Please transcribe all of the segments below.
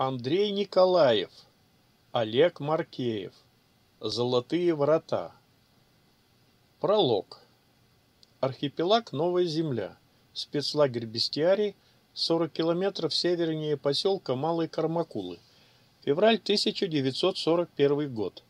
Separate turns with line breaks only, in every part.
Андрей Николаев, Олег Маркеев. Золотые врата. Пролог. Архипелаг Новая Земля. Спецлагерь Бестиарий, 40 километров севернее поселка Малые Кармакулы. Февраль 1941 год.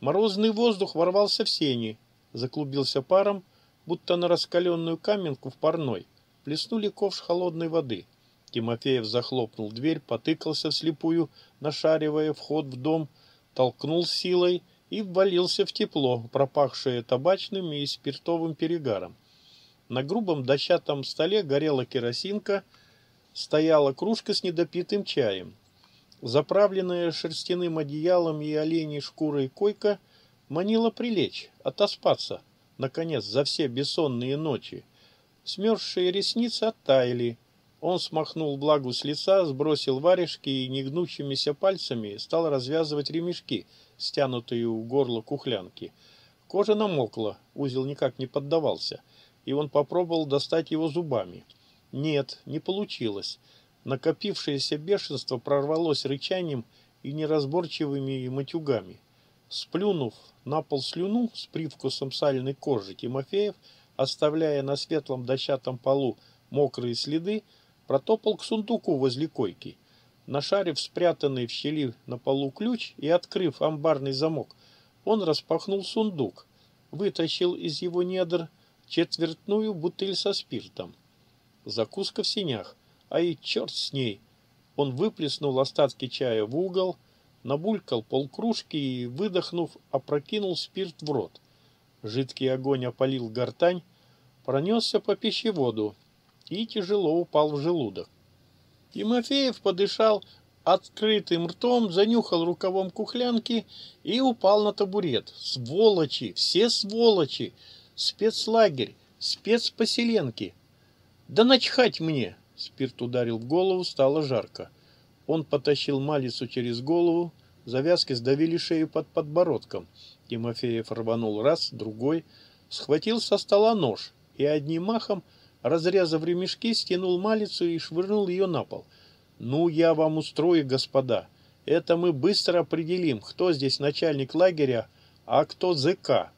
Морозный воздух ворвался в сени, заклубился паром, будто на раскаленную каменку в парной. Плеснули ковш холодной воды. Тимофеев захлопнул дверь, потыкался вслепую, нашаривая вход в дом, толкнул силой и ввалился в тепло, пропахшее табачным и спиртовым перегаром. На грубом дощатом столе горела керосинка, стояла кружка с недопитым чаем. Заправленная шерстяным одеялом и оленей шкурой койка манила прилечь, отоспаться, наконец, за все бессонные ночи. Смерзшие ресницы оттаяли, он смахнул влагу с лица, сбросил варежки и негнущимися пальцами стал развязывать ремешки, стянутые у горла кухлянки. Кожа намокла, узел никак не поддавался, и он попробовал достать его зубами. Нет, не получилось. Накопившееся бешенство прорвалось рычанием и неразборчивыми матюгами. Сплюнув на пол слюну с привкусом сальной кожи, Тимофеев, оставляя на светлом дощатом полу мокрые следы, протопал к сундуку возле койки. Нашарив спрятанный в щели на полу ключ и открыв амбарный замок, он распахнул сундук, вытащил из его недр четвертную бутыль со спиртом. Закуска в синях, а и черт с ней. Он выплеснул остатки чая в угол, набулькал полкружки и, выдохнув, опрокинул спирт в рот. Жидкий огонь опалил гортань, пронесся по пищеводу, и тяжело упал в желудок. Тимофеев подышал открытым ртом, занюхал рукавом кухлянки и упал на табурет. Сволочи, все сволочи! Спецлагерь, спецпоселенки! Да начхать мне! Спирт ударил в голову, стало жарко. Он потащил малицу через голову, завязки сдавили шею под подбородком. Тимофеев рванул раз, другой, схватил со стола нож и одним махом разрезав ремешки, стянул малицу и швырнул ее на пол. «Ну, я вам устрою, господа. Это мы быстро определим, кто здесь начальник лагеря, а кто ЗК».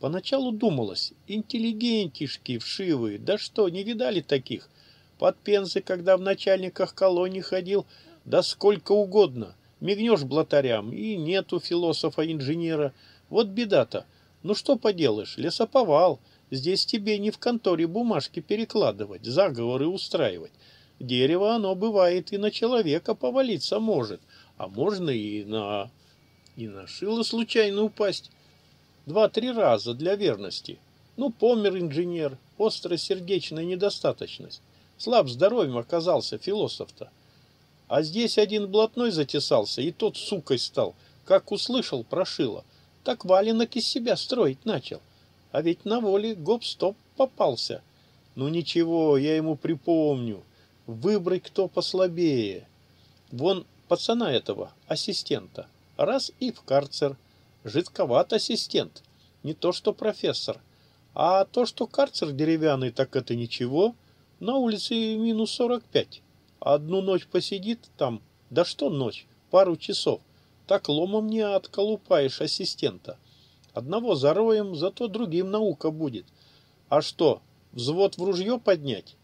Поначалу думалось, интеллигентишки вшивые, да что, не видали таких? Под пензы, когда в начальниках колонии ходил, да сколько угодно. Мигнешь блатарям, и нету философа-инженера. Вот беда-то. Ну что поделаешь, лесоповал. Здесь тебе не в конторе бумажки перекладывать, заговоры устраивать. Дерево оно бывает и на человека повалиться может, а можно и на... и на шило случайно упасть. Два-три раза для верности. Ну, помер инженер, остросердечная недостаточность. Слаб здоровьем оказался философ-то. А здесь один блатной затесался, и тот сукой стал. Как услышал, прошило. Так валенок из себя строить начал. А ведь на воле гоп-стоп попался. Ну ничего, я ему припомню. Выбрать кто послабее. Вон пацана этого, ассистента. Раз и в карцер. Жидковат ассистент. Не то что профессор. А то, что карцер деревянный, так это ничего. На улице минус сорок пять. Одну ночь посидит там, да что ночь, пару часов. Так ломом не отколупаешь ассистента. Одного зароем, зато другим наука будет. А что, взвод в ружье поднять?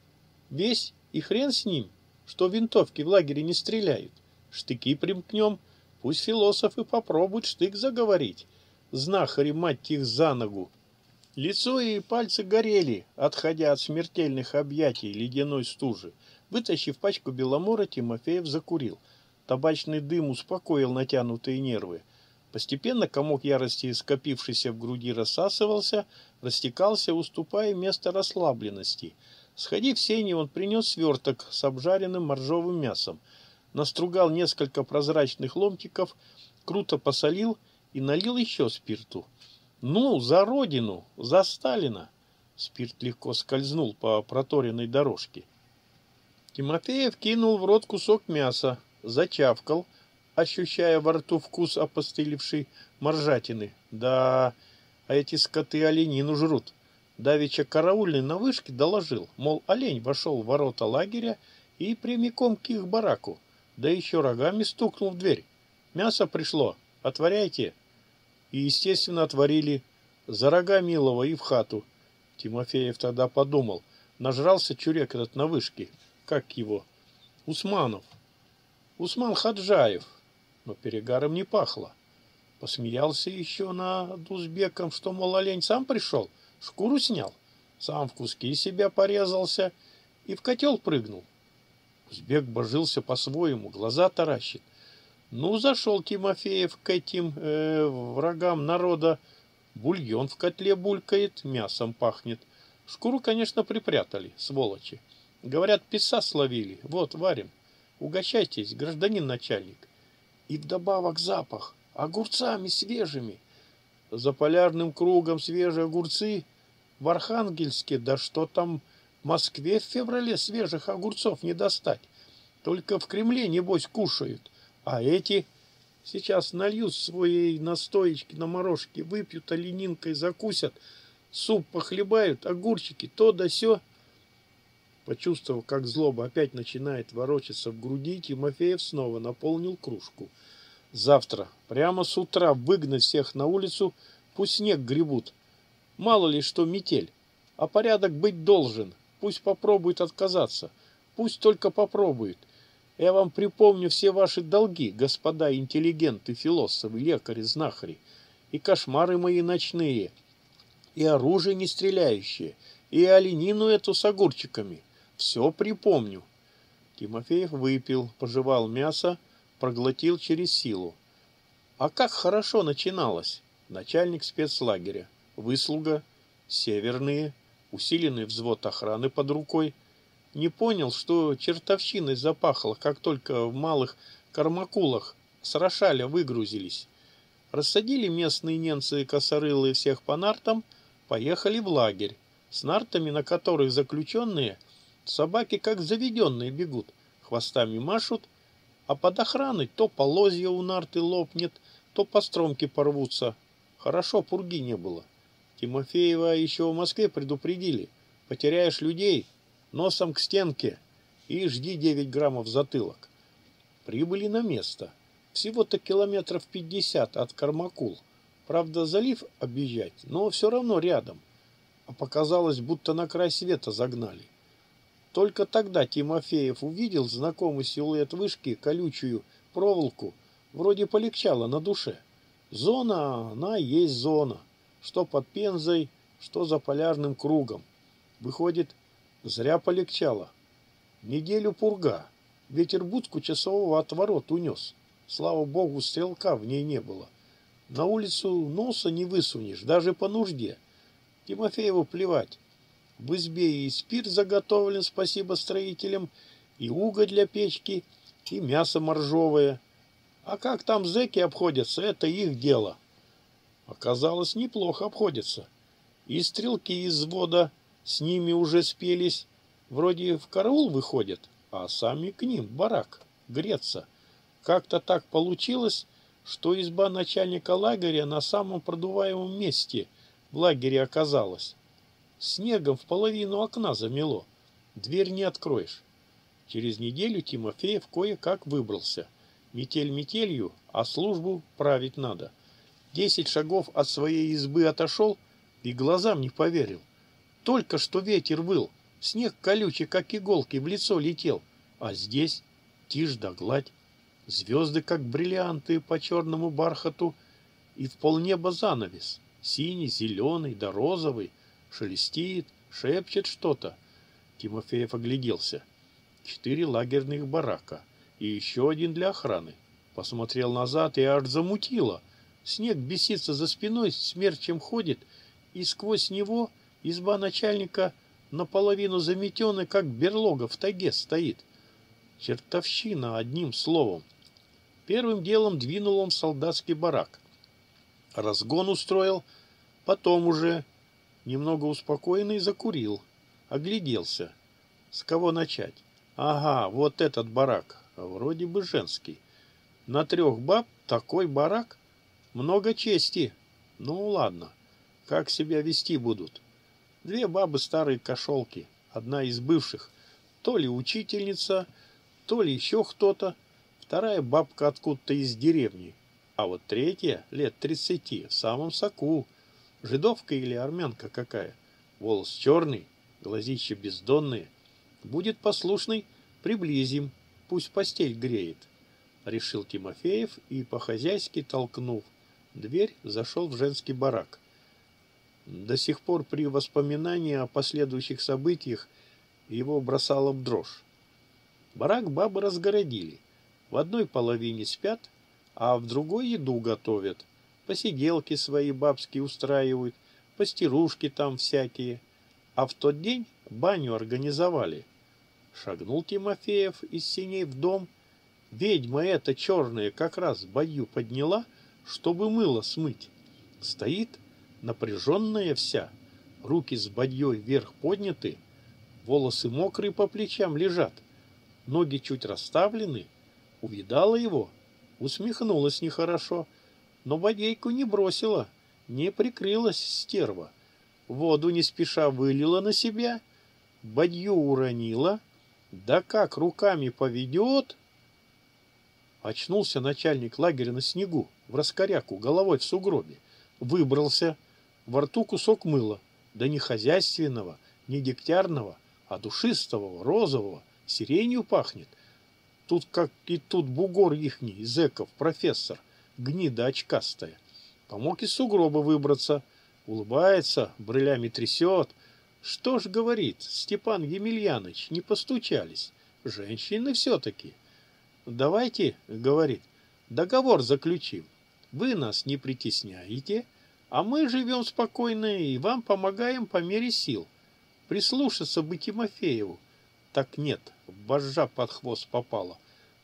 Весь и хрен с ним, что винтовки в лагере не стреляют. Штыки примкнем, пусть философы попробуют штык заговорить. Знахари, мать их, за ногу. Лицо и пальцы горели, отходя от смертельных объятий ледяной стужи. Вытащив пачку беломора, Тимофеев закурил. Табачный дым успокоил натянутые нервы. Постепенно комок ярости, скопившийся в груди, рассасывался, растекался, уступая место расслабленности. Сходив в сени, он принес сверток с обжаренным моржовым мясом, настругал несколько прозрачных ломтиков, круто посолил и налил еще спирту. «Ну, за родину! За Сталина!» Спирт легко скользнул по проторенной дорожке. Тимофеев кинул в рот кусок мяса, зачавкал, ощущая во рту вкус опостылевшей моржатины. Да, а эти скоты оленину жрут. Давича караульный на вышке доложил, мол, олень вошел в ворота лагеря и прямиком к их бараку. да еще рогами стукнул в дверь. Мясо пришло, отворяйте. И, естественно, отворили. За рога милого и в хату. Тимофеев тогда подумал. Нажрался чурек этот на вышке. Как его? Усманов. Усман Хаджаев. Но перегаром не пахло. Посмеялся еще над узбеком, что, мол, олень сам пришел, шкуру снял, сам в куски себя порезался и в котел прыгнул. Узбек божился по-своему, глаза таращит. Ну, зашел Тимофеев к этим э, врагам народа. Бульон в котле булькает, мясом пахнет. Шкуру, конечно, припрятали, сволочи. Говорят, писа словили. Вот, варим. Угощайтесь, гражданин начальник. И вдобавок запах огурцами свежими. За полярным кругом свежие огурцы. В Архангельске, да что там, в Москве в феврале свежих огурцов не достать. Только в Кремле, небось, кушают. А эти сейчас нальют своей настоечки на морожке, выпьют оленинкой, закусят, суп похлебают, огурчики, то да сё. Почувствовав, как злоба опять начинает ворочаться в груди, Тимофеев снова наполнил кружку – Завтра, прямо с утра, выгнать всех на улицу, пусть снег гребут. Мало ли что метель. А порядок быть должен. Пусть попробует отказаться. Пусть только попробует. Я вам припомню все ваши долги, господа интеллигенты, философы, лекари, знахари. И кошмары мои ночные. И оружие не стреляющее. И оленину эту с огурчиками. Все припомню. Тимофеев выпил, пожевал мясо, проглотил через силу. А как хорошо начиналось! Начальник спецлагеря, выслуга, северные, усиленный взвод охраны под рукой. Не понял, что чертовщиной запахло, как только в малых кармакулах с Рошаля выгрузились. Рассадили местные немцы и косорылые всех по нартам, поехали в лагерь, с нартами, на которых заключенные, собаки как заведенные бегут, хвостами машут, а под охраной то полозья у нарты лопнет, то по стромке порвутся. Хорошо пурги не было. Тимофеева еще в Москве предупредили. Потеряешь людей, носом к стенке и жди 9 граммов затылок. Прибыли на место. Всего-то километров 50 от Кармакул. Правда, залив объезжать, но все равно рядом. А показалось, будто на край света загнали. Только тогда Тимофеев увидел знакомый силуэт вышки, колючую проволоку, вроде полегчало на душе. Зона, она есть зона, что под Пензой, что за полярным кругом. Выходит, зря полегчало. Неделю пурга, ветер будку часового отворот унес. Слава богу, стрелка в ней не было. На улицу носа не высунешь, даже по нужде. Тимофееву плевать. В избе и спирт заготовлен, спасибо строителям, и уголь для печки, и мясо моржовое. А как там зэки обходятся, это их дело. Оказалось, неплохо обходятся. И стрелки из взвода с ними уже спелись. Вроде в караул выходят, а сами к ним, барак, греться. Как-то так получилось, что изба начальника лагеря на самом продуваемом месте в лагере оказалась. Снегом в половину окна замело. Дверь не откроешь. Через неделю Тимофеев кое-как выбрался. Метель метелью, а службу править надо. Десять шагов от своей избы отошел и глазам не поверил. Только что ветер выл, снег колючий, как иголки, в лицо летел. А здесь тишь да гладь. Звезды, как бриллианты по черному бархату, и в полнеба занавес. Синий, зеленый да розовый — шелестит, шепчет что-то. Тимофеев огляделся. Четыре лагерных барака и еще один для охраны. Посмотрел назад и аж замутило. Снег бесится за спиной, смерчем ходит, и сквозь него изба начальника наполовину заметенная, как берлога в таге стоит. Чертовщина, одним словом. Первым делом двинул он солдатский барак. Разгон устроил, потом уже немного успокоенный, закурил. Огляделся. С кого начать? Ага, вот этот барак. Вроде бы женский. На трех баб такой барак? Много чести. Ну ладно. Как себя вести будут? Две бабы старые кошелки. Одна из бывших. То ли учительница, то ли еще кто-то. вторая бабка откуда-то из деревни, а вот третья, лет тридцати, в самом соку. Жидовка или армянка какая. Волос черный, глазища бездонные. Будет послушный, приблизим, пусть постель греет. Решил Тимофеев и по-хозяйски толкнув дверь, зашел в женский барак. До сих пор при воспоминании о последующих событиях его бросало в дрожь. Барак бабы разгородили. В одной половине спят, а в другой еду готовят. Посиделки свои бабские устраивают, постирушки там всякие. А в тот день баню организовали. Шагнул Тимофеев из синей в дом. Ведьма эта черная как раз бою подняла, чтобы мыло смыть. Стоит напряженная вся, руки с бадьей вверх подняты, волосы мокрые по плечам лежат, ноги чуть расставлены. Увидала его, усмехнулась нехорошо, но бодейку не бросила, не прикрылась стерва. Воду не спеша вылила на себя, бадью уронила, да как руками поведет... Очнулся начальник лагеря на снегу, в раскоряку, головой в сугробе. Выбрался, во рту кусок мыла, да не хозяйственного, не дегтярного, а душистого, розового, сиренью пахнет. Тут как и тут бугор ихний, зеков, профессор, гнида очкастая. Помог из сугроба выбраться, улыбается, брылями трясет. Что ж говорит, Степан Емельяныч, не постучались. Женщины все-таки. Давайте, говорит, договор заключим. Вы нас не притесняете, а мы живем спокойно и вам помогаем по мере сил. Прислушаться бы Тимофееву. Так нет, вожжа под хвост попала.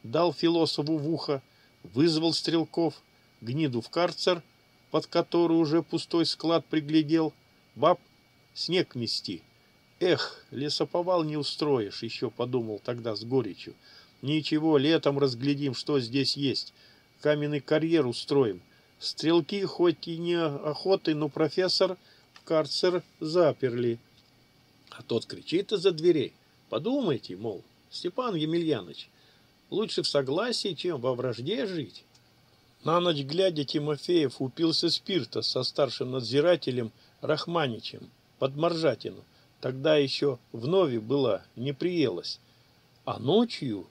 Дал философу в ухо, вызвал стрелков, гниду в карцер, под который уже пустой склад приглядел. Баб, снег мести. Эх, лесоповал не устроишь, еще подумал тогда с горечью. Ничего, летом разглядим, что здесь есть. Каменный карьер устроим. Стрелки хоть и не охоты, но профессор в карцер заперли. А тот кричит из-за дверей. Подумайте, мол, Степан Емельянович, лучше в согласии, чем во вражде жить. На ночь глядя, Тимофеев упился спирта со старшим надзирателем Рахманичем под Моржатину. Тогда еще вновь была, не приелась. А ночью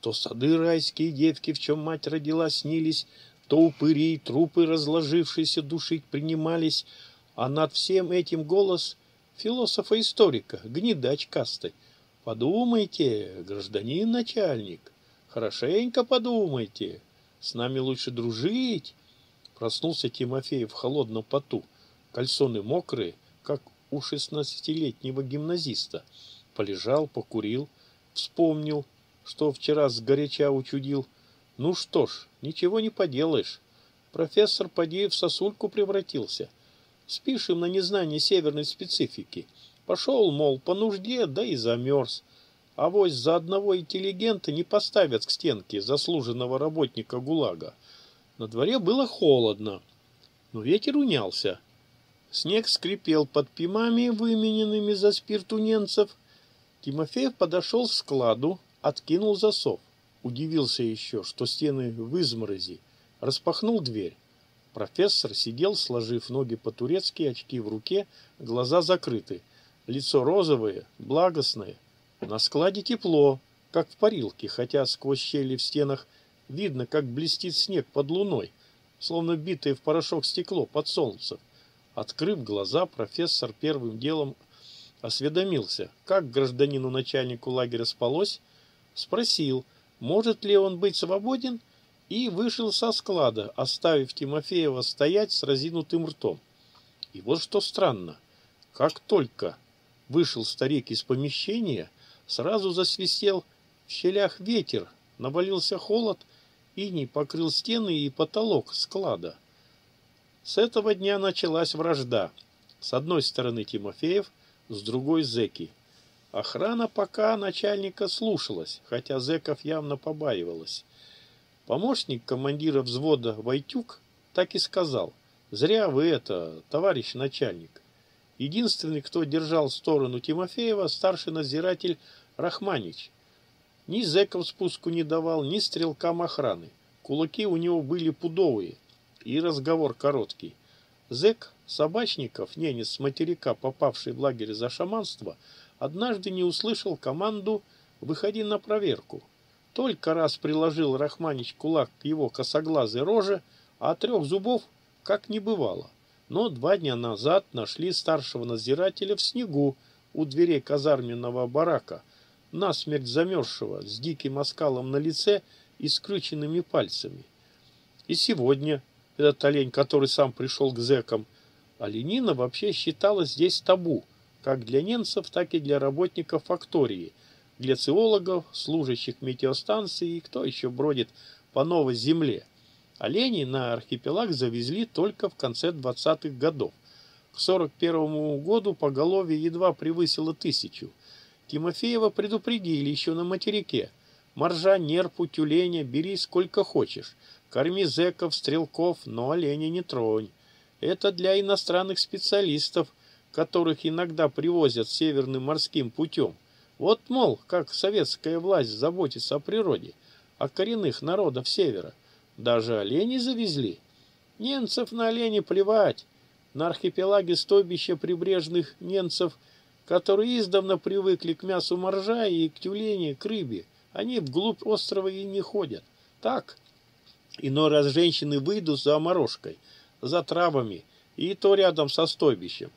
то сады райские девки, в чем мать родила, снились, то упыри и трупы, разложившиеся, душить принимались, а над всем этим голос философа-историка, гнида очкастой. Подумайте, гражданин начальник, хорошенько подумайте, с нами лучше дружить. Проснулся Тимофей в холодном поту, кальсоны мокрые, как у шестнадцатилетнего гимназиста. Полежал, покурил, вспомнил, что вчера сгоряча учудил – ну что ж, ничего не поделаешь. Профессор поди в сосульку превратился. Спишем на незнание северной специфики. Пошел, мол, по нужде, да и замерз. А вось за одного интеллигента не поставят к стенке заслуженного работника ГУЛАГа. На дворе было холодно, но ветер унялся. Снег скрипел под пимами, вымененными за спирт у немцев. Тимофеев подошел к складу, откинул засов. Удивился еще, что стены в изморози. Распахнул дверь. Профессор сидел, сложив ноги по-турецки, очки в руке, глаза закрыты. Лицо розовое, благостное. На складе тепло, как в парилке, хотя сквозь щели в стенах видно, как блестит снег под луной, словно битое в порошок стекло под солнцем. Открыв глаза, профессор первым делом осведомился, как гражданину начальнику лагеря спалось, спросил – может ли он быть свободен, и вышел со склада, оставив Тимофеева стоять с разинутым ртом. И вот что странно, как только вышел старик из помещения, сразу засвистел в щелях ветер, навалился холод, иней покрыл стены и потолок склада. С этого дня началась вражда. С одной стороны Тимофеев, с другой зеки. Охрана пока начальника слушалась, хотя зэков явно побаивалась. Помощник командира взвода Войтюк так и сказал. «Зря вы это, товарищ начальник». Единственный, кто держал сторону Тимофеева, старший надзиратель Рахманич. Ни зэков спуску не давал, ни стрелкам охраны. Кулаки у него были пудовые, и разговор короткий. Зэк Собачников, ненец с материка, попавший в лагерь за шаманство, однажды не услышал команду «Выходи на проверку». Только раз приложил Рахманич кулак к его косоглазой роже, а трех зубов как не бывало. Но два дня назад нашли старшего надзирателя в снегу у дверей казарменного барака, насмерть замерзшего, с диким оскалом на лице и скрюченными пальцами. И сегодня этот олень, который сам пришел к зэкам, оленина вообще считалась здесь табу, как для немцев, так и для работников фактории, гляциологов, служащих метеостанции и кто еще бродит по новой земле. Оленей на архипелаг завезли только в конце 20-х годов. К 41 году поголовье едва превысило тысячу. Тимофеева предупредили еще на материке. Моржа, нерпу, тюленя бери сколько хочешь. Корми зэков, стрелков, но оленя не тронь. Это для иностранных специалистов, которых иногда привозят северным морским путем. Вот, мол, как советская власть заботится о природе, о коренных народов севера. Даже оленей завезли. Немцев на оленей плевать. На архипелаге стойбища прибрежных немцев, которые издавна привыкли к мясу моржа и к тюлене, к рыбе, они вглубь острова и не ходят. Так, иной раз женщины выйдут за морожкой, за травами, и то рядом со стойбищем.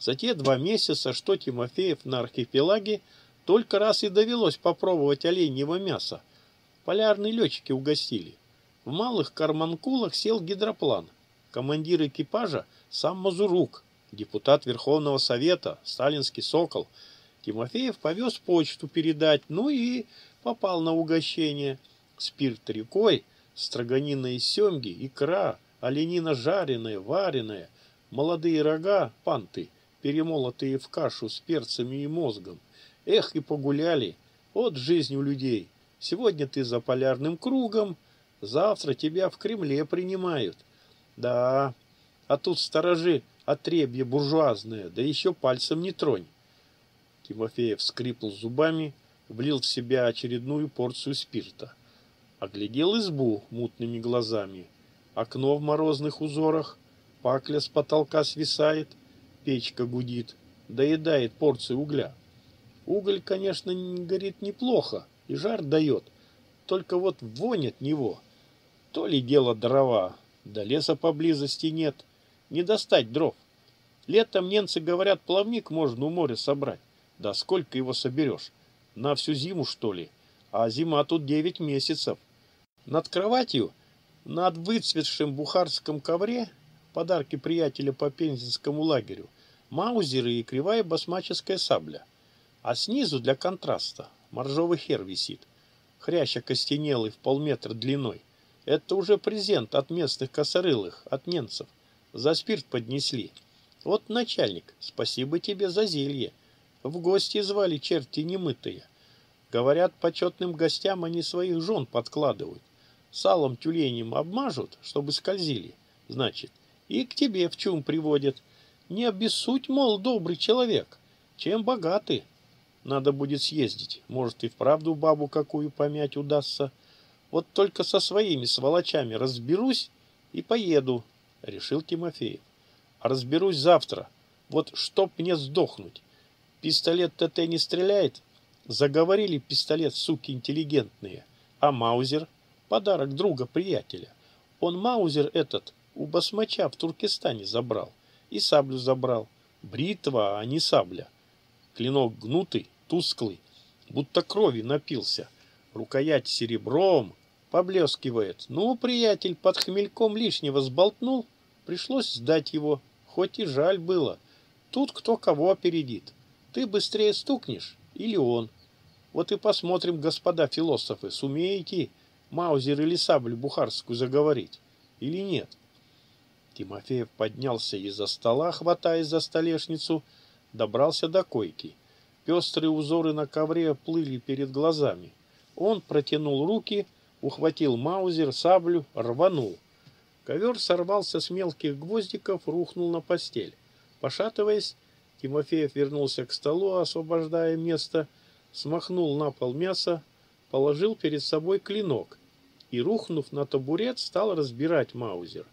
За те два месяца, что Тимофеев на архипелаге, только раз и довелось попробовать оленьего мяса. Полярные летчики угостили. В малых карманкулах сел гидроплан. Командир экипажа сам Мазурук, депутат Верховного Совета, сталинский сокол. Тимофеев повез почту передать, ну и попал на угощение. Спирт рекой, строганина из семги, икра, оленина жареная, вареная, молодые рога, панты, перемолотые в кашу с перцами и мозгом. Эх, и погуляли. Вот жизнь у людей. Сегодня ты за полярным кругом, Завтра тебя в Кремле принимают. Да, а тут сторожи отребье буржуазное, да еще пальцем не тронь. Тимофеев скрипнул зубами, влил в себя очередную порцию спирта. Оглядел избу мутными глазами. Окно в морозных узорах, пакля с потолка свисает, печка гудит, доедает порцию угля. Уголь, конечно, горит неплохо и жар дает, только вот вонь от него — то ли дело дрова, да леса поблизости нет, не достать дров. Летом немцы говорят, плавник можно у моря собрать. Да сколько его соберешь? На всю зиму, что ли? А зима тут девять месяцев. Над кроватью, над выцветшим бухарском ковре, подарки приятеля по пензенскому лагерю, маузеры и кривая басмаческая сабля. А снизу для контраста моржовый хер висит, хрящ окостенелый в полметра длиной. Это уже презент от местных косорылых, от немцев. За спирт поднесли. Вот начальник, спасибо тебе за зелье. В гости звали черти немытые. Говорят, почетным гостям они своих жен подкладывают. Салом тюленем обмажут, чтобы скользили, значит. И к тебе в чум приводят. Не обессудь, мол, добрый человек. Чем богаты? Надо будет съездить. Может, и вправду бабу какую помять удастся. Вот только со своими сволочами разберусь и поеду, решил Тимофеев. Разберусь завтра. Вот чтоб мне сдохнуть. Пистолет ТТ не стреляет? Заговорили пистолет, суки интеллигентные. А Маузер? Подарок друга-приятеля. Он Маузер этот у басмача в Туркестане забрал. И саблю забрал. Бритва, а не сабля. Клинок гнутый, тусклый, будто крови напился. Рукоять серебром, Поблескивает. Ну, приятель под хмельком лишнего сболтнул. Пришлось сдать его. Хоть и жаль было. Тут кто кого опередит. Ты быстрее стукнешь или он. Вот и посмотрим, господа философы, сумеете Маузер или саблю бухарскую заговорить или нет. Тимофеев поднялся из-за стола, хватаясь за столешницу, добрался до койки. Пестрые узоры на ковре плыли перед глазами. Он протянул руки ухватил маузер, саблю, рванул. Ковер сорвался с мелких гвоздиков, рухнул на постель. Пошатываясь, Тимофеев вернулся к столу, освобождая место, смахнул на пол мясо, положил перед собой клинок и, рухнув на табурет, стал разбирать маузер.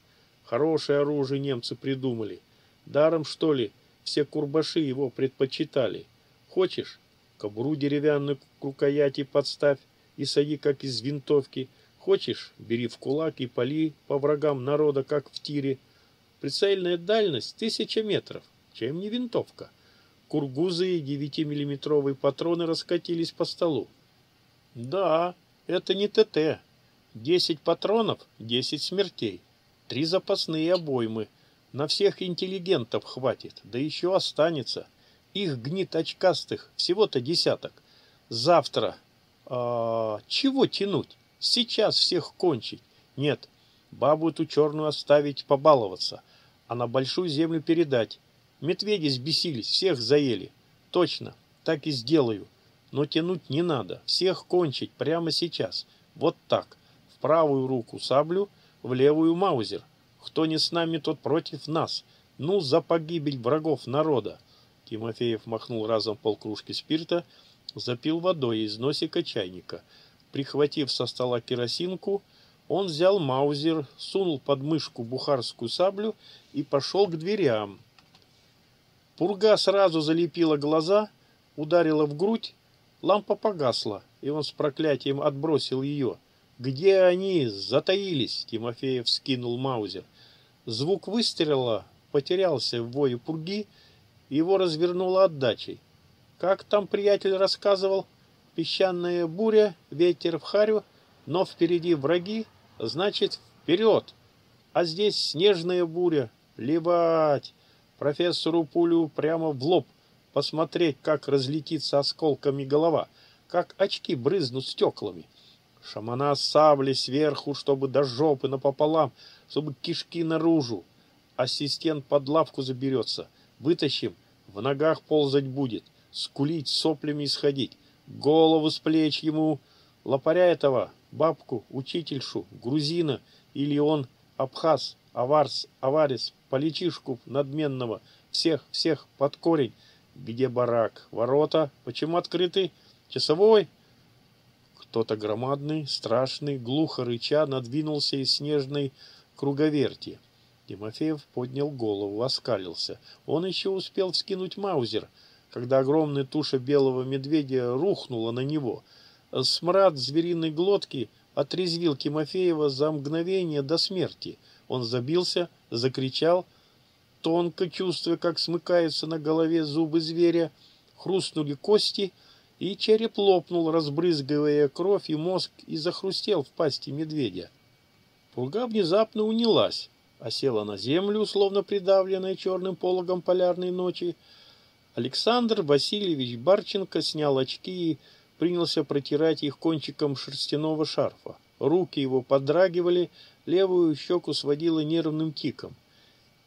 Хорошее оружие немцы придумали. Даром, что ли, все курбаши его предпочитали. Хочешь, кобуру деревянную к рукояти подставь и сади, как из винтовки. Хочешь, бери в кулак и пали по врагам народа, как в тире. Прицельная дальность тысяча метров, чем не винтовка. Кургузы и девятимиллиметровые патроны раскатились по столу. Да, это не ТТ. Десять патронов, десять смертей. Три запасные обоймы. На всех интеллигентов хватит, да еще останется. Их гнит очкастых, всего-то десяток. Завтра. А, чего тянуть? Сейчас всех кончить. Нет, бабу эту черную оставить побаловаться, а на большую землю передать. Медведи сбесились, всех заели. Точно, так и сделаю. Но тянуть не надо, всех кончить прямо сейчас. Вот так. В правую руку саблю, в левую маузер. Кто не с нами, тот против нас. Ну, за погибель врагов народа. Тимофеев махнул разом полкружки спирта, запил водой из носика чайника. Прихватив со стола керосинку, он взял маузер, сунул под мышку бухарскую саблю и пошел к дверям. Пурга сразу залепила глаза, ударила в грудь, лампа погасла, и он с проклятием отбросил ее. «Где они? Затаились!» Тимофеев скинул маузер. Звук выстрела потерялся в вое пурги, его развернуло отдачей. Как там приятель рассказывал, песчаная буря, ветер в харю, но впереди враги, значит вперед. А здесь снежная буря, ливать. Профессору пулю прямо в лоб, посмотреть, как разлетится осколками голова, как очки брызнут стеклами. Шамана сабли сверху, чтобы до жопы напополам, чтобы кишки наружу. Ассистент под лавку заберется. Вытащим, в ногах ползать будет, скулить, соплями исходить. Голову с плеч ему, лопаря этого, бабку, учительшу, грузина, или он абхаз, аварс, аварис, поличишку надменного, всех, всех под корень. Где барак? Ворота? Почему открыты? Часовой? Кто-то громадный, страшный, глухо рыча надвинулся из снежной круговерти. Тимофеев поднял голову, оскалился. Он еще успел вскинуть маузер, когда огромная туша белого медведя рухнула на него. Смрад звериной глотки отрезвил Тимофеева за мгновение до смерти. Он забился, закричал, тонко чувствуя, как смыкаются на голове зубы зверя, хрустнули кости — и череп лопнул, разбрызгивая кровь и мозг, и захрустел в пасти медведя. Пурга внезапно унялась, осела на землю, словно придавленная черным пологом полярной ночи. Александр Васильевич Барченко снял очки и принялся протирать их кончиком шерстяного шарфа. Руки его подрагивали, левую щеку сводило нервным тиком.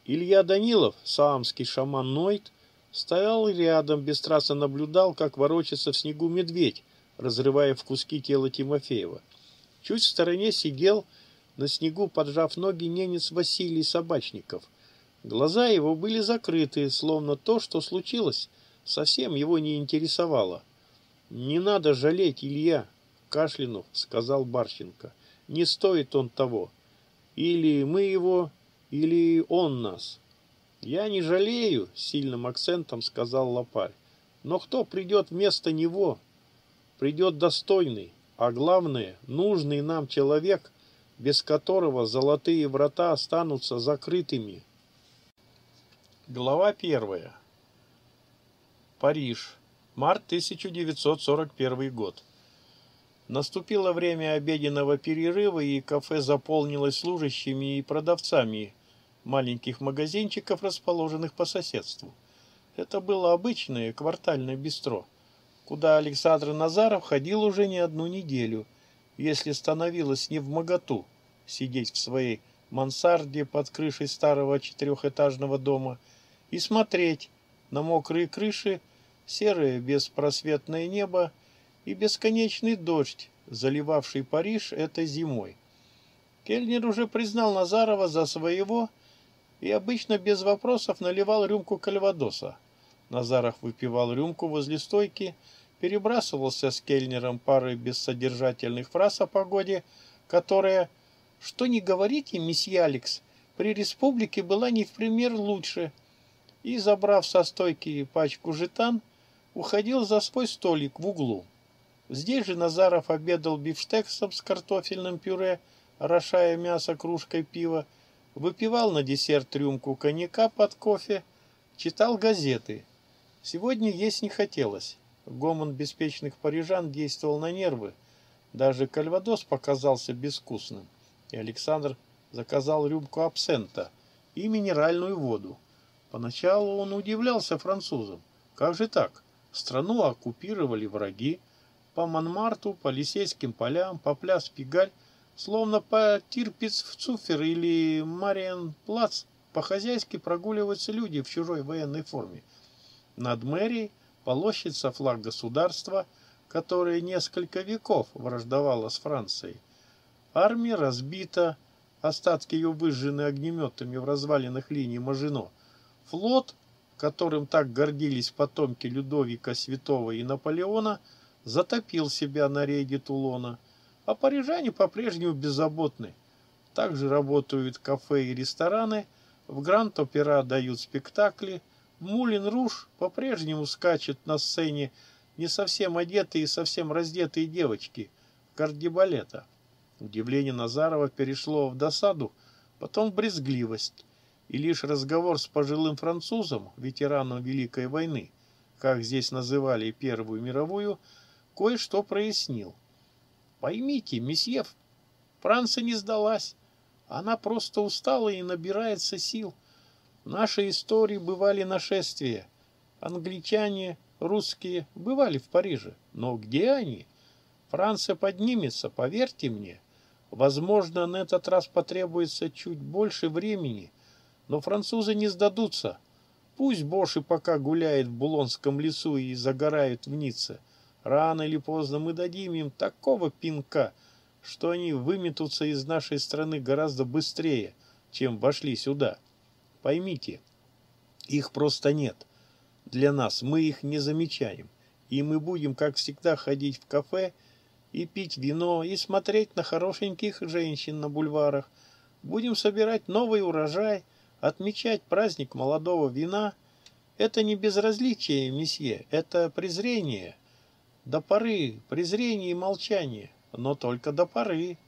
Илья Данилов, саамский шаман Нойт, Стоял рядом, бесстрастно наблюдал, как ворочается в снегу медведь, разрывая в куски тело Тимофеева. Чуть в стороне сидел, на снегу поджав ноги, ненец Василий Собачников. Глаза его были закрыты, словно то, что случилось, совсем его не интересовало. «Не надо жалеть, Илья!» — кашлянув, сказал Барченко. «Не стоит он того. Или мы его, или он нас». «Я не жалею», — сильным акцентом сказал Лопарь. «Но кто придет вместо него? Придет достойный, а главное, нужный нам человек, без которого золотые врата останутся закрытыми». Глава первая. Париж. Март 1941 год. Наступило время обеденного перерыва, и кафе заполнилось служащими и продавцами, маленьких магазинчиков, расположенных по соседству. Это было обычное квартальное бистро, куда Александр Назаров ходил уже не одну неделю, если становилось не в моготу сидеть в своей мансарде под крышей старого четырехэтажного дома и смотреть на мокрые крыши, серое беспросветное небо и бесконечный дождь, заливавший Париж этой зимой. Кельнер уже признал Назарова за своего и обычно без вопросов наливал рюмку кальвадоса. Назаров выпивал рюмку возле стойки перебрасывался с Кельнером парой бессодержательных фраз о погоде, которая, что не говорите, месье Алекс, при республике была не в пример лучше, и, забрав со стойки пачку жетан, уходил за свой столик в углу. Здесь же Назаров обедал бифштексом с картофельным пюре, орошая мясо кружкой пива, выпивал на десерт рюмку коньяка под кофе, читал газеты. Сегодня есть не хотелось. Гомон беспечных парижан действовал на нервы. Даже кальвадос показался безвкусным. И Александр заказал рюмку абсента и минеральную воду. Поначалу он удивлялся французам. Как же так? Страну оккупировали враги. По Монмарту, по Лисейским полям, по пляс Пигаль, словно по Тирпиц в Цуфер или Мариенплац, по-хозяйски прогуливаются люди в чужой военной форме. Над мэрией полощется флаг государства, которое несколько веков враждовало с Францией. Армия разбита, остатки ее выжжены огнеметами в развалинах линии Мажино. Флот которым так гордились потомки Людовика Святого и Наполеона, затопил себя на рейде Тулона, а парижане по-прежнему беззаботны. Также работают кафе и рестораны, в Гранд-Опера дают спектакли, в Мулин-Руж по-прежнему скачут на сцене не совсем одетые и совсем раздетые девочки кардебалета. Удивление Назарова перешло в досаду, потом в брезгливость и лишь разговор с пожилым французом, ветераном Великой войны, как здесь называли Первую мировую, кое-что прояснил. Поймите, месье, Франция не сдалась. Она просто устала и набирается сил. В нашей истории бывали нашествия. Англичане, русские бывали в Париже. Но где они? Франция поднимется, поверьте мне. Возможно, на этот раз потребуется чуть больше времени – но французы не сдадутся. Пусть Бош и пока гуляет в Булонском лесу и загорает в Ницце. Рано или поздно мы дадим им такого пинка, что они выметутся из нашей страны гораздо быстрее, чем вошли сюда. Поймите, их просто нет. Для нас мы их не замечаем. И мы будем, как всегда, ходить в кафе и пить вино, и смотреть на хорошеньких женщин на бульварах. Будем собирать новый урожай – Отмечать праздник молодого вина – это не безразличие, месье, это презрение. До поры презрение и молчание, но только до поры.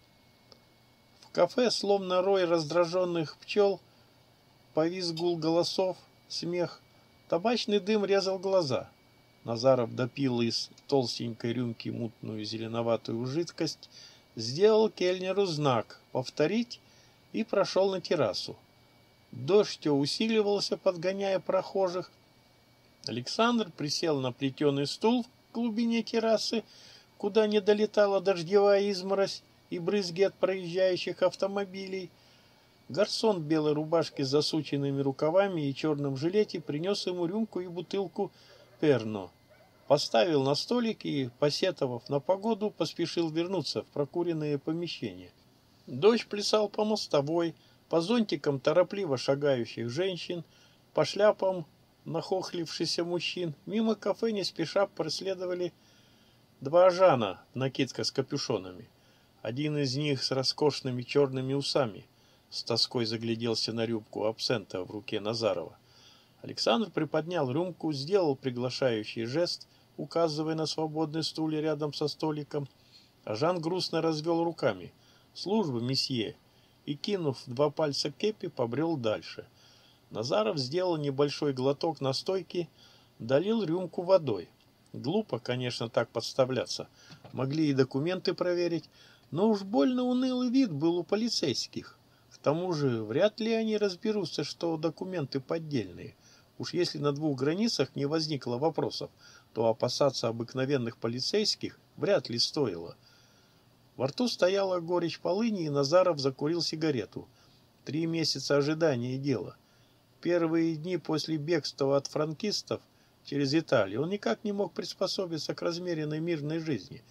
В кафе, словно рой раздраженных пчел, повис гул голосов, смех. Табачный дым резал глаза. Назаров допил из толстенькой рюмки мутную зеленоватую жидкость, сделал кельнеру знак «Повторить» и прошел на террасу. Дождь усиливался, подгоняя прохожих. Александр присел на плетеный стул в глубине террасы, куда не долетала дождевая изморозь и брызги от проезжающих автомобилей. Гарсон в белой рубашке с засученными рукавами и черном жилете принес ему рюмку и бутылку перно. Поставил на столик и, посетовав на погоду, поспешил вернуться в прокуренное помещение. Дождь плясал по мостовой, по зонтикам торопливо шагающих женщин, по шляпам нахохлившихся мужчин. Мимо кафе не спеша проследовали два жана в накидках с капюшонами. Один из них с роскошными черными усами. С тоской загляделся на рюмку абсента в руке Назарова. Александр приподнял рюмку, сделал приглашающий жест, указывая на свободный стуле рядом со столиком. А Жан грустно развел руками. «Служба, месье, и, кинув два пальца кепи, побрел дальше. Назаров сделал небольшой глоток настойки, долил рюмку водой. Глупо, конечно, так подставляться. Могли и документы проверить, но уж больно унылый вид был у полицейских. К тому же, вряд ли они разберутся, что документы поддельные. Уж если на двух границах не возникло вопросов, то опасаться обыкновенных полицейских вряд ли стоило. Во рту стояла горечь полыни, и Назаров закурил сигарету. Три месяца ожидания и дела. Первые дни после бегства от франкистов через Италию он никак не мог приспособиться к размеренной мирной жизни.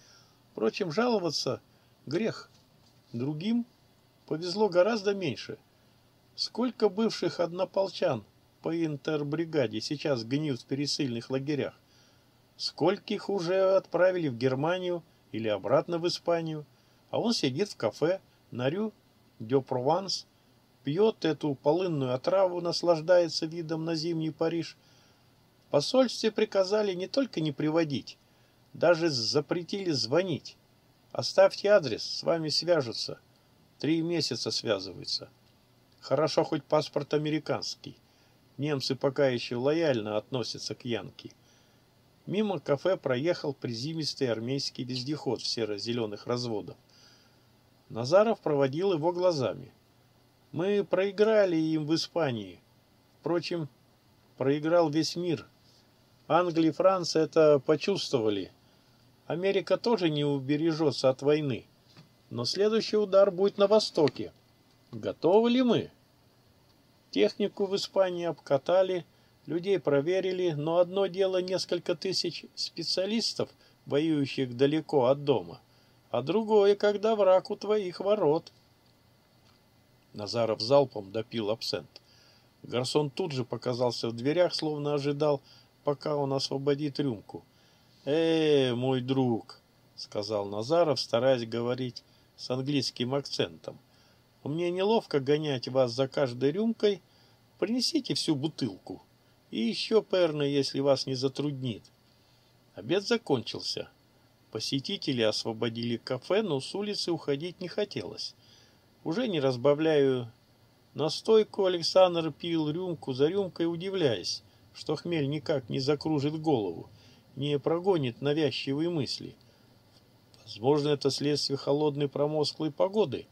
Впрочем, жаловаться – грех. Другим повезло гораздо меньше. Сколько бывших однополчан по интербригаде сейчас гниют в пересыльных лагерях? Скольких уже отправили в Германию или обратно в Испанию, а он сидит в кафе на Рю де Прованс, пьет эту полынную отраву, наслаждается видом на зимний Париж. В посольстве приказали не только не приводить, даже запретили звонить. Оставьте адрес, с вами свяжутся. Три месяца связываются. Хорошо, хоть паспорт американский. Немцы пока еще лояльно относятся к Янке. Мимо кафе проехал призимистый армейский вездеход в серо-зеленых разводах. Назаров проводил его глазами. Мы проиграли им в Испании. Впрочем, проиграл весь мир. Англия и Франция это почувствовали. Америка тоже не убережется от войны. Но следующий удар будет на востоке. Готовы ли мы? Технику в Испании обкатали, Людей проверили, но одно дело несколько тысяч специалистов, воюющих далеко от дома, а другое, когда враг у твоих ворот. Назаров залпом допил абсент. Гарсон тут же показался в дверях, словно ожидал, пока он освободит рюмку. «Э, мой друг», — сказал Назаров, стараясь говорить с английским акцентом, — «мне неловко гонять вас за каждой рюмкой. Принесите всю бутылку». И еще перна, если вас не затруднит. Обед закончился. Посетители освободили кафе, но с улицы уходить не хотелось. Уже не разбавляю настойку, Александр пил рюмку за рюмкой, удивляясь, что хмель никак не закружит голову, не прогонит навязчивые мысли. Возможно, это следствие холодной промозглой погоды,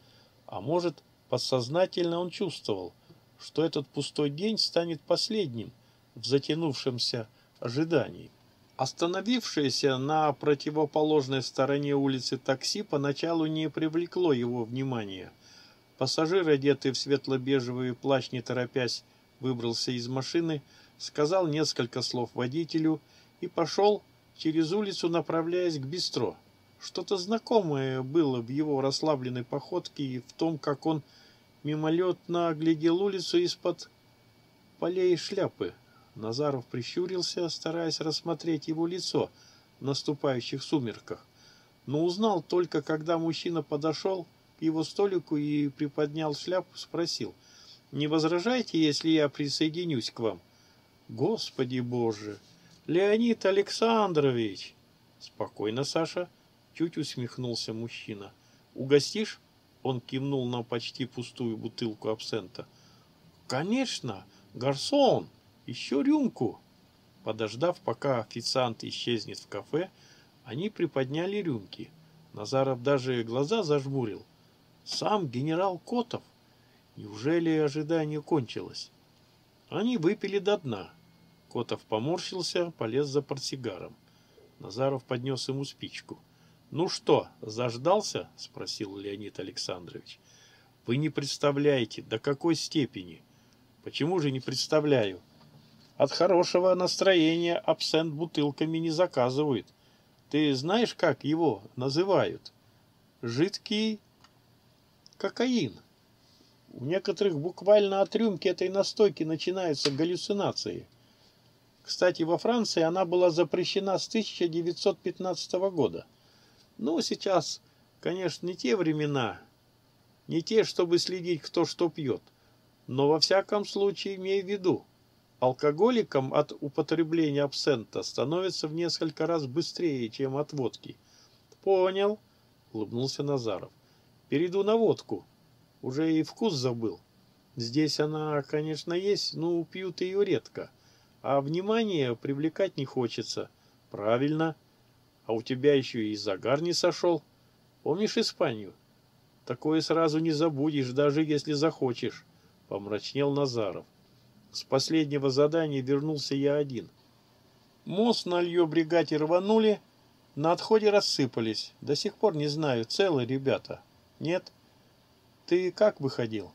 а может, подсознательно он чувствовал, что этот пустой день станет последним, в затянувшемся ожидании. Остановившееся на противоположной стороне улицы такси поначалу не привлекло его внимания. Пассажир, одетый в светло-бежевый плащ, не торопясь, выбрался из машины, сказал несколько слов водителю и пошел через улицу, направляясь к бистро. Что-то знакомое было в его расслабленной походке и в том, как он мимолетно оглядел улицу из-под полей шляпы, Назаров прищурился, стараясь рассмотреть его лицо в наступающих сумерках, но узнал только, когда мужчина подошел к его столику и приподнял шляпу, спросил, «Не возражайте, если я присоединюсь к вам?» «Господи Боже! Леонид Александрович!» «Спокойно, Саша!» — чуть усмехнулся мужчина. «Угостишь?» — он кивнул на почти пустую бутылку абсента. «Конечно! Гарсон!» Еще рюмку!» Подождав, пока официант исчезнет в кафе, они приподняли рюмки. Назаров даже глаза зажмурил. «Сам генерал Котов! Неужели ожидание кончилось?» Они выпили до дна. Котов поморщился, полез за портсигаром. Назаров поднес ему спичку. «Ну что, заждался?» – спросил Леонид Александрович. «Вы не представляете, до какой степени?» «Почему же не представляю?» От хорошего настроения абсент бутылками не заказывают. Ты знаешь, как его называют? Жидкий кокаин. У некоторых буквально от рюмки этой настойки начинаются галлюцинации. Кстати, во Франции она была запрещена с 1915 года. Ну, сейчас, конечно, не те времена, не те, чтобы следить, кто что пьет. Но во всяком случае имей в виду, Алкоголиком от употребления абсента становится в несколько раз быстрее, чем от водки. Понял, улыбнулся Назаров. Перейду на водку. Уже и вкус забыл. Здесь она, конечно, есть, но пьют ее редко. А внимание привлекать не хочется. Правильно. А у тебя еще и загар не сошел. Помнишь Испанию? Такое сразу не забудешь, даже если захочешь. Помрачнел Назаров. С последнего задания вернулся я один. Мост на лье-бригаде рванули, на отходе рассыпались. До сих пор не знаю, целы ребята. Нет? Ты как выходил?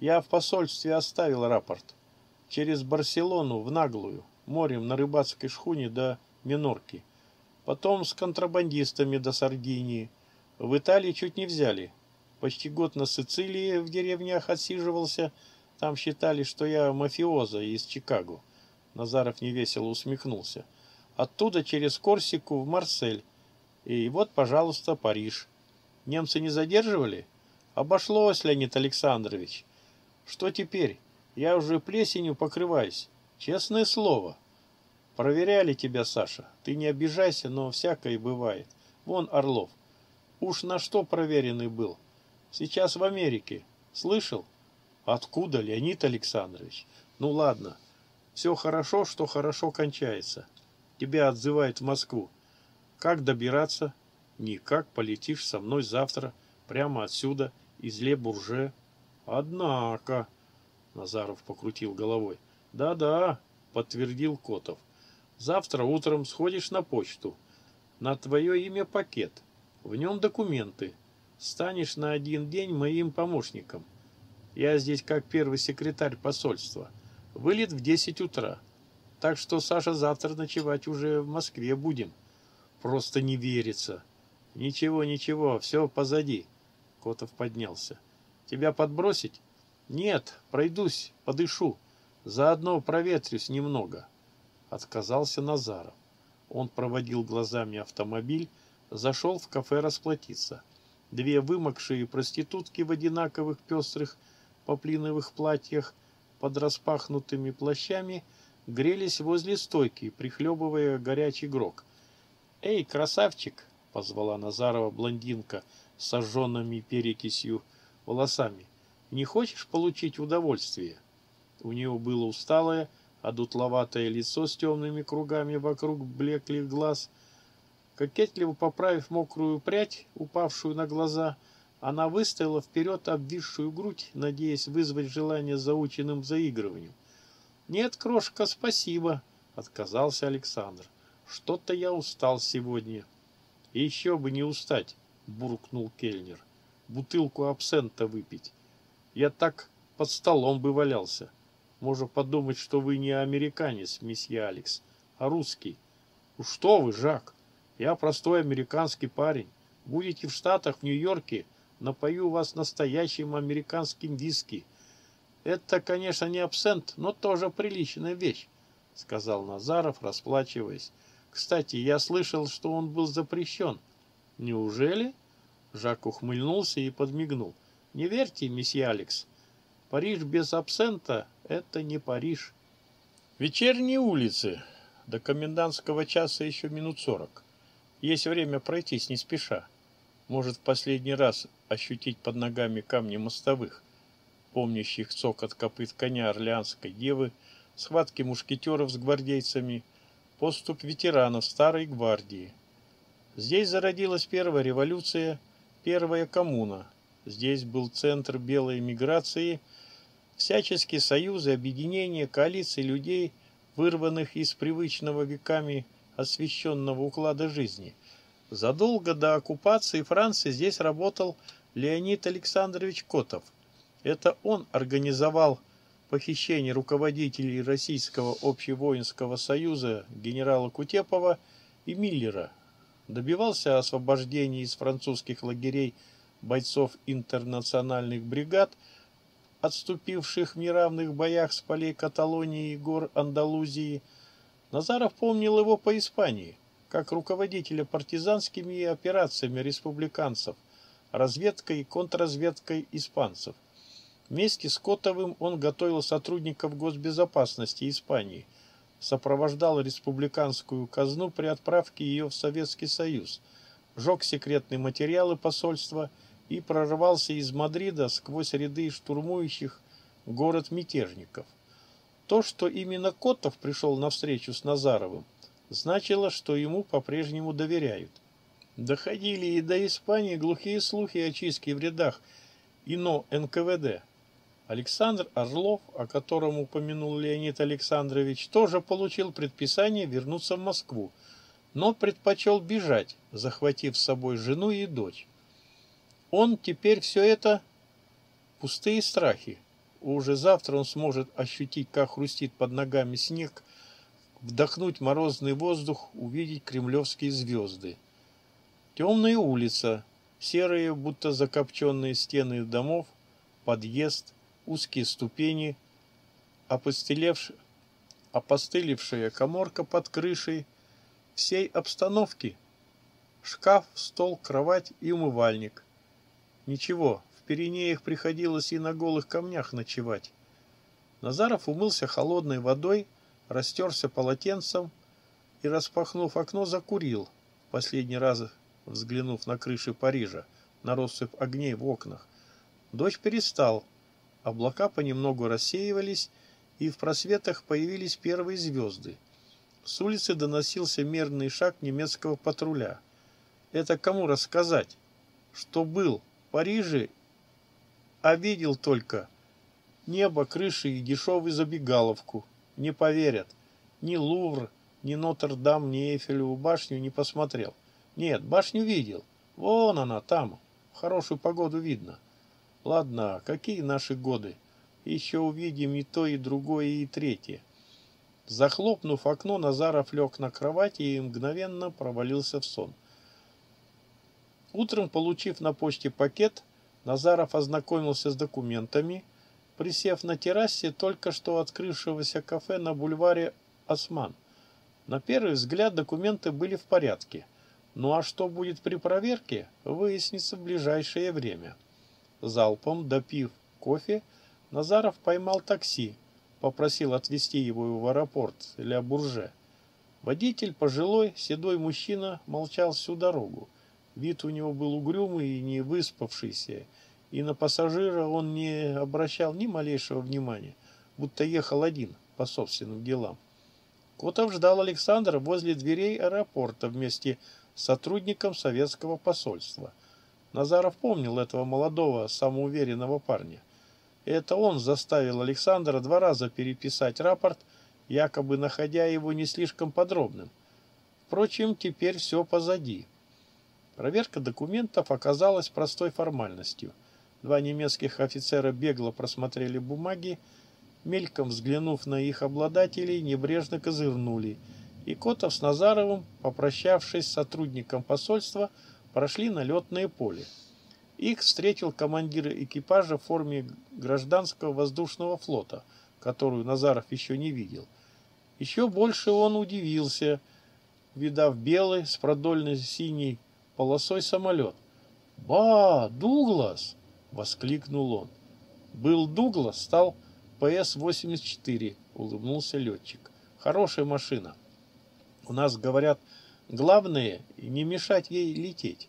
Я в посольстве оставил рапорт. Через Барселону в наглую, морем на рыбацкой шхуне до Минорки. Потом с контрабандистами до Сардинии. В Италии чуть не взяли. Почти год на Сицилии в деревнях отсиживался – там считали, что я мафиоза из Чикаго. Назаров невесело усмехнулся. Оттуда через Корсику в Марсель. И вот, пожалуйста, Париж. Немцы не задерживали? Обошлось, Леонид Александрович. Что теперь? Я уже плесенью покрываюсь. Честное слово. Проверяли тебя, Саша. Ты не обижайся, но всякое бывает. Вон Орлов. Уж на что проверенный был. Сейчас в Америке. Слышал? Откуда, Леонид Александрович? Ну ладно. Все хорошо, что хорошо кончается. Тебя отзывают в Москву. Как добираться? Никак полетишь со мной завтра, прямо отсюда, из Ле-Бурже. Однако, Назаров покрутил головой. Да-да, подтвердил Котов. Завтра утром сходишь на почту. На твое имя пакет. В нем документы. Станешь на один день моим помощником. Я здесь как первый секретарь посольства. Вылет в 10 утра. Так что, Саша, завтра ночевать уже в Москве будем. Просто не верится. Ничего, ничего, все позади. Котов поднялся. Тебя подбросить? Нет, пройдусь, подышу. Заодно проветрюсь немного. Отказался Назаров. Он проводил глазами автомобиль, зашел в кафе расплатиться. Две вымокшие проститутки в одинаковых пестрых поплиновых платьях под распахнутыми плащами грелись возле стойки, прихлебывая горячий грок. «Эй, красавчик!» — позвала Назарова блондинка с сожженными перекисью волосами. «Не хочешь получить удовольствие?» У нее было усталое, одутловатое лицо с темными кругами вокруг блеклых глаз. Кокетливо поправив мокрую прядь, упавшую на глаза, — она выставила вперед обвисшую грудь, надеясь вызвать желание заученным заигрыванием. «Нет, крошка, спасибо», — отказался Александр. «Что-то я устал сегодня». «Еще бы не устать», — буркнул Кельнер. «Бутылку абсента выпить. Я так под столом бы валялся. Можно подумать, что вы не американец, месье Алекс, а русский. Что вы, Жак, я простой американский парень. Будете в Штатах, в Нью-Йорке, напою вас настоящим американским виски. Это, конечно, не абсент, но тоже приличная вещь, сказал Назаров, расплачиваясь. Кстати, я слышал, что он был запрещен. Неужели? Жак ухмыльнулся и подмигнул. Не верьте, месье Алекс. Париж без абсента – это не Париж. Вечерние улицы. До комендантского часа еще минут сорок. Есть время пройтись не спеша может в последний раз ощутить под ногами камни мостовых, помнящих цокот копыт коня орлеанской девы, схватки мушкетеров с гвардейцами, поступ ветеранов старой гвардии. Здесь зародилась первая революция, первая коммуна. Здесь был центр белой миграции, всяческие союзы, объединения, коалиции людей, вырванных из привычного веками освященного уклада жизни – Задолго до оккупации Франции здесь работал Леонид Александрович Котов. Это он организовал похищение руководителей Российского общевоинского союза генерала Кутепова и Миллера, добивался освобождения из французских лагерей бойцов интернациональных бригад, отступивших в неравных боях с полей Каталонии и гор Андалузии. Назаров помнил его по Испании – как руководителя партизанскими операциями республиканцев, разведкой и контрразведкой испанцев. Вместе с Котовым он готовил сотрудников госбезопасности Испании, сопровождал республиканскую казну при отправке ее в Советский Союз, жег секретные материалы посольства и прорвался из Мадрида сквозь ряды штурмующих город мятежников. То, что именно Котов пришел на встречу с Назаровым, значило, что ему по-прежнему доверяют. Доходили и до Испании глухие слухи о чистке в рядах ИНО НКВД. Александр Орлов, о котором упомянул Леонид Александрович, тоже получил предписание вернуться в Москву, но предпочел бежать, захватив с собой жену и дочь. Он теперь все это пустые страхи. Уже завтра он сможет ощутить, как хрустит под ногами снег, вдохнуть морозный воздух, увидеть кремлевские звезды. Темная улица, серые, будто закопченные стены домов, подъезд, узкие ступени, опостылевшая коморка под крышей, всей обстановки шкаф, стол, кровать и умывальник. Ничего, в Пиренеях приходилось и на голых камнях ночевать. Назаров умылся холодной водой, растерся полотенцем и, распахнув окно, закурил, последний раз взглянув на крыши Парижа, на россыпь огней в окнах. Дождь перестал, облака понемногу рассеивались, и в просветах появились первые звезды. С улицы доносился мерный шаг немецкого патруля. Это кому рассказать? Что был в Париже, а видел только Небо, крыши и дешевую забегаловку. Не поверят. Ни Лувр, ни Нотр-Дам, ни Эйфелеву башню не посмотрел. Нет, башню видел. Вон она, там. В хорошую погоду видно. Ладно, какие наши годы? Еще увидим и то, и другое, и третье. Захлопнув окно, Назаров лег на кровати и мгновенно провалился в сон. Утром, получив на почте пакет, Назаров ознакомился с документами, присев на террасе только что открывшегося кафе на бульваре Осман. На первый взгляд документы были в порядке. Ну а что будет при проверке, выяснится в ближайшее время. Залпом допив кофе, Назаров поймал такси, попросил отвезти его в аэропорт Ля Бурже. Водитель, пожилой, седой мужчина, молчал всю дорогу. Вид у него был угрюмый и не выспавшийся, и на пассажира он не обращал ни малейшего внимания, будто ехал один по собственным делам. Котов ждал Александра возле дверей аэропорта вместе с сотрудником советского посольства. Назаров помнил этого молодого, самоуверенного парня. Это он заставил Александра два раза переписать рапорт, якобы находя его не слишком подробным. Впрочем, теперь все позади. Проверка документов оказалась простой формальностью – Два немецких офицера бегло просмотрели бумаги, мельком взглянув на их обладателей, небрежно козырнули, и Котов с Назаровым, попрощавшись с сотрудником посольства, прошли на летное поле. Их встретил командир экипажа в форме гражданского воздушного флота, которую Назаров еще не видел. Еще больше он удивился, видав белый с продольной синей полосой самолет. «Ба, Дуглас!» Воскликнул он. Был Дуглас, стал ПС-84, улыбнулся летчик. Хорошая машина. У нас, говорят, главное не мешать ей лететь.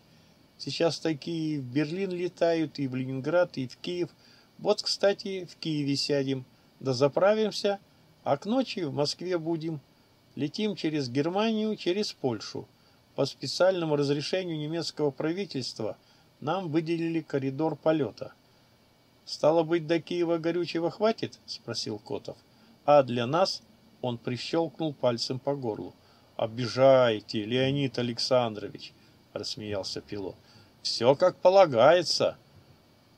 Сейчас такие в Берлин летают, и в Ленинград, и в Киев. Вот, кстати, в Киеве сядем, да заправимся, а к ночи в Москве будем. Летим через Германию, через Польшу. По специальному разрешению немецкого правительства – нам выделили коридор полета. «Стало быть, до Киева горючего хватит?» – спросил Котов. «А для нас?» – он прищелкнул пальцем по горлу. «Обижайте, Леонид Александрович!» – рассмеялся пилот. «Все как полагается!»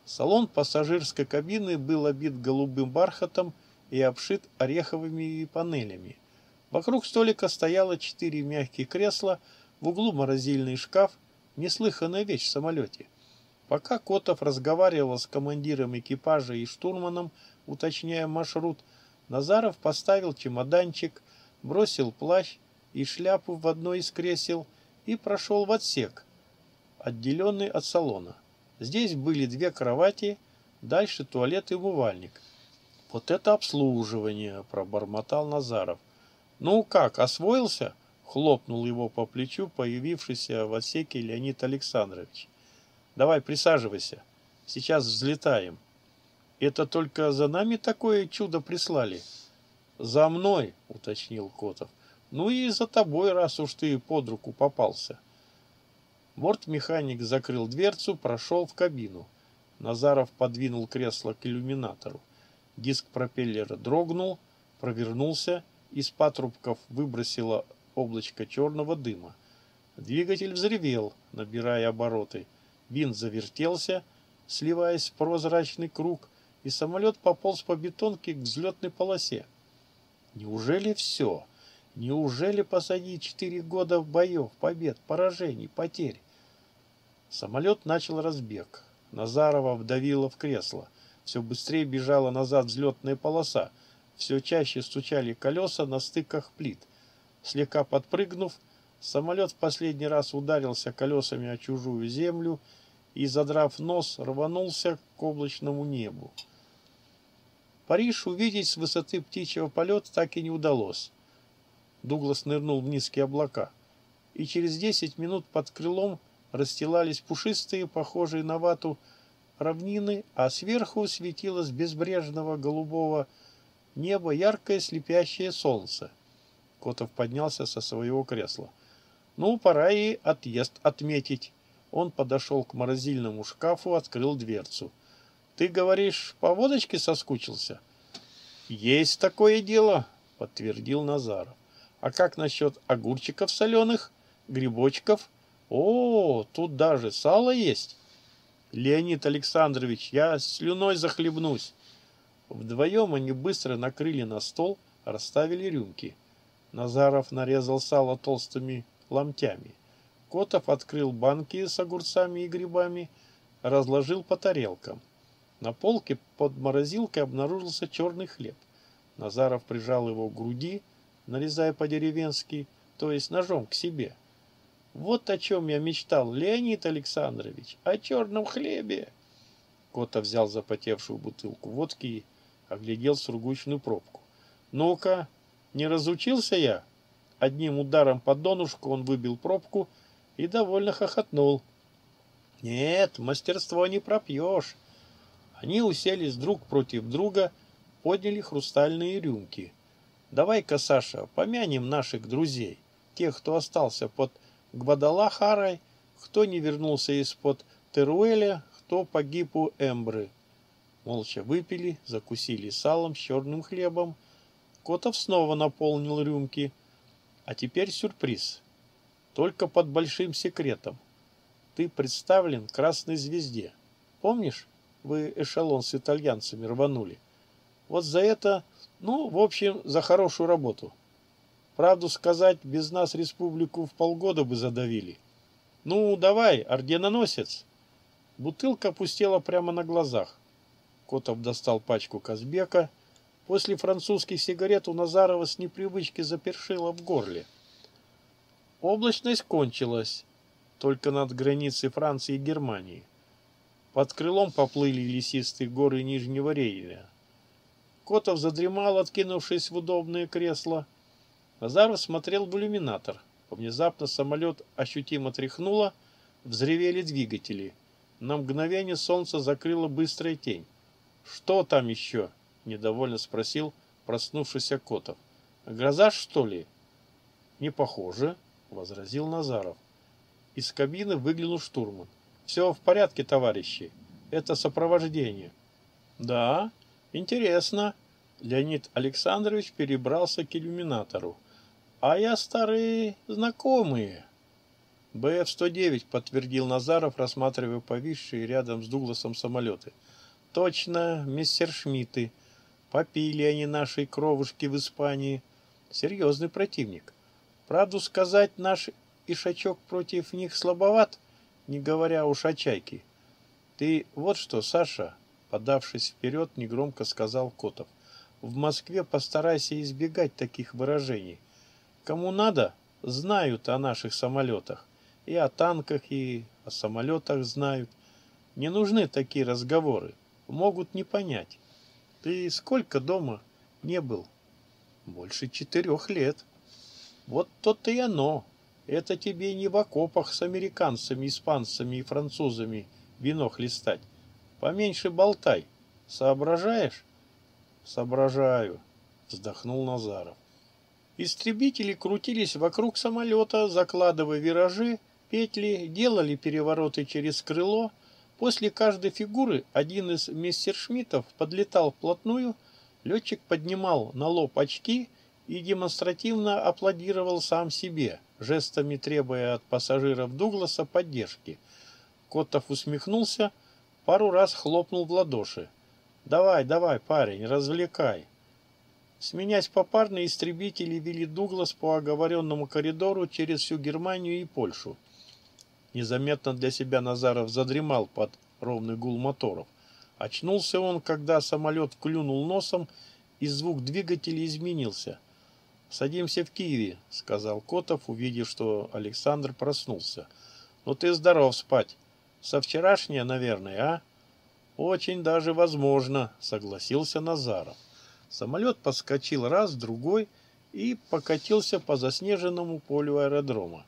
Салон пассажирской кабины был обит голубым бархатом и обшит ореховыми панелями. Вокруг столика стояло четыре мягкие кресла, в углу морозильный шкаф – Неслыханная вещь в самолете. Пока Котов разговаривал с командиром экипажа и штурманом, уточняя маршрут, Назаров поставил чемоданчик, бросил плащ и шляпу в одно из кресел и прошел в отсек, отделенный от салона. Здесь были две кровати, дальше туалет и умывальник. «Вот это обслуживание!» – пробормотал Назаров. «Ну как, освоился?» Хлопнул его по плечу появившийся в отсеке Леонид Александрович. «Давай, присаживайся. Сейчас взлетаем». «Это только за нами такое чудо прислали?» «За мной», — уточнил Котов. «Ну и за тобой, раз уж ты под руку попался». Бортмеханик закрыл дверцу, прошел в кабину. Назаров подвинул кресло к иллюминатору. Диск пропеллера дрогнул, провернулся, из патрубков выбросило облачко черного дыма. Двигатель взревел, набирая обороты. Винт завертелся, сливаясь в прозрачный круг, и самолет пополз по бетонке к взлетной полосе. Неужели все? Неужели позади четыре года боев, побед, поражений, потерь? Самолет начал разбег. Назарова вдавила в кресло. Все быстрее бежала назад взлетная полоса. Все чаще стучали колеса на стыках плит. Слегка подпрыгнув, Самолет в последний раз ударился колесами о чужую землю и, задрав нос, рванулся к облачному небу. Париж увидеть с высоты птичьего полета так и не удалось. Дуглас нырнул в низкие облака, и через десять минут под крылом расстилались пушистые, похожие на вату, равнины, а сверху светило с безбрежного голубого неба яркое слепящее солнце. Котов поднялся со своего кресла. Ну, пора и отъезд отметить. Он подошел к морозильному шкафу, открыл дверцу. Ты говоришь, по водочке соскучился? Есть такое дело, подтвердил Назаров. А как насчет огурчиков соленых, грибочков? О, тут даже сало есть. Леонид Александрович, я слюной захлебнусь. Вдвоем они быстро накрыли на стол, расставили рюмки. Назаров нарезал сало толстыми ломтями. Котов открыл банки с огурцами и грибами, разложил по тарелкам. На полке под морозилкой обнаружился черный хлеб. Назаров прижал его к груди, нарезая по-деревенски, то есть ножом к себе. Вот о чем я мечтал, Леонид Александрович, о черном хлебе. Кота взял запотевшую бутылку водки и оглядел сургучную пробку. Ну-ка, не разучился я? Одним ударом по донышку он выбил пробку и довольно хохотнул. Нет, мастерство не пропьешь. Они уселись друг против друга, подняли хрустальные рюмки. Давай-ка, Саша, помянем наших друзей, тех, кто остался под Гвадалахарой, кто не вернулся из-под Теруэля, кто погиб у Эмбры. Молча выпили, закусили салом с черным хлебом. Котов снова наполнил рюмки. А теперь сюрприз. Только под большим секретом. Ты представлен красной звезде. Помнишь, вы эшелон с итальянцами рванули? Вот за это, ну, в общем, за хорошую работу. Правду сказать, без нас республику в полгода бы задавили. Ну, давай, орденоносец. Бутылка опустела прямо на глазах. Котов достал пачку Казбека. После французских сигарет у Назарова с непривычки запершило в горле. Облачность кончилась, только над границей Франции и Германии. Под крылом поплыли лесистые горы Нижнего Рейля. Котов задремал, откинувшись в удобное кресло. Назаров смотрел в иллюминатор. Внезапно самолет ощутимо тряхнуло, взревели двигатели. На мгновение солнце закрыло быстрая тень. «Что там еще?» – недовольно спросил проснувшийся Котов. «Гроза, что ли?» «Не похоже», – возразил Назаров. Из кабины выглянул штурман. «Все в порядке, товарищи. Это сопровождение». «Да, интересно». Леонид Александрович перебрался к иллюминатору. А я старые знакомые. БФ-109, подтвердил Назаров, рассматривая повисшие рядом с Дугласом самолеты. Точно, мистер Шмидты. Попили они нашей кровушки в Испании. Серьезный противник. Правду сказать, наш Ишачок против них слабоват, не говоря уж о чайке. Ты вот что, Саша, подавшись вперед, негромко сказал Котов. В Москве постарайся избегать таких выражений. Кому надо, знают о наших самолетах. И о танках, и о самолетах знают. Не нужны такие разговоры. Могут не понять. Ты сколько дома не был? Больше четырех лет. Вот то-то и оно. Это тебе не в окопах с американцами, испанцами и французами вино хлестать. Поменьше болтай. Соображаешь? Соображаю, вздохнул Назаров. Истребители крутились вокруг самолета, закладывая виражи, петли, делали перевороты через крыло. После каждой фигуры один из мессершмиттов подлетал вплотную, летчик поднимал на лоб очки и демонстративно аплодировал сам себе, жестами требуя от пассажиров Дугласа поддержки. Котов усмехнулся, пару раз хлопнул в ладоши. «Давай, давай, парень, развлекай!» Сменясь попарно, истребители вели Дуглас по оговоренному коридору через всю Германию и Польшу. Незаметно для себя Назаров задремал под ровный гул моторов. Очнулся он, когда самолет клюнул носом, и звук двигателя изменился. «Садимся в Киеве», — сказал Котов, увидев, что Александр проснулся. «Ну ты здоров спать. Со вчерашнего, наверное, а?» «Очень даже возможно», — согласился Назаров. Самолет подскочил раз, другой и покатился по заснеженному полю аэродрома.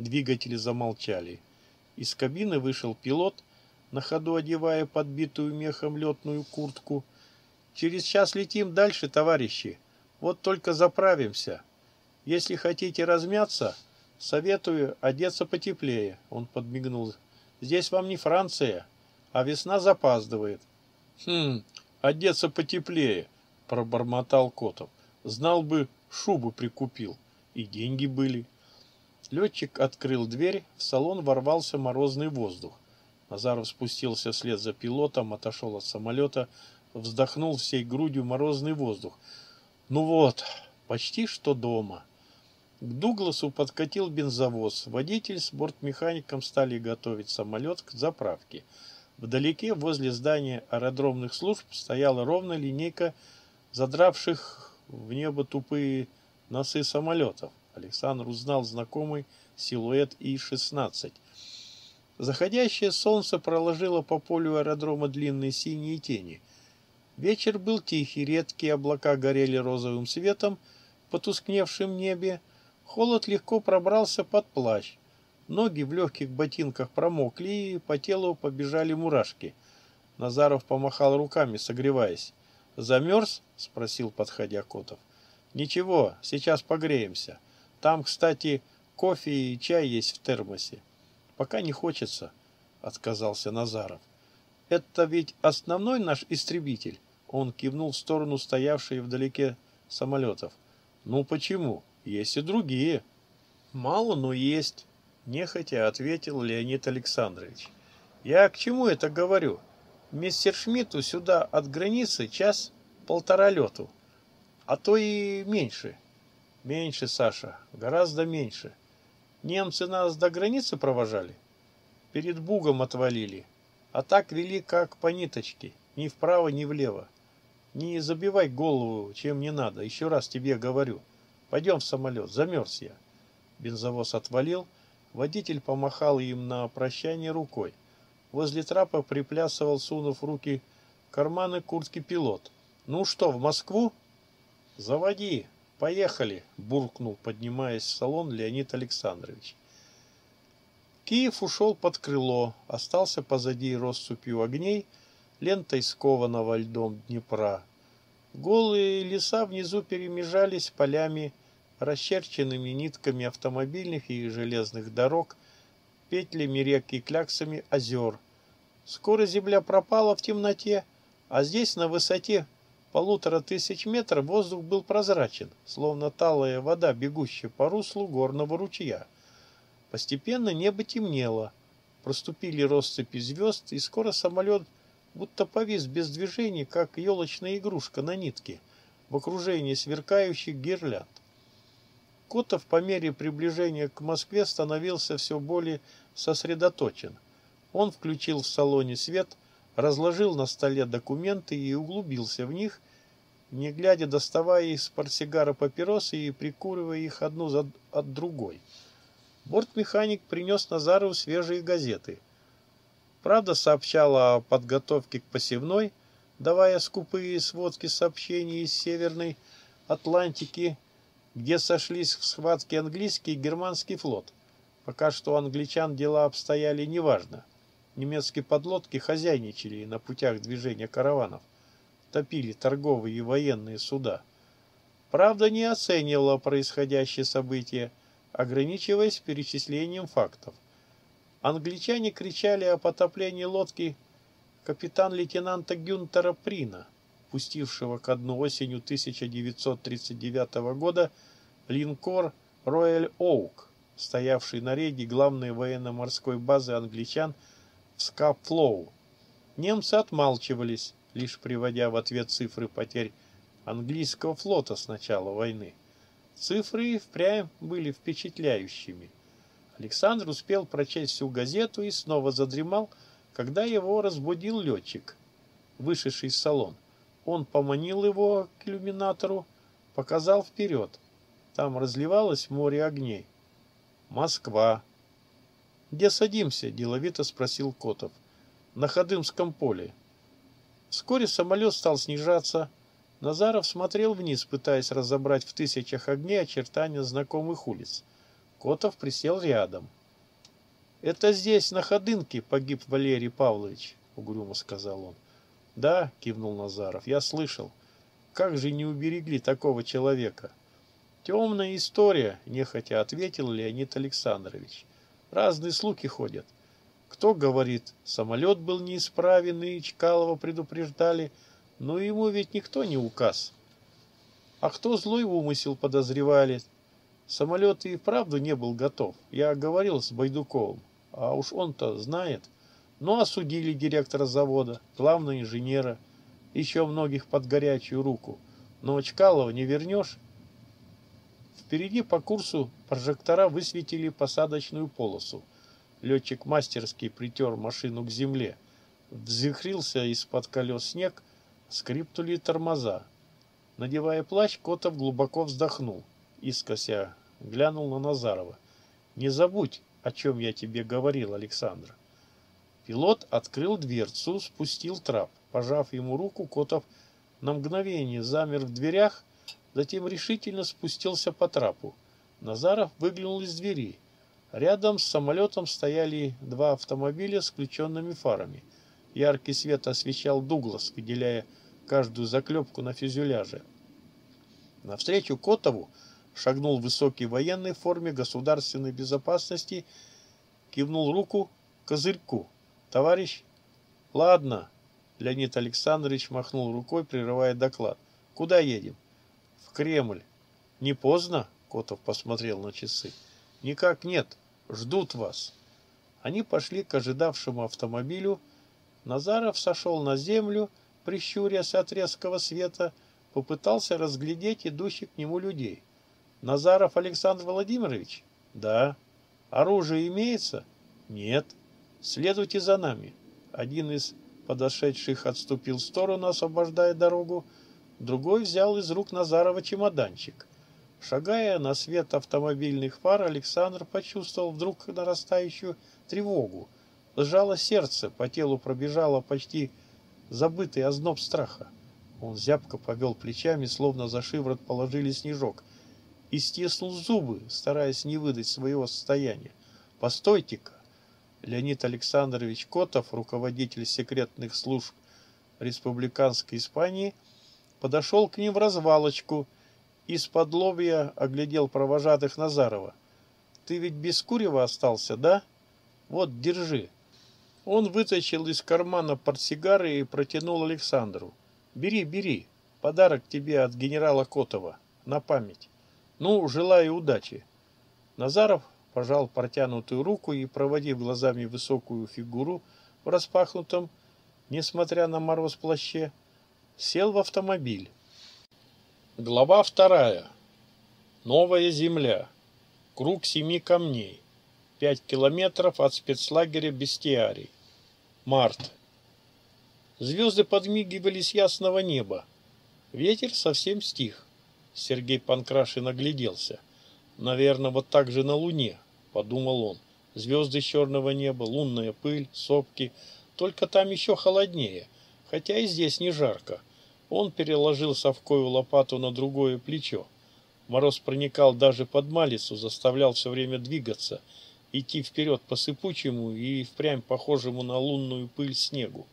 Двигатели замолчали. Из кабины вышел пилот, на ходу одевая подбитую мехом летную куртку. «Через час летим дальше, товарищи. Вот только заправимся. Если хотите размяться, советую одеться потеплее», — он подмигнул. «Здесь вам не Франция, а весна запаздывает». «Хм, одеться потеплее», — пробормотал Котов. «Знал бы, шубу прикупил. И деньги были». Летчик открыл дверь, в салон ворвался морозный воздух. Назаров спустился вслед за пилотом, отошел от самолета, вздохнул всей грудью морозный воздух. Ну вот, почти что дома. К Дугласу подкатил бензовоз. Водитель с бортмехаником стали готовить самолет к заправке. Вдалеке, возле здания аэродромных служб, стояла ровная линейка задравших в небо тупые носы самолетов. Александр узнал знакомый силуэт И-16. Заходящее солнце проложило по полю аэродрома длинные синие тени. Вечер был тихий, редкие облака горели розовым светом в потускневшем небе. Холод легко пробрался под плащ. Ноги в легких ботинках промокли, и по телу побежали мурашки. Назаров помахал руками, согреваясь. «Замерз?» — спросил, подходя Котов. «Ничего, сейчас погреемся. Там, кстати, кофе и чай есть в термосе. Пока не хочется, отказался Назаров. Это ведь основной наш истребитель. Он кивнул в сторону стоявшей вдалеке самолетов. Ну почему? Есть и другие. Мало, но есть, нехотя ответил Леонид Александрович. Я к чему это говорю? Мистер Шмидту сюда от границы час-полтора лету, а то и меньше. Меньше, Саша, гораздо меньше. Немцы нас до границы провожали? Перед Бугом отвалили. А так вели как по ниточке, ни вправо, ни влево. Не забивай голову, чем не надо, еще раз тебе говорю. Пойдем в самолет, замерз я. Бензовоз отвалил, водитель помахал им на прощание рукой. Возле трапа приплясывал, сунув руки в карманы куртки пилот. «Ну что, в Москву?» «Заводи!» «Поехали!» – буркнул, поднимаясь в салон Леонид Александрович. Киев ушел под крыло, остался позади россыпью огней, лентой скованного льдом Днепра. Голые леса внизу перемежались полями, расчерченными нитками автомобильных и железных дорог, петлями рек и кляксами озер. Скоро земля пропала в темноте, а здесь на высоте полутора тысяч метров воздух был прозрачен, словно талая вода, бегущая по руслу горного ручья. Постепенно небо темнело, проступили россыпи звезд, и скоро самолет будто повис без движения, как елочная игрушка на нитке, в окружении сверкающих гирлянд. Котов по мере приближения к Москве становился все более сосредоточен. Он включил в салоне свет – разложил на столе документы и углубился в них, не глядя доставая из портсигара папиросы и прикуривая их одну за, от другой. Бортмеханик принес Назарову свежие газеты. Правда сообщала о подготовке к посевной, давая скупые сводки сообщений из Северной Атлантики, где сошлись в схватке английский и германский флот. Пока что у англичан дела обстояли неважно. Немецкие подлодки хозяйничали на путях движения караванов, топили торговые и военные суда. Правда, не оценивала происходящее событие, ограничиваясь перечислением фактов. Англичане кричали о потоплении лодки капитан-лейтенанта Гюнтера Прина, пустившего ко дну осенью 1939 года линкор Роyal Оук, стоявший на рейде главной военно-морской базы англичан – Скафлоу. Немцы отмалчивались, лишь приводя в ответ цифры потерь английского флота с начала войны. Цифры впрямь были впечатляющими. Александр успел прочесть всю газету и снова задремал, когда его разбудил летчик, вышедший из салон. Он поманил его к иллюминатору, показал вперед. Там разливалось море огней. Москва. Где садимся? Деловито спросил Котов. На Ходымском поле. Вскоре самолет стал снижаться. Назаров смотрел вниз, пытаясь разобрать в тысячах огней очертания знакомых улиц. Котов присел рядом. «Это здесь, на Ходынке, погиб Валерий Павлович», — угрюмо сказал он. «Да», — кивнул Назаров, — «я слышал. Как же не уберегли такого человека?» «Темная история», — нехотя ответил Леонид Александрович. «Разные слухи ходят. Кто говорит, самолет был неисправен и Чкалова предупреждали, но ему ведь никто не указ. А кто злой умысел подозревали? Самолет и вправду не был готов. Я говорил с Байдуковым, а уж он-то знает. Ну, осудили директора завода, главного инженера, еще многих под горячую руку. Но Чкалова не вернешь. Впереди по курсу прожектора высветили посадочную полосу. Летчик мастерски притер машину к земле. Взыхрился из-под колес снег, скрипнули тормоза. Надевая плащ, Котов глубоко вздохнул. Искося глянул на Назарова. «Не забудь, о чем я тебе говорил, Александр». Пилот открыл дверцу, спустил трап. Пожав ему руку, Котов на мгновение замер в дверях, затем решительно спустился по трапу. Назаров выглянул из двери. Рядом с самолетом стояли два автомобиля с включенными фарами. Яркий свет освещал Дуглас, выделяя каждую заклепку на фюзеляже. Навстречу Котову шагнул высокий военный в форме государственной безопасности, кивнул руку козырьку. «Товарищ?» «Ладно», — Леонид Александрович махнул рукой, прерывая доклад. «Куда едем?» «В Кремль». «Не поздно?» — Котов посмотрел на часы. «Никак нет. Ждут вас». Они пошли к ожидавшему автомобилю. Назаров сошел на землю, прищурясь от резкого света, попытался разглядеть идущих к нему людей. «Назаров Александр Владимирович?» «Да». «Оружие имеется?» «Нет». «Следуйте за нами». Один из подошедших отступил в сторону, освобождая дорогу, другой взял из рук Назарова чемоданчик. Шагая на свет автомобильных фар, Александр почувствовал вдруг нарастающую тревогу. Сжало сердце, по телу пробежало почти забытый озноб страха. Он зябко повел плечами, словно за шиворот положили снежок, и стиснул зубы, стараясь не выдать своего состояния. «Постойте-ка!» Леонид Александрович Котов, руководитель секретных служб республиканской Испании, подошел к ним в развалочку – из-под лобья оглядел провожатых Назарова. «Ты ведь без курева остался, да? Вот, держи». Он вытащил из кармана портсигары и протянул Александру. «Бери, бери. Подарок тебе от генерала Котова. На память. Ну, желаю удачи». Назаров пожал протянутую руку и, проводив глазами высокую фигуру в распахнутом, несмотря на мороз плаще, сел в автомобиль. Глава вторая. Новая земля. Круг семи камней. Пять километров от спецлагеря Бестиарий. Март. Звезды подмигивали с ясного неба. Ветер совсем стих. Сергей Панкрашин огляделся. Наверное, вот так же на Луне, подумал он. Звезды черного неба, лунная пыль, сопки. Только там еще холоднее, хотя и здесь не жарко. Он переложил совкою лопату на другое плечо. Мороз проникал даже под малицу, заставлял все время двигаться, идти вперед по сыпучему и впрямь похожему на лунную пыль снегу.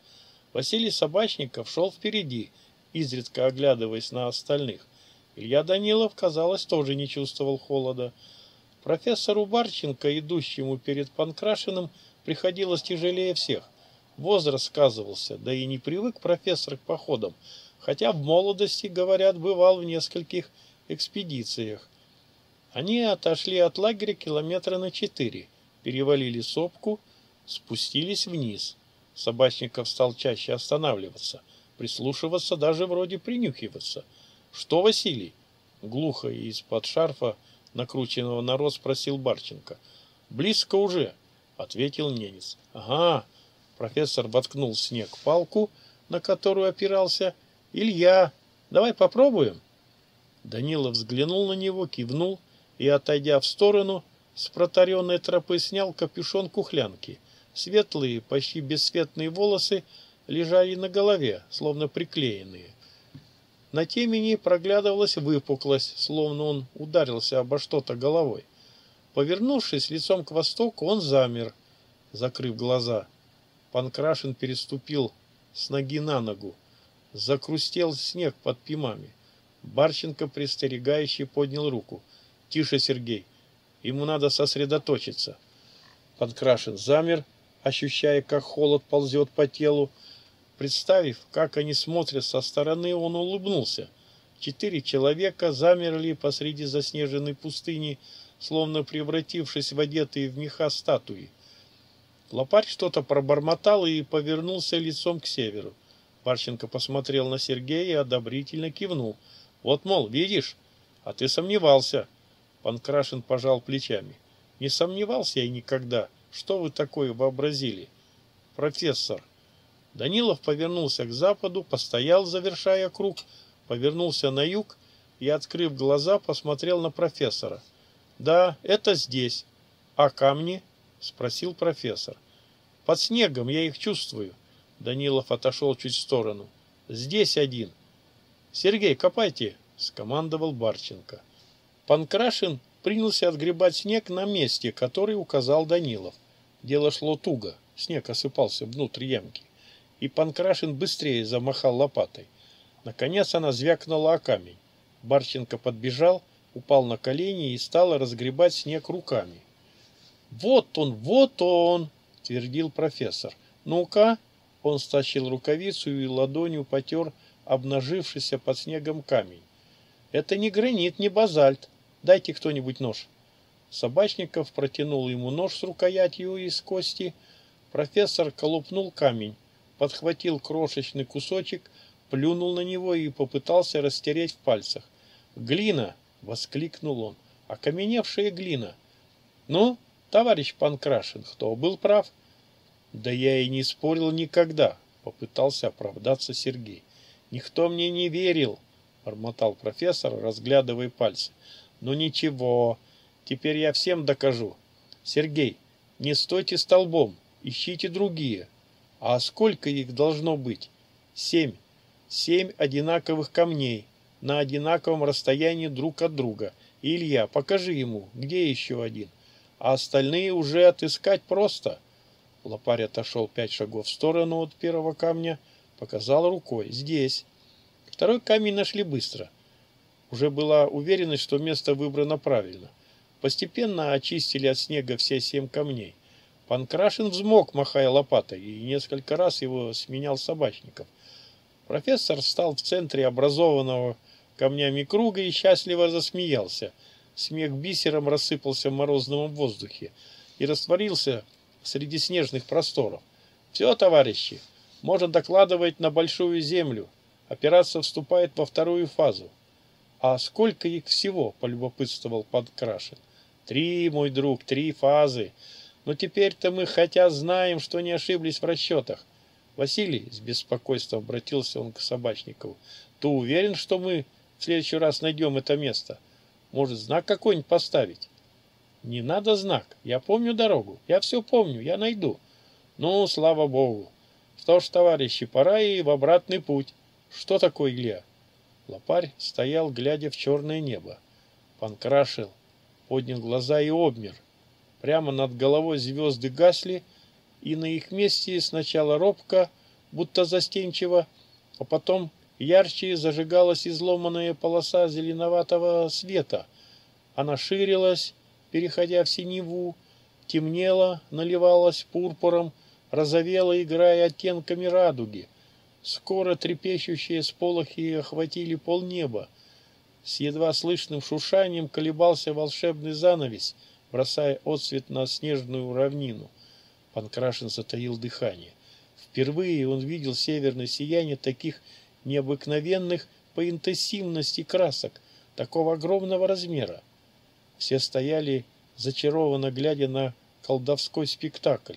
Василий Собачников шел впереди, изредка оглядываясь на остальных. Илья Данилов, казалось, тоже не чувствовал холода. Профессору Барченко, идущему перед Панкрашиным, приходилось тяжелее всех. Возраст сказывался, да и не привык профессор к походам, хотя в молодости, говорят, бывал в нескольких экспедициях. Они отошли от лагеря километра на четыре, перевалили сопку, спустились вниз. Собачников стал чаще останавливаться, прислушиваться, даже вроде принюхиваться. «Что, Василий?» Глухо из-под шарфа, накрученного на рост, спросил Барченко. «Близко уже», — ответил ненец. «Ага». Профессор воткнул в снег палку, на которую опирался, Илья, давай попробуем. Данила взглянул на него, кивнул и, отойдя в сторону, с протаренной тропы снял капюшон кухлянки. Светлые, почти бесцветные волосы лежали на голове, словно приклеенные. На темени проглядывалась выпуклость, словно он ударился обо что-то головой. Повернувшись лицом к востоку, он замер, закрыв глаза. Панкрашин переступил с ноги на ногу. Закрустел снег под пимами. Барченко, пристерегающе, поднял руку. «Тише, Сергей. Ему надо сосредоточиться». Панкрашин замер, ощущая, как холод ползет по телу. Представив, как они смотрят со стороны, он улыбнулся. Четыре человека замерли посреди заснеженной пустыни, словно превратившись в одетые в меха статуи. Лопарь что-то пробормотал и повернулся лицом к северу. Парченко посмотрел на Сергея и одобрительно кивнул. «Вот, мол, видишь? А ты сомневался». Панкрашин пожал плечами. «Не сомневался я никогда. Что вы такое вообразили?» «Профессор». Данилов повернулся к западу, постоял, завершая круг, повернулся на юг и, открыв глаза, посмотрел на профессора. «Да, это здесь. А камни?» — спросил профессор. «Под снегом, я их чувствую». Данилов отошел чуть в сторону. «Здесь один». «Сергей, копайте!» — скомандовал Барченко. Панкрашин принялся отгребать снег на месте, который указал Данилов. Дело шло туго, снег осыпался внутрь ямки. И Панкрашин быстрее замахал лопатой. Наконец она звякнула о камень. Барченко подбежал, упал на колени и стал разгребать снег руками. «Вот он, вот он!» — твердил профессор. «Ну-ка!» — он стащил рукавицу и ладонью потер обнажившийся под снегом камень. «Это не гранит, не базальт. Дайте кто-нибудь нож». Собачников протянул ему нож с рукоятью из кости. Профессор колупнул камень, подхватил крошечный кусочек, плюнул на него и попытался растереть в пальцах. «Глина!» — воскликнул он. «Окаменевшая глина!» «Ну, Товарищ Панкрашин, кто был прав? Да я и не спорил никогда, попытался оправдаться Сергей. Никто мне не верил, бормотал профессор, разглядывая пальцы. Ну ничего, теперь я всем докажу. Сергей, не стойте столбом, ищите другие. А сколько их должно быть? Семь. Семь одинаковых камней на одинаковом расстоянии друг от друга. Илья, покажи ему, где еще один а остальные уже отыскать просто. Лопарь отошел пять шагов в сторону от первого камня, показал рукой. Здесь. Второй камень нашли быстро. Уже была уверенность, что место выбрано правильно. Постепенно очистили от снега все семь камней. Панкрашин взмок, махая лопатой, и несколько раз его сменял собачников. Профессор встал в центре образованного камнями круга и счастливо засмеялся – Смех бисером рассыпался в морозном воздухе и растворился среди снежных просторов. Все, товарищи, можно докладывать на большую землю. Операция вступает во вторую фазу. А сколько их всего, полюбопытствовал Подкрашин. Три, мой друг, три фазы. Но теперь-то мы хотя знаем, что не ошиблись в расчетах. Василий, с беспокойством обратился он к Собачникову, ты уверен, что мы в следующий раз найдем это место? Может, знак какой-нибудь поставить? Не надо знак. Я помню дорогу. Я все помню. Я найду. Ну, слава богу. Что ж, товарищи, пора и в обратный путь. Что такое Илья? Лопарь стоял, глядя в черное небо. Панкрашил, поднял глаза и обмер. Прямо над головой звезды гасли, и на их месте сначала робко, будто застенчиво, а потом Ярче зажигалась изломанная полоса зеленоватого света. Она ширилась, переходя в синеву, темнела, наливалась пурпуром, розовела, играя оттенками радуги. Скоро трепещущие сполохи охватили полнеба. С едва слышным шушанием колебался волшебный занавес, бросая отсвет на снежную равнину. Панкрашин затаил дыхание. Впервые он видел северное сияние таких необыкновенных по интенсивности красок, такого огромного размера. Все стояли, зачарованно глядя на колдовской спектакль.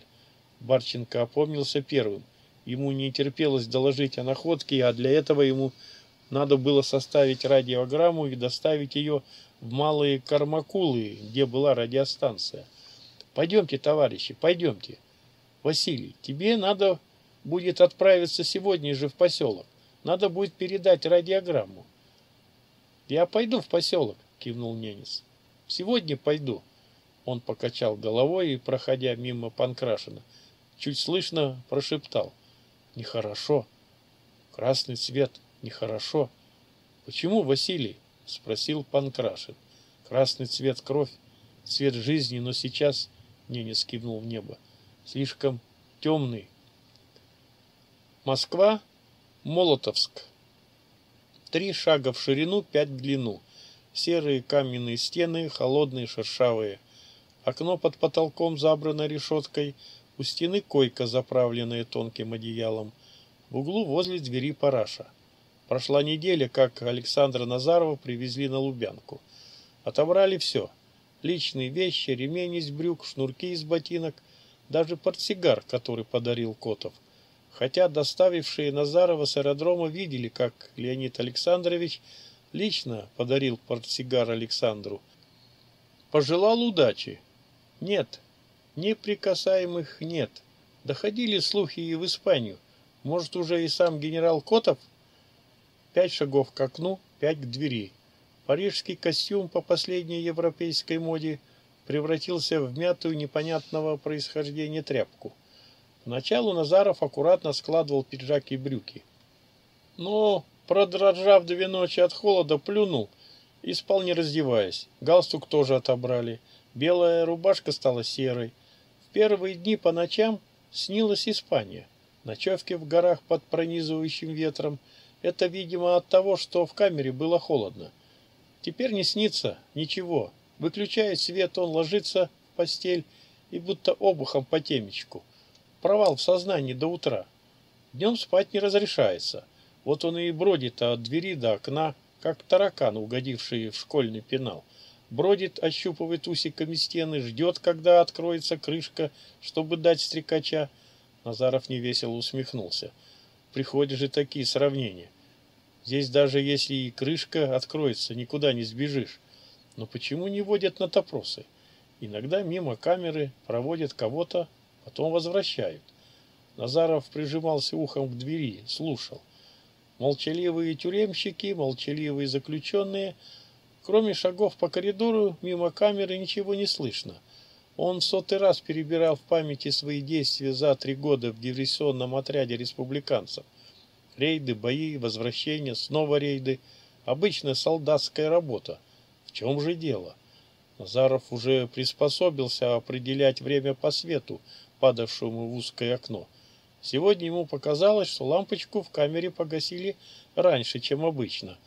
Барченко опомнился первым. Ему не терпелось доложить о находке, а для этого ему Надо было составить радиограмму и доставить ее в Малые Кармакулы, где была радиостанция. Пойдемте, товарищи, пойдемте. Василий, тебе надо будет отправиться сегодня же в поселок. Надо будет передать радиограмму. Я пойду в поселок, кивнул ненец. Сегодня пойду. Он покачал головой и, проходя мимо Панкрашина, чуть слышно прошептал. Нехорошо. Красный цвет. Нехорошо. Почему, Василий? Спросил Панкрашин. Красный цвет кровь, цвет жизни, но сейчас, Ненец кивнул в небо, слишком темный. Москва, Молотовск. Три шага в ширину, пять в длину. Серые каменные стены, холодные, шершавые. Окно под потолком забрано решеткой. У стены койка, заправленная тонким одеялом. В углу возле двери параша. Прошла неделя, как Александра Назарова привезли на Лубянку. Отобрали все. Личные вещи, ремень из брюк, шнурки из ботинок, даже портсигар, который подарил Котов. Хотя доставившие Назарова с аэродрома видели, как Леонид Александрович лично подарил портсигар Александру. Пожелал удачи. Нет, неприкасаемых нет. Доходили слухи и в Испанию. Может, уже и сам генерал Котов? Пять шагов к окну, пять к двери. Парижский костюм по последней европейской моде превратился в мятую непонятного происхождения тряпку. Поначалу Назаров аккуратно складывал пиджак и брюки. Но, продрожав две ночи от холода, плюнул и спал не раздеваясь. Галстук тоже отобрали. Белая рубашка стала серой. В первые дни по ночам снилась Испания. Ночевки в горах под пронизывающим ветром. Это, видимо, от того, что в камере было холодно. Теперь не снится ничего. Выключает свет, он ложится в постель и будто обухом по темечку. Провал в сознании до утра. Днем спать не разрешается. Вот он и бродит от двери до окна, как таракан, угодивший в школьный пенал. Бродит, ощупывает усиками стены, ждет, когда откроется крышка, чтобы дать стрекача. Назаров невесело усмехнулся. Приходят же такие сравнения. Здесь даже если и крышка откроется, никуда не сбежишь. Но почему не водят на топросы? Иногда мимо камеры проводят кого-то, потом возвращают. Назаров прижимался ухом к двери, слушал. Молчаливые тюремщики, молчаливые заключенные. Кроме шагов по коридору, мимо камеры ничего не слышно. Он сотый раз перебирал в памяти свои действия за три года в диверсионном отряде республиканцев. Рейды, бои, возвращения, снова рейды. Обычная солдатская работа. В чем же дело? Назаров уже приспособился определять время по свету, падавшему в узкое окно. Сегодня ему показалось, что лампочку в камере погасили раньше, чем обычно.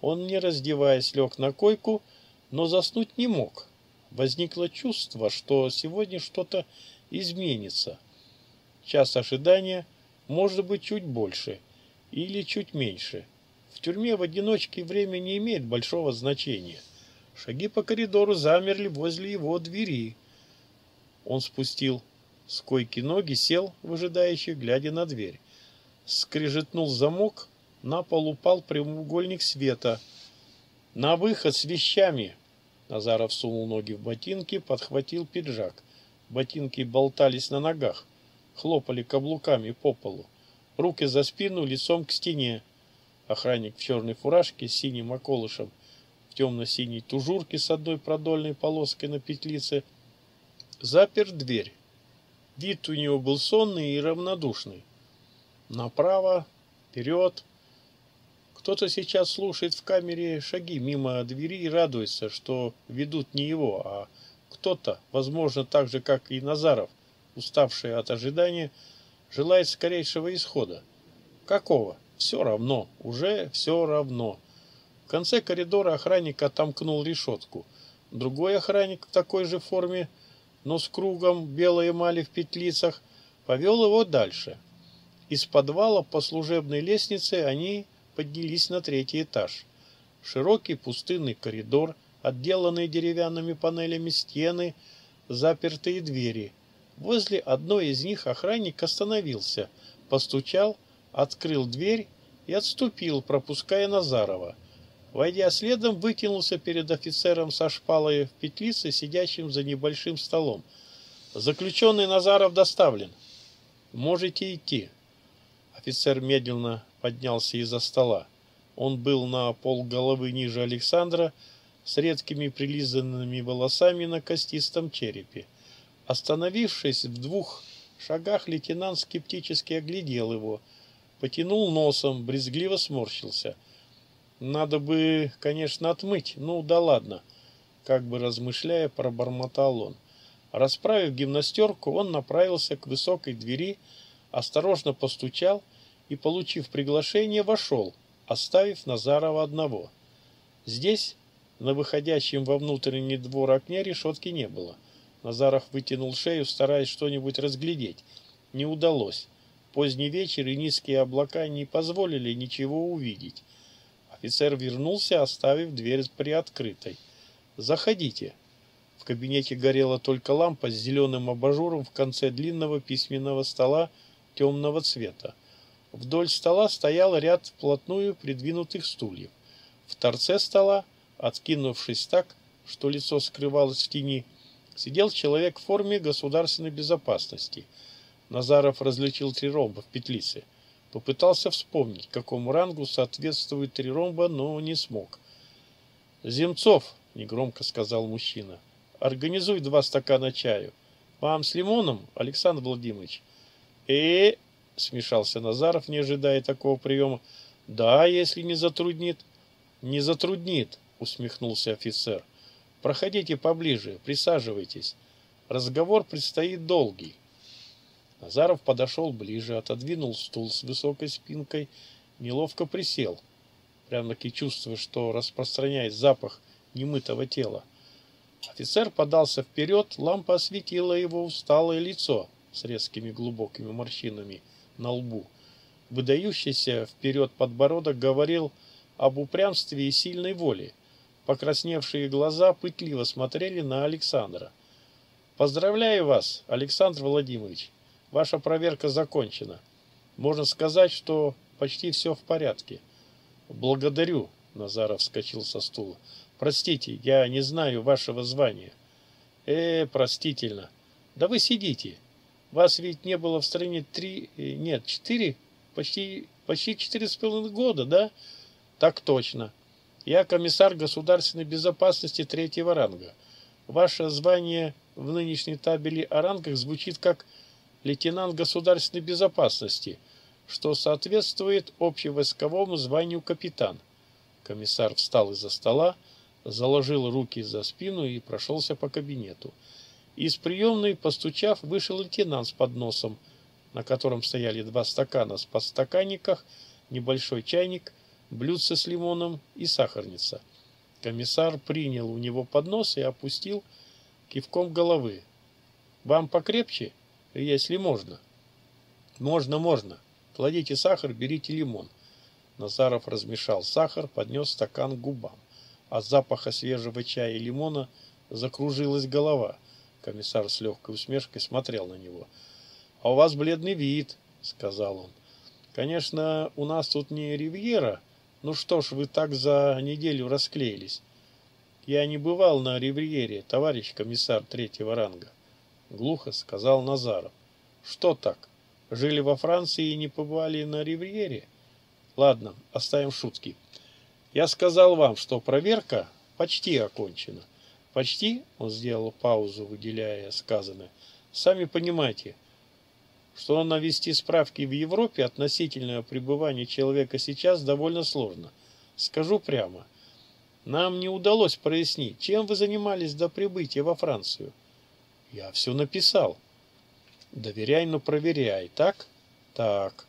Он, не раздеваясь, лег на койку, но заснуть не мог. Возникло чувство, что сегодня что-то изменится. Час ожидания, может быть, чуть больше или чуть меньше. В тюрьме в одиночке время не имеет большого значения. Шаги по коридору замерли возле его двери. Он спустил с койки ноги, сел, выжидающий, глядя на дверь. Скрежетнул замок, на пол упал прямоугольник света. «На выход с вещами!» Назаров сунул ноги в ботинки, подхватил пиджак. Ботинки болтались на ногах, хлопали каблуками по полу. Руки за спину, лицом к стене. Охранник в черной фуражке с синим околышем, в темно-синей тужурке с одной продольной полоской на петлице, запер дверь. Вид у него был сонный и равнодушный. Направо, вперед. Кто-то сейчас слушает в камере шаги мимо двери и радуется, что ведут не его, а кто-то, возможно, так же, как и Назаров, уставший от ожидания, желает скорейшего исхода. Какого? Все равно, уже все равно. В конце коридора охранник отомкнул решетку. Другой охранник в такой же форме – но с кругом белой эмали в петлицах, повел его дальше. Из подвала по служебной лестнице они поднялись на третий этаж. Широкий пустынный коридор, отделанные деревянными панелями стены, запертые двери. Возле одной из них охранник остановился, постучал, открыл дверь и отступил, пропуская Назарова. Войдя следом, вытянулся перед офицером со шпалой в петлице, сидящим за небольшим столом. «Заключенный Назаров доставлен. Можете идти». Офицер медленно поднялся из-за стола. Он был на пол головы ниже Александра, с редкими прилизанными волосами на костистом черепе. Остановившись в двух шагах, лейтенант скептически оглядел его, потянул носом, брезгливо сморщился. «Надо бы, конечно, отмыть, ну да ладно», как бы размышляя, пробормотал он. Расправив гимнастерку, он направился к высокой двери, осторожно постучал и, получив приглашение, вошел, оставив Назарова одного. Здесь, на выходящем во внутренний двор окне, решетки не было. Назаров вытянул шею, стараясь что-нибудь разглядеть. Не удалось. Поздний вечер и низкие облака не позволили ничего увидеть. Офицер вернулся, оставив дверь приоткрытой. «Заходите». В кабинете горела только лампа с зеленым абажуром в конце длинного письменного стола темного цвета. Вдоль стола стоял ряд вплотную придвинутых стульев. В торце стола, откинувшись так, что лицо скрывалось в тени, сидел человек в форме государственной безопасности. Назаров различил три ромба в петлице. Попытался вспомнить, какому рангу соответствует три ромба, но не смог. «Земцов», — негромко сказал мужчина, — «организуй два стакана чаю. Вам с лимоном, Александр Владимирович?» «Э, — смешался Назаров, не ожидая такого приема. «Да, если не затруднит». «Не затруднит», — усмехнулся офицер. «Проходите поближе, присаживайтесь. Разговор предстоит долгий». Назаров подошел ближе, отодвинул стул с высокой спинкой, неловко присел, прямо-таки чувствуя, что распространяет запах немытого тела. Офицер подался вперед, лампа осветила его усталое лицо с резкими глубокими морщинами – на лбу. Выдающийся вперед подбородок говорил об упрямстве и сильной воле. Покрасневшие глаза пытливо смотрели на Александра. «Поздравляю вас, Александр Владимирович. Ваша проверка закончена. Можно сказать, что почти все в порядке». «Благодарю», — Назаров вскочил со стула. «Простите, я не знаю вашего звания». «Э, простительно. Да вы сидите. Вас ведь не было в стране три, э, нет, четыре, почти, почти четыре с половиной года, да? Так точно. Я комиссар государственной безопасности третьего ранга. Ваше звание в нынешней табели о рангах звучит как лейтенант государственной безопасности, что соответствует общевойсковому званию капитан. Комиссар встал из-за стола, заложил руки за спину и прошелся по кабинету. Из приемной, постучав, вышел лейтенант с подносом, на котором стояли два стакана с подстаканниках, небольшой чайник, блюдце с лимоном и сахарница. Комиссар принял у него поднос и опустил кивком головы. «Вам покрепче, если можно?» «Можно, можно. Кладите сахар, берите лимон». Назаров размешал сахар, поднес стакан к губам. От запаха свежего чая и лимона закружилась голова – Комиссар с легкой усмешкой смотрел на него. «А у вас бледный вид», — сказал он. «Конечно, у нас тут не ривьера. Ну что ж, вы так за неделю расклеились. Я не бывал на ривьере, товарищ комиссар третьего ранга», — глухо сказал Назаров. «Что так? Жили во Франции и не побывали на ривьере? Ладно, оставим шутки. Я сказал вам, что проверка почти окончена. Почти, он сделал паузу, выделяя сказанное, сами понимаете, что навести справки в Европе относительно пребывания человека сейчас довольно сложно. Скажу прямо, нам не удалось прояснить, чем вы занимались до прибытия во Францию. Я все написал. Доверяй, но проверяй, так? Так.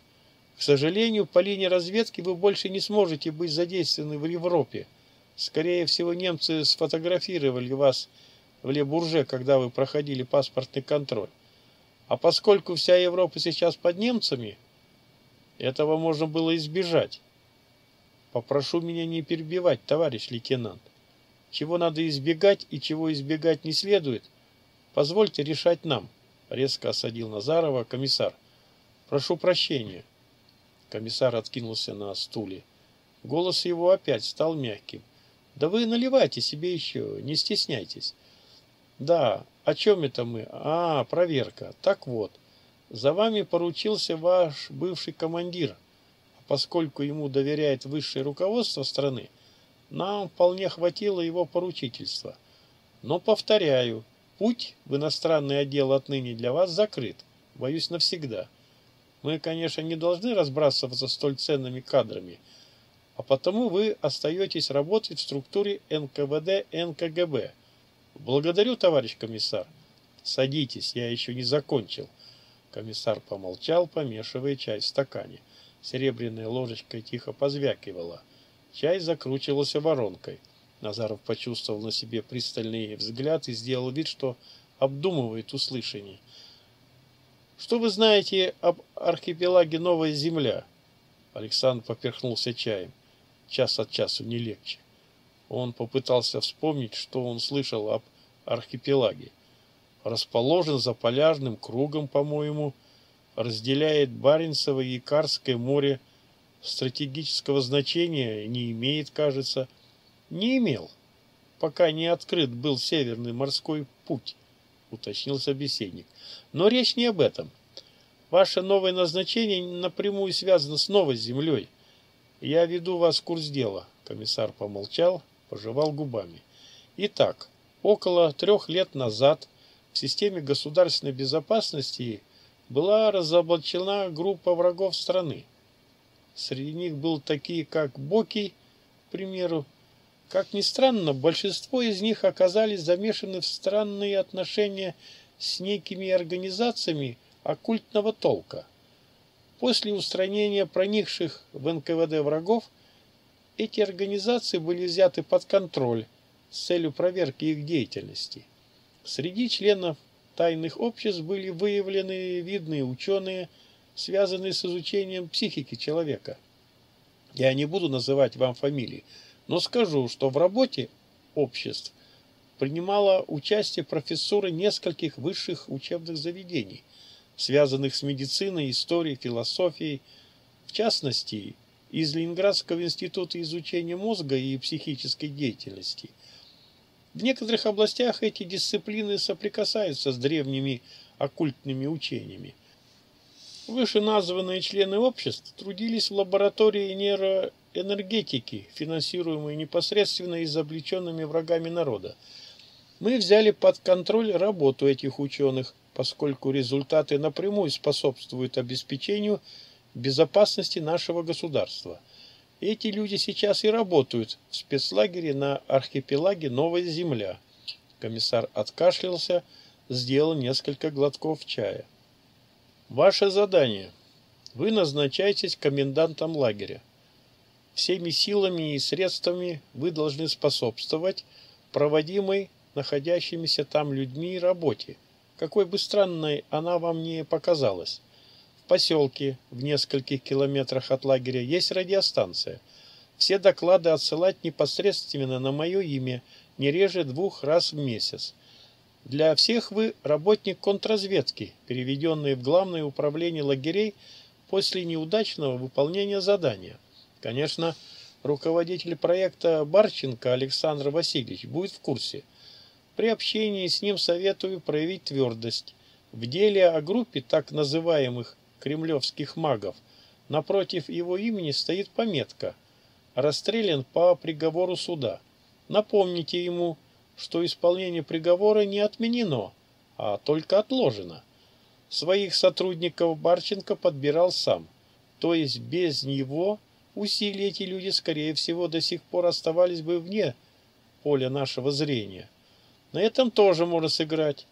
К сожалению, по линии разведки вы больше не сможете быть задействованы в Европе. Скорее всего, немцы сфотографировали вас в Ле-Бурже, когда вы проходили паспортный контроль. А поскольку вся Европа сейчас под немцами, этого можно было избежать. Попрошу меня не перебивать, товарищ лейтенант. Чего надо избегать и чего избегать не следует, позвольте решать нам, резко осадил Назарова комиссар. Прошу прощения. Комиссар откинулся на стуле. Голос его опять стал мягким. Да вы наливайте себе еще, не стесняйтесь. Да, о чем это мы? А, проверка. Так вот, за вами поручился ваш бывший командир. А поскольку ему доверяет высшее руководство страны, нам вполне хватило его поручительства. Но, повторяю, путь в иностранный отдел отныне для вас закрыт. Боюсь, навсегда. Мы, конечно, не должны разбрасываться столь ценными кадрами – а потому вы остаетесь работать в структуре НКВД НКГБ. Благодарю, товарищ комиссар. Садитесь, я еще не закончил. Комиссар помолчал, помешивая чай в стакане. Серебряная ложечка тихо позвякивала. Чай закручивался воронкой. Назаров почувствовал на себе пристальный взгляд и сделал вид, что обдумывает услышание. «Что вы знаете об архипелаге Новая Земля?» Александр поперхнулся чаем час от часу не легче. Он попытался вспомнить, что он слышал об архипелаге. Расположен за полярным кругом, по-моему, разделяет Баренцево и Карское море, стратегического значения не имеет, кажется. Не имел, пока не открыт был Северный морской путь, уточнил собеседник. Но речь не об этом. Ваше новое назначение напрямую связано с новой землей. Я веду вас в курс дела. Комиссар помолчал, пожевал губами. Итак, около трех лет назад в системе государственной безопасности была разоблачена группа врагов страны. Среди них был такие, как Боки, к примеру. Как ни странно, большинство из них оказались замешаны в странные отношения с некими организациями оккультного толка. После устранения проникших в НКВД врагов, эти организации были взяты под контроль с целью проверки их деятельности. Среди членов тайных обществ были выявлены видные ученые, связанные с изучением психики человека. Я не буду называть вам фамилии, но скажу, что в работе обществ принимала участие профессоры нескольких высших учебных заведений – связанных с медициной, историей, философией, в частности, из Ленинградского института изучения мозга и психической деятельности. В некоторых областях эти дисциплины соприкасаются с древними оккультными учениями. Вышеназванные члены обществ трудились в лаборатории нейроэнергетики, финансируемой непосредственно изобличенными врагами народа. Мы взяли под контроль работу этих ученых, поскольку результаты напрямую способствуют обеспечению безопасности нашего государства. Эти люди сейчас и работают в спецлагере на архипелаге Новая Земля. Комиссар откашлялся, сделал несколько глотков чая. Ваше задание. Вы назначаетесь комендантом лагеря. Всеми силами и средствами вы должны способствовать проводимой находящимися там людьми работе, какой бы странной она вам не показалась. В поселке, в нескольких километрах от лагеря, есть радиостанция. Все доклады отсылать непосредственно на мое имя не реже двух раз в месяц. Для всех вы работник контрразведки, переведенный в Главное управление лагерей после неудачного выполнения задания. Конечно, руководитель проекта Барченко Александр Васильевич будет в курсе – при общении с ним советую проявить твердость. В деле о группе так называемых кремлевских магов напротив его имени стоит пометка «Расстрелян по приговору суда». Напомните ему, что исполнение приговора не отменено, а только отложено. Своих сотрудников Барченко подбирал сам, то есть без него усилия эти люди, скорее всего, до сих пор оставались бы вне поля нашего зрения. На этом тоже можно сыграть.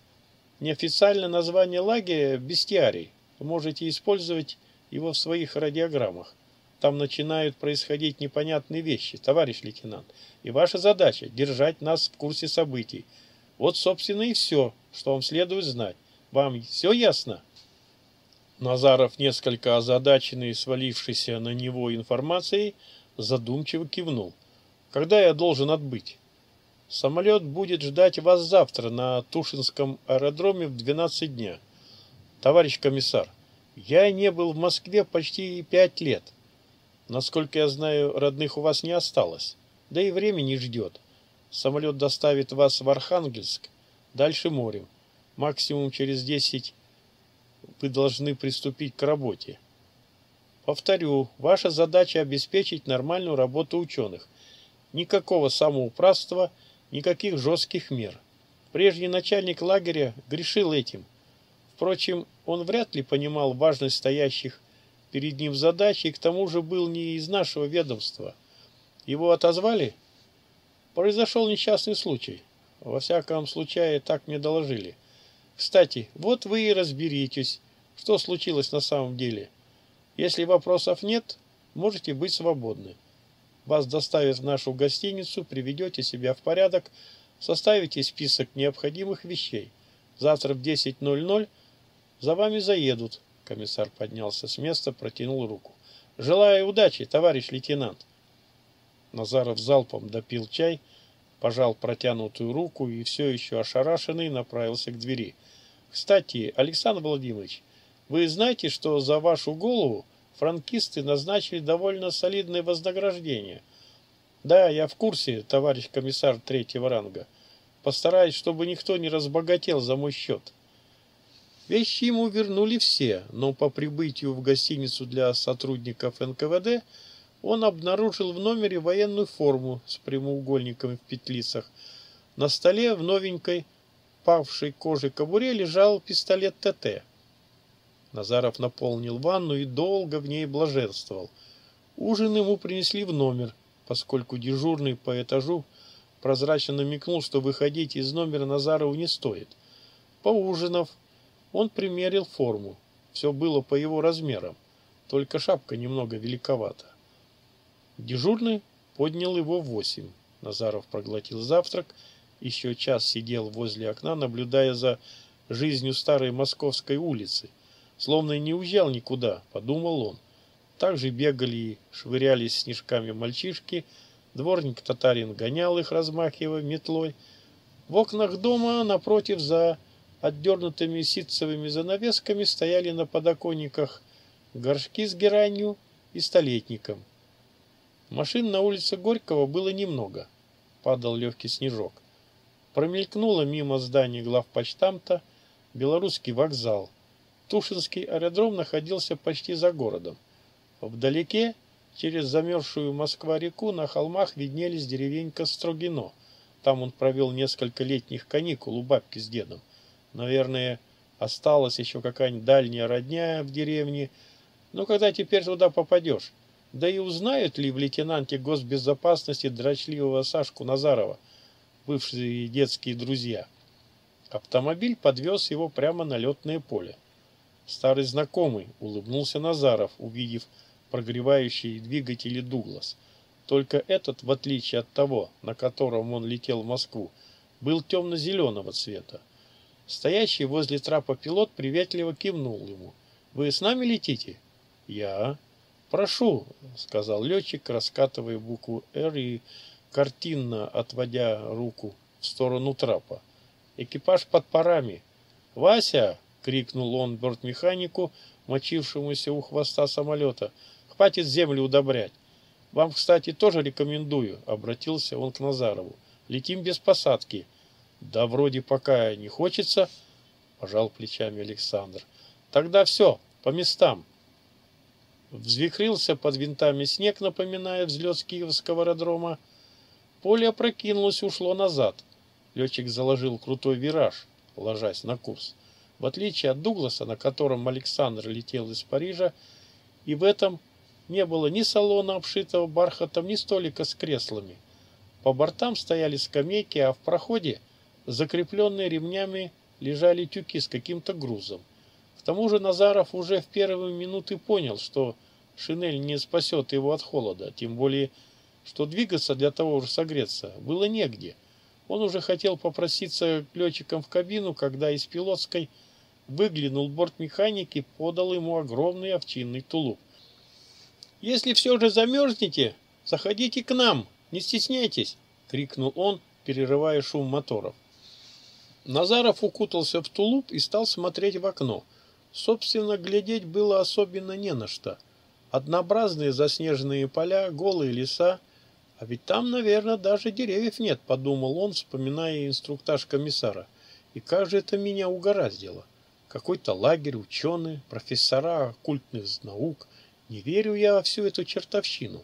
Неофициальное название лагеря – бестиарий. Вы можете использовать его в своих радиограммах. Там начинают происходить непонятные вещи, товарищ лейтенант. И ваша задача – держать нас в курсе событий. Вот, собственно, и все, что вам следует знать. Вам все ясно? Назаров, несколько озадаченный свалившийся на него информацией, задумчиво кивнул. «Когда я должен отбыть?» Самолет будет ждать вас завтра на Тушинском аэродроме в 12 дня. Товарищ комиссар, Я не был в Москве почти пять лет. Насколько я знаю, родных у вас не осталось. Да и время не ждет. Самолет доставит вас в Архангельск, дальше морем. Максимум через десять вы должны приступить к работе. Повторю, ваша задача обеспечить нормальную работу ученых. Никакого самоуправства, никаких жестких мер. Прежний начальник лагеря грешил этим. Впрочем, он вряд ли понимал важность стоящих перед ним задач и к тому же был не из нашего ведомства. Его отозвали? Произошел несчастный случай. Во всяком случае, так мне доложили. Кстати, вот вы и разберитесь, что случилось на самом деле. Если вопросов нет, можете быть свободны. Вас доставят в нашу гостиницу, приведете себя в порядок, составите список необходимых вещей. Завтра в 10.00 за вами заедут. Комиссар поднялся с места, протянул руку. Желаю удачи, товарищ лейтенант. Назаров залпом допил чай, пожал протянутую руку и все еще ошарашенный направился к двери. Кстати, Александр Владимирович, вы знаете, что за вашу голову франкисты назначили довольно солидное вознаграждение? Да, я в курсе, товарищ комиссар третьего ранга. Постараюсь, чтобы никто не разбогател за мой счет. Вещи ему вернули все, но по прибытию в гостиницу для сотрудников НКВД он обнаружил в номере военную форму с прямоугольниками в петлицах. На столе в новенькой павшей коже кобуре лежал пистолет ТТ. Назаров наполнил ванну и долго в ней блаженствовал. Ужин ему принесли в номер, поскольку дежурный по этажу прозрачно намекнул, что выходить из номера Назарову не стоит. Поужинав, он примерил форму. Все было по его размерам, только шапка немного великовата. Дежурный поднял его в восемь. Назаров проглотил завтрак, еще час сидел возле окна, наблюдая за жизнью старой московской улицы. Словно не уезжал никуда, подумал он. Так же бегали и швырялись снежками мальчишки, дворник-татарин гонял их, размахивая метлой. В окнах дома напротив за отдернутыми ситцевыми занавесками стояли на подоконниках горшки с геранью и столетником. Машин на улице Горького было немного. Падал легкий снежок. Промелькнуло мимо здания главпочтамта белорусский вокзал. Тушинский аэродром находился почти за городом. Вдалеке, через замерзшую Москва-реку, на холмах виднелись деревенька Строгино. Там он провел несколько летних каникул у бабки с дедом. Наверное, осталась еще какая-нибудь дальняя родня в деревне. Но когда теперь туда попадешь? Да и узнают ли в лейтенанте госбезопасности дрочливого Сашку Назарова, бывшие детские друзья? Автомобиль подвез его прямо на летное поле. Старый знакомый улыбнулся Назаров, увидев прогревающие двигатели «Дуглас». Только этот, в отличие от того, на котором он летел в Москву, был темно-зеленого цвета. Стоящий возле трапа пилот приветливо кивнул ему. «Вы с нами летите?» «Я». «Прошу», — сказал летчик, раскатывая букву «Р» и картинно отводя руку в сторону трапа. «Экипаж под парами». «Вася!» — крикнул он бортмеханику, мочившемуся у хвоста самолета. «Хватит землю удобрять. Вам, кстати, тоже рекомендую», — обратился он к Назарову. «Летим без посадки». Да вроде пока не хочется, пожал плечами Александр. Тогда все, по местам. Взвихрился под винтами снег, напоминая взлет с Киевского аэродрома. Поле опрокинулось ушло назад. Летчик заложил крутой вираж, ложась на курс. В отличие от Дугласа, на котором Александр летел из Парижа, и в этом не было ни салона, обшитого бархатом, ни столика с креслами. По бортам стояли скамейки, а в проходе – закрепленные ремнями лежали тюки с каким-то грузом. К тому же Назаров уже в первые минуты понял, что шинель не спасет его от холода, тем более, что двигаться для того же согреться было негде. Он уже хотел попроситься к летчикам в кабину, когда из пилотской выглянул бортмеханик и подал ему огромный овчинный тулуп. «Если все же замерзнете, заходите к нам, не стесняйтесь!» — крикнул он, перерывая шум моторов. Назаров укутался в тулуп и стал смотреть в окно. Собственно, глядеть было особенно не на что. Однообразные заснеженные поля, голые леса. А ведь там, наверное, даже деревьев нет, подумал он, вспоминая инструктаж комиссара. И как же это меня угораздило? Какой-то лагерь, ученые, профессора оккультных наук. Не верю я во всю эту чертовщину.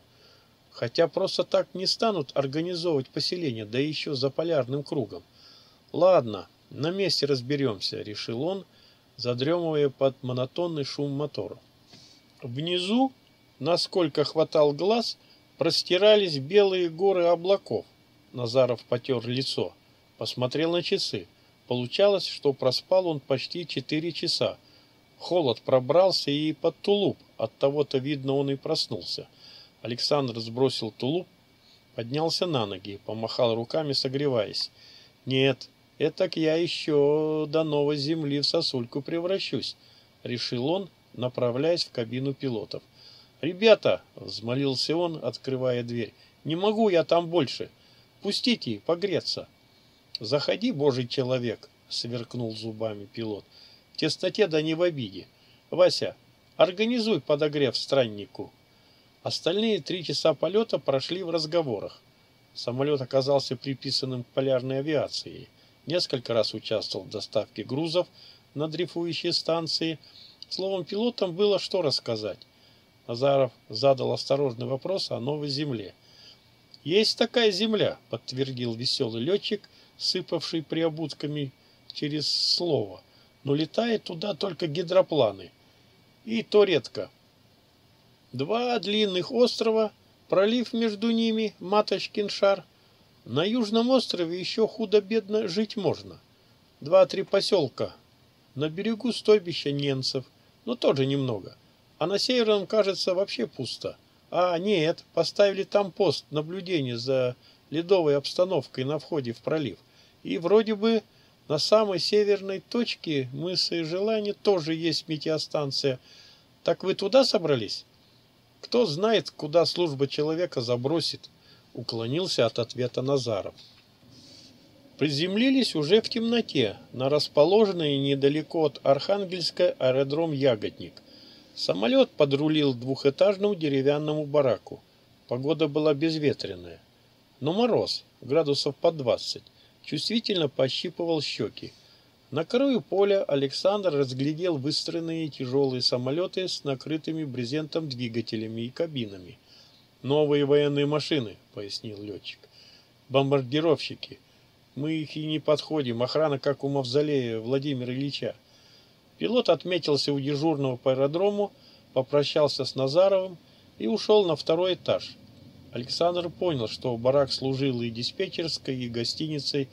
Хотя просто так не станут организовывать поселение, да еще за полярным кругом. Ладно, на месте разберемся, решил он, задремывая под монотонный шум мотора. Внизу, насколько хватал глаз, простирались белые горы облаков. Назаров потер лицо, посмотрел на часы. Получалось, что проспал он почти четыре часа. Холод пробрался и под тулуп, от того-то видно он и проснулся. Александр сбросил тулуп, поднялся на ноги, помахал руками, согреваясь. Нет, это я еще до новой земли в сосульку превращусь, решил он, направляясь в кабину пилотов. «Ребята!» — взмолился он, открывая дверь. «Не могу я там больше. Пустите погреться». «Заходи, божий человек!» — сверкнул зубами пилот. «В тесноте да не в обиде. Вася, организуй подогрев страннику». Остальные три часа полета прошли в разговорах. Самолет оказался приписанным к полярной авиации. Несколько раз участвовал в доставке грузов на дрейфующие станции. Словом, пилотам было что рассказать. Назаров задал осторожный вопрос о новой земле. «Есть такая земля», — подтвердил веселый летчик, сыпавший приобутками через слово. «Но летает туда только гидропланы. И то редко. Два длинных острова, пролив между ними, Маточкин шар. На южном острове еще худо-бедно жить можно. Два-три поселка. На берегу стойбища немцев, но тоже немного. А на северном, кажется, вообще пусто. А, нет, поставили там пост наблюдения за ледовой обстановкой на входе в пролив. И вроде бы на самой северной точке мыса и желания тоже есть метеостанция. Так вы туда собрались? Кто знает, куда служба человека забросит, уклонился от ответа Назаров. Приземлились уже в темноте на расположенный недалеко от Архангельска аэродром Ягодник. Самолет подрулил двухэтажному деревянному бараку. Погода была безветренная. Но мороз, градусов по двадцать, чувствительно пощипывал щеки. На краю поля Александр разглядел выстроенные тяжелые самолеты с накрытыми брезентом двигателями и кабинами. «Новые военные машины», — пояснил летчик. «Бомбардировщики. Мы их и не подходим. Охрана, как у мавзолея Владимира Ильича». Пилот отметился у дежурного по аэродрому, попрощался с Назаровым и ушел на второй этаж. Александр понял, что барак служил и диспетчерской, и гостиницей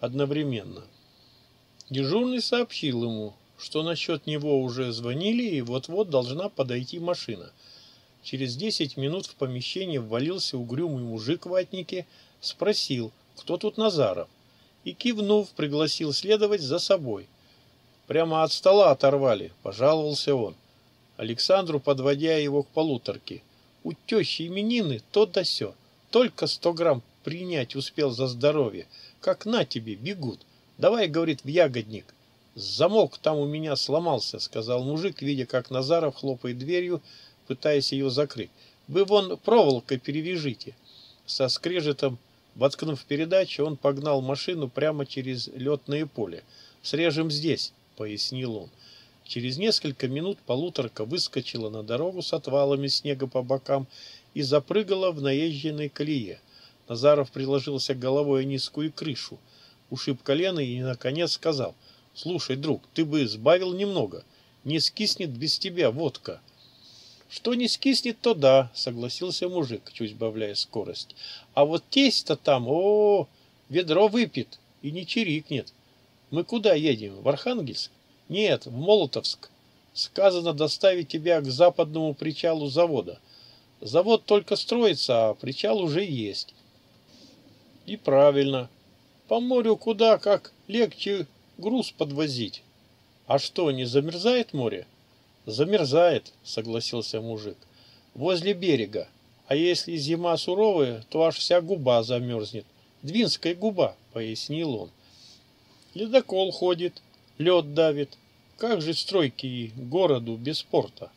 одновременно. Дежурный сообщил ему, что насчет него уже звонили и вот-вот должна подойти машина. Через десять минут в помещение ввалился угрюмый мужик в ватнике, спросил, кто тут Назаров, и, кивнув, пригласил следовать за собой. Прямо от стола оторвали, пожаловался он. Александру, подводя его к полуторке. У тещи именины то да сё. Только сто грамм принять успел за здоровье. Как на тебе, бегут. Давай, говорит, в ягодник. Замок там у меня сломался, сказал мужик, видя, как Назаров хлопает дверью, пытаясь ее закрыть. Вы вон проволокой перевяжите. Со скрежетом, воткнув передачу, он погнал машину прямо через летное поле. Срежем здесь, пояснил он. Через несколько минут полуторка выскочила на дорогу с отвалами снега по бокам и запрыгала в наезженной колее. Назаров приложился головой о низкую крышу ушиб колено и, наконец, сказал, «Слушай, друг, ты бы сбавил немного. Не скиснет без тебя водка». «Что не скиснет, то да», — согласился мужик, чуть сбавляя скорость. «А вот тесть-то там, о, -о, -о ведро выпит и не чирикнет. Мы куда едем, в Архангельск? Нет, в Молотовск. Сказано доставить тебя к западному причалу завода. Завод только строится, а причал уже есть». «И правильно», по морю куда как легче груз подвозить. А что, не замерзает море? Замерзает, согласился мужик. Возле берега. А если зима суровая, то аж вся губа замерзнет. Двинская губа, пояснил он. Ледокол ходит, лед давит. Как же стройки городу без порта?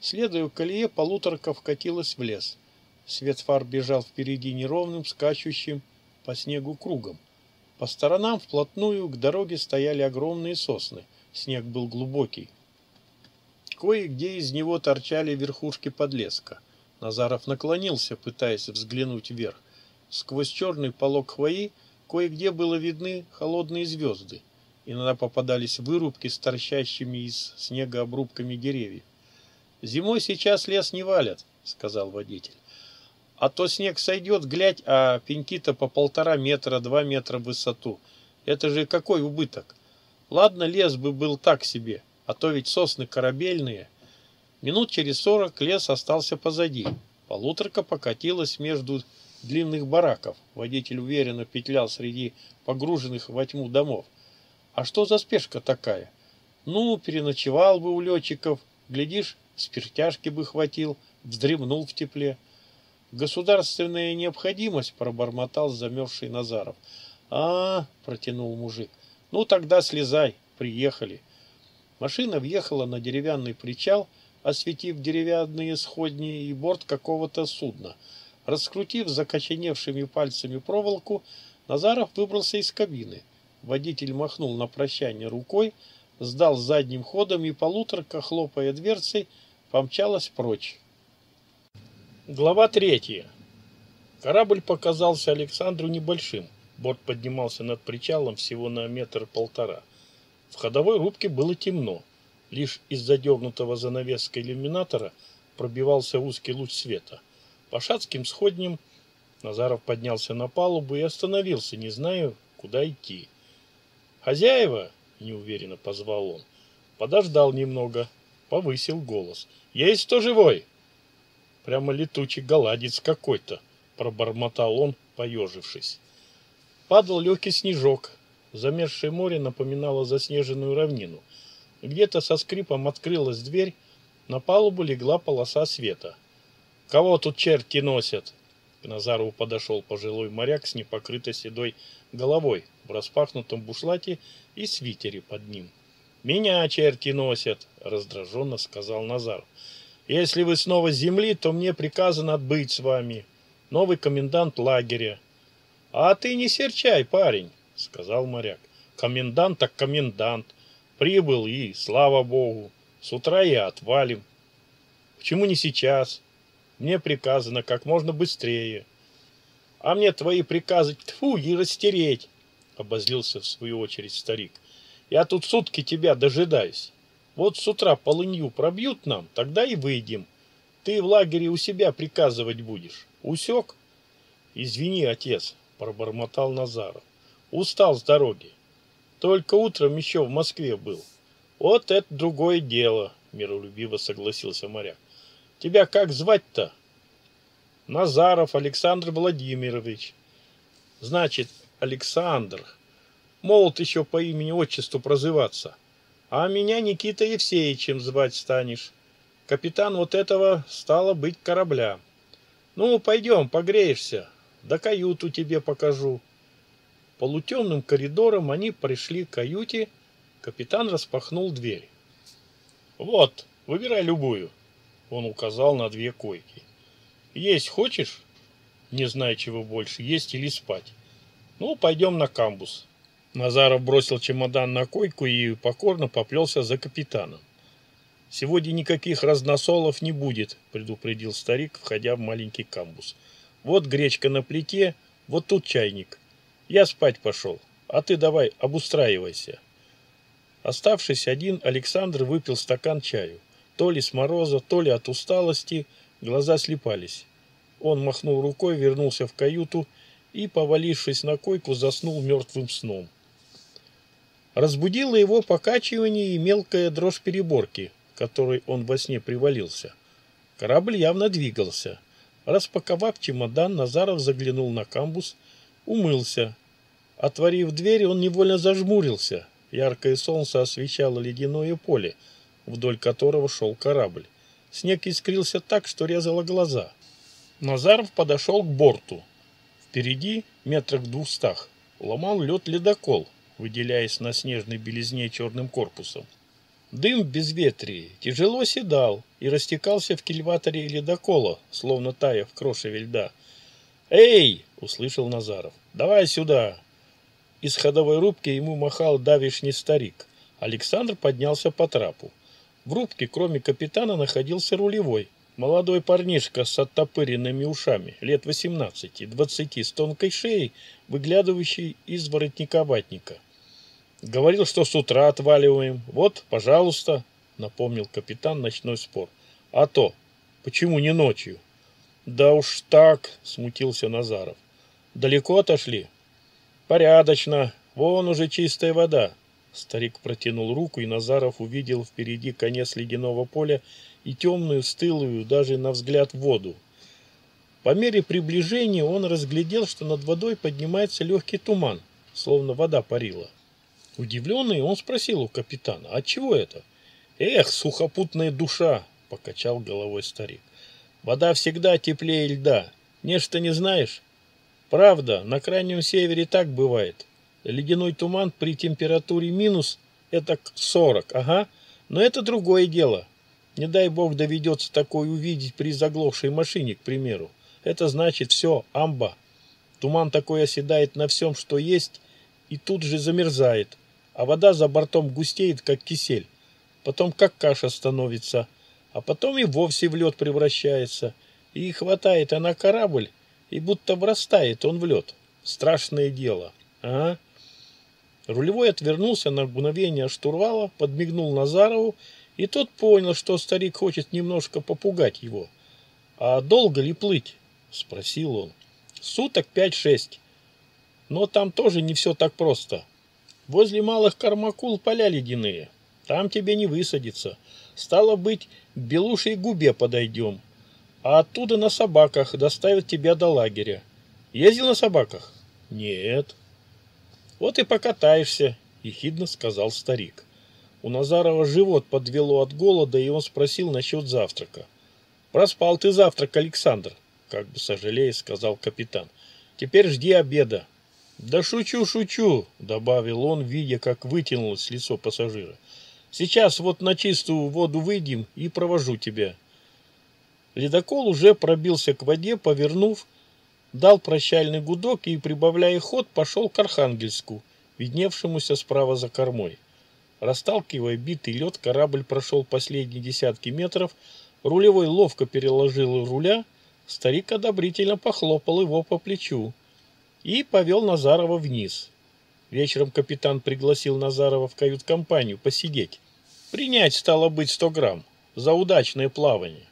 Следуя колее, полуторка вкатилась в лес. Свет фар бежал впереди неровным, скачущим по снегу кругом. По сторонам вплотную к дороге стояли огромные сосны. Снег был глубокий. Кое-где из него торчали верхушки подлеска. Назаров наклонился, пытаясь взглянуть вверх. Сквозь черный полог хвои кое-где было видны холодные звезды. Иногда попадались вырубки с торчащими из снега обрубками деревьев. «Зимой сейчас лес не валят», — сказал водитель. «А то снег сойдет, глядь, а пеньки-то по полтора метра, два метра в высоту. Это же какой убыток! Ладно, лес бы был так себе, а то ведь сосны корабельные». Минут через сорок лес остался позади. Полуторка покатилась между длинных бараков. Водитель уверенно петлял среди погруженных во тьму домов. А что за спешка такая? Ну, переночевал бы у летчиков, глядишь, спиртяшки бы хватил, вздремнул в тепле. Государственная необходимость, пробормотал замерзший Назаров. А, протянул мужик. Ну тогда слезай, приехали. Машина въехала на деревянный причал, осветив деревянные сходни и борт какого-то судна. Раскрутив закоченевшими пальцами проволоку, Назаров выбрался из кабины. Водитель махнул на прощание рукой, сдал задним ходом и полуторка, хлопая дверцей, помчалась прочь. Глава третья. Корабль показался Александру небольшим. Борт поднимался над причалом всего на метр-полтора. В ходовой рубке было темно. Лишь из задернутого занавеской иллюминатора пробивался узкий луч света. По шатким сходням Назаров поднялся на палубу и остановился, не зная, куда идти. «Хозяева!» — неуверенно позвал он. Подождал немного, повысил голос. «Есть кто живой?» «Прямо летучий голодец какой-то», — пробормотал он, поежившись. Падал легкий снежок. Замерзшее море напоминало заснеженную равнину. Где-то со скрипом открылась дверь, на палубу легла полоса света. «Кого тут черти носят?» К Назарову подошел пожилой моряк с непокрытой седой головой в распахнутом бушлате и свитере под ним. «Меня черти носят», — раздраженно сказал Назар. «Если вы снова с земли, то мне приказано отбыть с вами. Новый комендант лагеря». «А ты не серчай, парень», — сказал моряк. «Комендант так комендант. Прибыл и, слава богу, с утра и отвалим. Почему не сейчас? Мне приказано как можно быстрее. А мне твои приказы тьфу и растереть, обозлился в свою очередь старик. Я тут сутки тебя дожидаюсь. Вот с утра полынью пробьют нам, тогда и выйдем. Ты в лагере у себя приказывать будешь. Усек? Извини, отец, пробормотал Назаров. Устал с дороги. Только утром еще в Москве был. Вот это другое дело, миролюбиво согласился моряк. Тебя как звать-то? Назаров Александр Владимирович. Значит, Александр. Молод еще по имени-отчеству прозываться. А меня Никита Евсеевичем звать станешь. Капитан вот этого стало быть корабля. Ну, пойдем, погреешься. Да каюту тебе покажу. Полутемным коридором они пришли к каюте. Капитан распахнул дверь. Вот, выбирай любую. Он указал на две койки. Есть хочешь? Не знаю, чего больше, есть или спать. Ну, пойдем на камбус. Назаров бросил чемодан на койку и покорно поплелся за капитаном. «Сегодня никаких разносолов не будет», — предупредил старик, входя в маленький камбус. «Вот гречка на плите, вот тут чайник. Я спать пошел, а ты давай обустраивайся». Оставшись один, Александр выпил стакан чаю. То ли с мороза, то ли от усталости, глаза слепались. Он махнул рукой, вернулся в каюту и, повалившись на койку, заснул мертвым сном. Разбудило его покачивание и мелкая дрожь переборки, которой он во сне привалился. Корабль явно двигался. Распаковав чемодан, Назаров заглянул на камбус, умылся. Отворив дверь, он невольно зажмурился. Яркое солнце освещало ледяное поле, вдоль которого шел корабль. Снег искрился так, что резало глаза. Назаров подошел к борту. Впереди, метрах в двухстах, ломал лед ледокол, выделяясь на снежной белизне черным корпусом. Дым без ветрии тяжело седал и растекался в кильваторе ледокола, словно тая в крошеве льда. «Эй!» — услышал Назаров. «Давай сюда!» Из ходовой рубки ему махал давишний старик. Александр поднялся по трапу. В рубке, кроме капитана, находился рулевой. Молодой парнишка с оттопыренными ушами, лет 18-20, с тонкой шеей, выглядывающий из воротника ватника. Говорил, что с утра отваливаем. Вот, пожалуйста, напомнил капитан ночной спор. А то, почему не ночью? Да уж так, смутился Назаров. Далеко отошли? Порядочно. Вон уже чистая вода. Старик протянул руку, и Назаров увидел впереди конец ледяного поля и темную, стылую, даже на взгляд, воду. По мере приближения он разглядел, что над водой поднимается легкий туман, словно вода парила. Удивленный, он спросил у капитана, «А чего это?» «Эх, сухопутная душа!» — покачал головой старик. «Вода всегда теплее льда. Нечто не знаешь?» «Правда, на крайнем севере так бывает. Ледяной туман при температуре минус – это 40, ага. Но это другое дело. Не дай бог доведется такое увидеть при заглохшей машине, к примеру. Это значит все, амба. Туман такой оседает на всем, что есть, и тут же замерзает. А вода за бортом густеет, как кисель. Потом как каша становится. А потом и вовсе в лед превращается. И хватает она корабль, и будто врастает он в лед. Страшное дело. Ага. Рулевой отвернулся на мгновение штурвала, подмигнул Назарову, и тот понял, что старик хочет немножко попугать его. «А долго ли плыть?» — спросил он. «Суток пять-шесть. Но там тоже не все так просто. Возле малых кормакул поля ледяные. Там тебе не высадиться. Стало быть, Белушей губе подойдем. А оттуда на собаках доставят тебя до лагеря. Ездил на собаках? Нет. Вот и покатаешься, ехидно сказал старик. У Назарова живот подвело от голода, и он спросил насчет завтрака. Проспал ты завтрак, Александр, как бы сожалея сказал капитан. Теперь жди обеда. Да шучу, шучу, добавил он, видя, как вытянулось лицо пассажира. Сейчас вот на чистую воду выйдем и провожу тебя. Ледокол уже пробился к воде, повернув, дал прощальный гудок и, прибавляя ход, пошел к Архангельску, видневшемуся справа за кормой. Расталкивая битый лед, корабль прошел последние десятки метров, рулевой ловко переложил руля, старик одобрительно похлопал его по плечу и повел Назарова вниз. Вечером капитан пригласил Назарова в кают-компанию посидеть. Принять стало быть сто грамм за удачное плавание.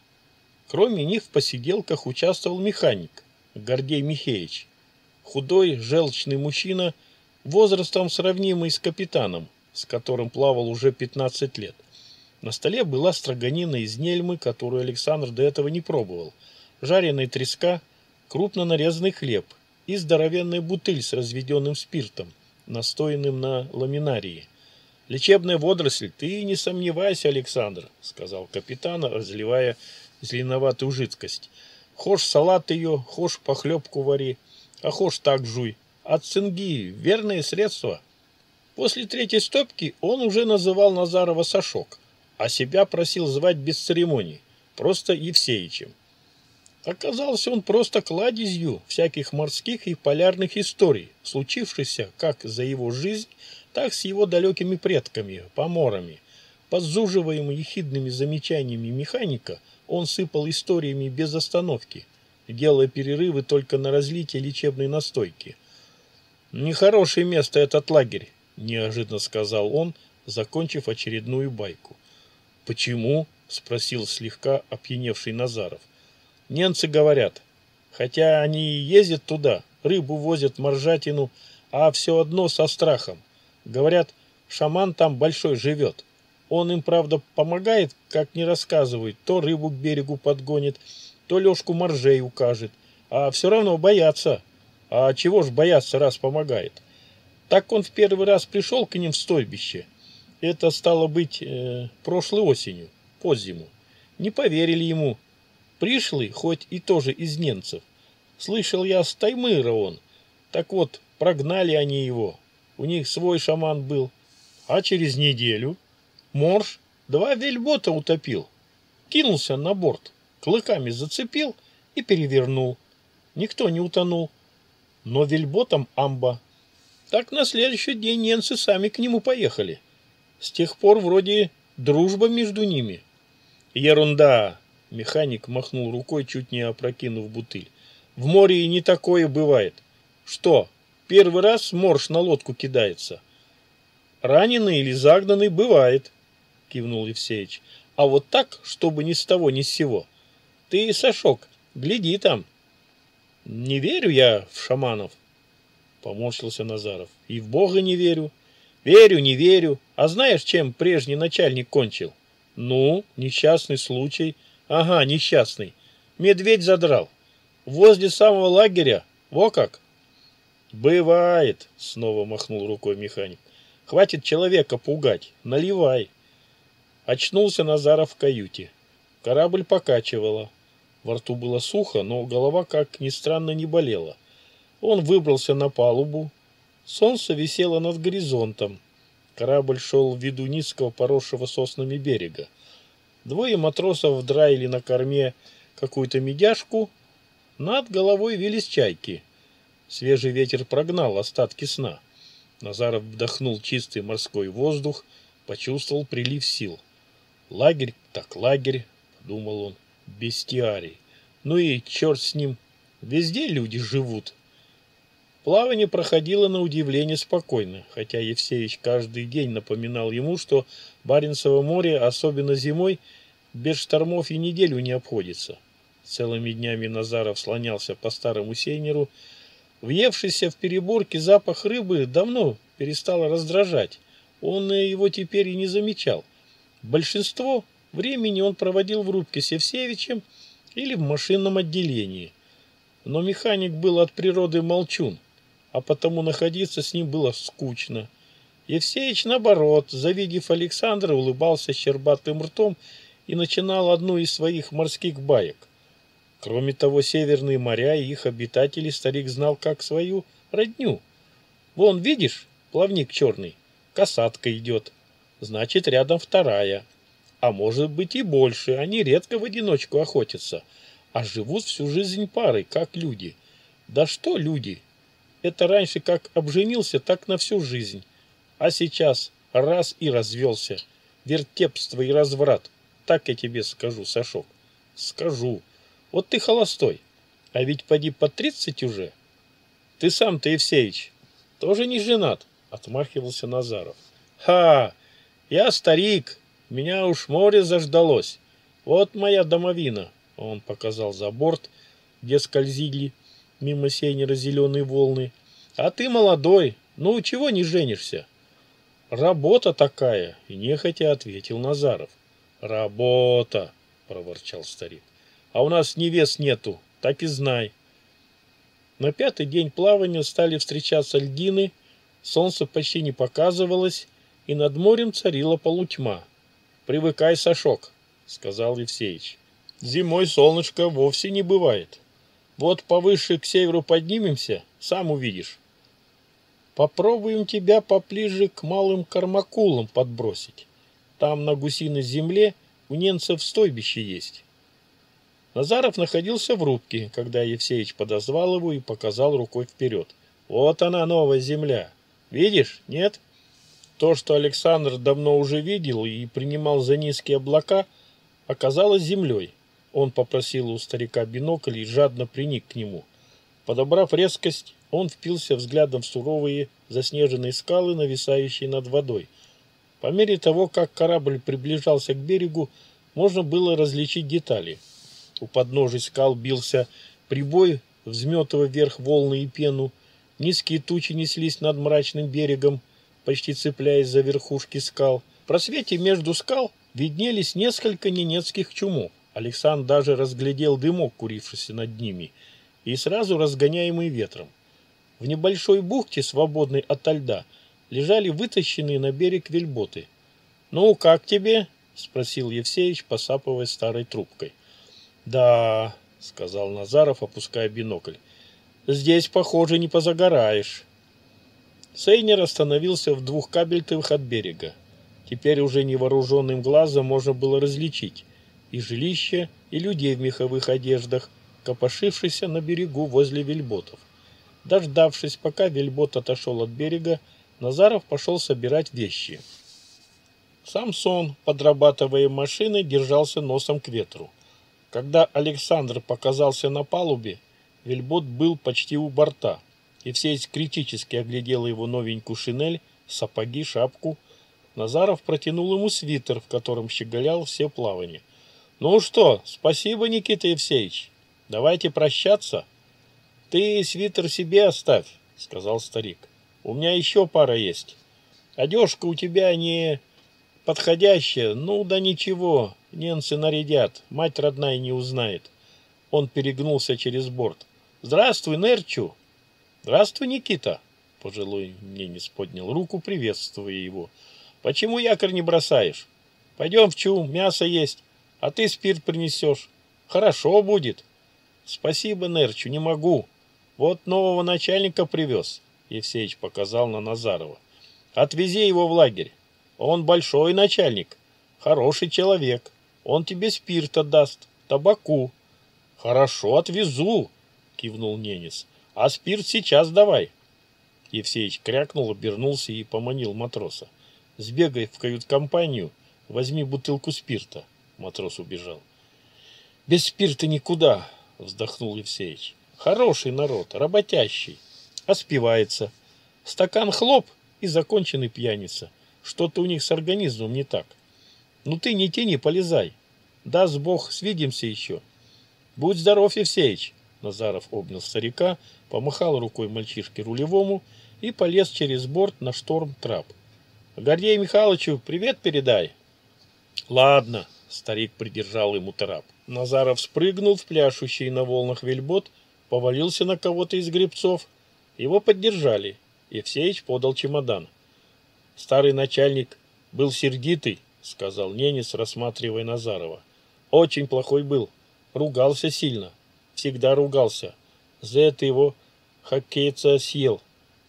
Кроме них в посиделках участвовал механик. Гордей Михеевич. Худой, желчный мужчина, возрастом сравнимый с капитаном, с которым плавал уже 15 лет. На столе была строганина из нельмы, которую Александр до этого не пробовал, жареная треска, крупно нарезанный хлеб и здоровенная бутыль с разведенным спиртом, настоянным на ламинарии. «Лечебная водоросль, ты не сомневайся, Александр», — сказал капитан, разливая зеленоватую жидкость. Хошь салат ее, хошь похлебку вари, а хошь так жуй. От цинги верное средство. После третьей стопки он уже называл Назарова Сашок, а себя просил звать без церемоний, просто Евсеичем. Оказался он просто кладезью всяких морских и полярных историй, случившихся как за его жизнь, так с его далекими предками, поморами. Подзуживаем ехидными замечаниями механика – он сыпал историями без остановки, делая перерывы только на разлитие лечебной настойки. «Нехорошее место этот лагерь», – неожиданно сказал он, закончив очередную байку. «Почему?» – спросил слегка опьяневший Назаров. «Немцы говорят, хотя они и ездят туда, рыбу возят, моржатину, а все одно со страхом. Говорят, шаман там большой живет. Он им, правда, помогает, как не рассказывает, то рыбу к берегу подгонит, то лёжку моржей укажет, а все равно боятся. А чего ж бояться, раз помогает? Так он в первый раз пришел к ним в стойбище. Это стало быть э, прошлой осенью, под зиму. Не поверили ему. Пришлый, хоть и тоже из немцев. Слышал я с Таймыра он. Так вот, прогнали они его. У них свой шаман был. А через неделю Морж Два вельбота утопил. Кинулся на борт, клыками зацепил и перевернул. Никто не утонул. Но вельботом амба. Так на следующий день ненцы сами к нему поехали. С тех пор вроде дружба между ними. Ерунда! Механик махнул рукой, чуть не опрокинув бутыль. В море и не такое бывает. Что, первый раз морж на лодку кидается? Раненый или загнанный бывает, кивнул Евсеич. А вот так, чтобы ни с того, ни с сего. Ты, Сашок, гляди там. Не верю я в шаманов, поморщился Назаров. И в Бога не верю. Верю, не верю. А знаешь, чем прежний начальник кончил? Ну, несчастный случай. Ага, несчастный. Медведь задрал. Возле самого лагеря. Во как. Бывает, снова махнул рукой механик. Хватит человека пугать. Наливай. Очнулся Назаров в каюте. Корабль покачивало. Во рту было сухо, но голова, как ни странно, не болела. Он выбрался на палубу. Солнце висело над горизонтом. Корабль шел в виду низкого, поросшего соснами берега. Двое матросов драили на корме какую-то медяшку. Над головой вились чайки. Свежий ветер прогнал остатки сна. Назаров вдохнул чистый морской воздух, почувствовал прилив сил. Лагерь так лагерь, думал он, бестиарий. Ну и черт с ним, везде люди живут. Плавание проходило на удивление спокойно, хотя Евсеевич каждый день напоминал ему, что Баренцево море, особенно зимой, без штормов и неделю не обходится. Целыми днями Назаров слонялся по старому сейнеру. Въевшийся в переборке запах рыбы давно перестал раздражать. Он его теперь и не замечал. Большинство времени он проводил в рубке с Евсеевичем или в машинном отделении. Но механик был от природы молчун, а потому находиться с ним было скучно. Евсеич, наоборот, завидев Александра, улыбался щербатым ртом и начинал одну из своих морских баек. Кроме того, северные моря и их обитатели старик знал как свою родню. Вон, видишь, плавник черный, касатка идет, значит, рядом вторая. А может быть и больше, они редко в одиночку охотятся, а живут всю жизнь парой, как люди. Да что люди? Это раньше как обженился, так на всю жизнь. А сейчас раз и развелся. Вертепство и разврат. Так я тебе скажу, Сашок. Скажу. Вот ты холостой. А ведь поди по тридцать уже. Ты сам-то, Евсеич, тоже не женат, отмахивался Назаров. Ха! Я старик, меня уж море заждалось. Вот моя домовина. Он показал за борт, где скользили мимо сейнера зеленые волны. А ты молодой, ну чего не женишься? Работа такая, нехотя ответил Назаров. Работа, проворчал старик. А у нас невест нету, так и знай. На пятый день плавания стали встречаться льдины, солнце почти не показывалось, и над морем царила полутьма. «Привыкай, Сашок», — сказал Евсеич. «Зимой солнышко вовсе не бывает. Вот повыше к северу поднимемся, сам увидишь. Попробуем тебя поближе к малым кармакулам подбросить. Там на гусиной земле у немцев стойбище есть. Назаров находился в рубке, когда Евсеич подозвал его и показал рукой вперед. Вот она, новая земля. Видишь, нет? То, что Александр давно уже видел и принимал за низкие облака, оказалось землей. Он попросил у старика бинокль и жадно приник к нему. Подобрав резкость, он впился взглядом в суровые заснеженные скалы, нависающие над водой. По мере того, как корабль приближался к берегу, можно было различить детали. У подножий скал бился прибой, взметывая вверх волны и пену. Низкие тучи неслись над мрачным берегом, почти цепляясь за верхушки скал. В просвете между скал виднелись несколько ненецких чумов. Александр даже разглядел дымок, курившийся над ними – и сразу разгоняемый ветром. В небольшой бухте, свободной от льда, лежали вытащенные на берег вельботы. «Ну, как тебе?» — спросил Евсеич, посапывая старой трубкой. «Да», — сказал Назаров, опуская бинокль, — «здесь, похоже, не позагораешь». Сейнер остановился в двух кабельтовых от берега. Теперь уже невооруженным глазом можно было различить и жилище, и людей в меховых одеждах, копошившихся на берегу возле вельботов. Дождавшись, пока вельбот отошел от берега, Назаров пошел собирать вещи. Самсон, подрабатывая машиной, держался носом к ветру. Когда Александр показался на палубе, вельбот был почти у борта, и все критически оглядел его новенькую шинель, сапоги, шапку. Назаров протянул ему свитер, в котором щеголял все плавания. «Ну что, спасибо, Никита Евсеевич. Давайте прощаться». «Ты свитер себе оставь», — сказал старик. «У меня еще пара есть. Одежка у тебя не подходящая. Ну да ничего, немцы нарядят, мать родная не узнает». Он перегнулся через борт. «Здравствуй, Нерчу!» «Здравствуй, Никита!» Пожилой ненец поднял руку, приветствуя его. «Почему якорь не бросаешь? Пойдем в чум, мясо есть, а ты спирт принесешь. Хорошо будет». «Спасибо, Нерчу, не могу. Вот нового начальника привез, Евсеич показал на Назарова. Отвези его в лагерь. Он большой начальник, хороший человек. Он тебе спирта даст, табаку. Хорошо, отвезу, кивнул Ненец. А спирт сейчас давай. Евсеич крякнул, обернулся и поманил матроса. Сбегай в кают-компанию, возьми бутылку спирта. Матрос убежал. Без спирта никуда, вздохнул Евсеич. Хороший народ, работящий. А спивается. Стакан хлоп и законченный пьяница. Что-то у них с организмом не так. Ну ты не тяни, полезай. Даст Бог, свидимся еще. Будь здоров, Евсеич. Назаров обнял старика, помахал рукой мальчишке рулевому и полез через борт на шторм-трап. Гордею Михайловичу привет передай. Ладно, старик придержал ему трап. Назаров спрыгнул в пляшущий на волнах вельбот повалился на кого-то из гребцов. Его поддержали. Евсеич подал чемодан. Старый начальник был сердитый, сказал Ненец, рассматривая Назарова. Очень плохой был. Ругался сильно. Всегда ругался. За это его хоккейца съел.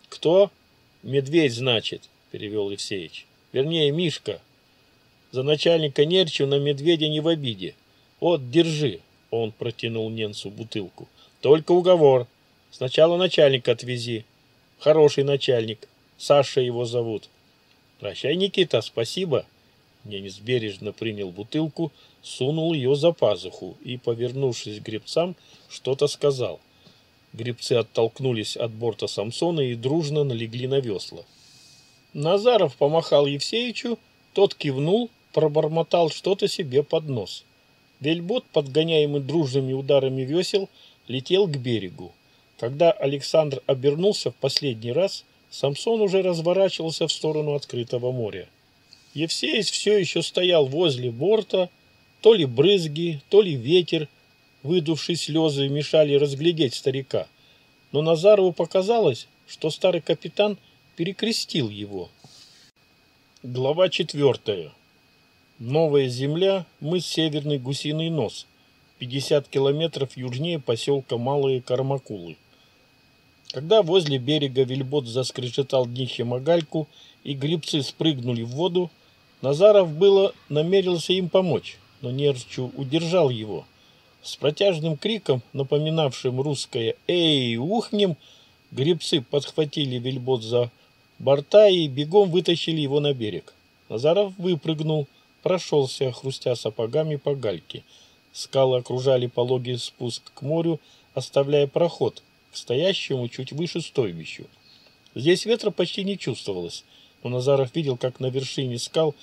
Кто? Медведь, значит, перевел Евсеич. Вернее, Мишка. За начальника Нерчу на медведя не в обиде. Вот, держи. Он протянул Ненцу бутылку. Только уговор. Сначала начальника отвези. Хороший начальник. Саша его зовут. Прощай, Никита, спасибо. Ненец бережно принял бутылку, сунул ее за пазуху и, повернувшись к гребцам, что-то сказал. Гребцы оттолкнулись от борта Самсона и дружно налегли на весла. Назаров помахал Евсеичу, тот кивнул, пробормотал что-то себе под нос. Вельбот, подгоняемый дружными ударами весел, летел к берегу. Когда Александр обернулся в последний раз, Самсон уже разворачивался в сторону открытого моря. Евсеич все еще стоял возле борта, то ли брызги, то ли ветер, выдувший слезы, мешали разглядеть старика. Но Назарову показалось, что старый капитан перекрестил его. Глава четвертая. Новая земля, мыс Северный Гусиный Нос – 50 километров южнее поселка Малые Кармакулы. Когда возле берега вельбот заскрежетал днищем о гальку и грибцы спрыгнули в воду, Назаров было намерился им помочь, но Нерчу удержал его. С протяжным криком, напоминавшим русское «Эй, ухнем!», грибцы подхватили вельбот за борта и бегом вытащили его на берег. Назаров выпрыгнул, прошелся, хрустя сапогами по гальке – Скалы окружали пологий спуск к морю, оставляя проход к стоящему чуть выше стойбищу. Здесь ветра почти не чувствовалось, но Назаров видел, как на вершине скал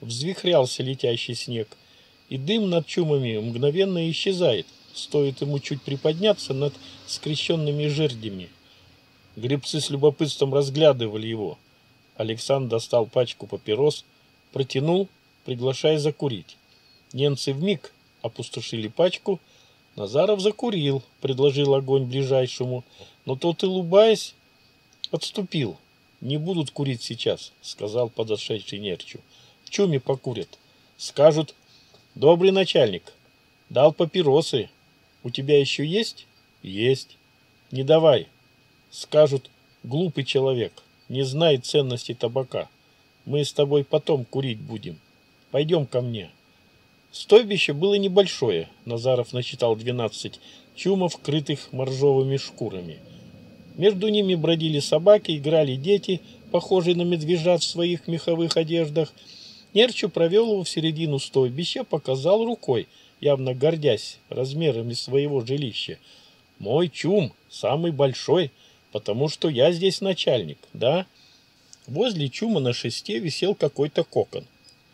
взвихрялся летящий снег, и дым над чумами мгновенно исчезает, стоит ему чуть приподняться над скрещенными жердями. Гребцы с любопытством разглядывали его. Александр достал пачку папирос, протянул, приглашая закурить. Немцы вмиг опустошили пачку. Назаров закурил, предложил огонь ближайшему, но тот, улыбаясь, отступил. «Не будут курить сейчас», — сказал подошедший Нерчу. «В чуме покурят. Скажут, добрый начальник, дал папиросы. У тебя еще есть?» «Есть». «Не давай». Скажут, глупый человек, не знает ценности табака. Мы с тобой потом курить будем. Пойдем ко мне. Стойбище было небольшое. Назаров насчитал 12 чумов, крытых моржовыми шкурами. Между ними бродили собаки, играли дети, похожие на медвежат в своих меховых одеждах. Нерчу провел его в середину стойбища, показал рукой, явно гордясь размерами своего жилища. «Мой чум самый большой, потому что я здесь начальник, да?» Возле чума на шесте висел какой-то кокон.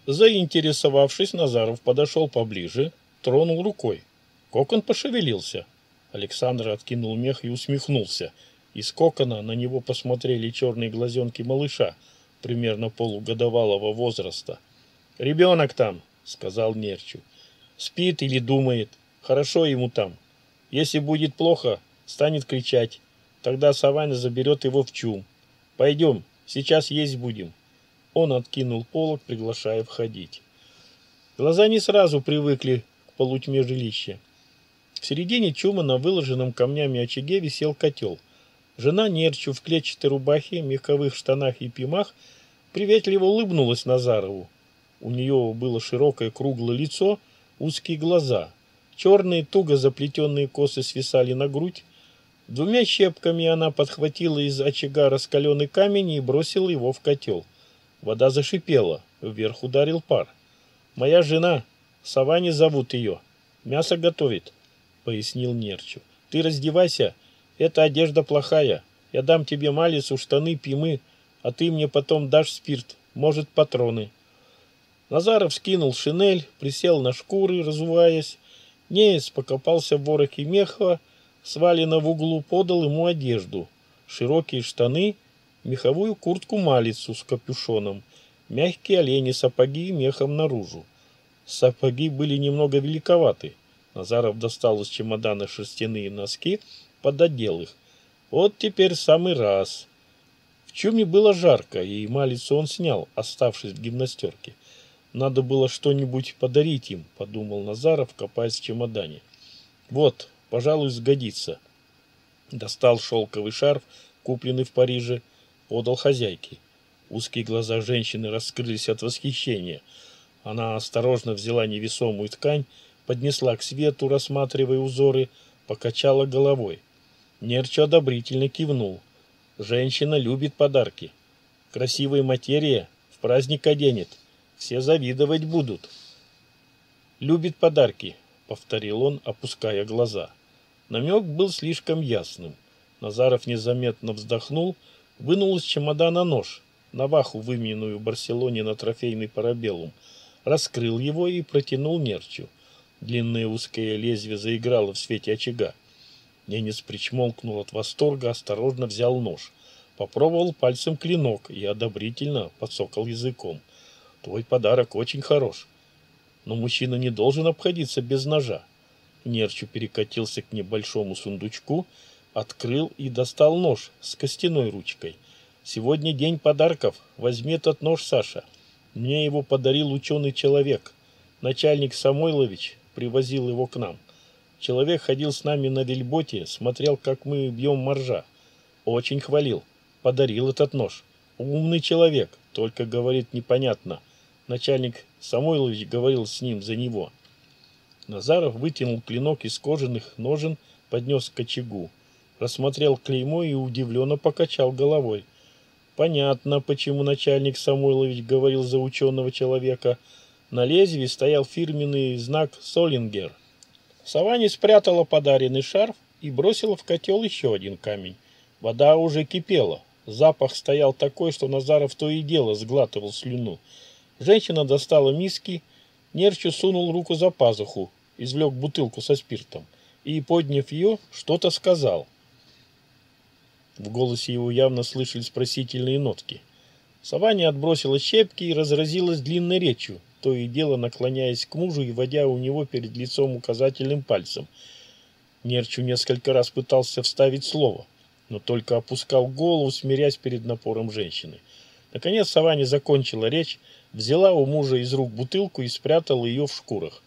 Заинтересовавшись, Назаров подошел поближе, тронул рукой. Кокон пошевелился. Александр откинул мех и усмехнулся. Из кокона на него посмотрели черные глазенки малыша, примерно полугодовалого возраста. «Ребенок там», — сказал Нерчу. «Спит или думает. Хорошо ему там. Если будет плохо, станет кричать. Тогда Саваня заберет его в чум. Пойдем, сейчас есть будем». Он откинул полог, приглашая входить. Глаза не сразу привыкли к полутьме жилища. В середине чума на выложенном камнями очаге висел котел. Жена Нерчу в клетчатой рубахе, меховых штанах и пимах приветливо улыбнулась Назарову. У нее было широкое круглое лицо, узкие глаза. Черные, туго заплетенные косы свисали на грудь. Двумя щепками она подхватила из очага раскаленный камень и бросила его в котел. Вода зашипела, вверх ударил пар. «Моя жена, Савани зовут ее, мясо готовит», — пояснил Нерчу. «Ты раздевайся, эта одежда плохая. Я дам тебе малицу, штаны, пимы, а ты мне потом дашь спирт, может, патроны». Назаров скинул шинель, присел на шкуры, разуваясь. Неец покопался в ворохе меха, свалено в углу, подал ему одежду. Широкие штаны меховую куртку-малицу с капюшоном, мягкие олени сапоги мехом наружу. Сапоги были немного великоваты. Назаров достал из чемодана шерстяные носки, пододел их. Вот теперь самый раз. В чуме было жарко, и малицу он снял, оставшись в гимнастерке. Надо было что-нибудь подарить им, подумал Назаров, копаясь в чемодане. Вот, пожалуй, сгодится. Достал шелковый шарф, купленный в Париже, подал хозяйке. Узкие глаза женщины раскрылись от восхищения. Она осторожно взяла невесомую ткань, поднесла к свету, рассматривая узоры, покачала головой. Нерчо одобрительно кивнул. Женщина любит подарки. Красивая материя в праздник оденет. Все завидовать будут. Любит подарки, повторил он, опуская глаза. Намек был слишком ясным. Назаров незаметно вздохнул, Вынул из чемодана нож, наваху, вымененную в Барселоне на трофейный парабеллум, раскрыл его и протянул нерчу. Длинное узкое лезвие заиграло в свете очага. Ненец причмолкнул от восторга, осторожно взял нож. Попробовал пальцем клинок и одобрительно подсокал языком. Твой подарок очень хорош. Но мужчина не должен обходиться без ножа. Нерчу перекатился к небольшому сундучку, Открыл и достал нож с костяной ручкой. Сегодня день подарков. Возьми этот нож, Саша. Мне его подарил ученый человек. Начальник Самойлович привозил его к нам. Человек ходил с нами на вельботе, смотрел, как мы бьем моржа. Очень хвалил. Подарил этот нож. Умный человек, только говорит непонятно. Начальник Самойлович говорил с ним за него. Назаров вытянул клинок из кожаных ножен, поднес к очагу рассмотрел клеймо и удивленно покачал головой. Понятно, почему начальник Самойлович говорил за ученого человека. На лезвии стоял фирменный знак «Солингер». Савани спрятала подаренный шарф и бросила в котел еще один камень. Вода уже кипела. Запах стоял такой, что Назаров то и дело сглатывал слюну. Женщина достала миски, Нерчу сунул руку за пазуху, извлек бутылку со спиртом и, подняв ее, что-то сказал. В голосе его явно слышались спросительные нотки. Саваня отбросила щепки и разразилась длинной речью, то и дело наклоняясь к мужу и водя у него перед лицом указательным пальцем. Нерчу несколько раз пытался вставить слово, но только опускал голову, смирясь перед напором женщины. Наконец Саваня закончила речь, взяла у мужа из рук бутылку и спрятала ее в шкурах.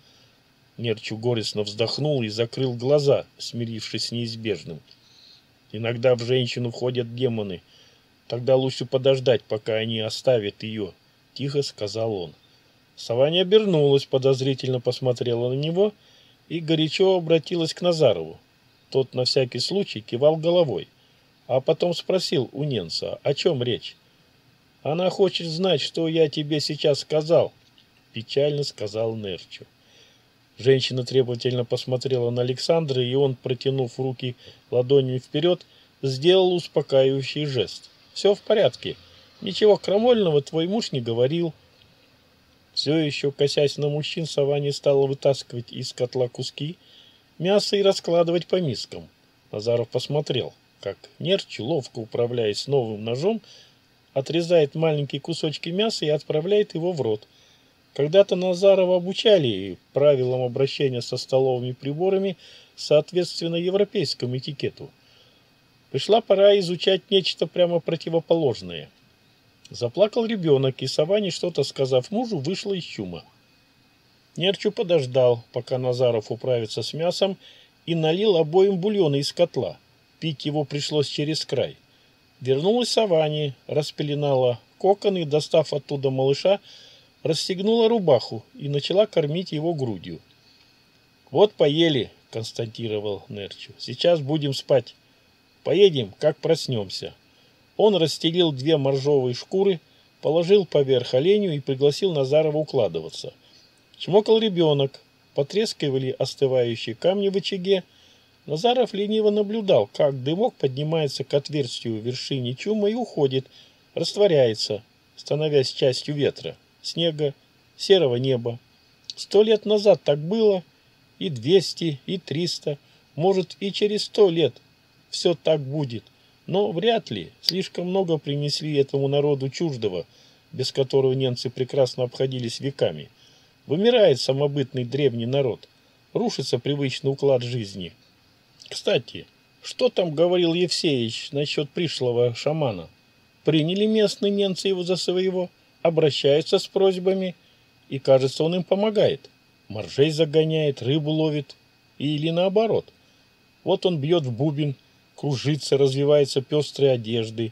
Нерчу горестно вздохнул и закрыл глаза, смирившись с неизбежным. Иногда в женщину входят демоны. Тогда лучше подождать, пока они оставят ее, тихо сказал он. Сова не обернулась, подозрительно посмотрела на него и горячо обратилась к Назарову. Тот на всякий случай кивал головой, а потом спросил у Ненца, о чем речь. «Она хочет знать, что я тебе сейчас сказал», — печально сказал Нерчу. Женщина требовательно посмотрела на Александра, и он, протянув руки ладонями вперед, сделал успокаивающий жест. «Все в порядке. Ничего крамольного твой муж не говорил». Все еще, косясь на мужчин, сова не стала вытаскивать из котла куски мяса и раскладывать по мискам. Назаров посмотрел, как Нерч, ловко управляясь новым ножом, отрезает маленькие кусочки мяса и отправляет его в рот. Когда-то Назарова обучали правилам обращения со столовыми приборами соответственно европейскому этикету. Пришла пора изучать нечто прямо противоположное. Заплакал ребенок, и Савани, что-то сказав мужу, вышла из чума. Нерчу подождал, пока Назаров управится с мясом, и налил обоим бульона из котла. Пить его пришлось через край. Вернулась Савани, распеленала кокон и, достав оттуда малыша, расстегнула рубаху и начала кормить его грудью. «Вот поели», — констатировал Нерчу. «Сейчас будем спать. Поедем, как проснемся». Он расстелил две моржовые шкуры, положил поверх оленю и пригласил Назарова укладываться. Чмокал ребенок, потрескивали остывающие камни в очаге, Назаров лениво наблюдал, как дымок поднимается к отверстию в вершине чума и уходит, растворяется, становясь частью ветра, снега, серого неба. Сто лет назад так было, и двести, и триста, может и через сто лет все так будет. Но вряд ли, слишком много принесли этому народу чуждого, без которого немцы прекрасно обходились веками. Вымирает самобытный древний народ, рушится привычный уклад жизни – кстати, что там говорил Евсеич насчет пришлого шамана? Приняли местные немцы его за своего, обращаются с просьбами, и, кажется, он им помогает. Моржей загоняет, рыбу ловит, или наоборот. Вот он бьет в бубен, кружится, развивается пестрой одеждой.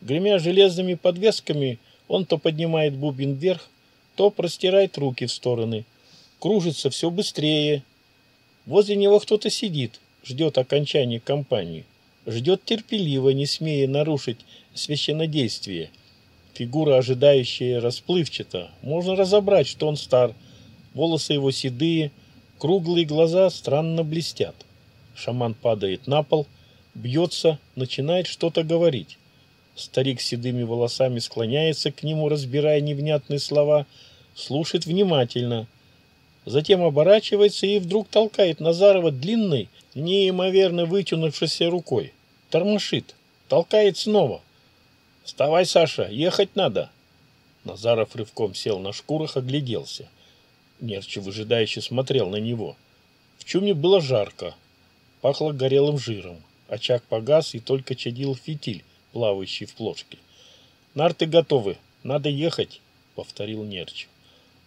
Гремя железными подвесками, он то поднимает бубен вверх, то простирает руки в стороны. Кружится все быстрее. Возле него кто-то сидит, ждет окончания кампании, ждет терпеливо, не смея нарушить священнодействие. Фигура, ожидающая, расплывчата. Можно разобрать, что он стар. Волосы его седые, круглые глаза странно блестят. Шаман падает на пол, бьется, начинает что-то говорить. Старик с седыми волосами склоняется к нему, разбирая невнятные слова, слушает внимательно. Затем оборачивается и вдруг толкает Назарова длинной, неимоверно вытянувшейся рукой. Тормошит. Толкает снова. «Вставай, Саша, ехать надо!» Назаров рывком сел на шкурах, огляделся. Нерчи выжидающе смотрел на него. В чуме было жарко. Пахло горелым жиром. Очаг погас и только чадил фитиль, плавающий в плошке. «Нарты готовы. Надо ехать», — повторил Нерч.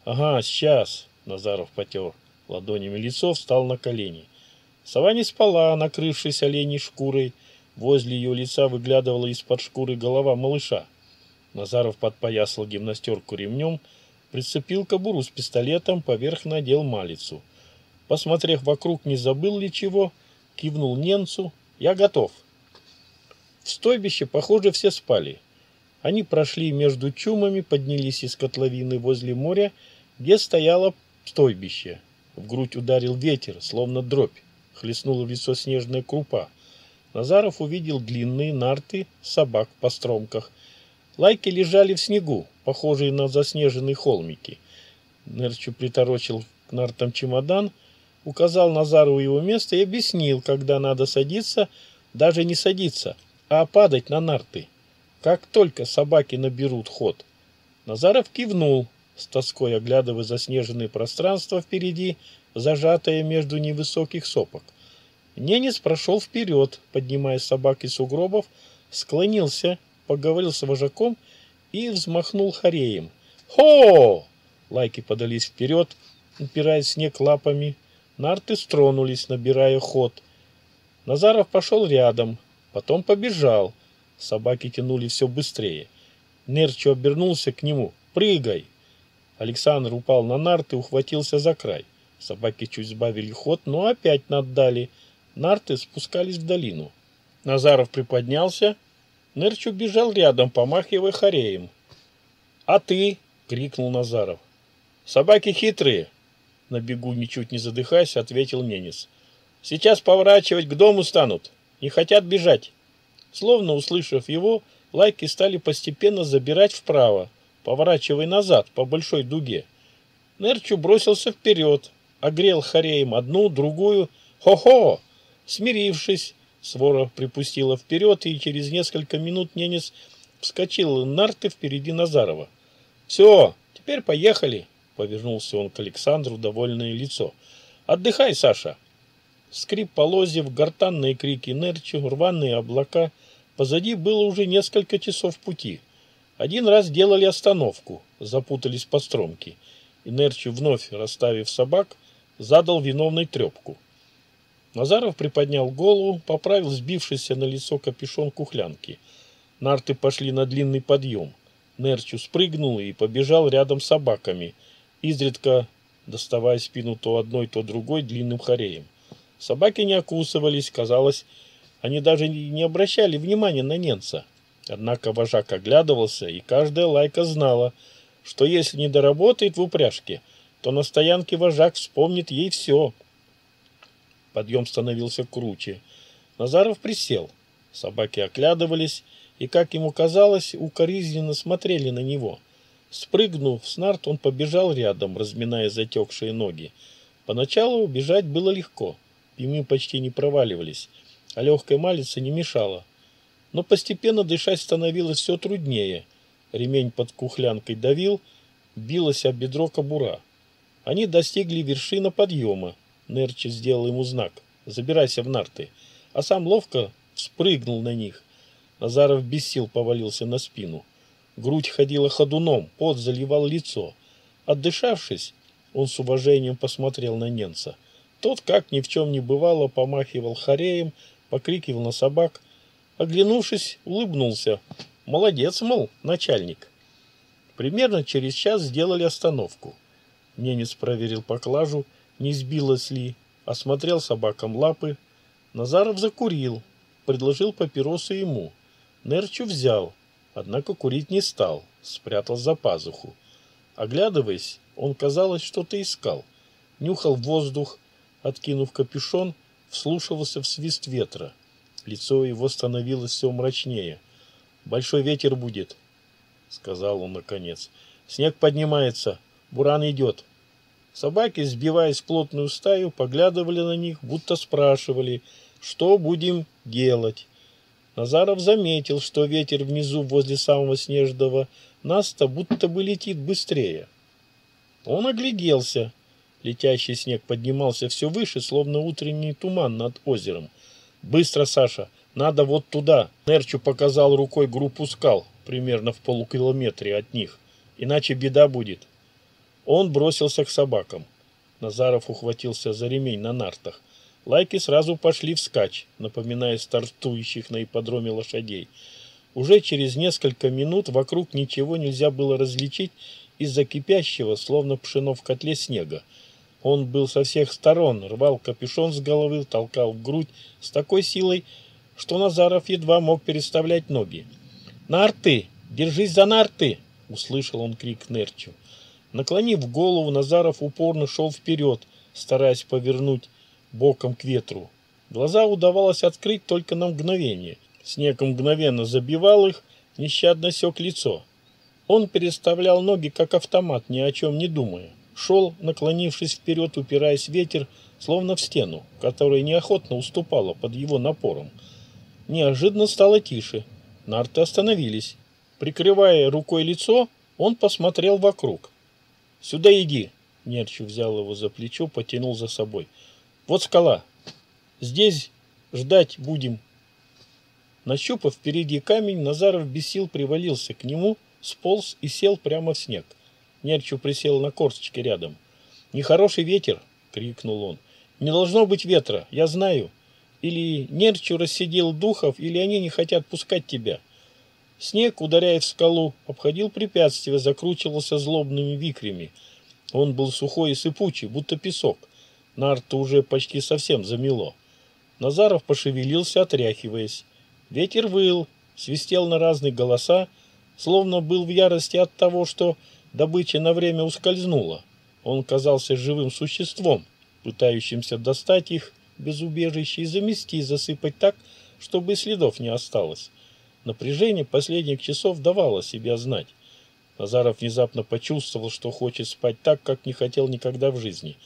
«Ага, сейчас», — Назаров потер ладонями лицо, встал на колени. Сова не спала, накрывшись оленей шкурой. Возле ее лица выглядывала из-под шкуры голова малыша. Назаров подпоясал гимнастерку ремнем, прицепил кобуру с пистолетом, поверх надел малицу. Посмотрев вокруг, не забыл ли чего, кивнул немцу. «Я готов». В стойбище, похоже, все спали. Они прошли между чумами, поднялись из котловины возле моря, где стояло стойбище. В грудь ударил ветер, словно дробь хлестнула в лицо снежная крупа. Назаров увидел длинные нарты собак в постромках. Лайки лежали в снегу, похожие на заснеженные холмики. Нерчу приторочил к нартам чемодан, указал Назарову его место и объяснил, когда надо садиться, даже не садиться, а падать на нарты. Как только собаки наберут ход. Назаров кивнул, с тоской оглядывая заснеженное пространство впереди зажатая между невысоких сопок. Ненец прошел вперед, поднимая собак из сугробов, склонился, поговорил с вожаком и взмахнул хореем. «Хо!» Лайки подались вперед, упирая снег лапами. Нарты стронулись, набирая ход. Назаров пошел рядом, потом побежал. Собаки тянули все быстрее. Нерчо обернулся к нему. Прыгай!» Александр упал на нарты ухватился за край. Собаки чуть сбавили ход, но опять наддали. Нарты спускались в долину. Назаров приподнялся. Нырч убежал рядом, помахивая хореем. «А ты?» — крикнул Назаров. «Собаки хитрые!» На бегу, ничуть не задыхаясь, ответил Ненец. «Сейчас поворачивать к дому станут. Не хотят бежать». Словно услышав его, лайки стали постепенно забирать вправо, поворачивая назад по большой дуге. Нерчу бросился вперед, огрел хореем одну, другую. «Хо-хо!» Смирившись, свора припустила вперед, и через несколько минут ненец вскочил нарты впереди Назарова. «Все, теперь поехали!» — повернулся он к Александру, довольное лицо. «Отдыхай, Саша!» Скрип полозьев, гортанные крики нерчу, рваные облака. Позади было уже несколько часов пути. Один раз делали остановку, запутались по стромке. И Нерчу, вновь расставив собак, задал виновной трепку. Назаров приподнял голову, поправил сбившийся на лицо капюшон кухлянки. Нарты пошли на длинный подъем. Нерчу спрыгнул и побежал рядом с собаками, изредка доставая спину то одной, то другой длинным хореем. Собаки не окусывались, казалось, они даже не обращали внимания на немца. Однако вожак оглядывался, и каждая лайка знала, что если не доработает в упряжке, то на стоянке вожак вспомнит ей все. Подъем становился круче. Назаров присел. Собаки оглядывались и, как ему казалось, укоризненно смотрели на него. Спрыгнув с нарт, он побежал рядом, разминая затекшие ноги. Поначалу бежать было легко, и мы почти не проваливались, а легкая малица не мешала. Но постепенно дышать становилось все труднее. Ремень под кухлянкой давил, билась об бедро кобура. Они достигли вершины подъема. Нерчи сделал ему знак «Забирайся в нарты», а сам ловко спрыгнул на них. Назаров без сил повалился на спину. Грудь ходила ходуном, пот заливал лицо. Отдышавшись, он с уважением посмотрел на Ненца. Тот, как ни в чем не бывало, помахивал хореем, покрикивал на собак. Оглянувшись, улыбнулся. «Молодец, мол, начальник». Примерно через час сделали остановку. Ненец проверил поклажу, не сбилась ли, осмотрел собакам лапы. Назаров закурил, предложил папиросы ему. Нерчу взял, однако курить не стал, спрятал за пазуху. Оглядываясь, он, казалось, что-то искал. Нюхал воздух, откинув капюшон, вслушивался в свист ветра. Лицо его становилось все мрачнее. «Большой ветер будет», — сказал он наконец. «Снег поднимается, буран идет». Собаки, сбиваясь в плотную стаю, поглядывали на них, будто спрашивали, что будем делать. Назаров заметил, что ветер внизу возле самого снежного наста будто бы летит быстрее. Он огляделся. Летящий снег поднимался все выше, словно утренний туман над озером. «Быстро, Саша! Надо вот туда!» Нерчу показал рукой группу скал, примерно в полукилометре от них. «Иначе беда будет!» Он бросился к собакам. Назаров ухватился за ремень на нартах. Лайки сразу пошли вскачь, напоминая стартующих на ипподроме лошадей. Уже через несколько минут вокруг ничего нельзя было различить из-за кипящего, словно пшено в котле снега. Он был со всех сторон, рвал капюшон с головы, толкал в грудь с такой силой, что Назаров едва мог переставлять ноги. «Нарты! Держись за нарты!» — услышал он крик Нерчу. Наклонив голову, Назаров упорно шел вперед, стараясь повернуть боком к ветру. Глаза удавалось открыть только на мгновение. Снег мгновенно забивал их, нещадно сек лицо. Он переставлял ноги, как автомат, ни о чем не думая. Шел, наклонившись вперед, упираясь в ветер, словно в стену, которая неохотно уступала под его напором. Неожиданно стало тише. Нарты остановились. Прикрывая рукой лицо, он посмотрел вокруг. «Сюда иди!» Нерчу взял его за плечо, потянул за собой. «Вот скала. Здесь ждать будем». Нащупав впереди камень, Назаров без сил привалился к нему, сполз и сел прямо в снег. Нерчу присел на корточке рядом. «Нехороший ветер!» — крикнул он. «Не должно быть ветра, я знаю. Или Нерчу рассидел духов, или они не хотят пускать тебя». Снег, ударяя в скалу, обходил препятствия, закручивался злобными вихрями. Он был сухой и сыпучий, будто песок. Нарта уже почти совсем замело. Назаров пошевелился, отряхиваясь. Ветер выл, свистел на разные голоса, словно был в ярости от того, что добыча на время ускользнула. Он казался живым существом, пытающимся достать их без убежища и замести, засыпать так, чтобы следов не осталось. Напряжение последних часов давало себя знать. Назаров внезапно почувствовал, что хочет спать так, как не хотел никогда в жизни.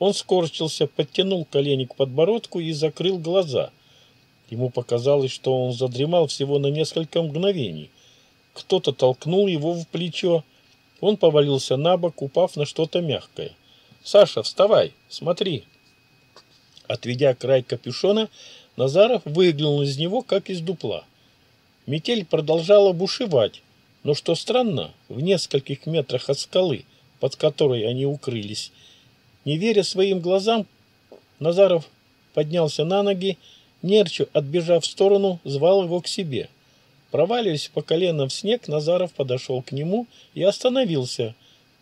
Он скорчился, подтянул колени к подбородку и закрыл глаза. Ему показалось, что он задремал всего на несколько мгновений. Кто-то толкнул его в плечо. Он повалился на бок, упав на что-то мягкое. «Саша, вставай, смотри!» Отведя край капюшона, Назаров выглянул из него, как из дупла. Метель продолжала бушевать, но, что странно, в нескольких метрах от скалы, под которой они укрылись. Не веря своим глазам, Назаров поднялся на ноги, Нерчу, отбежав в сторону, звал его к себе. Проваливаясь по колено в снег, Назаров подошел к нему и остановился,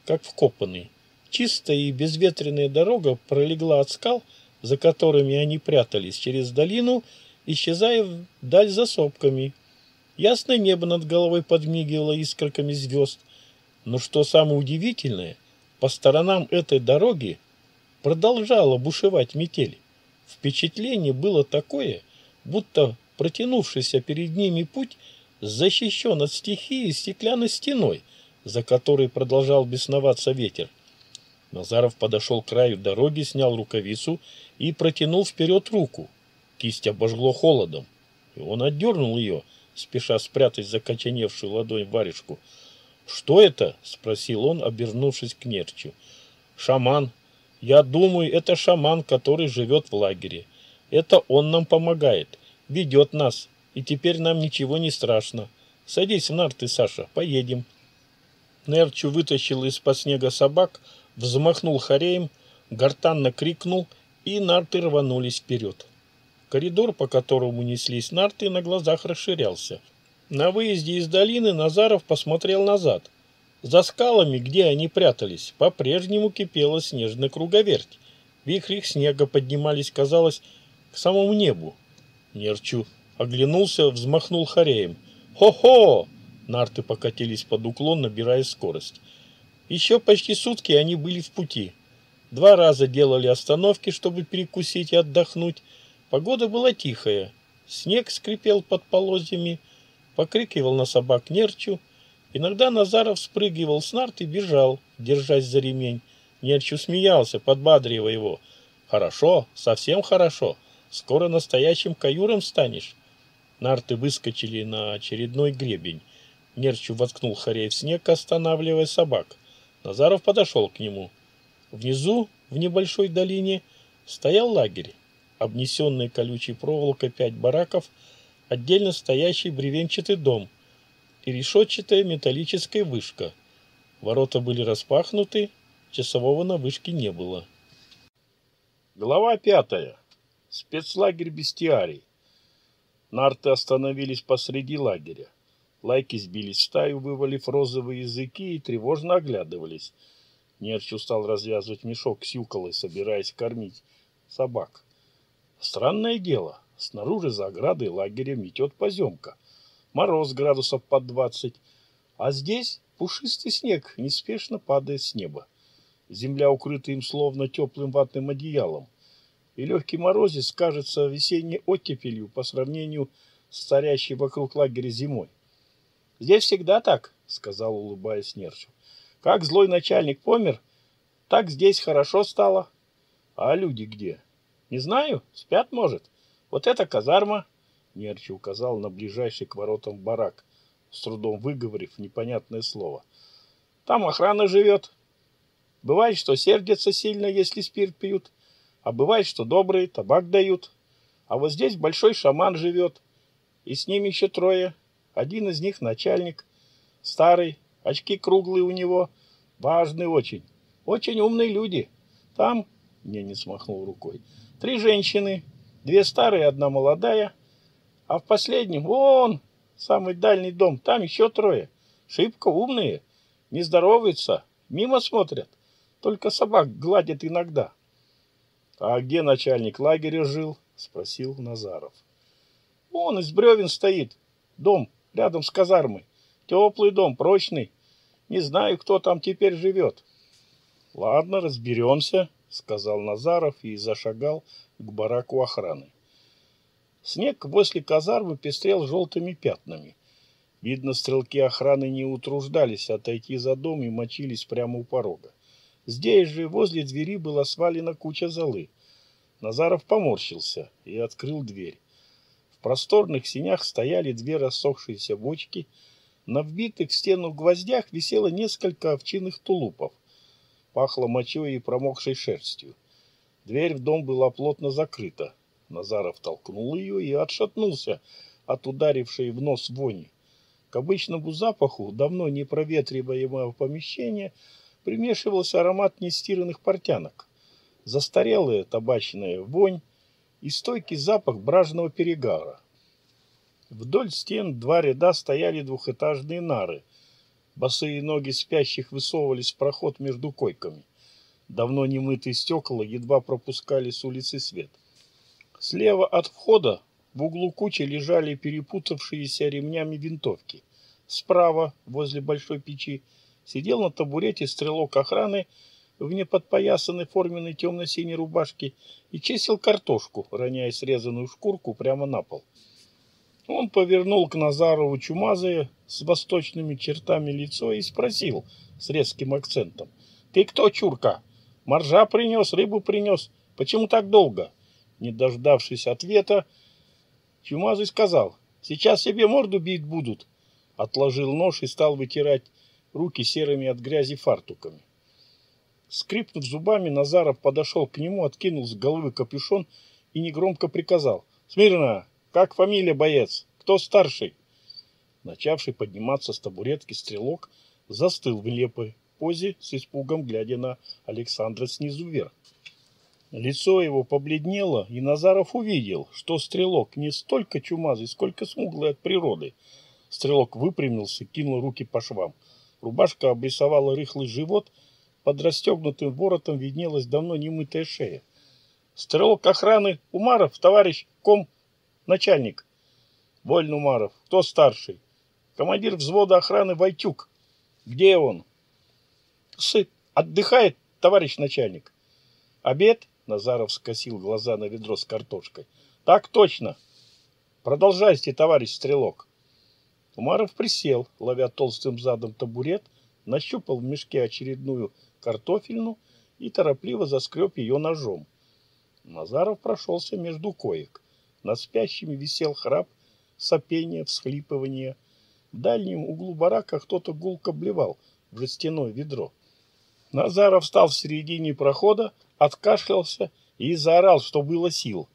как вкопанный. Чистая и безветренная дорога пролегла от скал, за которыми они прятались через долину, исчезая вдаль за сопками. Ясное небо над головой подмигивало искорками звезд. Но что самое удивительное, по сторонам этой дороги продолжала бушевать метель. Впечатление было такое, будто протянувшийся перед ними путь защищен от стихии стеклянной стеной, за которой продолжал бесноваться ветер. Назаров подошел к краю дороги, снял рукавицу и протянул вперед руку. Кисть обожгло холодом, и он отдернул ее, спеша спрятать закоченевшую ладонь варежку. «Что это?» — спросил он, обернувшись к Нерчу. «Шаман. Я думаю, это шаман, который живет в лагере. Это он нам помогает, ведет нас, и теперь нам ничего не страшно. Садись в нарты, Саша, поедем». Нерчу вытащил из-под снега собак, взмахнул хореем, гортанно крикнул, и нарты рванулись вперед. Коридор, по которому неслись нарты, на глазах расширялся. На выезде из долины Назаров посмотрел назад. За скалами, где они прятались, по-прежнему кипела снежная круговерть. Вихри снега поднимались, казалось, к самому небу. Нерчу оглянулся, взмахнул хореем. «Хо-хо!» Нарты покатились под уклон, набирая скорость. Еще почти сутки они были в пути. Два раза делали остановки, чтобы перекусить и отдохнуть. Погода была тихая. Снег скрипел под полозьями, покрикивал на собак нерчу. Иногда Назаров спрыгивал с нарт и бежал, держась за ремень. Нерчу смеялся, подбадривая его. «Хорошо, совсем хорошо. Скоро настоящим каюром станешь». Нарты выскочили на очередной гребень. Нерчу воткнул хорей в снег, останавливая собак. Назаров подошел к нему. Внизу, в небольшой долине, стоял лагерь обнесенный колючей проволокой пять бараков, отдельно стоящий бревенчатый дом и решетчатая металлическая вышка. Ворота были распахнуты, часового на вышке не было. Глава пятая. Спецлагерь Бестиарий. Нарты остановились посреди лагеря. Лайки сбились в стаю, вывалив розовые языки и тревожно оглядывались. Нерчу стал развязывать мешок с юколой, собираясь кормить собак. Странное дело, снаружи за оградой лагеря метет поземка. Мороз градусов под двадцать, а здесь пушистый снег неспешно падает с неба. Земля укрыта им словно теплым ватным одеялом, и легкий морозец кажется весенней оттепелью по сравнению с царящей вокруг лагеря зимой. «Здесь всегда так», — сказал, улыбаясь Нерчу. «Как злой начальник помер, так здесь хорошо стало. А люди где?» Не знаю, спят, может. Вот эта казарма, Нерчи указал на ближайший к воротам барак, с трудом выговорив непонятное слово. Там охрана живет. Бывает, что сердятся сильно, если спирт пьют, а бывает, что добрые, табак дают. А вот здесь большой шаман живет, и с ним еще трое. Один из них начальник, старый, очки круглые у него, важный очень. Очень умные люди. Там, Ненец махнул рукой, Три женщины, две старые, одна молодая, а в последнем, вон, Самый дальний дом, там еще трое. Шибко умные, не здороваются, мимо смотрят. Только собак гладят иногда. — А где начальник лагеря жил? — спросил Назаров. — Он из бревен стоит. Дом рядом с казармой. Теплый дом, прочный. Не знаю, кто там теперь живет. — Ладно, разберемся, — сказал Назаров и зашагал к бараку охраны. Снег возле казармы пестрел желтыми пятнами. Видно, стрелки охраны не утруждались отойти за дом и мочились прямо у порога. Здесь же, возле двери, была свалена куча золы. Назаров поморщился и открыл дверь. В просторных синях стояли две рассохшиеся бочки. На вбитых в стену гвоздях висело несколько овчинных тулупов. Пахло мочой и промокшей шерстью. Дверь в дом была плотно закрыта. Назаров толкнул ее и отшатнулся от ударившей в нос вони. К обычному запаху давно не проветриваемого помещения примешивался аромат нестиранных портянок, застарелая табачная вонь и стойкий запах бражного перегара. Вдоль стен два ряда стояли двухэтажные нары. Босые ноги спящих высовывались в проход между койками. Давно немытые стекла едва пропускали с улицы свет. Слева от входа в углу кучи лежали перепутавшиеся ремнями винтовки. Справа, возле большой печи, сидел на табурете стрелок охраны в неподпоясанной форменной темно-синей рубашке и чистил картошку, роняя срезанную шкурку прямо на пол. Он повернул к Назарову чумазое с восточными чертами лицо и спросил с резким акцентом. — Ты кто, чурка? Моржа принес, рыбу принес. Почему так долго? Не дождавшись ответа, Чумазый сказал, — Сейчас себе морду бить будут. Отложил нож и стал вытирать руки серыми от грязи фартуками. Скрипнув зубами, Назаров подошел к нему, откинул с головы капюшон и негромко приказал. «Смирно! Как фамилия, боец? Кто старший?» Начавший подниматься с табуретки стрелок застыл в нелепой позе, с испугом глядя на Александра снизу вверх. Лицо его побледнело, и Назаров увидел, что стрелок не столько чумазый, сколько смуглый от природы. Стрелок выпрямился, кинул руки по швам. Рубашка обрисовала рыхлый живот, под расстегнутым воротом виднелась давно немытая шея. Стрелок охраны Умаров, товарищ ком, начальник. Вольно Умаров. Кто старший? Командир взвода охраны Войтюк. Где он? Сыт. Отдыхает, товарищ начальник. Обед? Назаров скосил глаза на ведро с картошкой. Так точно. Продолжайте, товарищ стрелок. Умаров присел, ловя толстым задом табурет, нащупал в мешке очередную картофельну и торопливо заскреб ее ножом. Назаров прошелся между коек. Над спящими висел храп, сопение, всхлипывание. В дальнем углу барака кто-то гулко блевал в жестяное ведро. Назаров встал в середине прохода, откашлялся и заорал, что было сил.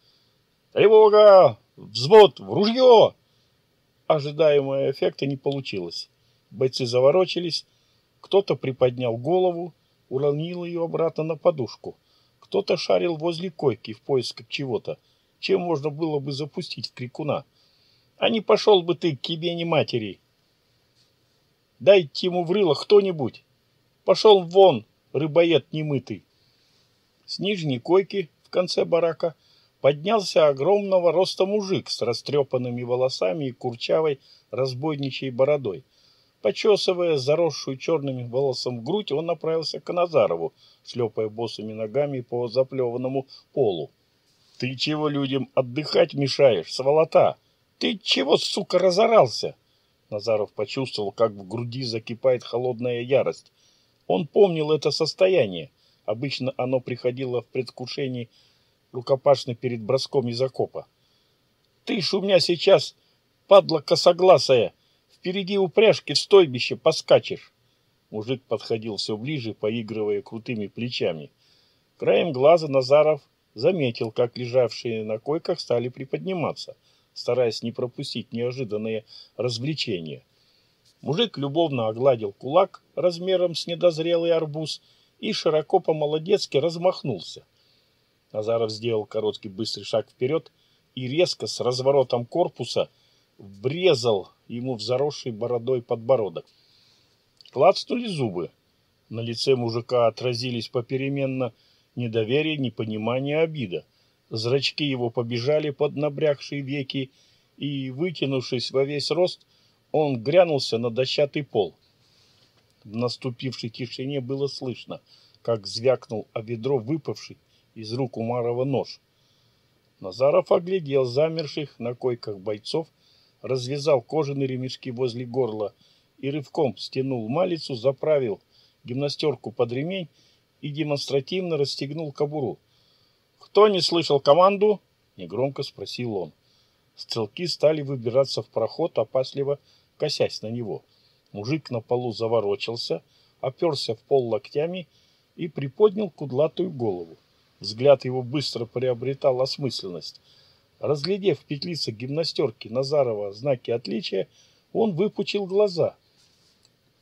«Тревога! Взвод! В ружье!» ожидаемого эффекта не получилось. Бойцы заворочились, кто-то приподнял голову, уронил ее обратно на подушку. Кто-то шарил возле койки в поисках чего-то, чем можно было бы запустить в крикуна. А не пошел бы ты к кибени матери. Дайте ему в рыло кто-нибудь. Пошел вон, рыбоед немытый. С нижней койки в конце барака поднялся огромного роста мужик с растрепанными волосами и курчавой разбойничьей бородой. Почесывая заросшую черным волосом грудь, он направился к Назарову, шлепая босыми ногами по заплеванному полу. — Ты чего людям отдыхать мешаешь, сволота? Ты чего, сука, разорался? Назаров почувствовал, как в груди закипает холодная ярость. Он помнил это состояние. Обычно оно приходило в предвкушении рукопашный перед броском из окопа. «Ты ж у меня сейчас, падла косогласая, впереди упряжки в стойбище поскачешь!» Мужик подходил все ближе, поигрывая крутыми плечами. Краем глаза Назаров заметил, как лежавшие на койках стали приподниматься, стараясь не пропустить неожиданные развлечения. Мужик любовно огладил кулак размером с недозрелый арбуз и широко по-молодецки размахнулся. Назаров сделал короткий быстрый шаг вперед и резко с разворотом корпуса врезал ему в заросший бородой подбородок. Клацнули зубы. На лице мужика отразились попеременно недоверие, непонимание, обида. Зрачки его побежали под набрякшие веки, и, вытянувшись во весь рост, он грянулся на дощатый пол. В наступившей тишине было слышно, как звякнул о ведро выпавший из рук Умарова нож. Назаров оглядел замерших на койках бойцов, развязал кожаные ремешки возле горла и рывком стянул малицу, заправил гимнастерку под ремень и демонстративно расстегнул кобуру. «Кто не слышал команду?» — негромко спросил он. Стрелки стали выбираться в проход, опасливо косясь на него. Мужик на полу заворочился, оперся в пол локтями и приподнял кудлатую голову. Взгляд его быстро приобретал осмысленность. Разглядев в петлицах гимнастерки Назарова знаки отличия, он выпучил глаза.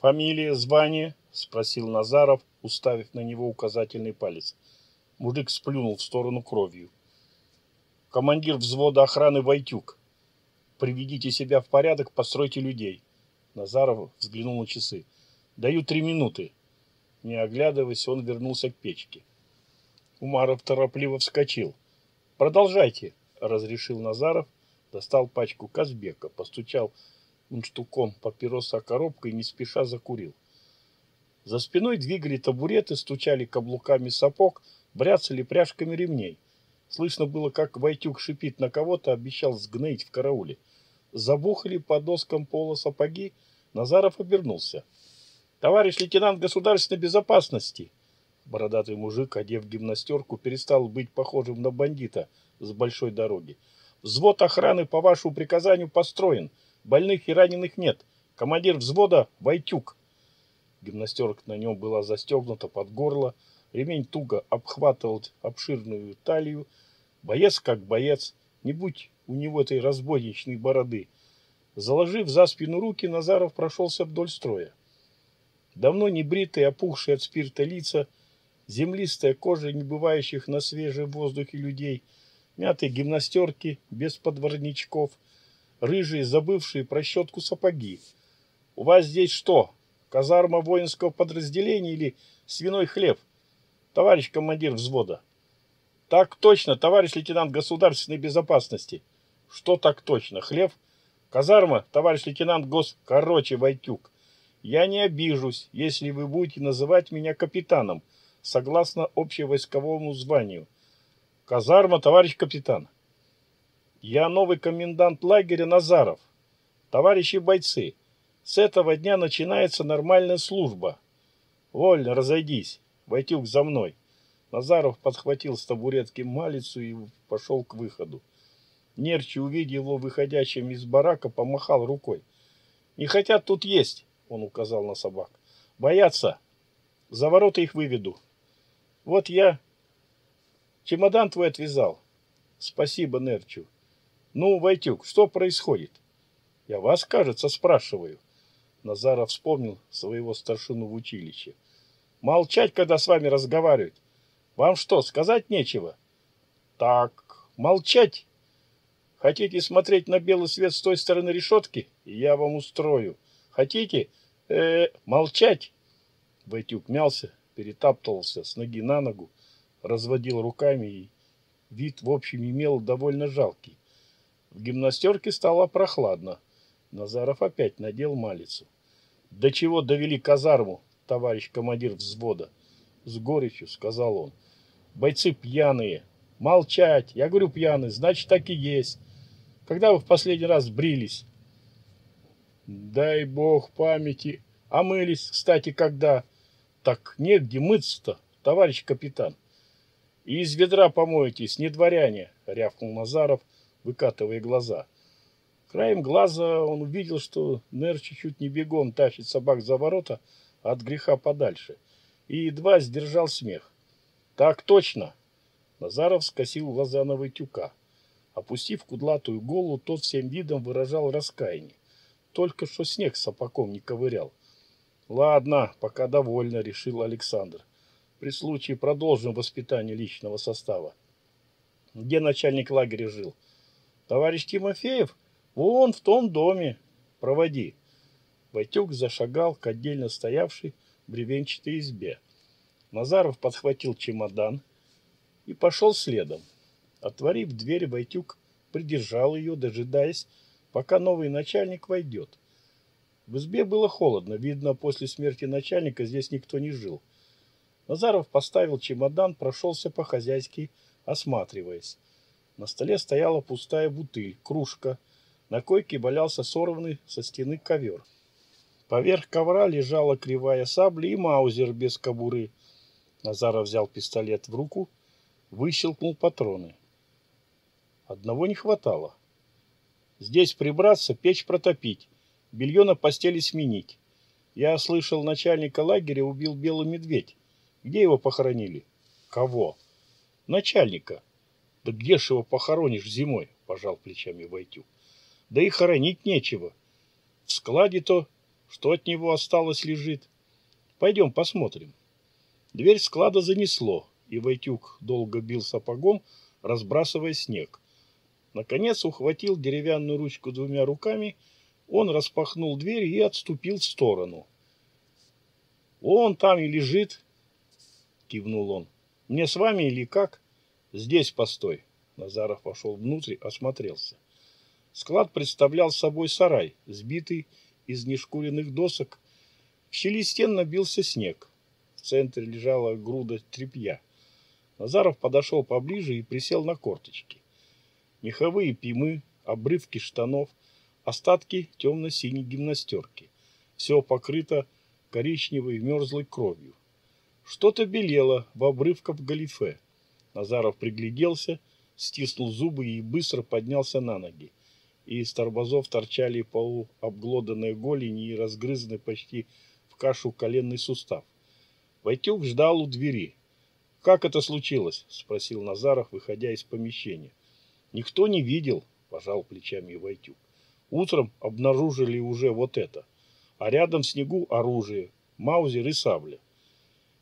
«Фамилия, звание?» — спросил Назаров, уставив на него указательный палец. Мужик сплюнул в сторону кровью. «Командир взвода охраны Войтюк. Приведите себя в порядок, постройте людей». Назаров взглянул на часы. «Даю три минуты». Не оглядываясь, он вернулся к печке. Умаров торопливо вскочил. «Продолжайте», — разрешил Назаров, достал пачку Казбека, постучал мундштуком папироса коробкой и не спеша закурил. За спиной двигали табуреты, стучали каблуками сапог, бряцали пряжками ремней. Слышно было, как Войтюк шипит на кого-то, обещал сгныть в карауле. Забухали по доскам пола сапоги, Назаров обернулся. «Товарищ лейтенант государственной безопасности!» Бородатый мужик, одев гимнастерку, перестал быть похожим на бандита с большой дороги. «Взвод охраны по вашему приказанию построен. Больных и раненых нет. Командир взвода — Войтюк». Гимнастерка на нем была застегнута под горло, ремень туго обхватывал обширную талию. Боец как боец, не будь у него этой разбойничной бороды. Заложив за спину руки, Назаров прошелся вдоль строя. Давно не бритые, опухшие от спирта лица, землистая кожа не бывающих на свежем воздухе людей, мятые гимнастерки без подворничков, рыжие, забывшие про щетку сапоги. «У вас здесь что, казарма воинского подразделения или свиной хлеб, товарищ командир взвода. Так точно, товарищ лейтенант государственной безопасности. Что так точно, хлеб? Казарма, товарищ лейтенант гос... Короче, Войтюк, я не обижусь, если вы будете называть меня капитаном, согласно общевойсковому званию. Казарма, товарищ капитан. Я новый комендант лагеря Назаров. Товарищи бойцы, с этого дня начинается нормальная служба. Вольно, разойдись. Войтюк за мной. Назаров подхватил с табуретки малицу и пошел к выходу. Нерчи, увидев его выходящим из барака, помахал рукой. «Не хотят тут есть», — он указал на собак. «Боятся. За ворота их выведу. Вот я чемодан твой отвязал. Спасибо, Нерчу. Ну, Войтюк, что происходит? Я вас, кажется, спрашиваю. Назаров вспомнил своего старшину в училище. Молчать, когда с вами разговаривают. Вам что, сказать нечего? Так, молчать. Хотите смотреть на белый свет с той стороны решетки? Я вам устрою. Хотите? Э, -э молчать. Войтюк мялся, перетаптывался с ноги на ногу, разводил руками и вид в общем имел довольно жалкий. В гимнастерке стало прохладно. Назаров опять надел малицу. «До чего довели казарму, товарищ командир взвода?» С горечью сказал он. «Бойцы пьяные. Молчать. Я говорю пьяные, значит так и есть. Когда вы в последний раз брились?» «Дай бог памяти. А мылись, кстати, когда?» «Так негде мыться-то, товарищ капитан». «И из ведра помоетесь, не дворяне», — рявкнул Назаров, выкатывая глаза. Краем глаза он увидел, что Нерчи чуть не бегом тащит собак за ворота от греха подальше, и едва сдержал смех. «Так точно!» Назаров скосил глаза на Войтюка. Опустив кудлатую голову, тот всем видом выражал раскаяние. Только что снег сапогом не ковырял. «Ладно, пока довольно», — решил Александр. «При случае продолжим воспитание личного состава». «Где начальник лагеря жил?» «Товарищ Тимофеев?» Вон в том доме. Проводи. Ватюк зашагал к отдельно стоявшей бревенчатой избе. Назаров подхватил чемодан и пошел следом. Отворив дверь, Войтюк придержал ее, дожидаясь, пока новый начальник войдет. В избе было холодно, видно, после смерти начальника здесь никто не жил. Назаров поставил чемодан, прошелся по-хозяйски, осматриваясь. На столе стояла пустая бутыль, кружка. На койке валялся сорванный со стены ковер. Поверх ковра лежала кривая сабля и маузер без кобуры. Назаров взял пистолет в руку, выщелкнул патроны. Одного не хватало. Здесь прибраться, печь протопить, белье на постели сменить. Я слышал, начальника лагеря убил белый медведь. Где его похоронили? Кого? Начальника. Да где ж его похоронишь зимой? Пожал плечами Войтюк. Да и хоронить нечего. В складе-то, что от него осталось, лежит. Пойдем посмотрим. Дверь склада занесло, и Войтюк долго бил сапогом, разбрасывая снег. Наконец ухватил деревянную ручку двумя руками, он распахнул дверь и отступил в сторону. «Он там и лежит», — кивнул он. «Мне с вами или как?» «Здесь постой». Назаров пошел внутрь, осмотрелся. Склад представлял собой сарай, сбитый из нешкуренных досок. В щели стен набился снег. В центре лежала груда тряпья. Назаров подошел поближе и присел на корточки меховые пимы, обрывки штанов, остатки темно-синей гимнастерки. Все покрыто коричневой мерзлой кровью. Что-то белело в обрывках галифе. Назаров пригляделся, стиснул зубы и быстро поднялся на ноги. И из торбозов торчали полуобглоданные голени и разгрызанный почти в кашу коленный сустав. Войтюк ждал у двери. «Как это случилось?» – спросил Назаров, выходя из помещения. Никто не видел, пожал плечами Войтюк. Утром обнаружили уже вот это. А рядом в снегу оружие, маузер и сабля.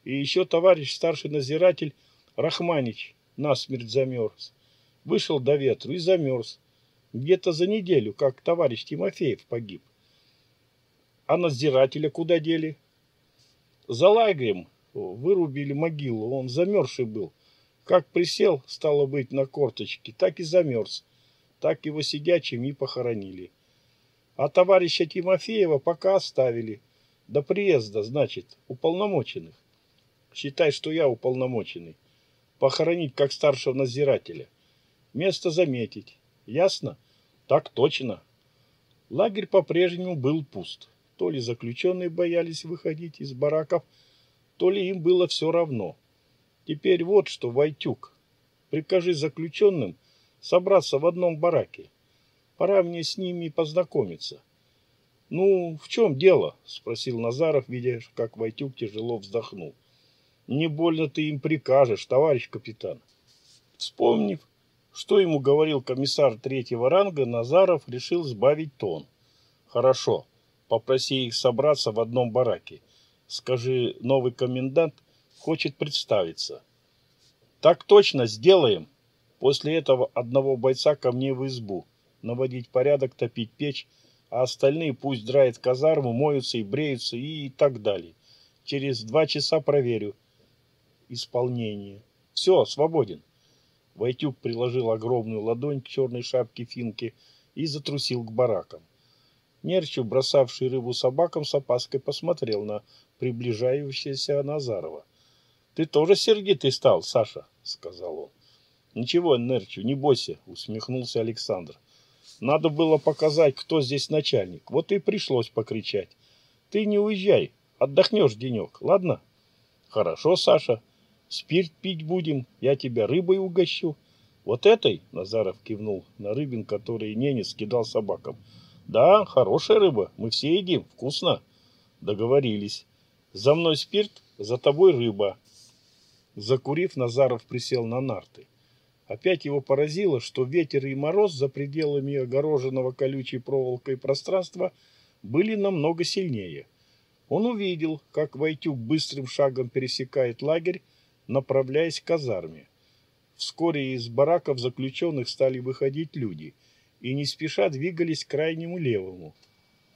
И еще товарищ старший надзиратель Рахманич насмерть замерз. Вышел до ветру и замерз. Где-то за неделю, как товарищ Тимофеев погиб. А надзирателя куда дели? За лагерем вырубили могилу, он замерзший был. Как присел, стало быть, на корточки, так и замерз. Так его сидячим и похоронили. А товарища Тимофеева пока оставили. До приезда, значит, уполномоченных. Считай, что я уполномоченный. Похоронить как старшего надзирателя. Место заметить. Ясно? Так точно. Лагерь по-прежнему был пуст. То ли заключенные боялись выходить из бараков, то ли им было все равно – Теперь вот что, Войтюк, прикажи заключенным собраться в одном бараке. Пора мне с ними познакомиться. Ну, в чем дело? Спросил Назаров, видя, как Войтюк тяжело вздохнул. Не больно ты им прикажешь, товарищ капитан. Вспомнив, что ему говорил комиссар третьего ранга, Назаров решил сбавить тон. Хорошо, попроси их собраться в одном бараке. Скажи, новый комендант – хочет представиться. Так точно, сделаем. После этого одного бойца ко мне в избу. Наводить порядок, топить печь, а остальные пусть драят казарму, моются и бреются и так далее. Через два часа проверю. Исполнение. Все, свободен. Войтюк приложил огромную ладонь к черной шапке финки и затрусил к баракам. Нерчу, бросавший рыбу собакам, с опаской посмотрел на приближающегося Назарова. Ты тоже сердитый стал, Саша, сказал он. Ничего, Нерчу, не бойся, усмехнулся Александр. Надо было показать, кто здесь начальник. Вот и пришлось покричать. Ты не уезжай, отдохнешь денек, ладно? Хорошо, Саша. Спирт пить будем, я тебя рыбой угощу. Вот этой, Назаров кивнул на рыбин, который Ненец кидал собакам. Да, хорошая рыба, мы все едим, вкусно. Договорились. За мной спирт, за тобой рыба. Закурив, Назаров присел на нарты. Опять его поразило, что ветер и мороз за пределами огороженного колючей проволокой пространства были намного сильнее. Он увидел, как Войтюк быстрым шагом пересекает лагерь, направляясь к казарме. Вскоре из бараков заключенных стали выходить люди. и не спеша двигались к крайнему левому.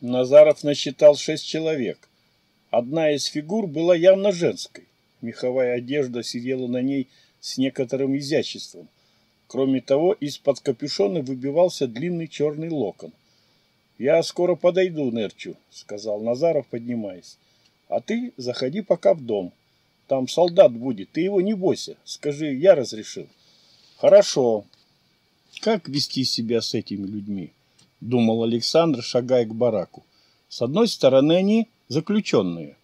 Назаров насчитал шесть человек. Одна из фигур была явно женской. Меховая одежда сидела на ней с некоторым изяществом. Кроме того, из-под капюшона выбивался длинный черный локон. «Я скоро подойду, Нерчу», — сказал Назаров, поднимаясь. «А ты заходи пока в дом. Там солдат будет, ты его не бойся. Скажи, я разрешил». «Хорошо». «Как вести себя с этими людьми?» — думал Александр, шагая к бараку. «С одной стороны, они заключенные,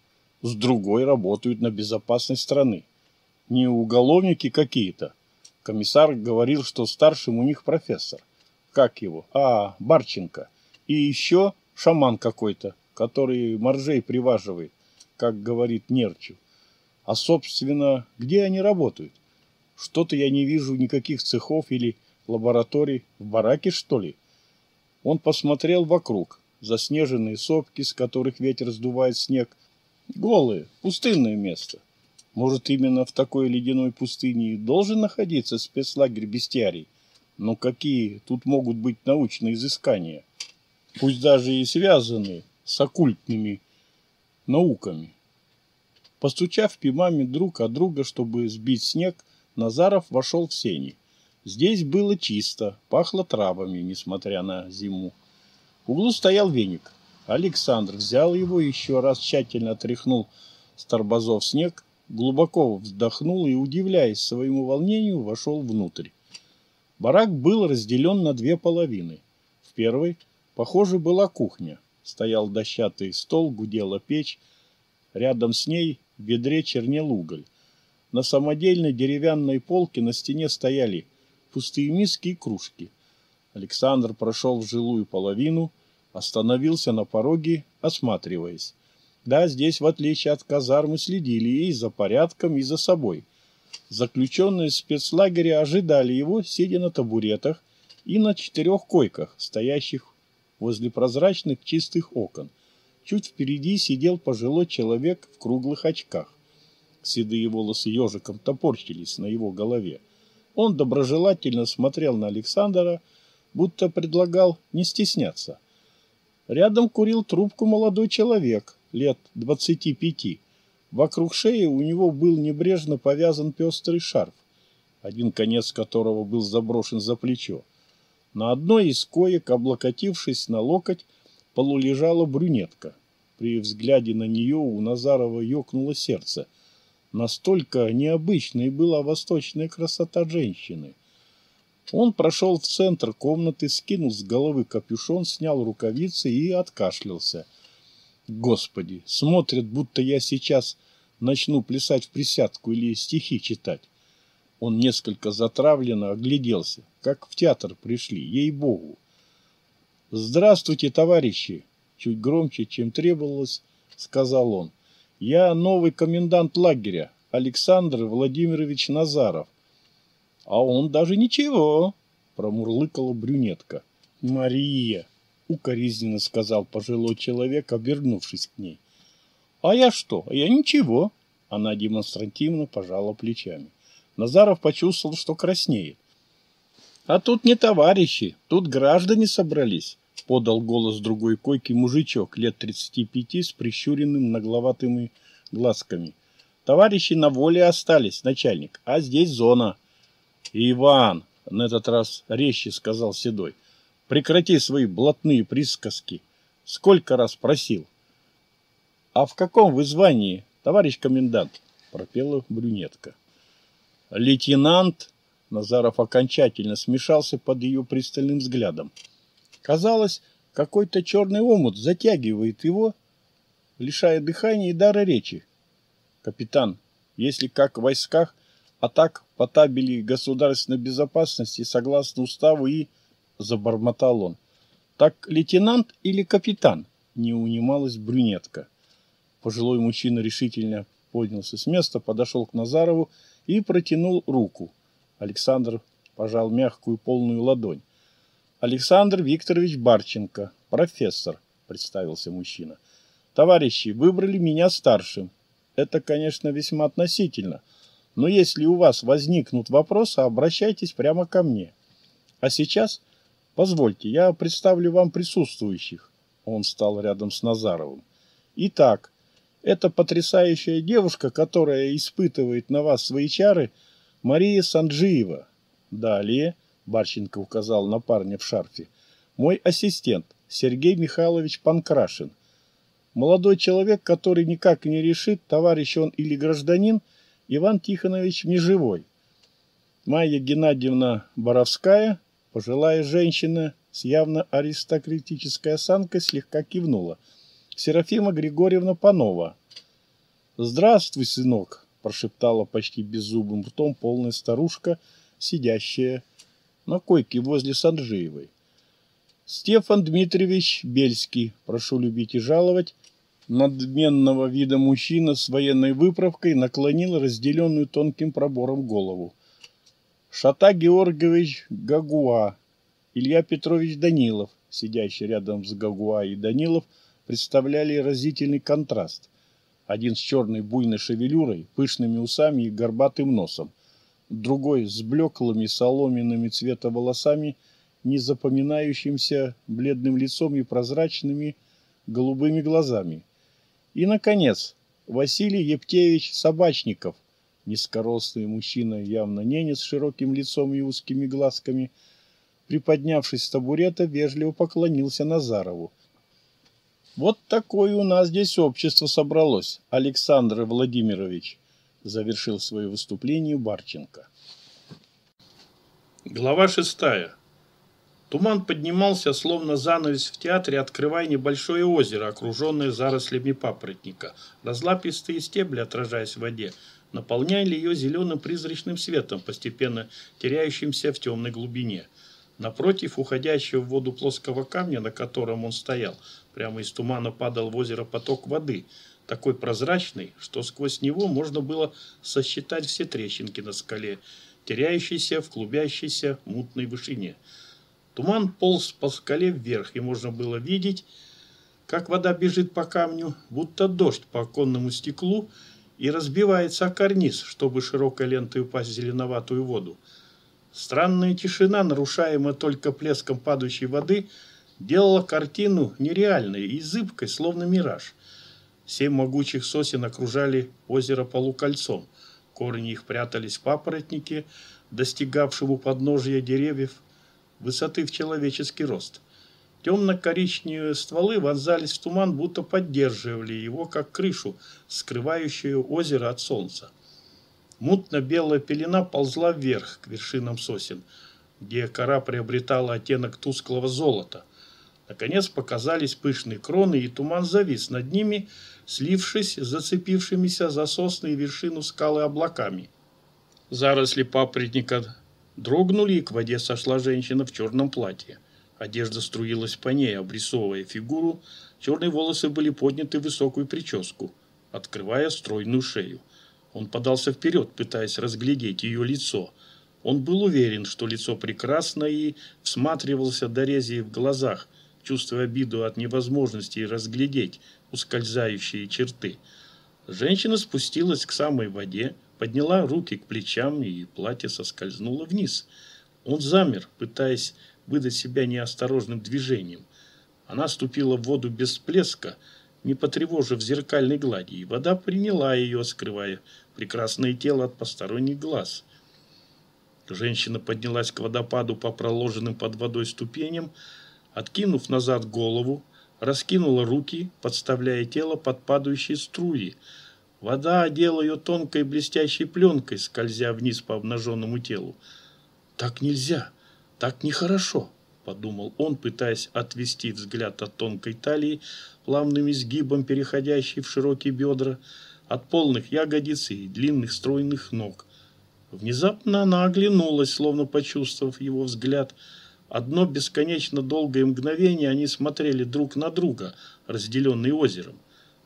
с другой работают на безопасность страны. Не уголовники какие-то. Комиссар говорил, что старшим у них профессор. Как его? А, Барченко. И еще шаман какой-то, который моржей приваживает, как говорит Нерчу. А, собственно, где они работают? Что-то я не вижу никаких цехов или лабораторий. В бараке, что ли? Он посмотрел вокруг. Заснеженные сопки, с которых ветер сдувает снег. Голые, пустынное место. Может, именно в такой ледяной пустыне и должен находиться спецлагерь бестиарий? Но какие тут могут быть научные изыскания? пусть даже и связанные с оккультными науками. Постучав пимами друг от друга, чтобы сбить снег, Назаров вошел в сени. Здесь было чисто, пахло травами, несмотря на зиму. В углу стоял веник. Александр взял его, еще раз тщательно отряхнул с торбозов снег, глубоко вздохнул и, удивляясь своему волнению, вошел внутрь. Барак был разделен на две половины. В первой Похоже, была кухня. Стоял дощатый стол, гудела печь. Рядом с ней в ведре чернел уголь. На самодельной деревянной полке на стене стояли пустые миски и кружки. Александр прошел в жилую половину, остановился на пороге, осматриваясь. Да, здесь, в отличие от казармы, следили и за порядком, и за собой. Заключенные спецлагеря ожидали его, сидя на табуретах и на четырех койках, стоящих возле прозрачных чистых окон. Чуть впереди сидел пожилой человек в круглых очках. Седые волосы ежиком топорщились на его голове. Он доброжелательно смотрел на Александра, будто предлагал не стесняться. Рядом курил трубку молодой человек, лет двадцати пяти. Вокруг шеи у него был небрежно повязан пестрый шарф, один конец которого был заброшен за плечо. На одной из коек, облокотившись на локоть, полулежала брюнетка. При взгляде на нее у Назарова ёкнуло сердце. Настолько необычной была восточная красота женщины. Он прошел в центр комнаты, скинул с головы капюшон, снял рукавицы и откашлялся. Господи, смотрят, будто я сейчас начну плясать в присядку или стихи читать. Он несколько затравленно огляделся, как в театр пришли, ей-богу. «Здравствуйте, товарищи!» Чуть громче, чем требовалось, сказал он. «Я новый комендант лагеря, Александр Владимирович Назаров». «А он даже ничего!» промурлыкала брюнетка. «Мария!» — укоризненно сказал пожилой человек, обернувшись к ней. «А я что? Я ничего!» Она демонстративно пожала плечами. Назаров почувствовал, что краснеет. «А тут не товарищи, тут граждане собрались», — подал голос другой койки мужичок лет тридцати пяти с прищуренным нагловатыми глазками. «Товарищи на воле остались, начальник, а здесь зона». «Иван», — на этот раз резче сказал Седой, — «прекрати свои блатные присказки. Сколько раз просил». «А в каком вы звании, товарищ комендант?» — пропела брюнетка. Лейтенант Назаров окончательно смешался под ее пристальным взглядом. Казалось, какой-то черный омут затягивает его, лишая дыхания и дара речи. Капитан, если как в войсках, а так по табели государственной безопасности согласно уставу и... Забормотал он. Так лейтенант или капитан? Не унималась брюнетка. Пожилой мужчина решительно поднялся с места, подошел к Назарову и протянул руку. Александр пожал мягкую полную ладонь. Александр Викторович Барченко, профессор, представился мужчина. Товарищи, выбрали меня старшим. Это, конечно, весьма относительно, но если у вас возникнут вопросы, обращайтесь прямо ко мне. А сейчас Позвольте, я представлю вам присутствующих. Он стал рядом с Назаровым. Итак, это потрясающая девушка, которая испытывает на вас свои чары, Мария Санджиева. Далее, Барченко указал на парня в шарфе, мой ассистент Сергей Михайлович Панкрашин. Молодой человек, который никак не решит, товарищ он или гражданин, Иван Тихонович Межевой. Майя Геннадьевна Боровская, пожилая женщина с явно аристократической осанкой, слегка кивнула. Серафима Григорьевна Панова. «Здравствуй, сынок!» – прошептала почти беззубым ртом полная старушка, сидящая на койке возле Санджиевой. Стефан Дмитриевич Бельский, прошу любить и жаловать, надменного вида мужчина с военной выправкой наклонил разделенную тонким пробором голову. Шата Георгиевич Гагуа, Илья Петрович Данилов, сидящий рядом с Гагуа и Данилов, представляли разительный контраст. Один с черной буйной шевелюрой, пышными усами и горбатым носом, другой с блеклыми соломенными цвета волосами, незапоминающимся бледным лицом и прозрачными голубыми глазами. И, наконец, Василий Ептевич Собачников, низкорослый мужчина, явно ненец с широким лицом и узкими глазками, приподнявшись с табурета, вежливо поклонился Назарову. «Вот такое у нас здесь общество собралось, Александр Владимирович», завершил свое выступление Барченко. Глава шестая. Туман поднимался, словно занавес в театре, открывая небольшое озеро, окруженное зарослями папоротника. Разлапистые стебли, отражаясь в воде, наполняли ее зеленым призрачным светом, постепенно теряющимся в темной глубине. Напротив уходящего в воду плоского камня, на котором он стоял, прямо из тумана падал в озеро поток воды, такой прозрачный, что сквозь него можно было сосчитать все трещинки на скале, теряющиеся в клубящейся мутной вышине. Туман полз по скале вверх, и можно было видеть, как вода бежит по камню, будто дождь по оконному стеклу, и разбивается о карниз, чтобы широкой лентой упасть в зеленоватую воду. Странная тишина, нарушаемая только плеском падающей воды, делала картину нереальной и зыбкой, словно мираж. Семь могучих сосен окружали озеро полукольцом. Корни их прятались в папоротнике, достигавшего подножия деревьев высоты в человеческий рост. Темно-коричневые стволы вонзались в туман, будто поддерживали его, как крышу, скрывающую озеро от солнца. Мутно-белая пелена ползла вверх, к вершинам сосен, где кора приобретала оттенок тусклого золота. Наконец показались пышные кроны, и туман завис над ними, слившись зацепившимися за сосны и вершину скалы облаками. Заросли папоротника Дрогнули, и к воде сошла женщина в черном платье. Одежда струилась по ней, обрисовывая фигуру. Черные волосы были подняты в высокую прическу, открывая стройную шею. Он подался вперед, пытаясь разглядеть ее лицо. Он был уверен, что лицо прекрасно и всматривался до рези в глазах, чувствуя обиду от невозможности разглядеть ускользающие черты. Женщина спустилась к самой воде, подняла руки к плечам, и платье соскользнуло вниз. Он замер, пытаясь выдать себя неосторожным движением. Она ступила в воду без всплеска, не потревожив зеркальной глади, и вода приняла ее, скрывая прекрасное тело от посторонних глаз. Женщина поднялась к водопаду по проложенным под водой ступеням, откинув назад голову, раскинула руки, подставляя тело под падающие струи, Вода одела ее тонкой блестящей пленкой, скользя вниз по обнаженному телу. «Так нельзя! Так нехорошо!» – подумал он, пытаясь отвести взгляд от тонкой талии, плавным изгибом переходящей в широкие бедра, от полных ягодиц и длинных стройных ног. Внезапно она оглянулась, словно почувствовав его взгляд. Одно бесконечно долгое мгновение они смотрели друг на друга, разделенные озером.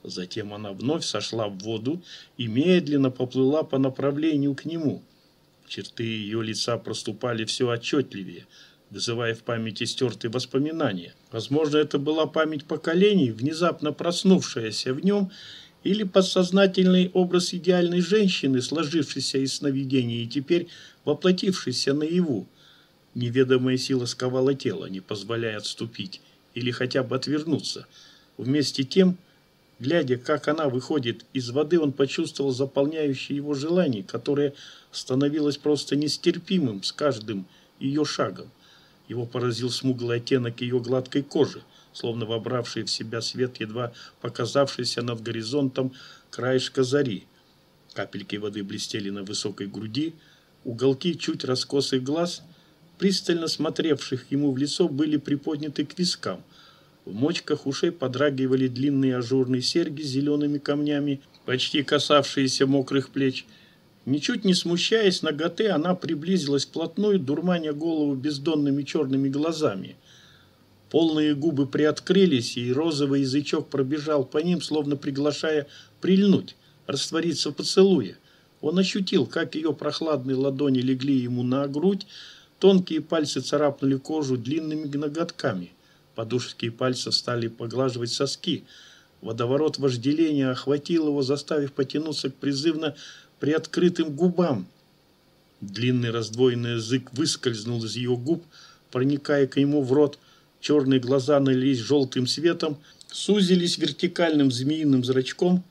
Затем она вновь сошла в воду и медленно поплыла по направлению к нему. Черты ее лица проступали все отчетливее, вызывая в памяти стертые воспоминания. Возможно, это была память поколений, внезапно проснувшаяся в нем, или подсознательный образ идеальной женщины, сложившийся из сновидений и теперь воплотившийся наяву. Неведомая сила сковала тело, не позволяя отступить или хотя бы отвернуться. Вместе тем, глядя, как она выходит из воды, он почувствовал заполняющее его желание, которое становилось просто нестерпимым с каждым ее шагом. Его поразил смуглый оттенок ее гладкой кожи, словно вобравший в себя свет, едва показавшийся над горизонтом краешка зари. Капельки воды блестели на высокой груди, уголки чуть раскосых глаз, пристально смотревших ему в лицо, были приподняты к вискам. В мочках ушей подрагивали длинные ажурные серьги с зелеными камнями, почти касавшиеся мокрых плеч – Ничуть не смущаясь ноготы, она приблизилась вплотную, дурманя голову бездонными черными глазами. Полные губы приоткрылись, и розовый язычок пробежал по ним, словно приглашая прильнуть, раствориться в поцелуе. Он ощутил, как ее прохладные ладони легли ему на грудь, тонкие пальцы царапнули кожу длинными ноготками. Подушки пальцев стали поглаживать соски. Водоворот вожделения охватил его, заставив потянуться к призывно приоткрытым губам. Длинный раздвоенный язык выскользнул из ее губ, проникая к нему в рот. Черные глаза налились желтым светом, сузились вертикальным змеиным зрачком,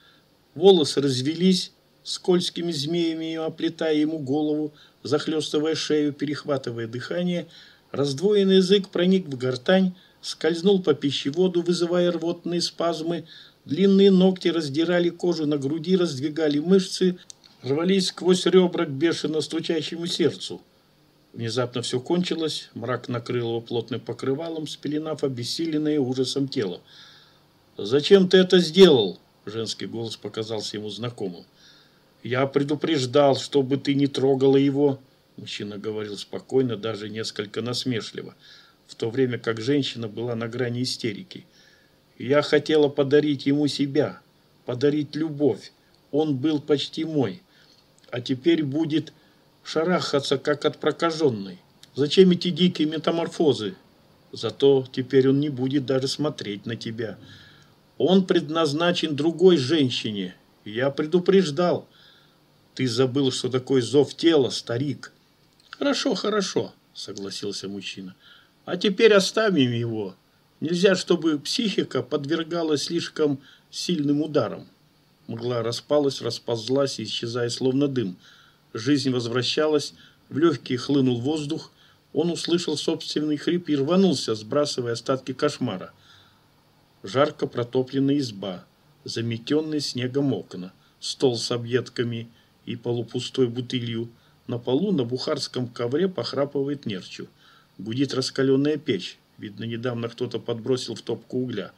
волосы развелись, скользкими змеями оплетая ему голову, захлестывая шею, перехватывая дыхание. Раздвоенный язык проник в гортань, скользнул по пищеводу, вызывая рвотные спазмы. Длинные ногти раздирали кожу на груди, раздвигали мышцы, рвались сквозь ребра к бешено стучащему сердцу. Внезапно все кончилось, мрак накрыл его плотным покрывалом, спеленав обессиленное ужасом тело. «Зачем ты это сделал?» – женский голос показался ему знакомым. «Я предупреждал, чтобы ты не трогала его», – мужчина говорил спокойно, даже несколько насмешливо, в то время как женщина была на грани истерики. «Я хотела подарить ему себя, подарить любовь. Он был почти мой а теперь будет шарахаться, как от прокаженной. Зачем эти дикие метаморфозы? Зато теперь он не будет даже смотреть на тебя. Он предназначен другой женщине. Я предупреждал. Ты забыл, что такое зов тела, старик. Хорошо, хорошо, согласился мужчина. А теперь оставим его. Нельзя, чтобы психика подвергалась слишком сильным ударам. Мгла распалась, расползлась, исчезая словно дым. Жизнь возвращалась, в легкие хлынул воздух. Он услышал собственный хрип и рванулся, сбрасывая остатки кошмара. Жарко протопленная изба, заметенный снегом окна, стол с объедками и полупустой бутылью. На полу на бухарском ковре похрапывает нерчу. Гудит раскаленная печь. Видно, недавно кто-то подбросил в топку угля.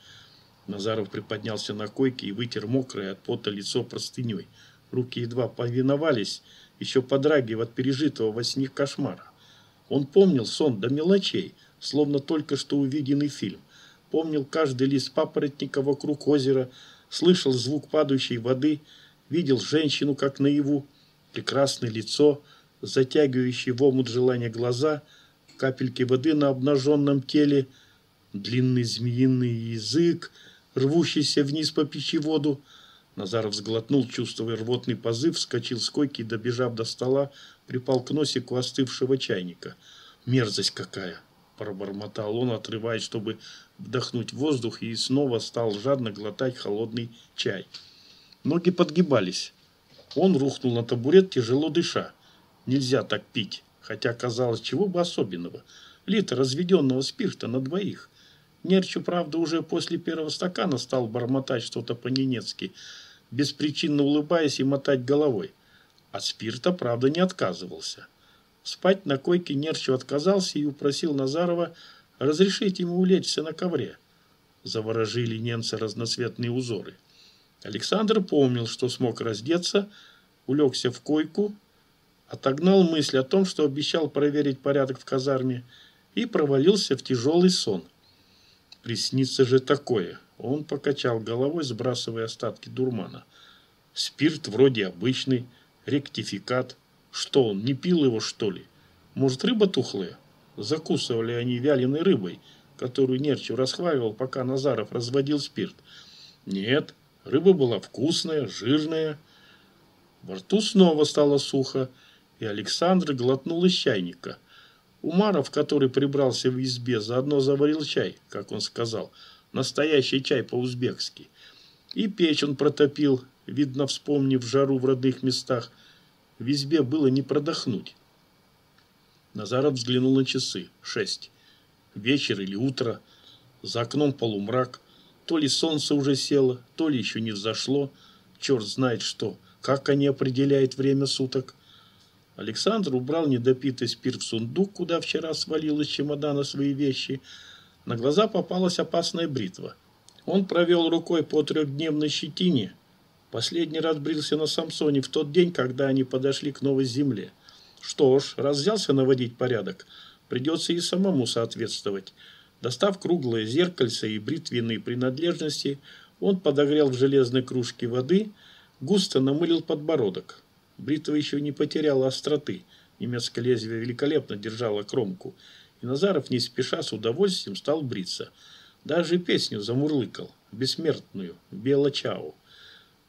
Назаров приподнялся на койке и вытер мокрое от пота лицо простыней. Руки едва повиновались, еще подрагивая от пережитого во сне кошмара. Он помнил сон до мелочей, словно только что увиденный фильм. Помнил каждый лист папоротника вокруг озера, слышал звук падающей воды, видел женщину как наяву, прекрасное лицо, затягивающие в омут желания глаза, капельки воды на обнаженном теле, длинный змеиный язык — рвущийся вниз по пищеводу. Назаров сглотнул, чувствуя рвотный позыв, вскочил с койки и, добежав до стола, припал к носику остывшего чайника. «Мерзость какая!» – пробормотал он, отрываясь, чтобы вдохнуть воздух, и снова стал жадно глотать холодный чай. Ноги подгибались. Он рухнул на табурет, тяжело дыша. Нельзя так пить, хотя казалось, чего бы особенного. Литр разведенного спирта на двоих. Нерчу, правда, уже после первого стакана стал бормотать что-то по-ненецки, беспричинно улыбаясь и мотать головой. А спирта, правда, не отказывался. Спать на койке Нерчу отказался и упросил Назарова разрешить ему улечься на ковре. Заворожили немцы разноцветные узоры. Александр помнил, что смог раздеться, улегся в койку, отогнал мысль о том, что обещал проверить порядок в казарме, и провалился в тяжелый сон – Приснится же такое. Он покачал головой, сбрасывая остатки дурмана. Спирт вроде обычный, ректификат. Что он, не пил его, что ли? Может, рыба тухлая? Закусывали они вяленой рыбой, которую Нерчев расхваливал, пока Назаров разводил спирт. Нет, рыба была вкусная, жирная. Во рту снова стало сухо, и Александр глотнул из чайника. Умаров, который прибрался в избе, заодно заварил чай, как он сказал, настоящий чай по-узбекски. И печь он протопил, видно, вспомнив жару в родных местах. В избе было не продохнуть. Назаров взглянул на часы. Шесть. Вечер или утро. За окном полумрак. То ли солнце уже село, то ли еще не взошло. Черт знает что. Как они определяют время суток. Александр убрал недопитый спирт в сундук, куда вчера свалил из чемодана свои вещи. На глаза попалась опасная бритва. Он провел рукой по трехдневной щетине. Последний раз брился на Самсоне в тот день, когда они подошли к новой земле. Что ж, раз взялся наводить порядок, придется и самому соответствовать. Достав круглое зеркальце и бритвенные принадлежности, он подогрел в железной кружке воды, густо намылил подбородок. Бритва еще не потеряла остроты. Немецкое лезвие великолепно держало кромку. И Назаров не спеша с удовольствием стал бриться. Даже песню замурлыкал, бессмертную, Белочау.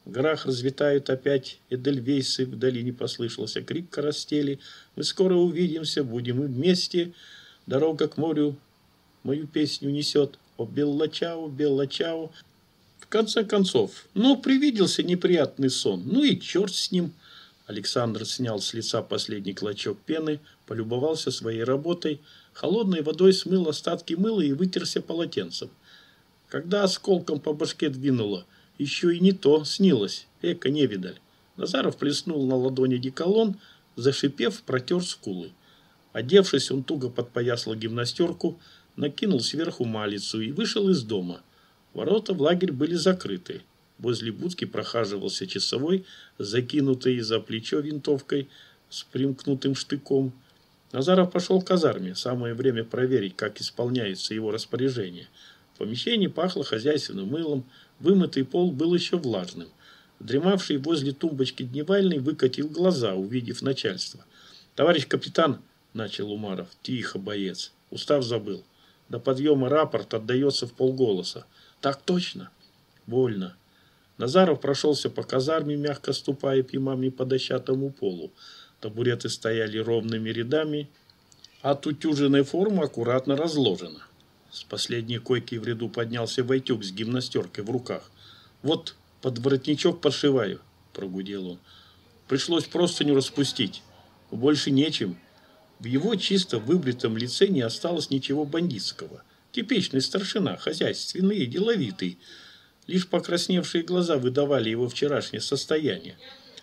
В горах разветают опять Эдельвейсы, в долине послышался крик коростели. Мы скоро увидимся, будем и вместе. Дорога к морю мою песню несет. О, Беллачау, Беллачау. В конце концов, ну, привиделся неприятный сон. Ну и черт с ним. Александр снял с лица последний клочок пены, полюбовался своей работой, холодной водой смыл остатки мыла и вытерся полотенцем. Когда осколком по башке двинуло – еще и не то снилось, эко невидаль. Назаров плеснул на ладони деколон, зашипев, протер скулы. Одевшись, он туго подпоясал гимнастерку, накинул сверху малицу и вышел из дома. Ворота в лагерь были закрыты. Возле будки прохаживался часовой, закинутый за плечо винтовкой с примкнутым штыком. Назаров пошел к казарме. Самое время проверить, как исполняется его распоряжение. В помещении пахло хозяйственным мылом, Вымытый пол был еще влажным. Дремавший возле тумбочки дневальный выкатил глаза, увидев начальство. «Товарищ капитан!» – начал Умаров. «Тихо, боец. Устав забыл. До подъема рапорт отдается в полголоса. Так точно?» «Вольно». Назаров прошелся по казарме, мягко ступая пимами по дощатому полу. Табуреты стояли ровными рядами, а тутюжиная форма аккуратно разложена. С последней койки в ряду поднялся Войтюк с гимнастеркой в руках. «Вот под воротничок подшиваю», – прогудел он. «Пришлось просто не распустить. Больше нечем». В его чисто выбритом лице не осталось ничего бандитского. Типичный старшина, хозяйственный и деловитый. Лишь покрасневшие глаза выдавали его вчерашнее состояние.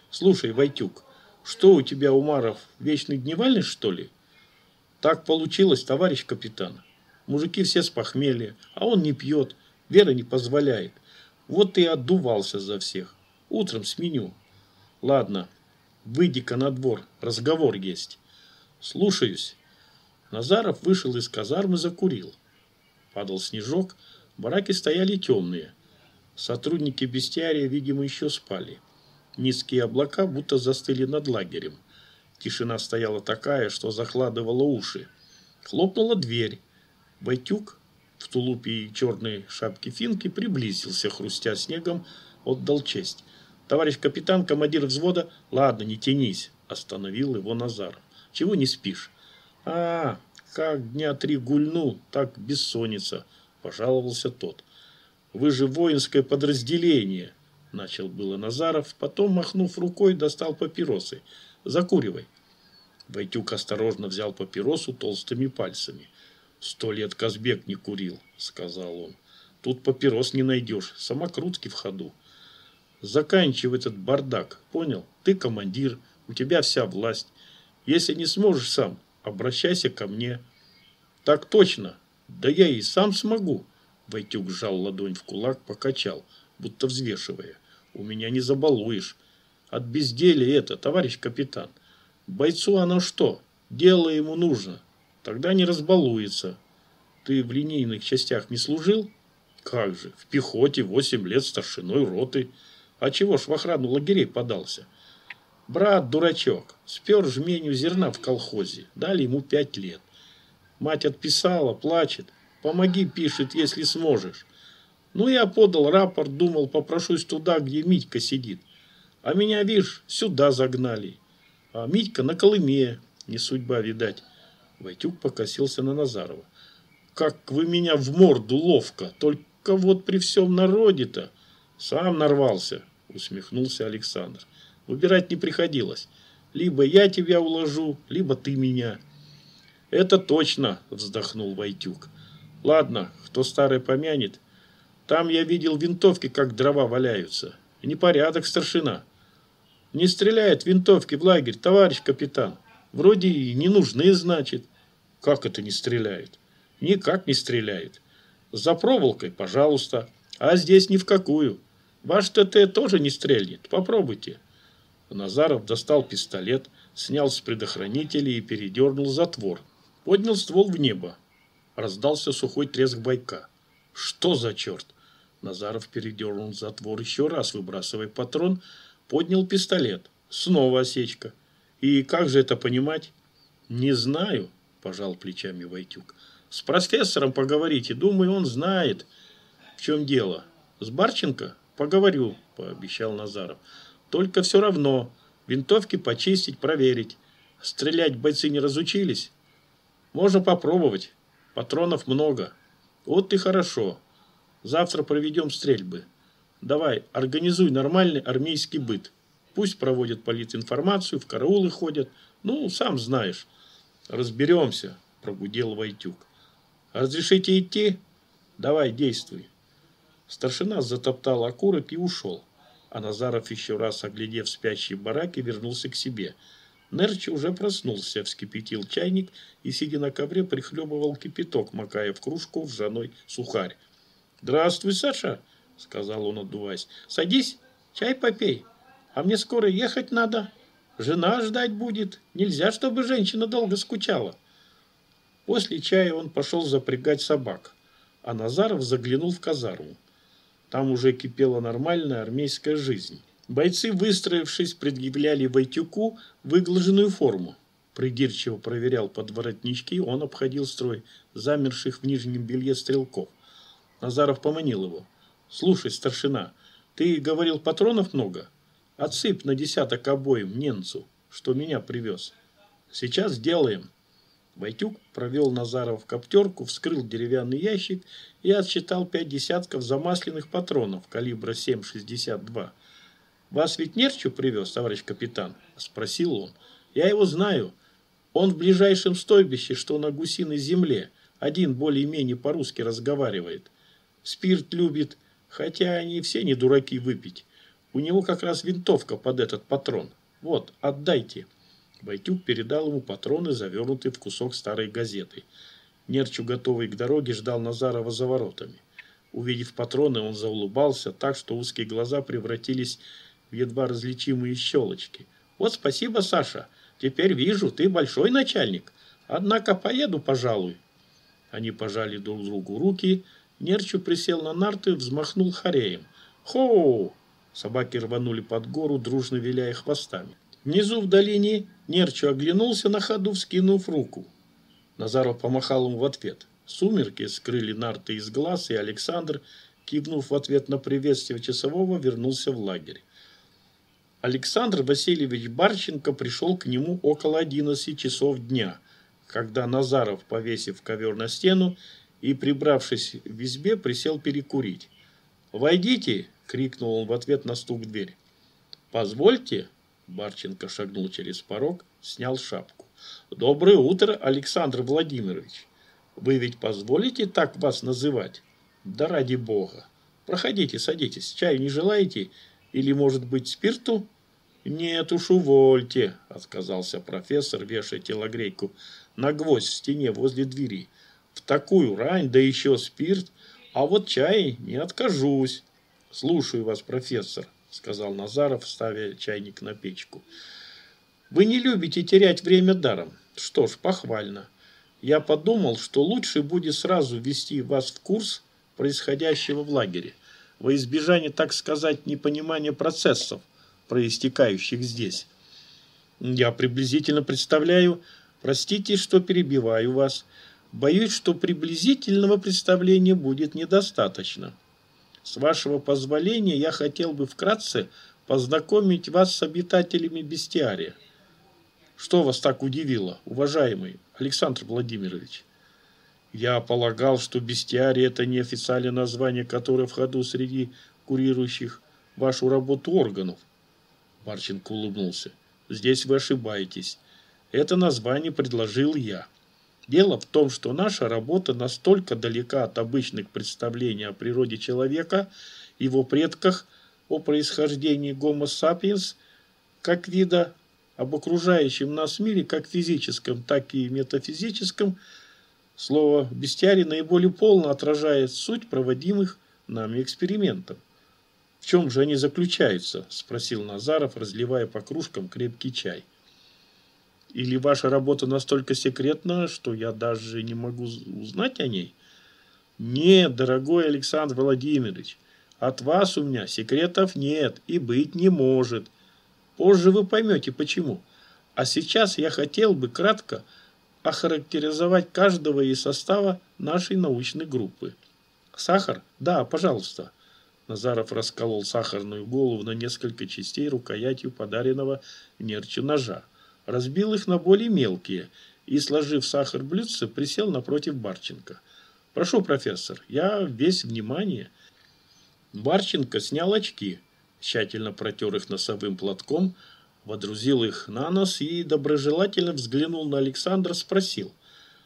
«Слушай, Войтюк, что у тебя, Умаров, вечный дневальный, что ли?» «Так получилось, товарищ капитан. Мужики все с похмелья, а он не пьет, Вера не позволяет. Вот и отдувался за всех. Утром сменю. Ладно, выйди-ка на двор, разговор есть. Слушаюсь. Назаров вышел из казармы, закурил. Падал снежок, бараки стояли темные. Сотрудники бестиария, видимо, еще спали. Низкие облака будто застыли над лагерем. Тишина стояла такая, что захладывала уши. Хлопнула дверь. Войтюк в тулупе и черной шапке финки приблизился, хрустя снегом, отдал честь. «Товарищ капитан, командир взвода...» «Ладно, не тянись», – остановил его Назар. «Чего не спишь?» «А, как дня три гульну, так бессонница», – пожаловался тот. «Вы же воинское подразделение», – начал было Назаров, потом, махнув рукой, достал папиросы. «Закуривай». Войтюк осторожно взял папиросу толстыми пальцами. «Сто лет Казбек не курил», — сказал он. «Тут папирос не найдешь, самокрутки в ходу. Заканчивай этот бардак, понял? Ты командир, у тебя вся власть. Если не сможешь сам, обращайся ко мне». «Так точно. Да я и сам смогу». Войтюк сжал ладонь в кулак, покачал, будто взвешивая. «У меня не забалуешь. От безделия это, товарищ капитан. Бойцу оно что? Дело ему нужно. Тогда не разбалуется. Ты в линейных частях не служил? Как же, в пехоте восемь лет старшиной роты. А чего ж в охрану лагерей подался? Брат дурачок, спер жменю зерна в колхозе, дали ему пять лет. Мать отписала, плачет. Помоги, пишет, если сможешь. Ну, я подал рапорт, думал, попрошусь туда, где Митька сидит. А меня, видишь, сюда загнали. А Митька на Колыме, не судьба, видать. Войтюк покосился на Назарова. Как вы меня в морду ловко, только вот при всем народе-то. Сам нарвался, усмехнулся Александр. Выбирать не приходилось. Либо я тебя уложу, либо ты меня. Это точно, вздохнул Войтюк. Ладно, кто старый помянет. Там я видел винтовки, как дрова валяются. Непорядок, старшина. Не стреляет винтовки в лагерь, товарищ капитан. Вроде и не нужны, значит. Как это не стреляет? Никак не стреляет. За проволокой, пожалуйста. А здесь ни в какую. Ваш ТТ тоже не стрельнет. Попробуйте. Назаров достал пистолет, снял с предохранителя и передернул затвор. Поднял ствол в небо. Раздался сухой треск бойка. Что за черт? Назаров передернул затвор еще раз, выбрасывая патрон, поднял пистолет. Снова осечка. И как же это понимать? Не знаю, пожал плечами Войтюк. С профессором поговорите, думаю, он знает, в чем дело. С Барченко поговорю, пообещал Назаров. Только все равно винтовки почистить, проверить. Стрелять бойцы не разучились. Можно попробовать. Патронов много. Вот и хорошо. Завтра проведем стрельбы. Давай, организуй нормальный армейский быт. Пусть проводят политинформацию, в караулы ходят. Ну, сам знаешь. Разберемся, прогудел Войтюк. Разрешите идти? Давай, действуй. Старшина затоптал окурок и ушел а Назаров, еще раз оглядев спящий барак, и вернулся к себе. Нерчи уже проснулся, вскипятил чайник и, сидя на ковре, прихлебывал кипяток, макая в кружку ржаной сухарь. «Здравствуй, Саша!» — сказал он, отдуваясь. «Садись, чай попей. А мне скоро ехать надо. Жена ждать будет. Нельзя, чтобы женщина долго скучала». После чая он пошел запрягать собак, а Назаров заглянул в казарму. Там уже кипела нормальная армейская жизнь. Бойцы, выстроившись, предъявляли Войтюку выглаженную форму. Придирчиво проверял подворотнички, он обходил строй замерших в нижнем белье стрелков. Назаров поманил его. «Слушай, старшина, ты говорил, патронов много? Отсыпь на десяток обоим немцу, что меня привез. Сейчас сделаем». Войтюк провел Назарова в коптерку, вскрыл деревянный ящик и отсчитал пять десятков замасленных патронов калибра 7,62. «Вас ведь Нерчу привез, товарищ капитан?» – спросил он. «Я его знаю. Он в ближайшем стойбище, что на гусиной земле. Один более-менее по-русски разговаривает. Спирт любит, хотя они все не дураки выпить. У него как раз винтовка под этот патрон. Вот, отдайте». Войтюк передал ему патроны, завернутые в кусок старой газеты. Нерчу, готовый к дороге, ждал Назарова за воротами. Увидев патроны, он заулыбался так, что узкие глаза превратились в едва различимые щелочки. «Вот спасибо, Саша. Теперь вижу, ты большой начальник. Однако поеду, пожалуй». Они пожали друг другу руки. Нерчу присел на нарты взмахнул хореем. «Хоу!» Собаки рванули под гору, дружно виляя хвостами. Внизу в долине Нерчу оглянулся на ходу, вскинув руку. Назаров помахал ему в ответ. Сумерки скрыли нарты из глаз, и Александр, кивнув в ответ на приветствие часового, вернулся в лагерь. Александр Васильевич Барченко пришел к нему около 11 часов дня, когда Назаров, повесив ковер на стену и, прибравшись в избе, присел перекурить. «Войдите!» — крикнул он в ответ на стук в дверь. «Позвольте!» Барченко шагнул через порог, снял шапку. «Доброе утро, Александр Владимирович. Вы ведь позволите так вас называть? Да ради бога. Проходите, садитесь. Чаю не желаете? Или, может быть, спирту?» «Нет уж, увольте», — отказался профессор, вешая телогрейку на гвоздь в стене возле двери. «В такую рань, да еще спирт. А вот чай не откажусь. Слушаю вас, профессор» сказал Назаров, ставя чайник на печку. Вы не любите терять время даром. Что ж, похвально. Я подумал, что лучше будет сразу ввести вас в курс происходящего в лагере, во избежание, так сказать, непонимания процессов, проистекающих здесь. Я приблизительно представляю, простите, что перебиваю вас, боюсь, что приблизительного представления будет недостаточно. С вашего позволения я хотел бы вкратце познакомить вас с обитателями бестиария. Что вас так удивило, уважаемый Александр Владимирович? Я полагал, что бестиарий – это неофициальное название, которое в ходу среди курирующих вашу работу органов. Марченко улыбнулся. Здесь вы ошибаетесь. Это название предложил я. Дело в том, что наша работа настолько далека от обычных представлений о природе человека, его предках, о происхождении Homo sapiens, как вида, об окружающем нас мире, как физическом, так и метафизическом, слово «бестиарий» наиболее полно отражает суть проводимых нами экспериментов. «В чем же они заключаются?» – спросил Назаров, разливая по кружкам крепкий чай. Или ваша работа настолько секретна, что я даже не могу узнать о ней? Нет, дорогой Александр Владимирович, от вас у меня секретов нет и быть не может. Позже вы поймете почему. А сейчас я хотел бы кратко охарактеризовать каждого из состава нашей научной группы. Сахар? Да, пожалуйста. Назаров расколол сахарную голову на несколько частей рукоятью подаренного нерчу ножа разбил их на более мелкие и, сложив сахар блюдце, присел напротив Барченко. «Прошу, профессор, я весь внимание». Барченко снял очки, тщательно протер их носовым платком, водрузил их на нос и, доброжелательно взглянул на Александра, спросил.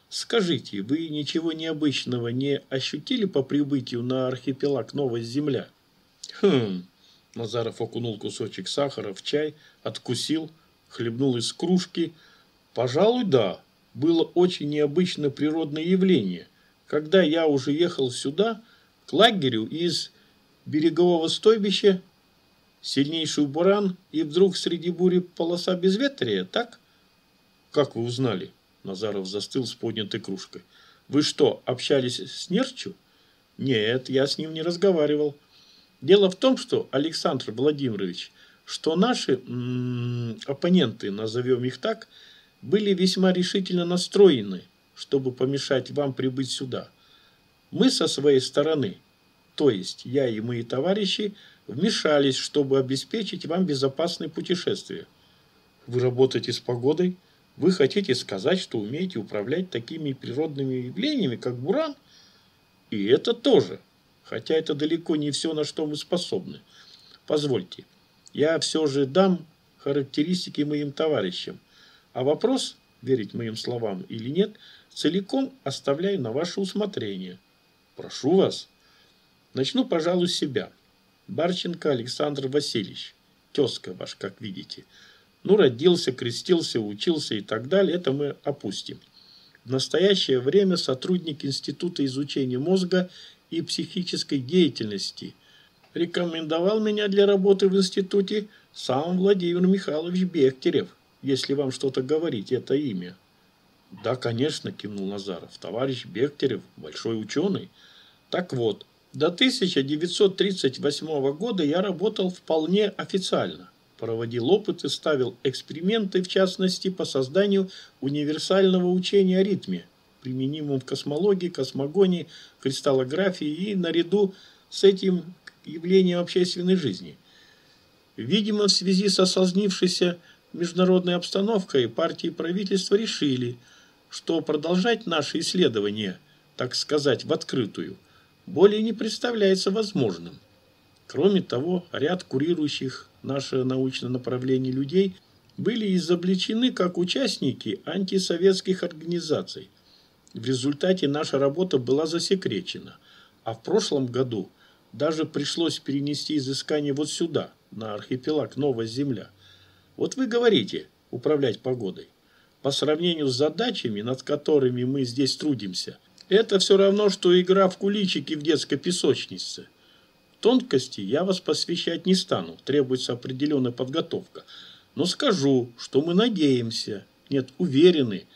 «Скажите, вы ничего необычного не ощутили по прибытию на архипелаг Новая Земля?» «Хм...» Назаров окунул кусочек сахара в чай, откусил – хлебнул из кружки. Пожалуй, да, было очень необычное природное явление. Когда я уже ехал сюда, к лагерю из берегового стойбища, сильнейший буран, и вдруг среди бури полоса безветрия, так? Как вы узнали? Назаров застыл с поднятой кружкой. Вы что, общались с Нерчу? Нет, я с ним не разговаривал. Дело в том, что, Александр Владимирович, что наши оппоненты, назовем их так, были весьма решительно настроены, чтобы помешать вам прибыть сюда. Мы со своей стороны, то есть я и мои товарищи, вмешались, чтобы обеспечить вам безопасное путешествие. Вы работаете с погодой? Вы хотите сказать, что умеете управлять такими природными явлениями, как буран? И это тоже, хотя это далеко не все, на что мы способны. Позвольте, я все же дам характеристики моим товарищам. А вопрос, верить моим словам или нет, целиком оставляю на ваше усмотрение. Прошу вас. Начну, пожалуй, с себя. Барченко Александр Васильевич. Тезка ваш, как видите. Ну, родился, крестился, учился и так далее. Это мы опустим. В настоящее время сотрудник Института изучения мозга и психической деятельности – рекомендовал меня для работы в институте сам Владимир Михайлович Бехтерев, если вам что-то говорить это имя. Да, конечно, кивнул Назаров. Товарищ Бехтерев, большой ученый. Так вот, до 1938 года я работал вполне официально. Проводил опыты, ставил эксперименты, в частности, по созданию универсального учения о ритме, применимом в космологии, космогонии, кристаллографии и наряду с этим явлением общественной жизни. Видимо, в связи с осознившейся международной обстановкой партии и правительство решили, что продолжать наши исследования, так сказать, в открытую, более не представляется возможным. Кроме того, ряд курирующих наше научное направление людей были изобличены как участники антисоветских организаций. В результате наша работа была засекречена, а в прошлом году даже пришлось перенести изыскание вот сюда, на архипелаг Новая Земля. Вот вы говорите, управлять погодой. По сравнению с задачами, над которыми мы здесь трудимся, это все равно, что игра в куличики в детской песочнице. Тонкости я вас посвящать не стану, требуется определенная подготовка. Но скажу, что мы надеемся, нет, уверены,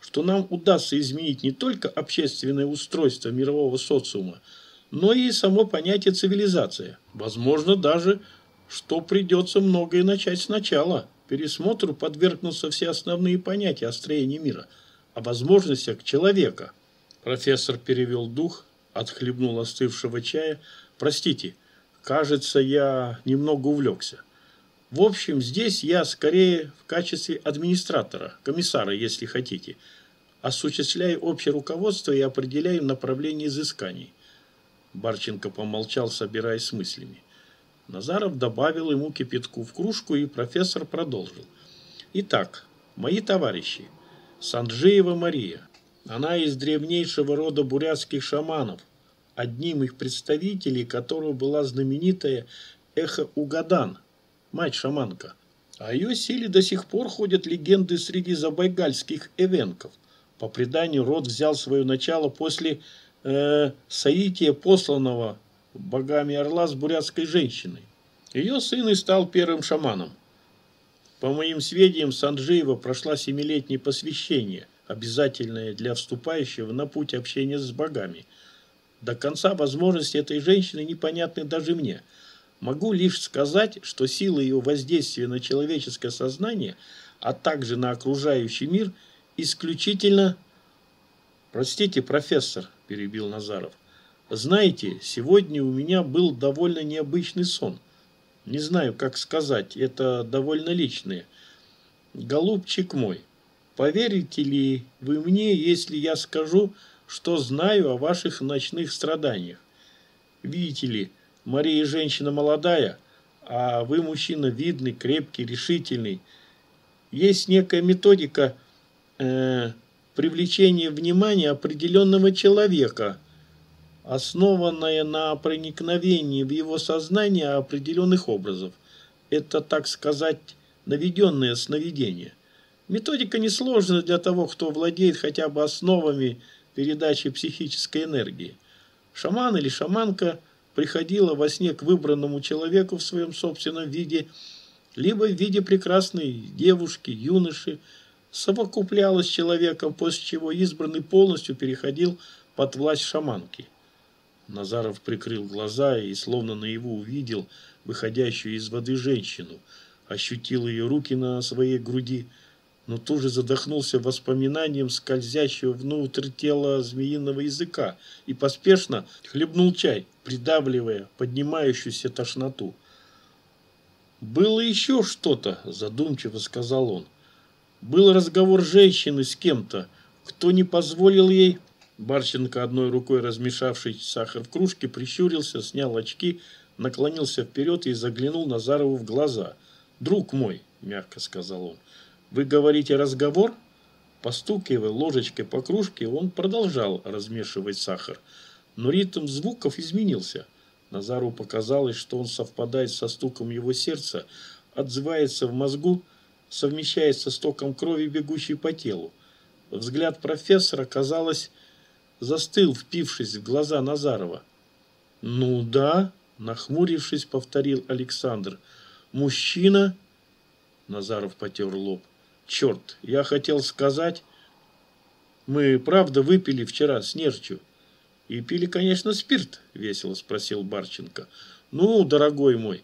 что нам удастся изменить не только общественное устройство мирового социума, но и само понятие цивилизация. Возможно даже, что придется многое начать сначала. Пересмотру подвергнутся все основные понятия о строении мира, о возможностях человека. Профессор перевел дух, отхлебнул остывшего чая. Простите, кажется, я немного увлекся. В общем, здесь я скорее в качестве администратора, комиссара, если хотите, осуществляю общее руководство и определяю направление изысканий. Барченко помолчал, собираясь с мыслями. Назаров добавил ему кипятку в кружку, и профессор продолжил. Итак, мои товарищи, Санджиева Мария. Она из древнейшего рода бурятских шаманов, одним их представителей которого была знаменитая Эхо Угадан, мать-шаманка. О ее силе до сих пор ходят легенды среди забайгальских эвенков. По преданию, род взял свое начало после э, соития посланного богами орла с бурятской женщиной. Ее сын и стал первым шаманом. По моим сведениям, Санджиева прошла семилетнее посвящение, обязательное для вступающего на путь общения с богами. До конца возможности этой женщины непонятны даже мне. Могу лишь сказать, что сила ее воздействия на человеческое сознание, а также на окружающий мир, исключительно... «Простите, профессор», – перебил Назаров. «Знаете, сегодня у меня был довольно необычный сон». Не знаю, как сказать, это довольно личное. Голубчик мой, поверите ли вы мне, если я скажу, что знаю о ваших ночных страданиях? Видите ли, Мария женщина молодая, а вы мужчина видный, крепкий, решительный. Есть некая методика э, привлечения внимания определенного человека – основанная на проникновении в его сознание определенных образов. Это, так сказать, наведенное сновидение. Методика несложная для того, кто владеет хотя бы основами передачи психической энергии. Шаман или шаманка приходила во сне к выбранному человеку в своем собственном виде, либо в виде прекрасной девушки, юноши, совокуплялась с человеком, после чего избранный полностью переходил под власть шаманки. Назаров прикрыл глаза и словно наяву увидел выходящую из воды женщину, ощутил ее руки на своей груди, но тут же задохнулся воспоминанием скользящего внутрь тела змеиного языка и поспешно хлебнул чай, придавливая поднимающуюся тошноту. «Было еще что-то», – задумчиво сказал он. «Был разговор женщины с кем-то, кто не позволил ей Барченко, одной рукой размешавший сахар в кружке, прищурился, снял очки, наклонился вперед и заглянул Назарову в глаза. «Друг мой», – мягко сказал он, – «вы говорите разговор?» Постукивая ложечкой по кружке, он продолжал размешивать сахар. Но ритм звуков изменился. Назару показалось, что он совпадает со стуком его сердца, отзывается в мозгу, совмещается с током крови, бегущей по телу. Взгляд профессора, казалось, застыл, впившись в глаза Назарова. «Ну да», – нахмурившись, повторил Александр. «Мужчина?» Назаров потер лоб. «Черт, я хотел сказать...» «Мы, правда, выпили вчера с нежчью?» «И пили, конечно, спирт», – весело спросил Барченко. «Ну, дорогой мой,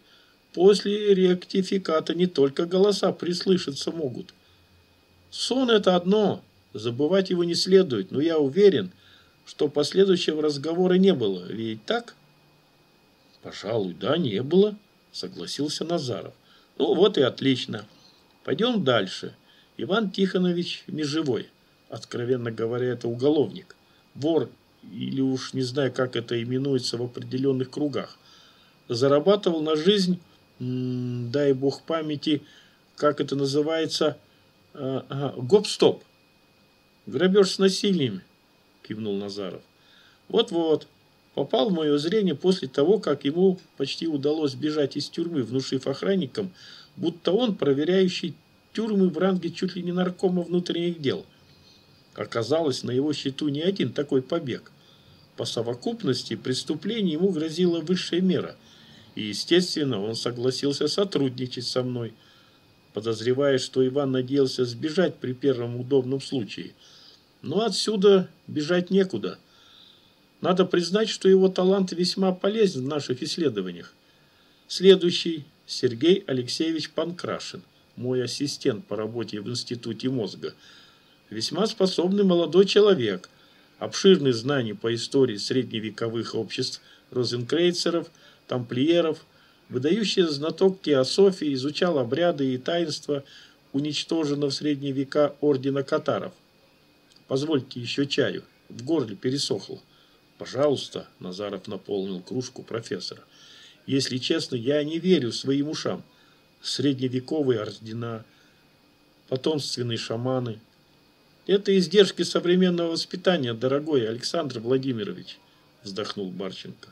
после ректификата не только голоса прислышаться могут. Сон – это одно, забывать его не следует, но я уверен – что последующего разговора не было, ведь так? Пожалуй, да, не было, согласился Назаров. Ну вот и отлично. Пойдем дальше. Иван Тихонович Межевой. Откровенно говоря, это уголовник. Вор, или уж не знаю, как это именуется в определенных кругах. Зарабатывал на жизнь, дай бог памяти, как это называется, э, гоп-стоп. Грабеж с насилиями кивнул Назаров. Вот-вот, попал в мое зрение после того, как ему почти удалось бежать из тюрьмы, внушив охранникам, будто он проверяющий тюрьмы в ранге чуть ли не наркома внутренних дел. Оказалось, на его счету не один такой побег. По совокупности преступлений ему грозила высшая мера, и, естественно, он согласился сотрудничать со мной, подозревая, что Иван надеялся сбежать при первом удобном случае – но отсюда бежать некуда. Надо признать, что его талант весьма полезен в наших исследованиях. Следующий – Сергей Алексеевич Панкрашин, мой ассистент по работе в Институте мозга. Весьма способный молодой человек, обширные знания по истории средневековых обществ розенкрейцеров, тамплиеров, Выдающий знаток теософии изучал обряды и таинства уничтоженного в средние века ордена катаров. Позвольте еще чаю. В горле пересохло. Пожалуйста, Назаров наполнил кружку профессора. Если честно, я не верю своим ушам. Средневековые ордена, потомственные шаманы. Это издержки современного воспитания, дорогой Александр Владимирович, вздохнул Барченко.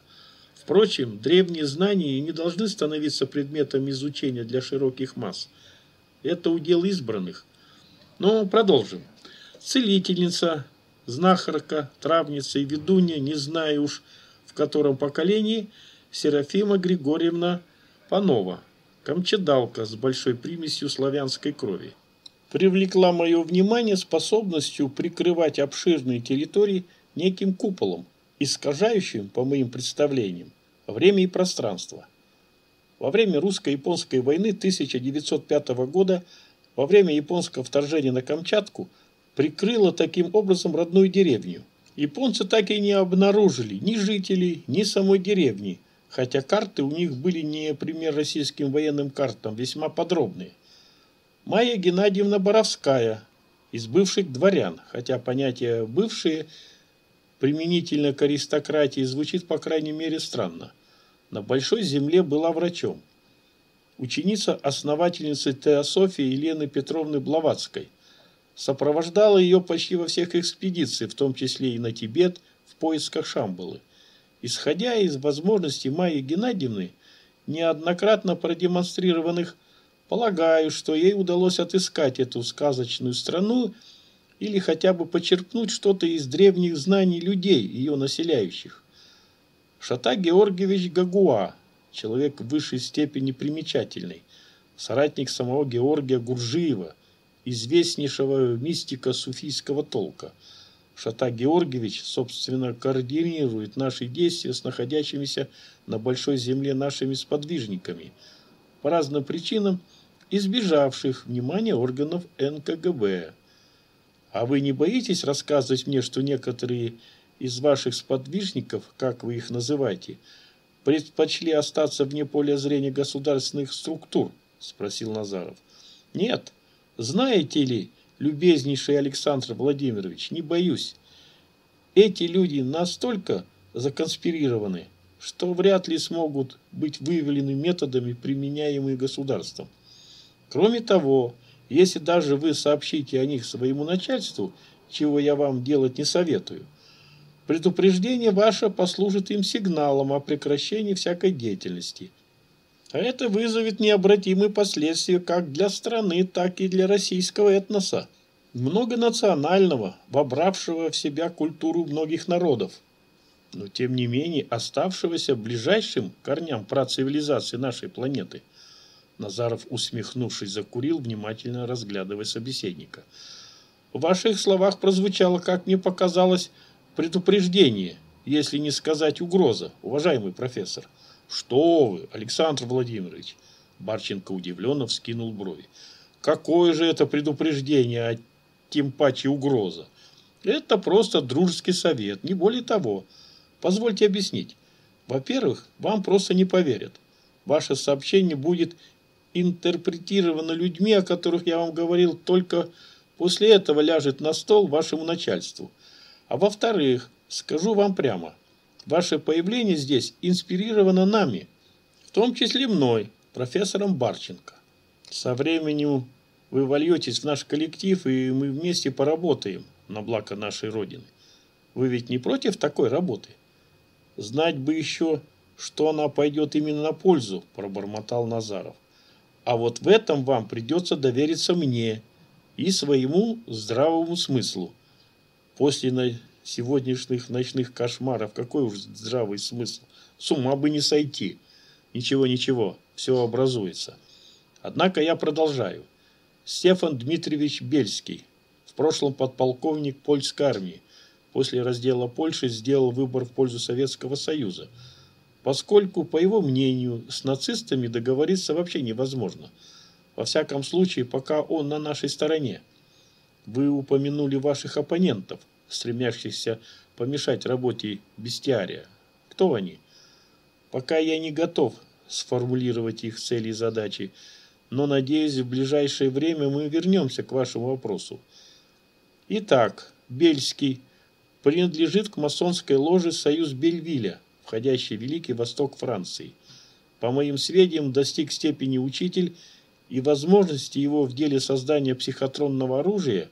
Впрочем, древние знания не должны становиться предметом изучения для широких масс. Это удел избранных. Но продолжим. Целительница, знахарка, травница и ведунья, не знаю уж в котором поколении, Серафима Григорьевна Панова, камчедалка с большой примесью славянской крови. Привлекла мое внимание способностью прикрывать обширные территории неким куполом, искажающим, по моим представлениям, время и пространство. Во время русско-японской войны 1905 года, во время японского вторжения на Камчатку, прикрыла таким образом родную деревню. Японцы так и не обнаружили ни жителей, ни самой деревни, хотя карты у них были не пример российским военным картам, весьма подробные. Майя Геннадьевна Боровская, из бывших дворян, хотя понятие «бывшие» применительно к аристократии звучит по крайней мере странно. На Большой Земле была врачом. Ученица основательницы теософии Елены Петровны Блаватской. Сопровождала ее почти во всех экспедициях, в том числе и на Тибет, в поисках Шамбалы. Исходя из возможностей Майи Геннадьевны, неоднократно продемонстрированных, полагаю, что ей удалось отыскать эту сказочную страну или хотя бы почерпнуть что-то из древних знаний людей, ее населяющих. Шата Георгиевич Гагуа, человек в высшей степени примечательный, соратник самого Георгия Гуржиева, известнейшего мистика суфийского толка. Шата Георгиевич, собственно, координирует наши действия с находящимися на Большой Земле нашими сподвижниками, по разным причинам избежавших внимания органов НКГБ. А вы не боитесь рассказывать мне, что некоторые из ваших сподвижников, как вы их называете, предпочли остаться вне поля зрения государственных структур? Спросил Назаров. Нет. Знаете ли, любезнейший Александр Владимирович, не боюсь. Эти люди настолько законспирированы, что вряд ли смогут быть выявлены методами, применяемыми государством. Кроме того, если даже вы сообщите о них своему начальству, чего я вам делать не советую, предупреждение ваше послужит им сигналом о прекращении всякой деятельности. Это вызовет необратимые последствия как для страны, так и для российского этноса, многонационального, вобравшего в себя культуру многих народов, но тем не менее оставшегося ближайшим корням працивилизации нашей планеты – Назаров, усмехнувшись, закурил, внимательно разглядывая собеседника. В ваших словах прозвучало, как мне показалось, предупреждение, если не сказать угроза, уважаемый профессор. Что вы, Александр Владимирович? Барченко удивленно вскинул брови. Какое же это предупреждение, а тем паче угроза? Это просто дружеский совет, не более того. Позвольте объяснить. Во-первых, вам просто не поверят. Ваше сообщение будет интерпретировано людьми, о которых я вам говорил, только после этого ляжет на стол вашему начальству. А во-вторых, скажу вам прямо, ваше появление здесь инспирировано нами, в том числе мной, профессором Барченко. Со временем вы вольетесь в наш коллектив, и мы вместе поработаем на благо нашей Родины. Вы ведь не против такой работы? Знать бы еще, что она пойдет именно на пользу, пробормотал Назаров. А вот в этом вам придется довериться мне и своему здравому смыслу. После сегодняшних ночных кошмаров какой уж здравый смысл? С ума бы не сойти. Ничего, ничего, все образуется. Однако я продолжаю. Стефан Дмитриевич Бельский, в прошлом подполковник польской армии, после раздела Польши сделал выбор в пользу Советского Союза – поскольку, по его мнению, с нацистами договориться вообще невозможно. Во всяком случае, пока он на нашей стороне. Вы упомянули ваших оппонентов, стремящихся помешать работе бестиария. Кто они? Пока я не готов сформулировать их цели и задачи, но, надеюсь, в ближайшее время мы вернемся к вашему вопросу. Итак, Бельский принадлежит к масонской ложе «Союз Бельвиля», входящий в Великий Восток Франции. По моим сведениям, достиг степени учитель и возможности его в деле создания психотронного оружия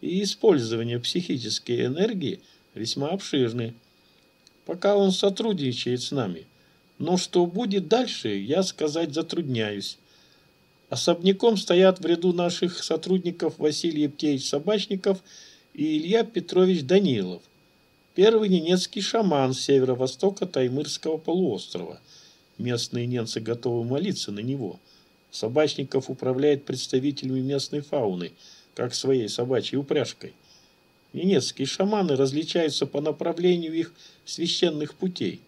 и использования психической энергии весьма обширны. Пока он сотрудничает с нами. Но что будет дальше, я сказать затрудняюсь. Особняком стоят в ряду наших сотрудников Василий Ептеевич Собачников и Илья Петрович Данилов, первый ненецкий шаман северо-востока Таймырского полуострова. Местные ненцы готовы молиться на него. Собачников управляет представителями местной фауны, как своей собачьей упряжкой. Ненецкие шаманы различаются по направлению их священных путей.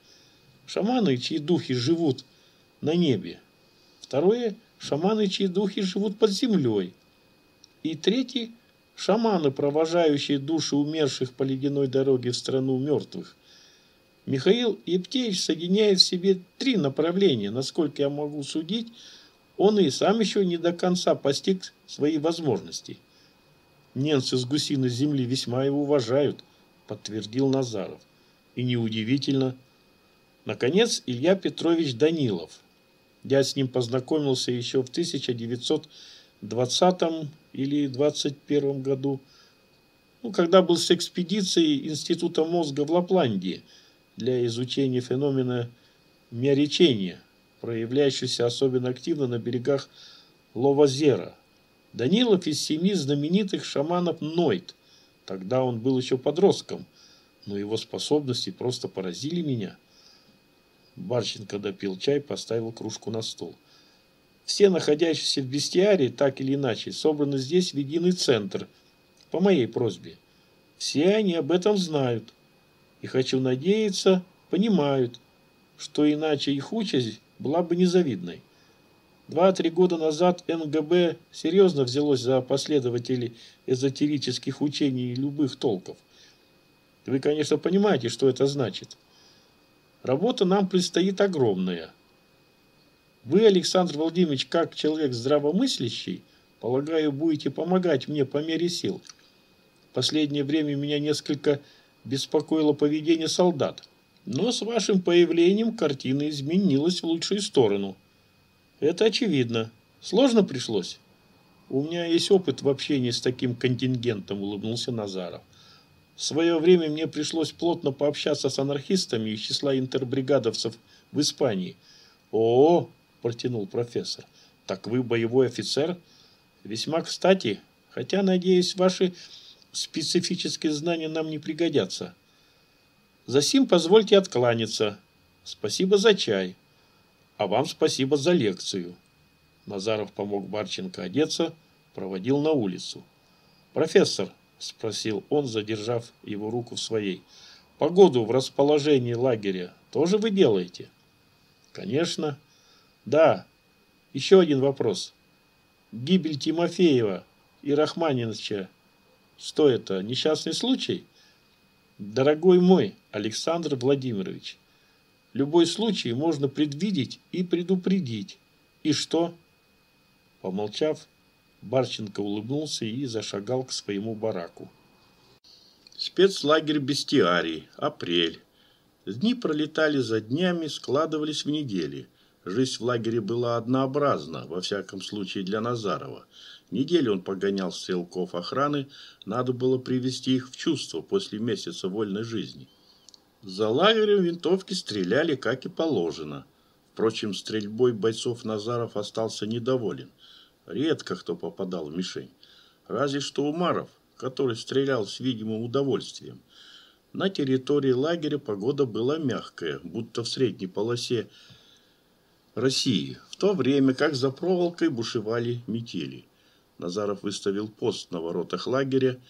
Шаманы, чьи духи живут на небе. Второе – шаманы, чьи духи живут под землей. И третий – шаманы, провожающие души умерших по ледяной дороге в страну мертвых. Михаил Ептеевич соединяет в себе три направления, насколько я могу судить, он и сам еще не до конца постиг свои возможности. Ненцы с гусиной земли весьма его уважают, подтвердил Назаров. И неудивительно. Наконец, Илья Петрович Данилов, я с ним познакомился еще в 1920 или 21 году, ну, когда был с экспедицией Института мозга в Лапландии для изучения феномена миоречения, проявляющегося особенно активно на берегах Ловозера. Данилов из семьи знаменитых шаманов Нойт. Тогда он был еще подростком, но его способности просто поразили меня – Барченко допил чай, поставил кружку на стол. Все находящиеся в бестиарии, так или иначе, собраны здесь в единый центр, по моей просьбе. Все они об этом знают. И хочу надеяться, понимают, что иначе их участь была бы незавидной. Два-три года назад НГБ серьезно взялось за последователей эзотерических учений любых толков. Вы, конечно, понимаете, что это значит. Работа нам предстоит огромная. Вы, Александр Владимирович, как человек здравомыслящий, полагаю, будете помогать мне по мере сил. Последнее время меня несколько беспокоило поведение солдат. Но с вашим появлением картина изменилась в лучшую сторону. Это очевидно. Сложно пришлось? У меня есть опыт в общении с таким контингентом, улыбнулся Назаров. В свое время мне пришлось плотно пообщаться с анархистами из числа интербригадовцев в Испании. «О, – протянул профессор, – так вы боевой офицер? Весьма кстати, хотя, надеюсь, ваши специфические знания нам не пригодятся. Засим позвольте откланяться. Спасибо за чай. А вам спасибо за лекцию». Назаров помог Барченко одеться, проводил на улицу. «Профессор, спросил он, задержав его руку в своей. Погоду в расположении лагеря тоже вы делаете? Конечно. Да. Еще один вопрос. Гибель Тимофеева и Рахманиновича. Что это, несчастный случай? Дорогой мой Александр Владимирович, любой случай можно предвидеть и предупредить. И что? Помолчав, Барченко улыбнулся и зашагал к своему бараку. Спецлагерь Бестиарий. Апрель. Дни пролетали за днями, складывались в недели. Жизнь в лагере была однообразна, во всяком случае для Назарова. Неделю он погонял стрелков охраны, надо было привести их в чувство после месяца вольной жизни. За лагерем винтовки стреляли, как и положено. Впрочем, стрельбой бойцов Назаров остался недоволен – Редко кто попадал в мишень. Разве что Умаров, который стрелял с видимым удовольствием. На территории лагеря погода была мягкая, будто в средней полосе России, в то время как за проволокой бушевали метели. Назаров выставил пост на воротах лагеря.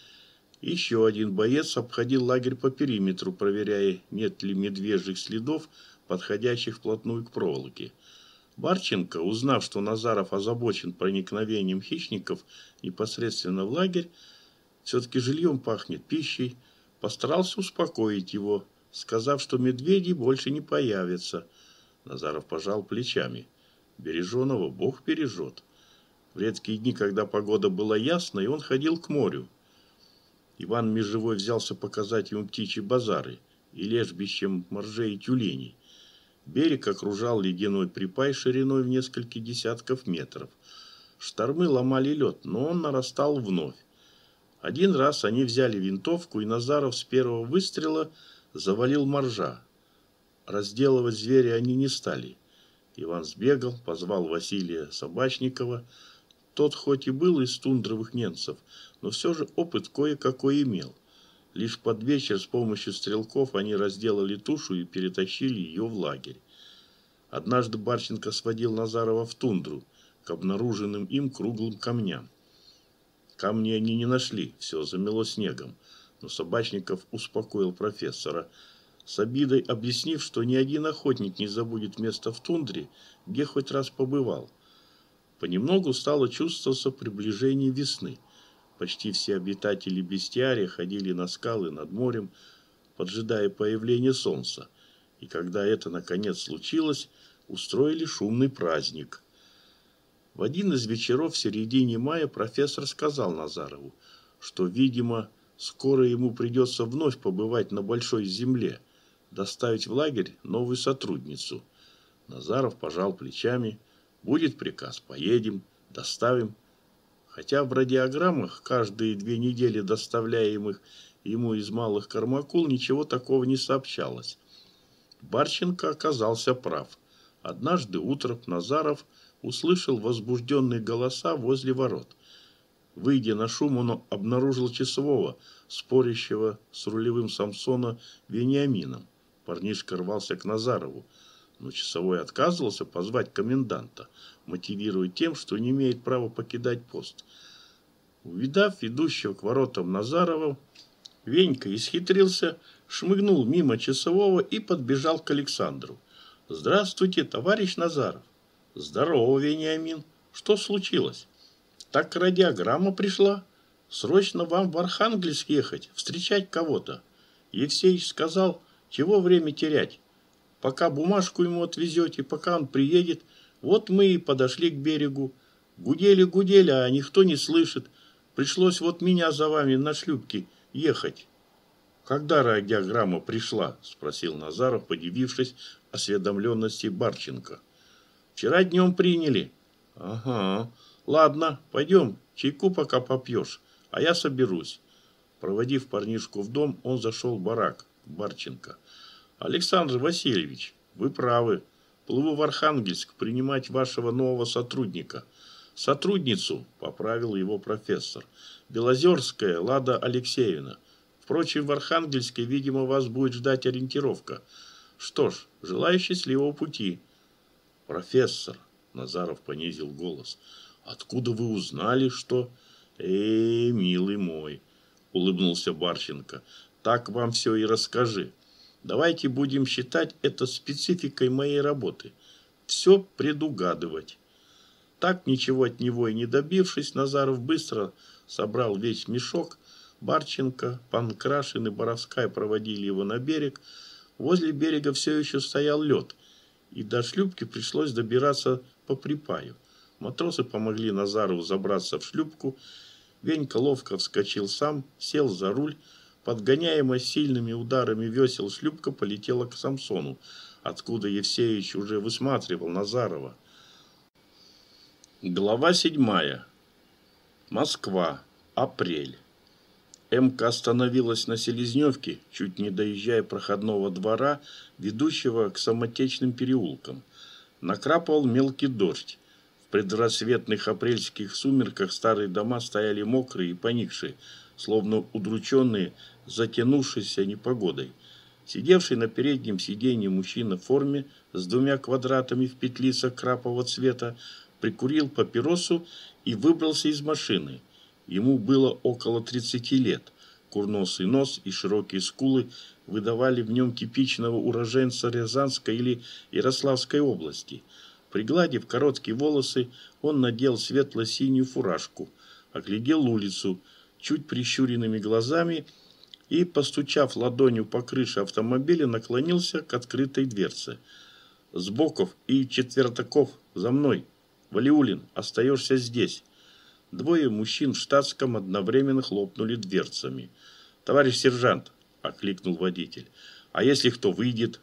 Еще один боец обходил лагерь по периметру, проверяя, нет ли медвежьих следов, подходящих вплотную к проволоке. Барченко, узнав, что Назаров озабочен проникновением хищников непосредственно в лагерь, все-таки жильем пахнет пищей, постарался успокоить его, сказав, что медведи больше не появятся.
Назаров пожал плечами. Береженого Бог бережет. В редкие дни, когда погода была ясной, он ходил к морю. Иван Межевой взялся показать ему птичьи базары и лежбищем моржей и тюленей. Берег окружал ледяной припай шириной в несколько десятков метров. Штормы ломали лед, но он нарастал вновь. Один раз они взяли винтовку, и Назаров с первого выстрела завалил моржа. Разделывать зверя они не стали. Иван сбегал, позвал Василия Собачникова. Тот хоть и был из тундровых немцев, но все же опыт кое-какой имел. Лишь под вечер с помощью стрелков они разделали тушу и перетащили ее в лагерь. Однажды Барченко сводил Назарова в тундру к обнаруженным им круглым камням. Камни они не нашли, все замело снегом, но Собачников успокоил профессора, с обидой объяснив, что ни один охотник не забудет место в тундре, где хоть раз побывал. Понемногу стало чувствоваться приближение весны – Почти все обитатели бестиария ходили на скалы над морем, поджидая появления солнца. И когда это наконец случилось, устроили шумный праздник. В один из вечеров в середине мая профессор сказал Назарову, что, видимо, скоро ему придется вновь побывать на Большой Земле, доставить в лагерь новую сотрудницу. Назаров пожал плечами. «Будет приказ, поедем, доставим Хотя в радиограммах, каждые две недели доставляемых ему из малых кормакул, ничего такого не сообщалось. Барченко оказался прав. Однажды утром Назаров услышал возбужденные голоса возле ворот. Выйдя на шум, он обнаружил часового, спорящего с рулевым Самсона Вениамином. Парнишка рвался к Назарову, но часовой отказывался позвать коменданта – мотивируя тем, что не имеет права покидать пост. Увидав идущего к воротам Назарова, Венька исхитрился, шмыгнул мимо часового и подбежал к Александру. «Здравствуйте, товарищ Назаров!» «Здорово, Вениамин! Что случилось?» «Так радиограмма пришла. Срочно вам в Архангельск ехать, встречать кого-то». Евсеич сказал, чего время терять. Пока бумажку ему отвезете, пока он приедет, вот мы и подошли к берегу. Гудели-гудели, а никто не слышит. Пришлось вот меня за вами на шлюпке ехать. «Когда радиограмма пришла?» – спросил Назаров, подивившись осведомленности Барченко. «Вчера днем приняли». «Ага. Ладно, пойдем, чайку пока попьешь, а я соберусь». Проводив парнишку в дом, он зашел в барак Барченко. «Александр Васильевич, вы правы. Плыву в Архангельск принимать вашего нового сотрудника. Сотрудницу, поправил его профессор. Белозерская Лада Алексеевна. Впрочем, в Архангельске, видимо, вас будет ждать ориентировка. Что ж, желаю счастливого пути. Профессор, Назаров понизил голос, откуда вы узнали, что... Эй, милый мой, улыбнулся Барченко, так вам все и расскажи. Давайте будем считать это спецификой моей работы. Все предугадывать. Так, ничего от него и не добившись, Назаров быстро собрал весь мешок. Барченко, Панкрашин и Боровская проводили его на берег. Возле берега все еще стоял лед, и до шлюпки пришлось добираться по припаю. Матросы помогли Назарову забраться в шлюпку. Венька ловко вскочил сам, сел за руль, Подгоняемая сильными ударами весел шлюпка полетела к Самсону, откуда Евсеевич уже высматривал Назарова. Глава седьмая. Москва. Апрель. МК остановилась на Селезневке, чуть не доезжая проходного двора, ведущего к самотечным переулкам. Накрапывал мелкий дождь. В предрассветных апрельских сумерках старые дома стояли мокрые и поникшие, словно удрученные затянувшейся непогодой. Сидевший на переднем сиденье мужчина в форме с двумя квадратами в петлицах крапового цвета прикурил папиросу и выбрался из машины. Ему было около 30 лет. Курносый нос и широкие скулы выдавали в нем типичного уроженца Рязанской или Ярославской области. Пригладив короткие волосы, он надел светло-синюю фуражку, оглядел улицу, чуть прищуренными глазами и, постучав ладонью по крыше автомобиля, наклонился к открытой дверце. Сбоков и Четвертаков за мной. Валиулин, остаешься здесь. Двое мужчин в штатском одновременно хлопнули дверцами. «Товарищ сержант!» – окликнул водитель. «А если кто выйдет?»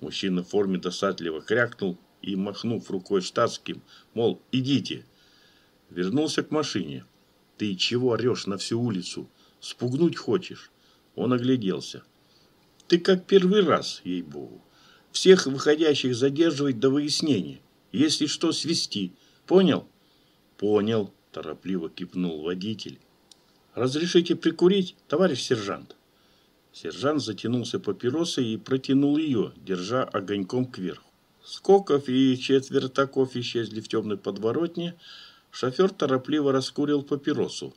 Мужчина в форме досадливо крякнул и, махнув рукой штатским, мол, идите. Вернулся к машине. «Ты чего орешь на всю улицу? Спугнуть хочешь?» Он огляделся. «Ты как первый раз, ей-богу. Всех выходящих задерживать до выяснения. Если что, свести. Понял?» «Понял», – торопливо кипнул водитель. «Разрешите прикурить, товарищ сержант?» Сержант затянулся папиросой и протянул ее, держа огоньком кверху. Скоков и четвертаков исчезли в темной подворотне. Шофер торопливо раскурил папиросу.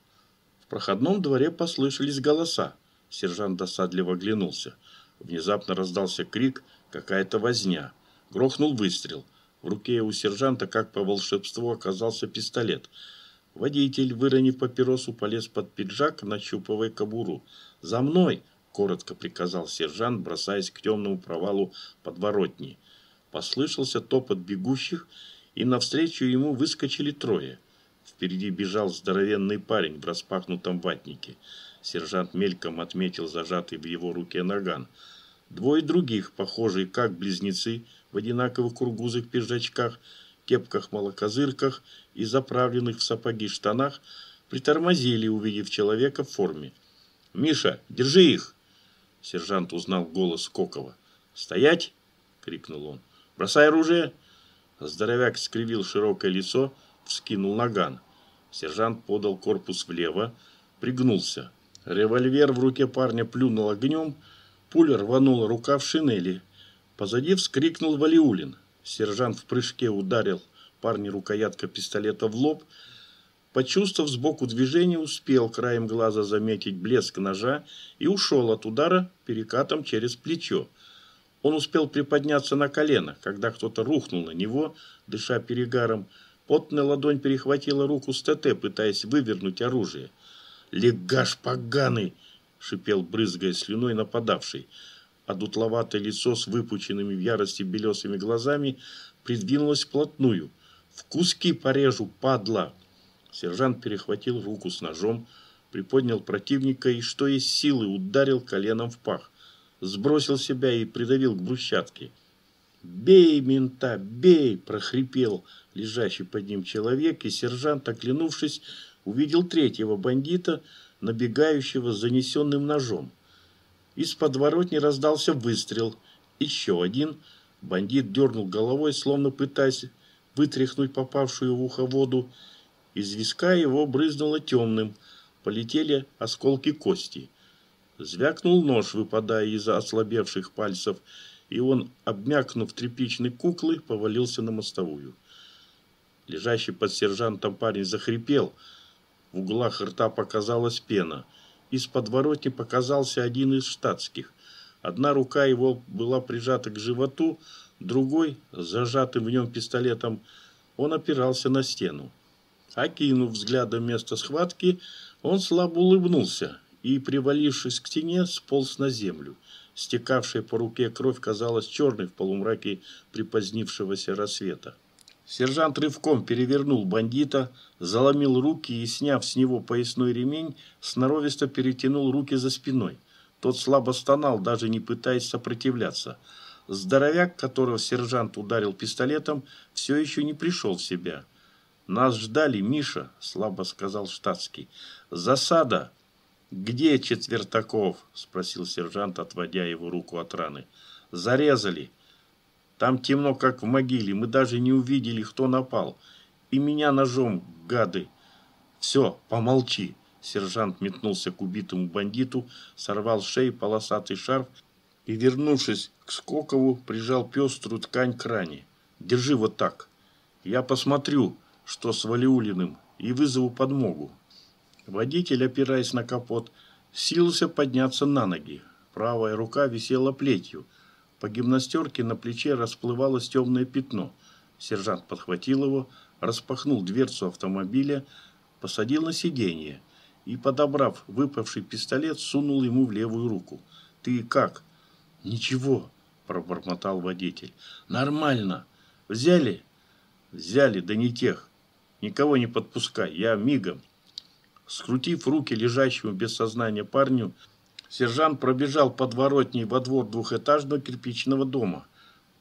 Проходном дворе послышались голоса. Сержант досадливо оглянулся. Внезапно раздался крик, какая-то возня. Грохнул выстрел. В руке у сержанта, как по волшебству, оказался пистолет. Водитель, выронив папиросу, полез под пиджак, нащупывая кобуру. «За мной!» коротко приказал сержант, бросаясь к темному провалу подворотни. Послышался топот бегущих, и навстречу ему выскочили трое. Впереди бежал здоровенный парень в распахнутом ватнике. Сержант мельком отметил зажатый в его руке наган. Двое других, похожие как близнецы, в одинаковых кургузых пиджачках, кепках-молокозырках и заправленных в сапоги штанах, притормозили, увидев человека в форме. «Миша, держи их!» Сержант узнал голос Кокова. «Стоять!» — крикнул он. «Бросай оружие!» Здоровяк скривил широкое лицо, вскинул наган. Сержант подал корпус влево, пригнулся. Револьвер в руке парня плюнул огнем, пуля рванула рука в шинели. Позади вскрикнул Валиулин. Сержант в прыжке ударил парня рукоятка пистолета в лоб, Почувствовав сбоку движение, успел краем глаза заметить блеск ножа и ушел от удара перекатом через плечо. Он успел приподняться на колено, когда кто-то рухнул на него, дыша перегаром. Потная ладонь перехватила руку с ТТ, пытаясь вывернуть оружие. «Легаш поганый!» — шипел, брызгая слюной нападавший. А дутловатое лицо с выпученными в ярости белесыми глазами придвинулось вплотную. «В куски порежу, падла!» Сержант перехватил руку с ножом, приподнял противника и, что есть силы, ударил коленом в пах. Сбросил себя и придавил к брусчатке. «Бей, мента, бей!» – прохрипел лежащий под ним человек, и сержант, оглянувшись, увидел третьего бандита, набегающего с занесенным ножом. Из подворотни раздался выстрел. Еще один. Бандит дернул головой, словно пытаясь вытряхнуть попавшую в ухо воду, из виска его брызнуло темным, полетели осколки кости. Звякнул нож, выпадая из-за ослабевших пальцев, и он, обмякнув тряпичной куклы, повалился на мостовую. Лежащий под сержантом парень захрипел. В углах рта показалась пена. Из подворотни показался один из штатских. Одна рука его была прижата к животу, другой, зажатым в нем пистолетом, он опирался на стену. Окинув взглядом место схватки, он слабо улыбнулся и, привалившись к стене, сполз на землю. Стекавшая по руке кровь казалась черной в полумраке припозднившегося рассвета. Сержант рывком перевернул бандита, заломил руки и, сняв с него поясной ремень, сноровисто перетянул руки за спиной. Тот слабо стонал, даже не пытаясь сопротивляться. Здоровяк, которого сержант ударил пистолетом, все еще не пришел в себя – «Нас ждали, Миша», – слабо сказал штатский. «Засада!» «Где Четвертаков?» – спросил сержант, отводя его руку от раны. «Зарезали. Там темно, как в могиле. Мы даже не увидели, кто напал. И меня ножом, гады!» «Все, помолчи!» Сержант метнулся к убитому бандиту, сорвал шеи полосатый шарф и, вернувшись к Скокову, прижал пеструю ткань к ране. «Держи вот так. Я посмотрю, что с Валиулиным, и вызову подмогу. Водитель, опираясь на капот, силился подняться на ноги. Правая рука висела плетью. По гимнастерке на плече расплывалось темное пятно. Сержант подхватил его, распахнул дверцу автомобиля, посадил на сиденье и, подобрав выпавший пистолет, сунул ему в левую руку. «Ты как?» «Ничего», – пробормотал водитель. «Нормально. Взяли?» «Взяли, да не тех. Никого не подпускай, я мигом». Скрутив руки лежащему без сознания парню, сержант пробежал подворотней во двор двухэтажного кирпичного дома.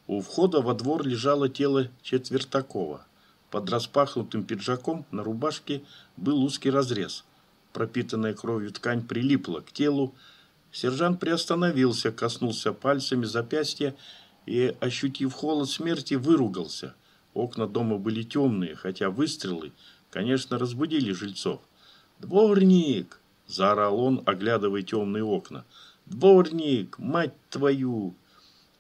У входа во двор лежало тело Четвертакова. Под распахнутым пиджаком на рубашке был узкий разрез. Пропитанная кровью ткань прилипла к телу. Сержант приостановился, коснулся пальцами запястья и, ощутив холод смерти, выругался. Окна дома были темные, хотя выстрелы, конечно, разбудили жильцов. «Дворник!» – заорал он, оглядывая темные окна. «Дворник! Мать твою!»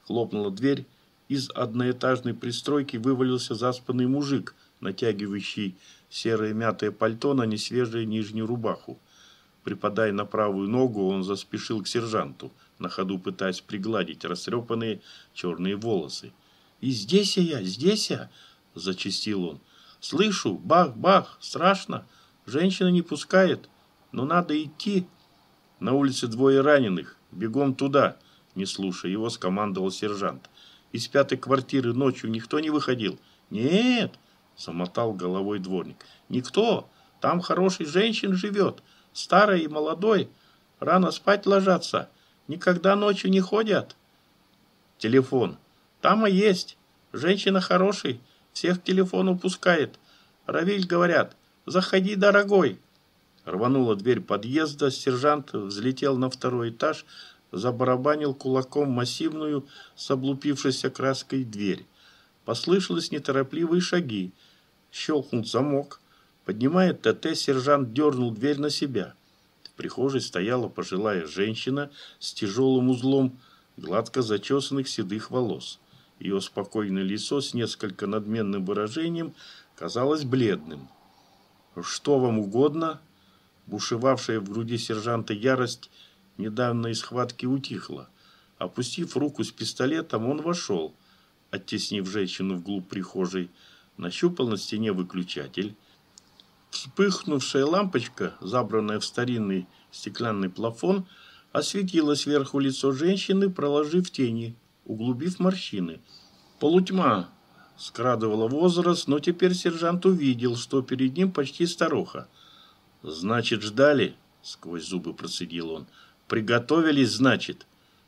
Хлопнула дверь. Из одноэтажной пристройки вывалился заспанный мужик, натягивающий серое мятое пальто на несвежую нижнюю рубаху. Припадая на правую ногу, он заспешил к сержанту, на ходу пытаясь пригладить растрепанные черные волосы. «И здесь я, здесь я!» – зачастил он. «Слышу, бах-бах, страшно!» Женщина не пускает, но надо идти. На улице двое раненых. Бегом туда. Не слушая его, скомандовал сержант. Из пятой квартиры ночью никто не выходил? Нет, замотал головой дворник. Никто. Там хороший женщин живет. Старый и молодой. Рано спать ложатся. Никогда ночью не ходят. Телефон. Там и есть. Женщина хороший. Всех к телефону пускает. Равиль, говорят, «Заходи, дорогой!» Рванула дверь подъезда, сержант взлетел на второй этаж, забарабанил кулаком массивную с облупившейся краской дверь. Послышались неторопливые шаги. Щелкнул замок. Поднимая ТТ, сержант дернул дверь на себя. В прихожей стояла пожилая женщина с тяжелым узлом гладко зачесанных седых волос. Ее спокойное лицо с несколько надменным выражением казалось бледным. «Что вам угодно?» Бушевавшая в груди сержанта ярость недавно из схватки утихла. Опустив руку с пистолетом, он вошел, оттеснив женщину вглубь прихожей, нащупал на стене выключатель. Вспыхнувшая лампочка, забранная в старинный стеклянный плафон, осветила сверху лицо женщины, проложив тени, углубив морщины. Полутьма скрадывала возраст, но теперь сержант увидел, что перед ним почти старуха. «Значит, ждали?» — сквозь зубы процедил он. «Приготовились, значит?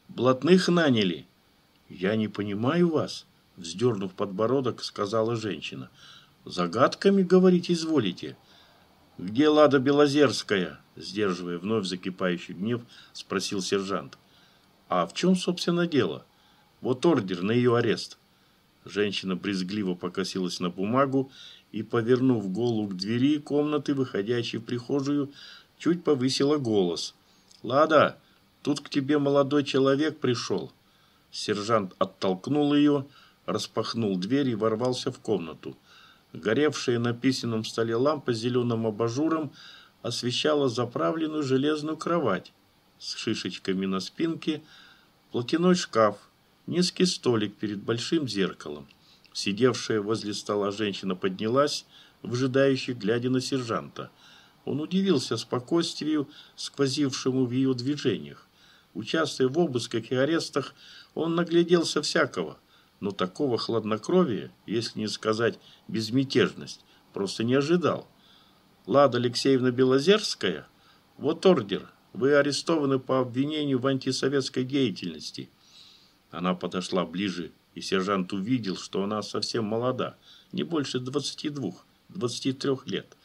Блатных наняли?» «Я не понимаю вас», — вздернув подбородок, сказала женщина. «Загадками говорить изволите». «Где Лада Белозерская?» — сдерживая вновь закипающий гнев, спросил сержант. «А в чем, собственно, дело? Вот ордер на ее арест». Женщина брезгливо покосилась на бумагу и, повернув голову к двери комнаты, выходящей в прихожую, чуть повысила голос. «Лада, тут к тебе молодой человек пришел». Сержант оттолкнул ее, распахнул дверь и ворвался в комнату. Горевшая на письменном столе лампа с зеленым абажуром освещала заправленную железную кровать с шишечками на спинке, платяной шкаф, Низкий столик перед большим зеркалом. Сидевшая возле стола женщина поднялась, выжидающая, глядя на сержанта. Он удивился спокойствию, сквозившему в ее движениях. Участвуя в обысках и арестах, он нагляделся всякого, но такого хладнокровия, если не сказать безмятежность, просто не ожидал. Лада Алексеевна Белозерская, вот ордер, вы арестованы по обвинению в антисоветской деятельности – она подошла ближе, и сержант увидел, что она совсем молода, не больше 22-23 лет.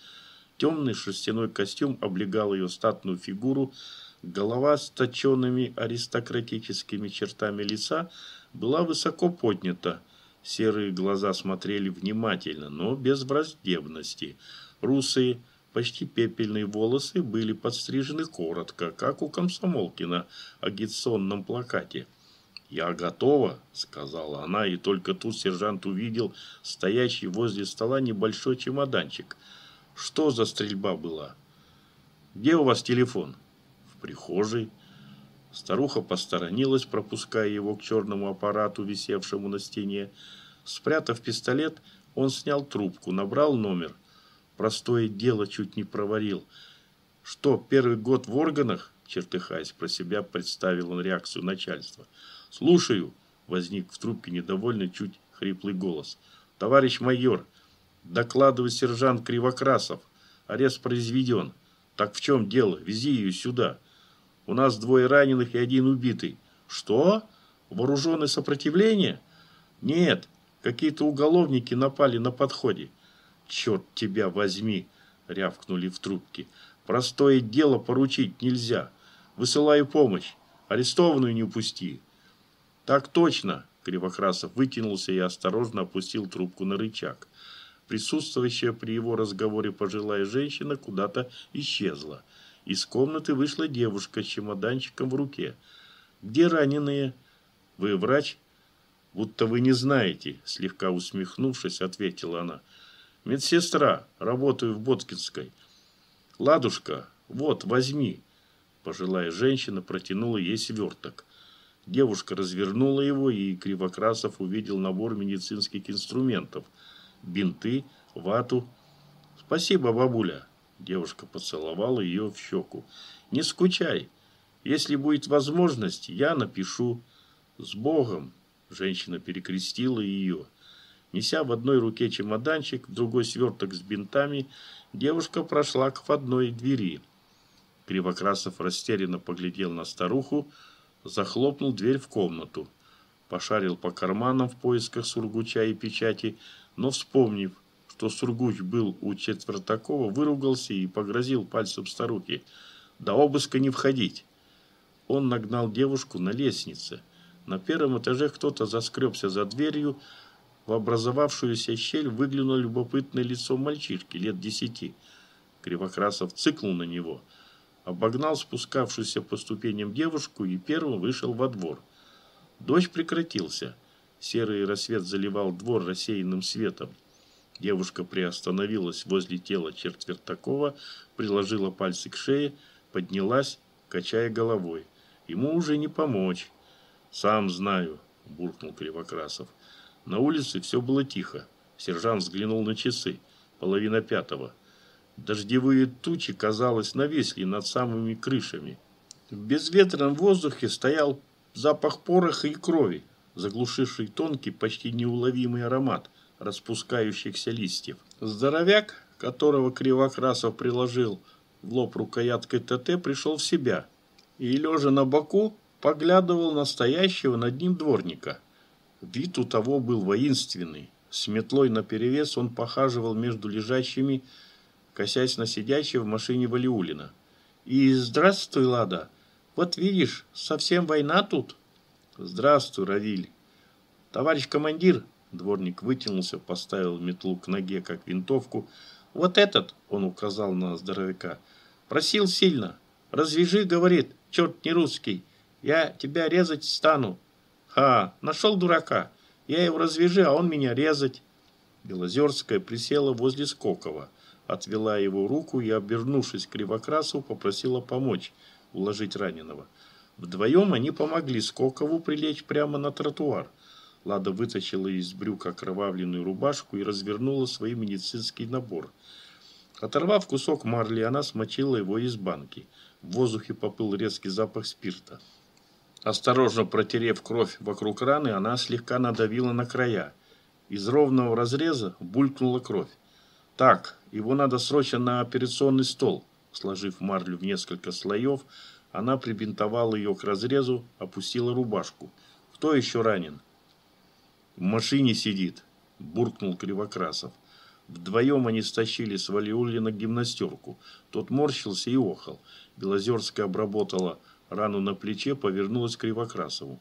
Темный шерстяной костюм облегал ее статную фигуру, голова с точенными аристократическими чертами лица была высоко поднята, серые глаза смотрели внимательно, но без враждебности. Русые, почти пепельные волосы были подстрижены коротко, как у комсомолки на агитационном плакате – «Я готова», — сказала она, и только тут сержант увидел стоящий возле стола небольшой чемоданчик. «Что за стрельба была?» «Где у вас телефон?» «В прихожей». Старуха посторонилась, пропуская его к черному аппарату, висевшему на стене. Спрятав пистолет, он снял трубку, набрал номер. Простое дело чуть не проварил. «Что, первый год в органах?» Чертыхаясь про себя, представил он реакцию начальства. «Слушаю», Возник в трубке недовольный, чуть хриплый голос. «Товарищ майор, докладывает сержант Кривокрасов. Арест произведен. Так в чем дело? Вези ее сюда. У нас двое раненых и один убитый. Что? Вооруженное сопротивление? Нет, какие-то уголовники напали на подходе. Черт тебя возьми, рявкнули в трубке. Простое дело поручить нельзя. Высылаю помощь. Арестованную не упусти. Так точно, Кривокрасов вытянулся и осторожно опустил трубку на рычаг. Присутствующая при его разговоре пожилая женщина куда-то исчезла. Из комнаты вышла девушка с чемоданчиком в руке. «Где раненые?» «Вы врач?» «Будто вы не знаете», – слегка усмехнувшись, ответила она. «Медсестра, работаю в Боткинской». «Ладушка, вот, возьми». Пожилая женщина протянула ей сверток. Девушка развернула его, и Кривокрасов увидел набор медицинских инструментов. Бинты, вату. «Спасибо, бабуля». Девушка поцеловала ее в щеку. «Не скучай. Если будет возможность, я напишу. С Богом!» Женщина перекрестила ее. Неся в одной руке чемоданчик, в другой сверток с бинтами, девушка прошла к входной двери. Кривокрасов растерянно поглядел на старуху, захлопнул дверь в комнату. Пошарил по карманам в поисках сургуча и печати, но, вспомнив, что Сургуч был у Четвертакова, выругался и погрозил пальцем старухе. «До обыска не входить!» Он нагнал девушку на лестнице. На первом этаже кто-то заскребся за дверью. В образовавшуюся щель выглянуло любопытное лицо мальчишки лет десяти. Кривокрасов цикнул на него, обогнал спускавшуюся по ступеням девушку и первым вышел во двор. Дождь прекратился. Серый рассвет заливал двор рассеянным светом. Девушка приостановилась возле тела Четвертакова, приложила пальцы к шее, поднялась, качая головой. Ему уже не помочь. «Сам знаю», – буркнул Кривокрасов. На улице все было тихо. Сержант взглянул на часы. Половина пятого. Дождевые тучи, казалось, нависли над самыми крышами. В безветренном воздухе стоял запах пороха и крови, заглушивший тонкий, почти неуловимый аромат распускающихся листьев. Здоровяк, которого Кривокрасов приложил в лоб рукояткой ТТ, пришел в себя и, лежа на боку, поглядывал на стоящего над ним дворника. Вид у того был воинственный. С метлой наперевес он похаживал между лежащими, косясь на сидящего в машине Валиулина. «И здравствуй, Лада! Вот видишь, совсем война тут!» «Здравствуй, Равиль!» «Товарищ командир!» Дворник вытянулся, поставил метлу к ноге, как винтовку. «Вот этот!» – он указал на здоровяка. «Просил сильно. Развяжи, – говорит, – черт не русский. Я тебя резать стану». «Ха! Нашел дурака. Я его развяжи, а он меня резать». Белозерская присела возле Скокова, отвела его руку и, обернувшись к Кривокрасу, попросила помочь уложить раненого. Вдвоем они помогли Скокову прилечь прямо на тротуар. Лада вытащила из брюк окровавленную рубашку и развернула свой медицинский набор. Оторвав кусок марли, она смочила его из банки. В воздухе поплыл резкий запах спирта. Осторожно протерев кровь вокруг раны, она слегка надавила на края. Из ровного разреза булькнула кровь. «Так, его надо срочно на операционный стол». Сложив марлю в несколько слоев, она прибинтовала ее к разрезу, опустила рубашку. «Кто еще ранен?» В машине сидит, буркнул Кривокрасов. Вдвоем они стащили с Валиулина гимнастерку. Тот морщился и охал. Белозерская обработала рану на плече, повернулась к Кривокрасову.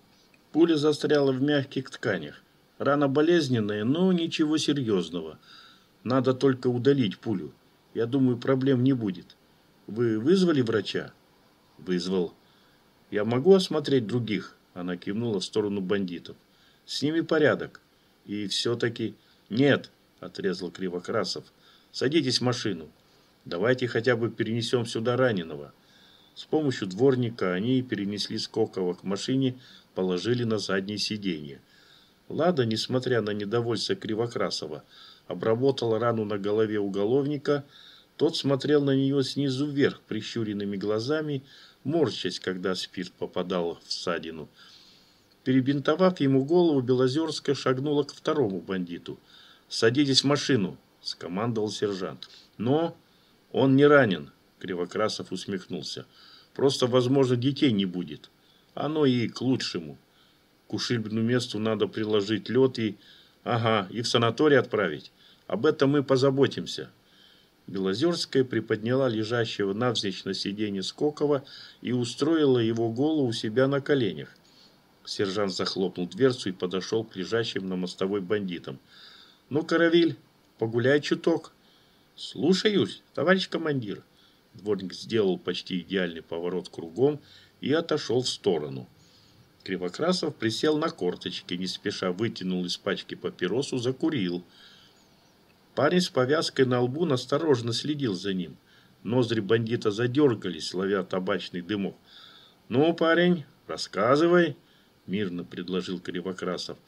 Пуля застряла в мягких тканях. Рана болезненная, но ничего серьезного. Надо только удалить пулю. Я думаю, проблем не будет. Вы вызвали врача? Вызвал. Я могу осмотреть других? Она кивнула в сторону бандитов. С ними порядок. И все-таки... Нет, отрезал Кривокрасов. Садитесь в машину. Давайте хотя бы перенесем сюда раненого. С помощью дворника они перенесли Скокова к машине, положили на заднее сиденье. Лада, несмотря на недовольство Кривокрасова, обработала рану на голове уголовника. Тот смотрел на нее снизу вверх прищуренными глазами, морщась, когда спирт попадал в ссадину. Перебинтовав ему голову, Белозерская шагнула к второму бандиту. «Садитесь в машину», – скомандовал сержант. «Но он не ранен», – Кривокрасов усмехнулся. «Просто, возможно, детей не будет. Оно и к лучшему. К ушибленному месту надо приложить лед и... Ага, и в санаторий отправить. Об этом мы позаботимся». Белозерская приподняла лежащего навзничь на сиденье Скокова и устроила его голову у себя на коленях. Сержант захлопнул дверцу и подошел к лежащим на мостовой бандитам. «Ну, Каравиль, погуляй чуток». «Слушаюсь, товарищ командир». Дворник сделал почти идеальный поворот кругом и отошел в сторону. Кривокрасов присел на корточки, не спеша вытянул из пачки папиросу, закурил – Парень с повязкой на лбу настороженно следил за ним. Ноздри бандита задергались, ловя табачный дымок. «Ну, парень, рассказывай», – мирно предложил Кривокрасов.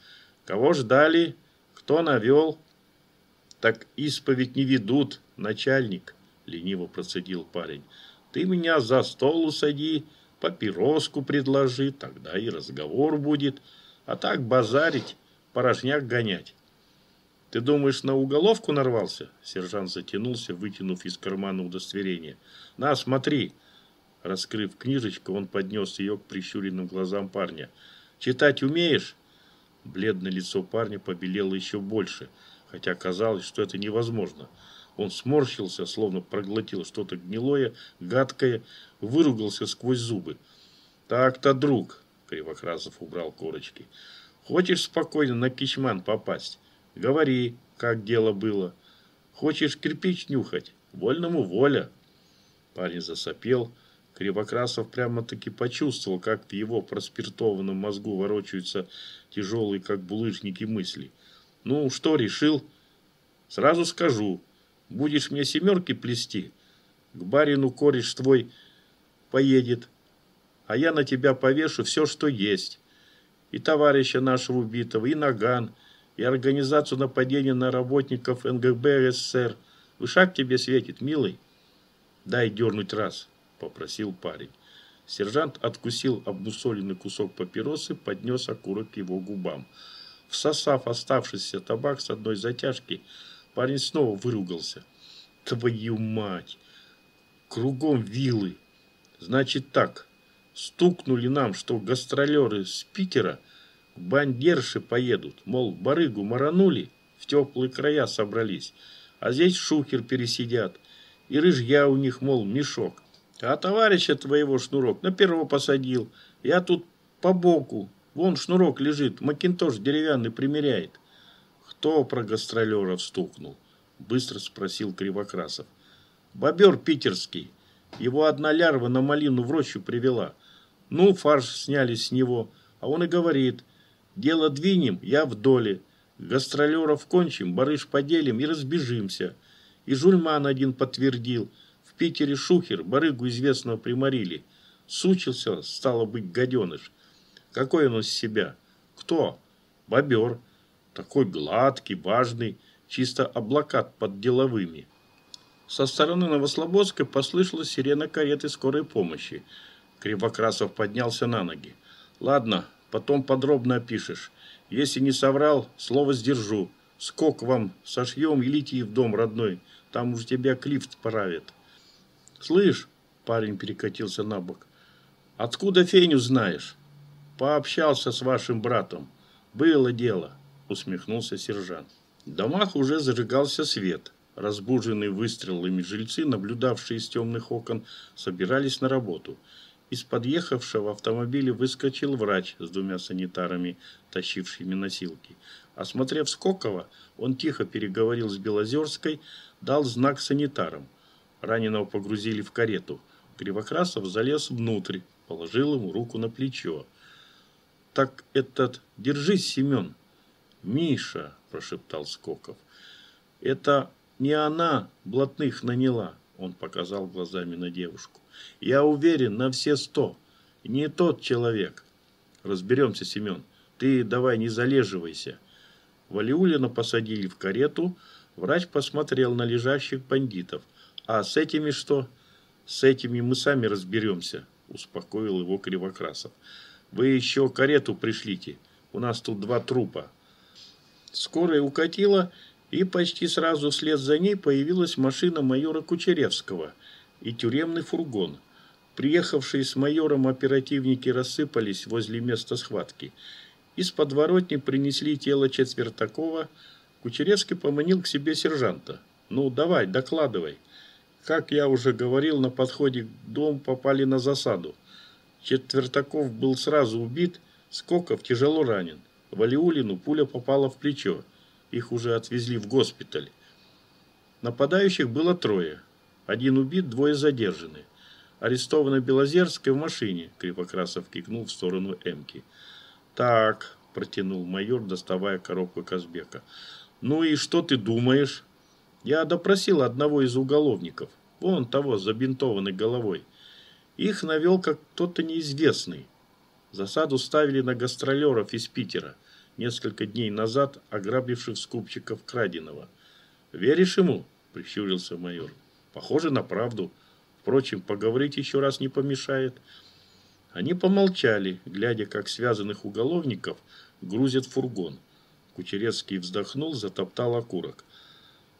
«Кого ждали? Кто навел?» «Так исповедь не ведут, начальник», – лениво процедил парень. «Ты меня за стол усади, папироску предложи, тогда и разговор будет. А так базарить, порожняк гонять. «Ты думаешь, на уголовку нарвался?» Сержант затянулся, вытянув из кармана удостоверение. «На, смотри!» Раскрыв книжечку, он поднес ее к прищуренным глазам парня. «Читать умеешь?» Бледное лицо парня побелело еще больше, хотя казалось, что это невозможно. Он сморщился, словно проглотил что-то гнилое, гадкое, выругался сквозь зубы. «Так-то, друг!» — Кривокрасов убрал корочки. «Хочешь спокойно на Кичман попасть?» Говори, как дело было. Хочешь кирпич нюхать? Вольному воля. Парень засопел. Кривокрасов прямо-таки почувствовал, как в его проспиртованном мозгу ворочаются тяжелые, как булыжники, мысли. Ну, что решил? Сразу скажу. Будешь мне семерки плести, к барину кореш твой поедет, а я на тебя повешу все, что есть. И товарища нашего убитого, и наган, и организацию нападения на работников НГБ СССР. Вышаг тебе светит, милый? Дай дернуть раз, попросил парень. Сержант откусил обмусоленный кусок папиросы, поднес окурок к его губам. Всосав оставшийся табак с одной затяжки, парень снова выругался. Твою мать! Кругом вилы. Значит так, стукнули нам, что гастролеры с Питера – бандерши поедут, мол, барыгу маранули, в теплые края собрались, а здесь шухер пересидят, и рыжья у них, мол, мешок. А товарища твоего шнурок на первого посадил, я тут по боку, вон шнурок лежит, макинтош деревянный примеряет. Кто про гастролеров стукнул? Быстро спросил Кривокрасов. Бобер питерский. Его одна лярва на малину в рощу привела. Ну, фарш сняли с него, а он и говорит – Дело двинем, я в доле. Гастролеров кончим, барыш поделим и разбежимся. И Жульман один подтвердил. В Питере шухер, барыгу известного приморили. Сучился, стало быть, гаденыш. Какой он из себя? Кто? Бобер. Такой гладкий, важный, чисто облакат под деловыми. Со стороны Новослободска послышалась сирена кареты скорой помощи. Кривокрасов поднялся на ноги. «Ладно, Потом подробно опишешь. Если не соврал, слово сдержу. Скок вам сошьем и лети в дом родной. Там уж тебя клифт правит. Слышь, парень перекатился на бок. Откуда Феню знаешь? Пообщался с вашим братом. Было дело, усмехнулся сержант. В домах уже зажигался свет. Разбуженные выстрелами жильцы, наблюдавшие из темных окон, собирались на работу – из подъехавшего автомобиля выскочил врач с двумя санитарами, тащившими носилки. Осмотрев Скокова, он тихо переговорил с Белозерской, дал знак санитарам. Раненого погрузили в карету. Кривокрасов залез внутрь, положил ему руку на плечо. «Так этот... Держись, Семен!» «Миша!» – прошептал Скоков. «Это не она блатных наняла!» – он показал глазами на девушку. Я уверен на все сто. Не тот человек. Разберемся, Семен. Ты давай не залеживайся. Валиулина посадили в карету. Врач посмотрел на лежащих бандитов. А с этими что? С этими мы сами разберемся, успокоил его Кривокрасов. Вы еще карету пришлите. У нас тут два трупа. Скорая укатила, и почти сразу вслед за ней появилась машина майора Кучеревского и тюремный фургон. Приехавшие с майором оперативники рассыпались возле места схватки. Из подворотни принесли тело Четвертакова. Кучеревский поманил к себе сержанта. «Ну, давай, докладывай». Как я уже говорил, на подходе к дому попали на засаду. Четвертаков был сразу убит, Скоков тяжело ранен. Валиулину пуля попала в плечо. Их уже отвезли в госпиталь. Нападающих было трое. Один убит, двое задержаны. Арестована Белозерская в машине, Кривокрасов кикнул в сторону Эмки. Так, протянул майор, доставая коробку Казбека. Ну и что ты думаешь? Я допросил одного из уголовников, вон того, забинтованной головой. Их навел как кто-то неизвестный. Засаду ставили на гастролеров из Питера, несколько дней назад ограбивших скупщиков краденого. «Веришь ему?» – прищурился майор. «Похоже на правду. Впрочем, поговорить еще раз не помешает». Они помолчали, глядя, как связанных уголовников грузят фургон. Кучерецкий вздохнул, затоптал окурок.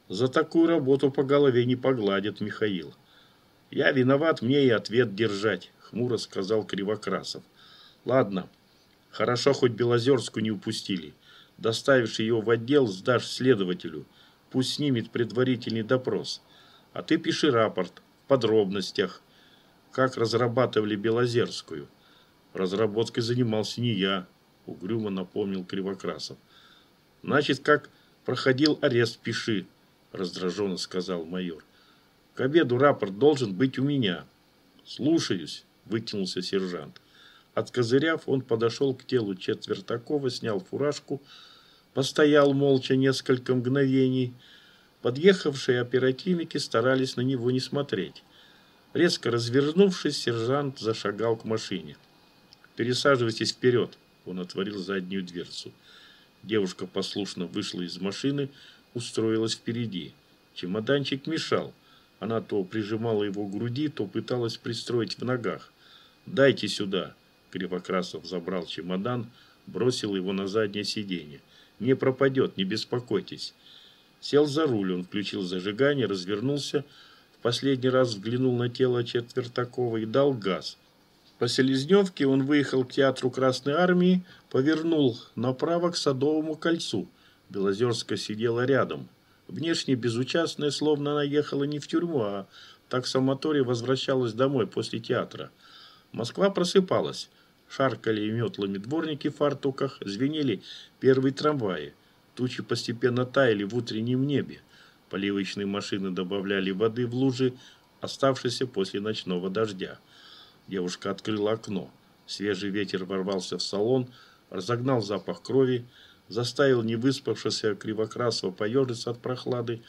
«За такую работу по голове не погладит Михаил». «Я виноват, мне и ответ держать», – хмуро сказал Кривокрасов. «Ладно, хорошо, хоть Белозерскую не упустили. Доставишь ее в отдел, сдашь следователю. Пусть снимет предварительный допрос. А ты пиши рапорт в подробностях, как разрабатывали Белозерскую. Разработкой занимался не я, угрюмо напомнил Кривокрасов. Значит, как проходил арест, пиши, раздраженно сказал майор. К обеду рапорт должен быть у меня. Слушаюсь, вытянулся сержант. Откозыряв, он подошел к телу Четвертакова, снял фуражку, постоял молча несколько мгновений. Подъехавшие оперативники старались на него не смотреть. Резко развернувшись, сержант зашагал к машине. «Пересаживайтесь вперед», – он отворил заднюю дверцу. Девушка послушно вышла из машины, устроилась впереди. Чемоданчик мешал – она то прижимала его к груди, то пыталась пристроить в ногах. «Дайте сюда!» Кривокрасов забрал чемодан, бросил его на заднее сиденье. «Не пропадет, не беспокойтесь». Сел за руль, он включил зажигание, развернулся, в последний раз взглянул на тело Четвертакова и дал газ. По Селезневке он выехал к театру Красной Армии, повернул направо к Садовому кольцу. Белозерска сидела рядом, Внешне безучастная, словно она ехала не в тюрьму, а так самоторе возвращалась домой после театра. Москва просыпалась. Шаркали метлами дворники в фартуках, звенели первые трамваи. Тучи постепенно таяли в утреннем небе. Поливочные машины добавляли воды в лужи, оставшиеся после ночного дождя. Девушка открыла окно. Свежий ветер ворвался в салон, разогнал запах крови, заставил невыспавшегося Кривокрасова поежиться от прохлады.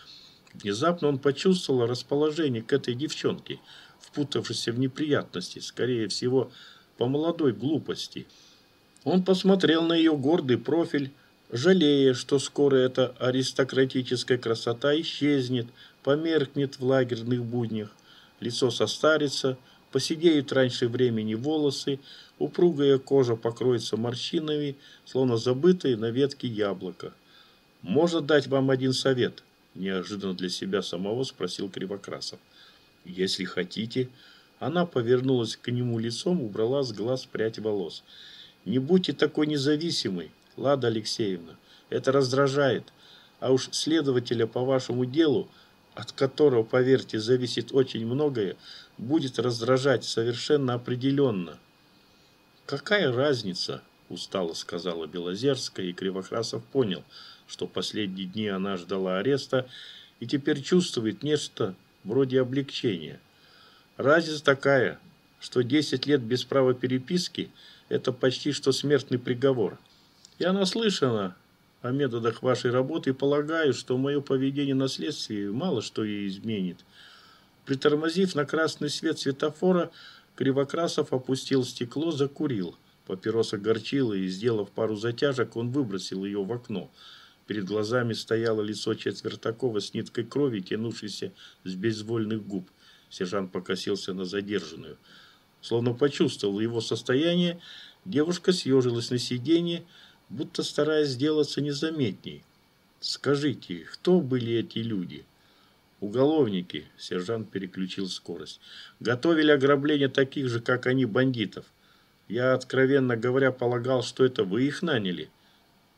Внезапно он почувствовал расположение к этой девчонке, впутавшейся в неприятности, скорее всего, по молодой глупости. Он посмотрел на ее гордый профиль, жалея, что скоро эта аристократическая красота исчезнет, померкнет в лагерных буднях. Лицо состарится, посидеют раньше времени волосы, упругая кожа покроется морщинами, словно забытые на ветке яблоко. «Может дать вам один совет?» – неожиданно для себя самого спросил Кривокрасов. «Если хотите». Она повернулась к нему лицом, убрала с глаз прядь волос. «Не будьте такой независимой, Лада Алексеевна. Это раздражает. А уж следователя по вашему делу, от которого, поверьте, зависит очень многое, будет раздражать совершенно определенно. «Какая разница?» – устало сказала Белозерская, и Кривокрасов понял, что последние дни она ждала ареста и теперь чувствует нечто вроде облегчения. Разница такая, что 10 лет без права переписки – это почти что смертный приговор. Я наслышана о методах вашей работы и полагаю, что мое поведение на следствии мало что ей изменит. Притормозив на красный свет светофора, Кривокрасов опустил стекло, закурил. Папироса горчила, и, сделав пару затяжек, он выбросил ее в окно. Перед глазами стояло лицо Четвертакова с ниткой крови, тянувшейся с безвольных губ. Сержант покосился на задержанную. Словно почувствовал его состояние, Девушка съежилась на сиденье, будто стараясь сделаться незаметней. «Скажите, кто были эти люди?» «Уголовники», – сержант переключил скорость. «Готовили ограбление таких же, как они, бандитов. Я, откровенно говоря, полагал, что это вы их наняли.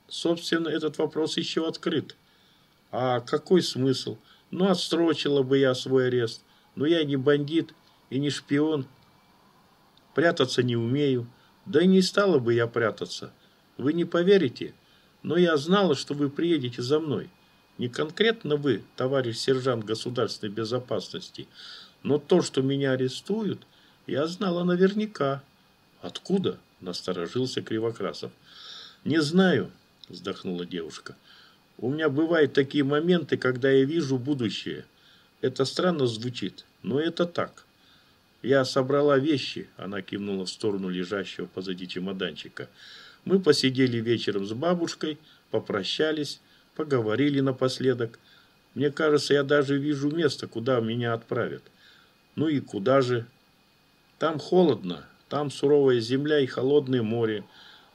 Собственно, этот вопрос еще открыт. А какой смысл? Ну, отсрочила бы я свой арест. Но я не бандит и не шпион. Прятаться не умею. Да и не стала бы я прятаться. Вы не поверите, но я знала, что вы приедете за мной. Не конкретно вы, товарищ сержант государственной безопасности, но то, что меня арестуют, я знала наверняка. Откуда? Насторожился Кривокрасов. Не знаю, вздохнула девушка. У меня бывают такие моменты, когда я вижу будущее. Это странно звучит, но это так. Я собрала вещи, она кивнула в сторону лежащего позади чемоданчика. Мы посидели вечером с бабушкой, попрощались, поговорили напоследок. Мне кажется, я даже вижу место, куда меня отправят. Ну и куда же? Там холодно, там суровая земля и холодное море.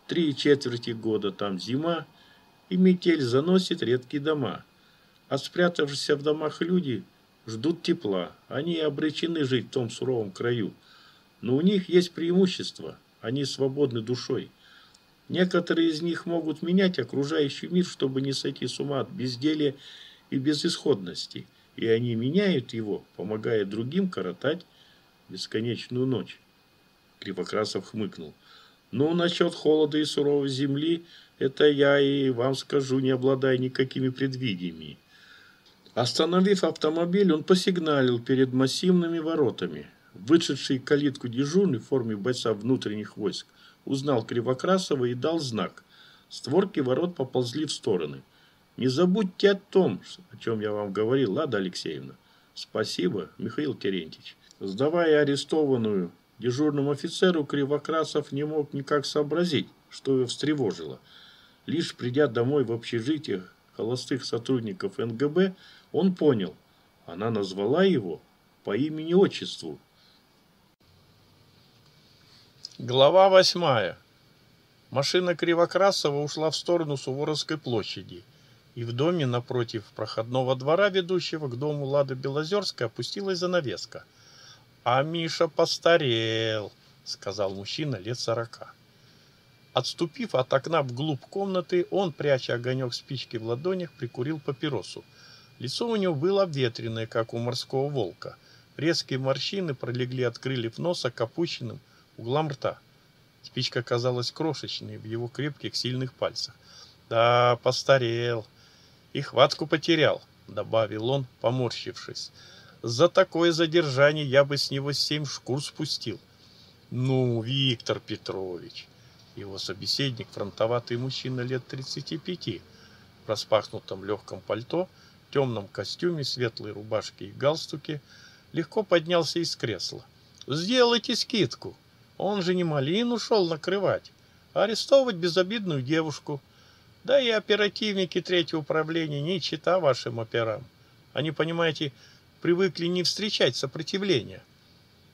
Три четверти года там зима, и метель заносит редкие дома. А спрятавшиеся в домах люди ждут тепла. Они обречены жить в том суровом краю. Но у них есть преимущество. Они свободны душой. Некоторые из них могут менять окружающий мир, чтобы не сойти с ума от безделия и безысходности. И они меняют его, помогая другим коротать бесконечную ночь. Кривокрасов хмыкнул. Ну, насчет холода и суровой земли, это я и вам скажу, не обладая никакими предвидениями. Остановив автомобиль, он посигналил перед массивными воротами. Вышедший калитку дежурный в форме бойца внутренних войск узнал Кривокрасова и дал знак. Створки ворот поползли в стороны. «Не забудьте о том, о чем я вам говорил, Лада Алексеевна». «Спасибо, Михаил Терентьевич». Сдавая арестованную дежурному офицеру, Кривокрасов не мог никак сообразить, что его встревожило. Лишь придя домой в общежитие холостых сотрудников НГБ, он понял, она назвала его по имени-отчеству
Глава восьмая. Машина Кривокрасова ушла в сторону Суворовской площади, и в доме напротив проходного двора, ведущего к дому Лады Белозерской, опустилась занавеска. «А Миша постарел», — сказал мужчина лет сорока. Отступив от окна вглубь комнаты, он, пряча огонек спички в ладонях, прикурил папиросу. Лицо у него было обветренное, как у морского волка. Резкие морщины пролегли от крыльев носа к опущенным, углам рта. Спичка казалась крошечной в его крепких сильных пальцах. «Да, постарел. И хватку потерял», — добавил он, поморщившись. «За такое задержание я бы с него семь шкур спустил». «Ну, Виктор Петрович!» Его собеседник, фронтоватый мужчина лет 35, в распахнутом легком пальто, темном костюме, светлой рубашке и галстуке, легко поднялся из кресла. «Сделайте скидку!» Он же не малину шел накрывать, а арестовывать безобидную девушку. Да и оперативники третьего управления не чита вашим операм. Они, понимаете, привыкли не встречать сопротивления.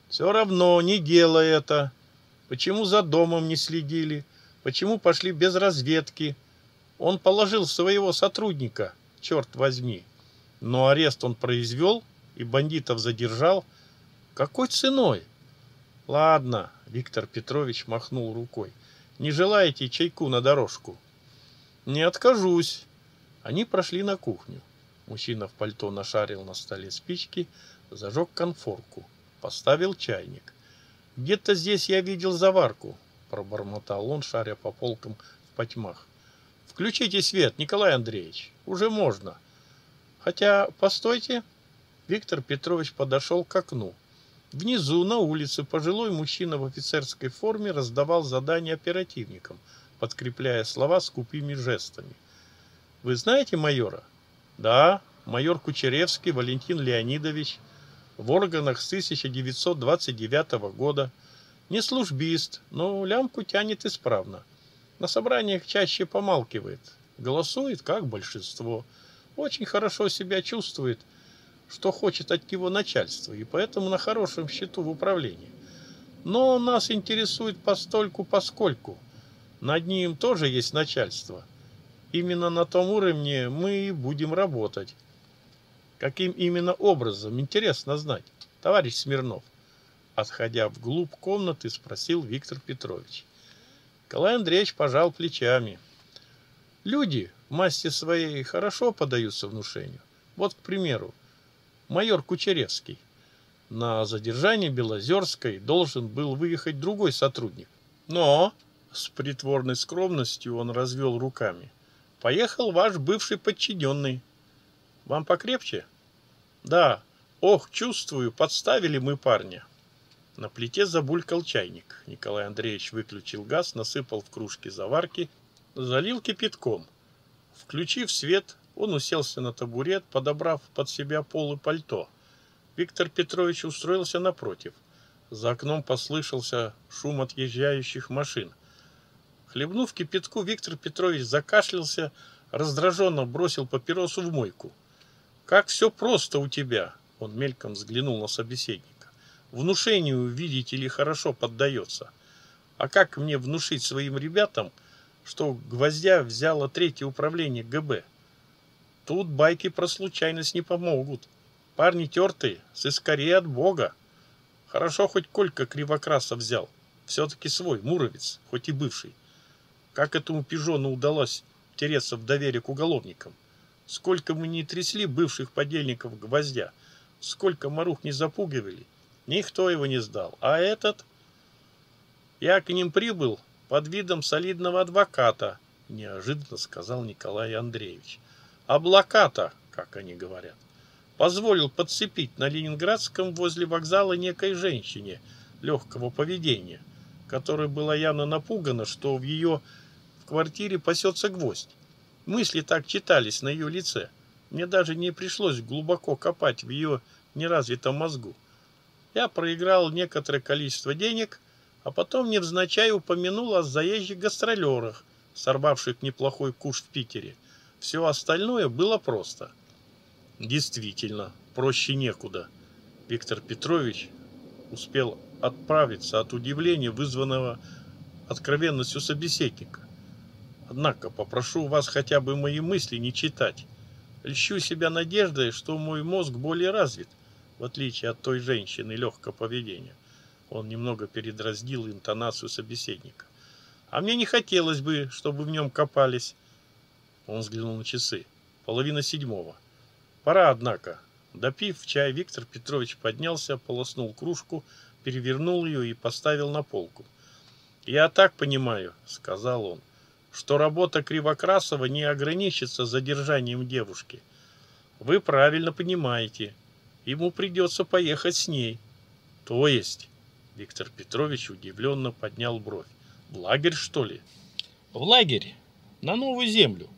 Все равно не делай это. Почему за домом не следили? Почему пошли без разведки? Он положил своего сотрудника, черт возьми. Но арест он произвел и бандитов задержал. Какой ценой? Ладно, Виктор Петрович махнул рукой. Не желаете чайку на дорожку? Не откажусь. Они прошли на кухню. Мужчина в пальто нашарил на столе спички, зажег конфорку, поставил чайник. Где-то здесь я видел заварку, пробормотал он, шаря по полкам в потьмах. Включите свет, Николай Андреевич, уже можно. Хотя, постойте. Виктор Петрович подошел к окну. Внизу, на улице, пожилой мужчина в офицерской форме раздавал задания оперативникам, подкрепляя слова скупыми жестами. «Вы знаете майора?» «Да, майор Кучеревский Валентин Леонидович, в органах с 1929 года. Не службист, но лямку тянет исправно. На собраниях чаще помалкивает, голосует как большинство. Очень хорошо себя чувствует – что хочет от него начальство, и поэтому на хорошем счету в управлении. Но нас интересует постольку поскольку. Над ним тоже есть начальство. Именно на том уровне мы и будем работать. Каким именно образом, интересно знать, товарищ Смирнов. Отходя вглубь комнаты, спросил Виктор Петрович. Николай Андреевич пожал плечами. Люди массе своей хорошо поддаются внушению. Вот, к примеру, майор Кучеревский. На задержание Белозерской должен был выехать другой сотрудник. Но с притворной скромностью он развел руками. Поехал ваш бывший подчиненный. Вам покрепче? Да. Ох, чувствую, подставили мы парня. На плите забулькал чайник. Николай Андреевич выключил газ, насыпал в кружки заварки, залил кипятком. Включив свет, он уселся на табурет, подобрав под себя пол и пальто. Виктор Петрович устроился напротив. За окном послышался шум отъезжающих машин. Хлебнув кипятку, Виктор Петрович закашлялся, раздраженно бросил папиросу в мойку. «Как все просто у тебя!» Он мельком взглянул на собеседника. «Внушению, видите ли, хорошо поддается. А как мне внушить своим ребятам, что Гвоздя взяло третье управление ГБ? Тут байки про случайность не помогут. Парни тертые, сыскорее от бога. Хорошо хоть Колька Кривокраса взял. Все-таки свой, муровец, хоть и бывший. Как этому пижону удалось тереться в доверие к уголовникам? Сколько мы не трясли бывших подельников гвоздя, сколько марух не запугивали, никто его не сдал. А этот... Я к ним прибыл под видом солидного адвоката, неожиданно сказал Николай Андреевич. Облаката, как они говорят позволил подцепить на Ленинградском возле вокзала некой женщине легкого поведения, которая была явно напугана, что в ее в квартире пасется гвоздь. Мысли так читались на ее лице. Мне даже не пришлось глубоко копать в ее неразвитом мозгу. Я проиграл некоторое количество денег, а потом невзначай упомянул о заезжих гастролерах, сорвавших неплохой куш в Питере. Все остальное было просто – Действительно, проще некуда. Виктор Петрович успел отправиться от удивления, вызванного откровенностью собеседника. Однако попрошу вас хотя бы мои мысли не читать. Льщу себя надеждой, что мой мозг более развит, в отличие от той женщины легкого поведения. Он немного передразнил интонацию собеседника. А мне не хотелось бы, чтобы в нем копались. Он взглянул на часы. Половина седьмого. Пора, однако. Допив чай, Виктор Петрович поднялся, полоснул кружку, перевернул ее и поставил на полку. «Я так понимаю», — сказал он, — «что работа Кривокрасова не ограничится задержанием девушки. Вы правильно понимаете. Ему придется поехать с ней». «То есть?» — Виктор Петрович удивленно поднял бровь. «В лагерь, что ли?» «В лагерь. На новую землю.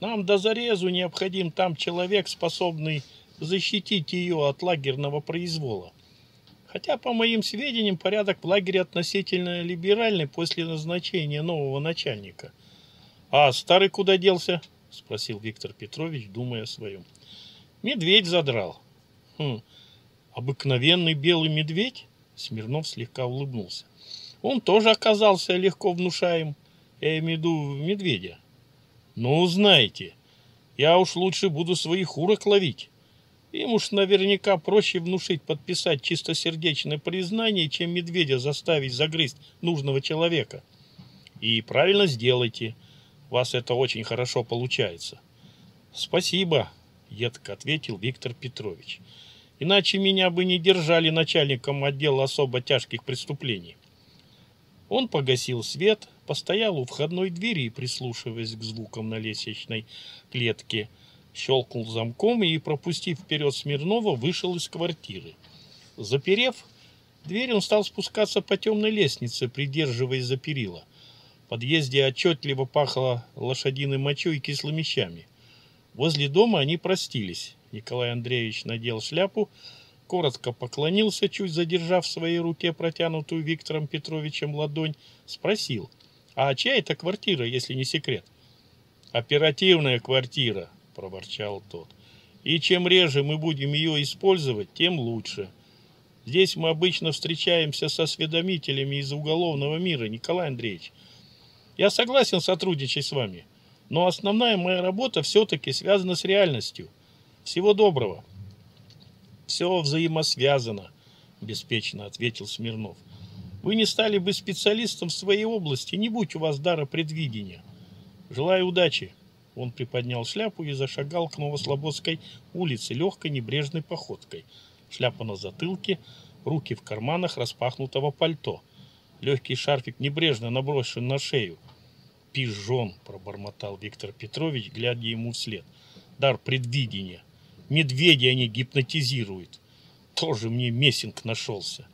Нам до зарезу необходим там человек, способный защитить ее от лагерного произвола. Хотя, по моим сведениям, порядок в лагере относительно либеральный после назначения нового начальника. «А старый куда делся?» – спросил Виктор Петрович, думая о своем. «Медведь задрал». «Хм, обыкновенный белый медведь?» Смирнов слегка улыбнулся. «Он тоже оказался легко внушаем. Я имею в виду медведя. Ну, знаете, я уж лучше буду своих урок ловить. Им уж наверняка проще внушить подписать чистосердечное признание, чем медведя заставить загрызть нужного человека. И правильно сделайте. У вас это очень хорошо получается. Спасибо, едко ответил Виктор Петрович. Иначе меня бы не держали начальником отдела особо тяжких преступлений. Он погасил свет, постоял у входной двери, прислушиваясь к звукам на лестничной клетке, щелкнул замком и, пропустив вперед Смирнова, вышел из квартиры. Заперев дверь, он стал спускаться по темной лестнице, придерживаясь за перила. В подъезде отчетливо пахло лошадиной мочой и кислыми щами. Возле дома они простились. Николай Андреевич надел шляпу, коротко поклонился, чуть задержав в своей руке протянутую Виктором Петровичем ладонь, спросил, «А чья это квартира, если не секрет?» «Оперативная квартира», — проворчал тот. «И чем реже мы будем ее использовать, тем лучше. Здесь мы обычно встречаемся со осведомителями из уголовного мира, Николай Андреевич. Я согласен сотрудничать с вами, но основная моя работа все-таки связана с реальностью. Всего доброго. Все взаимосвязано, беспечно ответил Смирнов. Вы не стали бы специалистом в своей области, не будь у вас дара предвидения. Желаю удачи. Он приподнял шляпу и зашагал к Новослободской улице легкой небрежной походкой. Шляпа на затылке, руки в карманах распахнутого пальто. Легкий шарфик небрежно наброшен на шею. «Пижон!» – пробормотал Виктор Петрович, глядя ему вслед. «Дар предвидения. Медведя они гипнотизируют. Тоже мне Мессинг нашелся».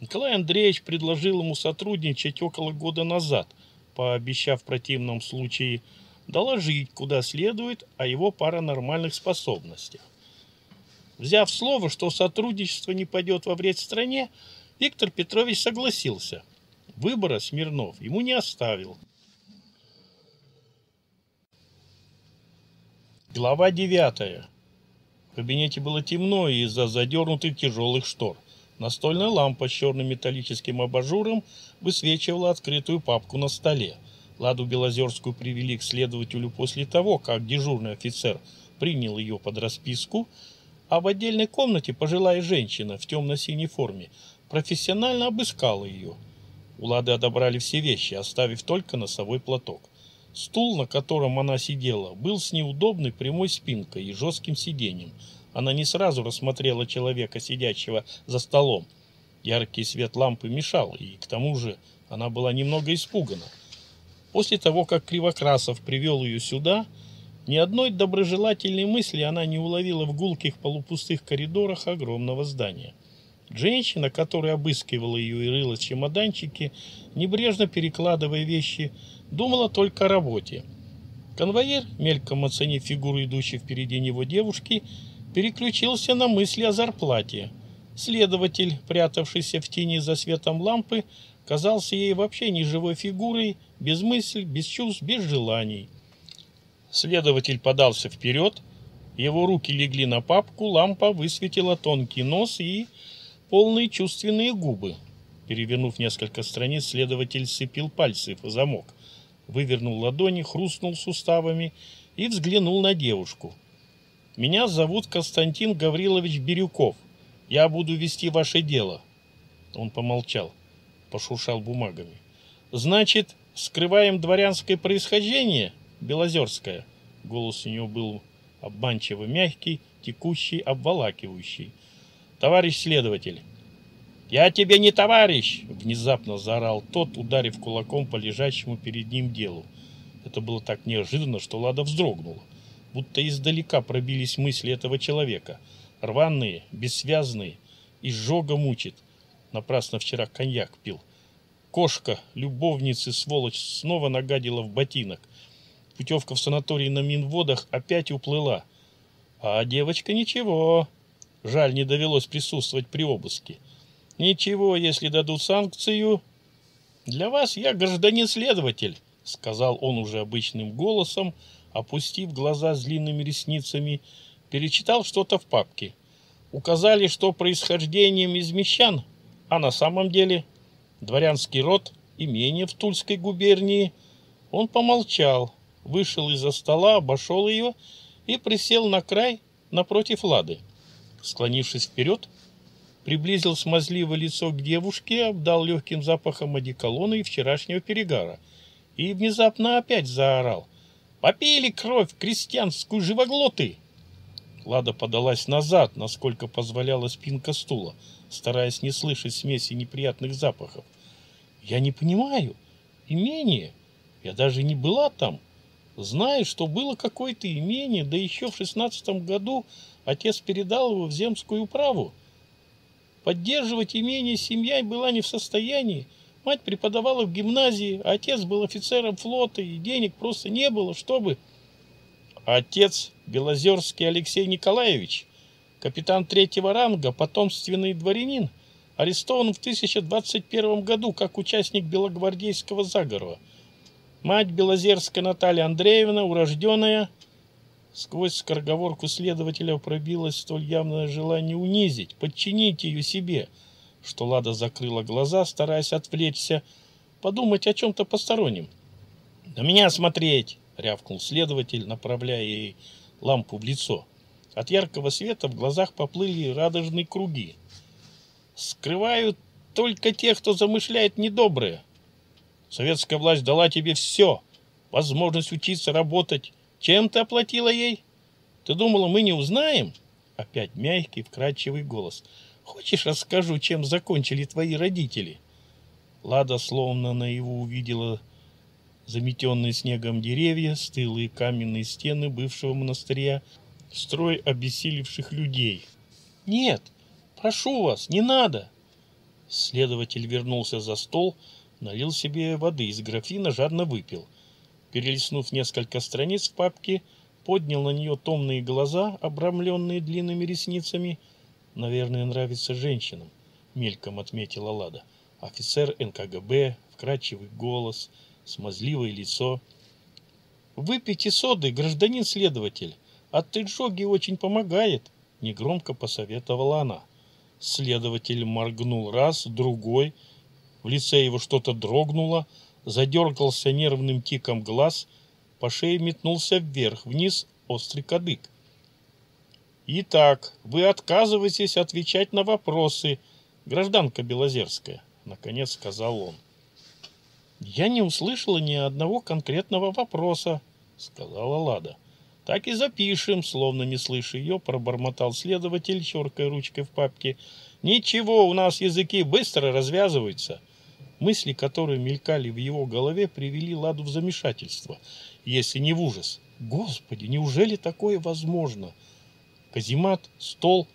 Николай Андреевич предложил ему сотрудничать около года назад, пообещав в противном случае – доложить, куда следует, о его паранормальных способностях. Взяв слово, что сотрудничество не пойдет во вред стране, Виктор Петрович согласился. Выбора Смирнов ему не оставил. Глава девятая. В кабинете было темно из-за задернутых тяжелых штор. Настольная лампа с черным металлическим абажуром высвечивала открытую папку на столе – Ладу Белозерскую привели к следователю после того, как дежурный офицер принял ее под расписку, а в отдельной комнате пожилая женщина в темно-синей форме профессионально обыскала ее. У Лады отобрали все вещи, оставив только носовой платок. Стул, на котором она сидела, был с неудобной прямой спинкой и жестким сиденьем. Она не сразу рассмотрела человека, сидящего за столом. Яркий свет лампы мешал, и к тому же она была немного испугана. После того, как Кривокрасов привел ее сюда, ни одной доброжелательной мысли она не уловила в гулких полупустых коридорах огромного здания. Женщина, которая обыскивала ее и рыла чемоданчики, небрежно перекладывая вещи, думала только о работе. Конвоир, мельком оценив фигуру идущей впереди него девушки, переключился на мысли о зарплате. Следователь, прятавшийся в тени за светом лампы, казался ей вообще неживой фигурой, без мыслей, без чувств, без желаний. Следователь подался вперед, его руки легли на папку, лампа высветила тонкий нос и полные чувственные губы. Перевернув несколько страниц, следователь сцепил пальцы в замок, вывернул ладони, хрустнул суставами и взглянул на девушку. «Меня зовут Константин Гаврилович Бирюков. Я буду вести ваше дело». Он помолчал пошуршал бумагами. «Значит, скрываем дворянское происхождение, Белозерское?» Голос у него был обманчиво мягкий, текущий, обволакивающий. «Товарищ следователь!» «Я тебе не товарищ!» — внезапно заорал тот, ударив кулаком по лежащему перед ним делу. Это было так неожиданно, что Лада вздрогнула. Будто издалека пробились мысли этого человека. Рваные, бессвязные, изжога мучит — Напрасно вчера коньяк пил. Кошка, любовницы, сволочь, снова нагадила в ботинок. Путевка в санаторий на Минводах опять уплыла. А девочка ничего. Жаль, не довелось присутствовать при обыске. Ничего, если дадут санкцию. Для вас я гражданин-следователь, сказал он уже обычным голосом, опустив глаза с длинными ресницами, перечитал что-то в папке. Указали, что происхождением из мещан а на самом деле дворянский род, имение в Тульской губернии. Он помолчал, вышел из-за стола, обошел ее и присел на край напротив Лады. Склонившись вперед, приблизил смазливое лицо к девушке, обдал легким запахом одеколона и вчерашнего перегара. И внезапно опять заорал. «Попили кровь крестьянскую живоглоты!» Лада подалась назад, насколько позволяла спинка стула стараясь не слышать смеси неприятных запахов. «Я не понимаю. Имение? Я даже не была там. Знаю, что было какое-то имение, да еще в шестнадцатом году отец передал его в земскую управу. Поддерживать имение семья была не в состоянии. Мать преподавала в гимназии, а отец был офицером флота, и денег просто не было, чтобы... Отец Белозерский Алексей Николаевич Капитан третьего ранга, потомственный дворянин, арестован в 1021 году как участник белогвардейского заговора. Мать Белозерская Наталья Андреевна, урожденная... Сквозь скороговорку следователя пробилось столь явное желание унизить, подчинить ее себе, что Лада закрыла глаза, стараясь отвлечься, подумать о чем-то постороннем. «На меня смотреть!» — рявкнул следователь, направляя ей лампу в лицо. От яркого света в глазах поплыли радужные круги. «Скрывают только тех, кто замышляет недоброе. Советская власть дала тебе все, возможность учиться, работать. Чем ты оплатила ей? Ты думала, мы не узнаем?» Опять мягкий, вкрадчивый голос. «Хочешь, расскажу, чем закончили твои родители?» Лада словно наяву увидела заметенные снегом деревья, стылые каменные стены бывшего монастыря, строй обессилевших людей. «Нет, прошу вас, не надо!» Следователь вернулся за стол, налил себе воды из графина, жадно выпил. Перелистнув несколько страниц в папке, поднял на нее томные глаза, обрамленные длинными ресницами. «Наверное, нравится женщинам», — мельком отметила Лада. Офицер НКГБ, вкрадчивый голос, смазливое лицо. «Выпейте соды, гражданин следователь, от изжоги очень помогает», — негромко посоветовала она. Следователь моргнул раз, другой. В лице его что-то дрогнуло, задергался нервным тиком глаз, по шее метнулся вверх, вниз острый кадык. «Итак, вы отказываетесь отвечать на вопросы, гражданка Белозерская», — наконец сказал он. «Я не услышала ни одного конкретного вопроса», — сказала Лада. «Так и запишем», — словно не слыша ее, пробормотал следователь, черкая ручкой в папке. «Ничего, у нас языки быстро развязываются». Мысли, которые мелькали в его голове, привели Ладу в замешательство, если не в ужас. «Господи, неужели такое возможно?» Каземат, стол,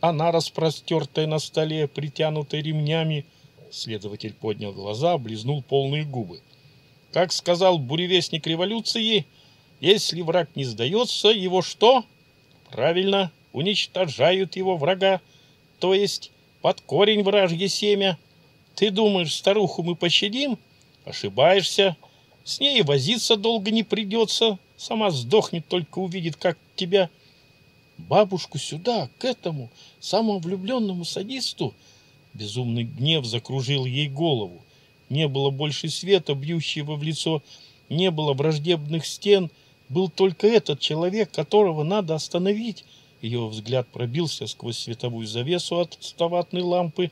она распростертая на столе, притянутая ремнями — Следователь поднял глаза, облизнул полные губы. Как сказал буревестник революции, если враг не сдается, его что? Правильно, уничтожают его врага, то есть под корень вражье семя. Ты думаешь, старуху мы пощадим? Ошибаешься. С ней возиться долго не придется. Сама сдохнет, только увидит, как тебя... Бабушку сюда, к этому самому влюбленному садисту, Безумный гнев закружил ей голову. Не было больше света, бьющего в лицо, не было враждебных стен. Был только этот человек, которого надо остановить. Ее взгляд пробился сквозь световую завесу от ставатной лампы,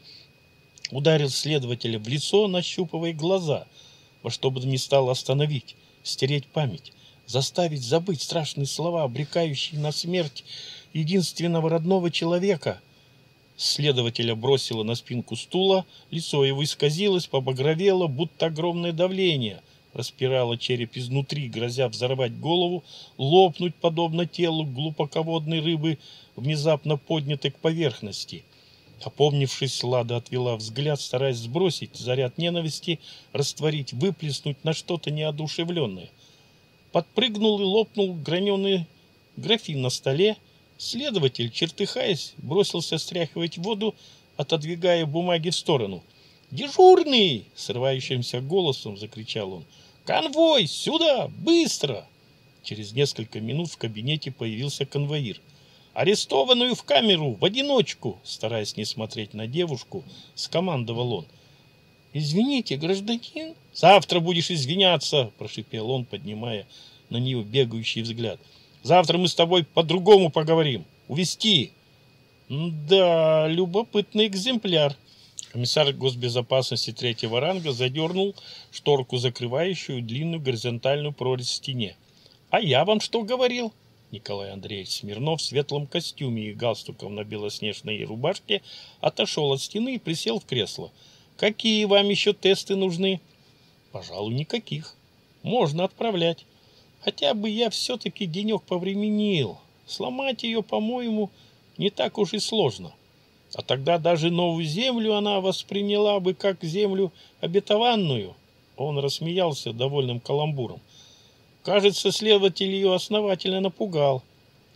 ударил следователя в лицо, нащупывая глаза, во что бы ни стало остановить, стереть память, заставить забыть страшные слова, обрекающие на смерть единственного родного человека — Следователя бросило на спинку стула, лицо его исказилось, побагровело, будто огромное давление распирало череп изнутри, грозя взорвать голову, лопнуть, подобно телу глубоководной рыбы, внезапно поднятой к поверхности. Опомнившись, Лада отвела взгляд, стараясь сбросить заряд ненависти, растворить, выплеснуть на что-то неодушевленное. Подпрыгнул и лопнул граненый графин на столе, Следователь, чертыхаясь, бросился стряхивать воду, отодвигая бумаги в сторону. «Дежурный!» — срывающимся голосом закричал он. «Конвой! Сюда! Быстро!» Через несколько минут в кабинете появился конвоир. «Арестованную в камеру! В одиночку!» Стараясь не смотреть на девушку, скомандовал он. «Извините, гражданин!» «Завтра будешь извиняться!» — прошипел он, поднимая на нее бегающий взгляд. Завтра мы с тобой по-другому поговорим. Увести. Да, любопытный экземпляр. Комиссар госбезопасности третьего ранга задернул шторку, закрывающую длинную горизонтальную прорезь в стене. А я вам что говорил? Николай Андреевич Смирнов в светлом костюме и галстуком на белоснежной рубашке отошел от стены и присел в кресло. Какие вам еще тесты нужны? Пожалуй, никаких. Можно отправлять. Хотя бы я все-таки денек повременил. Сломать ее, по-моему, не так уж и сложно. А тогда даже новую землю она восприняла бы как землю обетованную. Он рассмеялся довольным каламбуром. Кажется, следователь ее основательно напугал.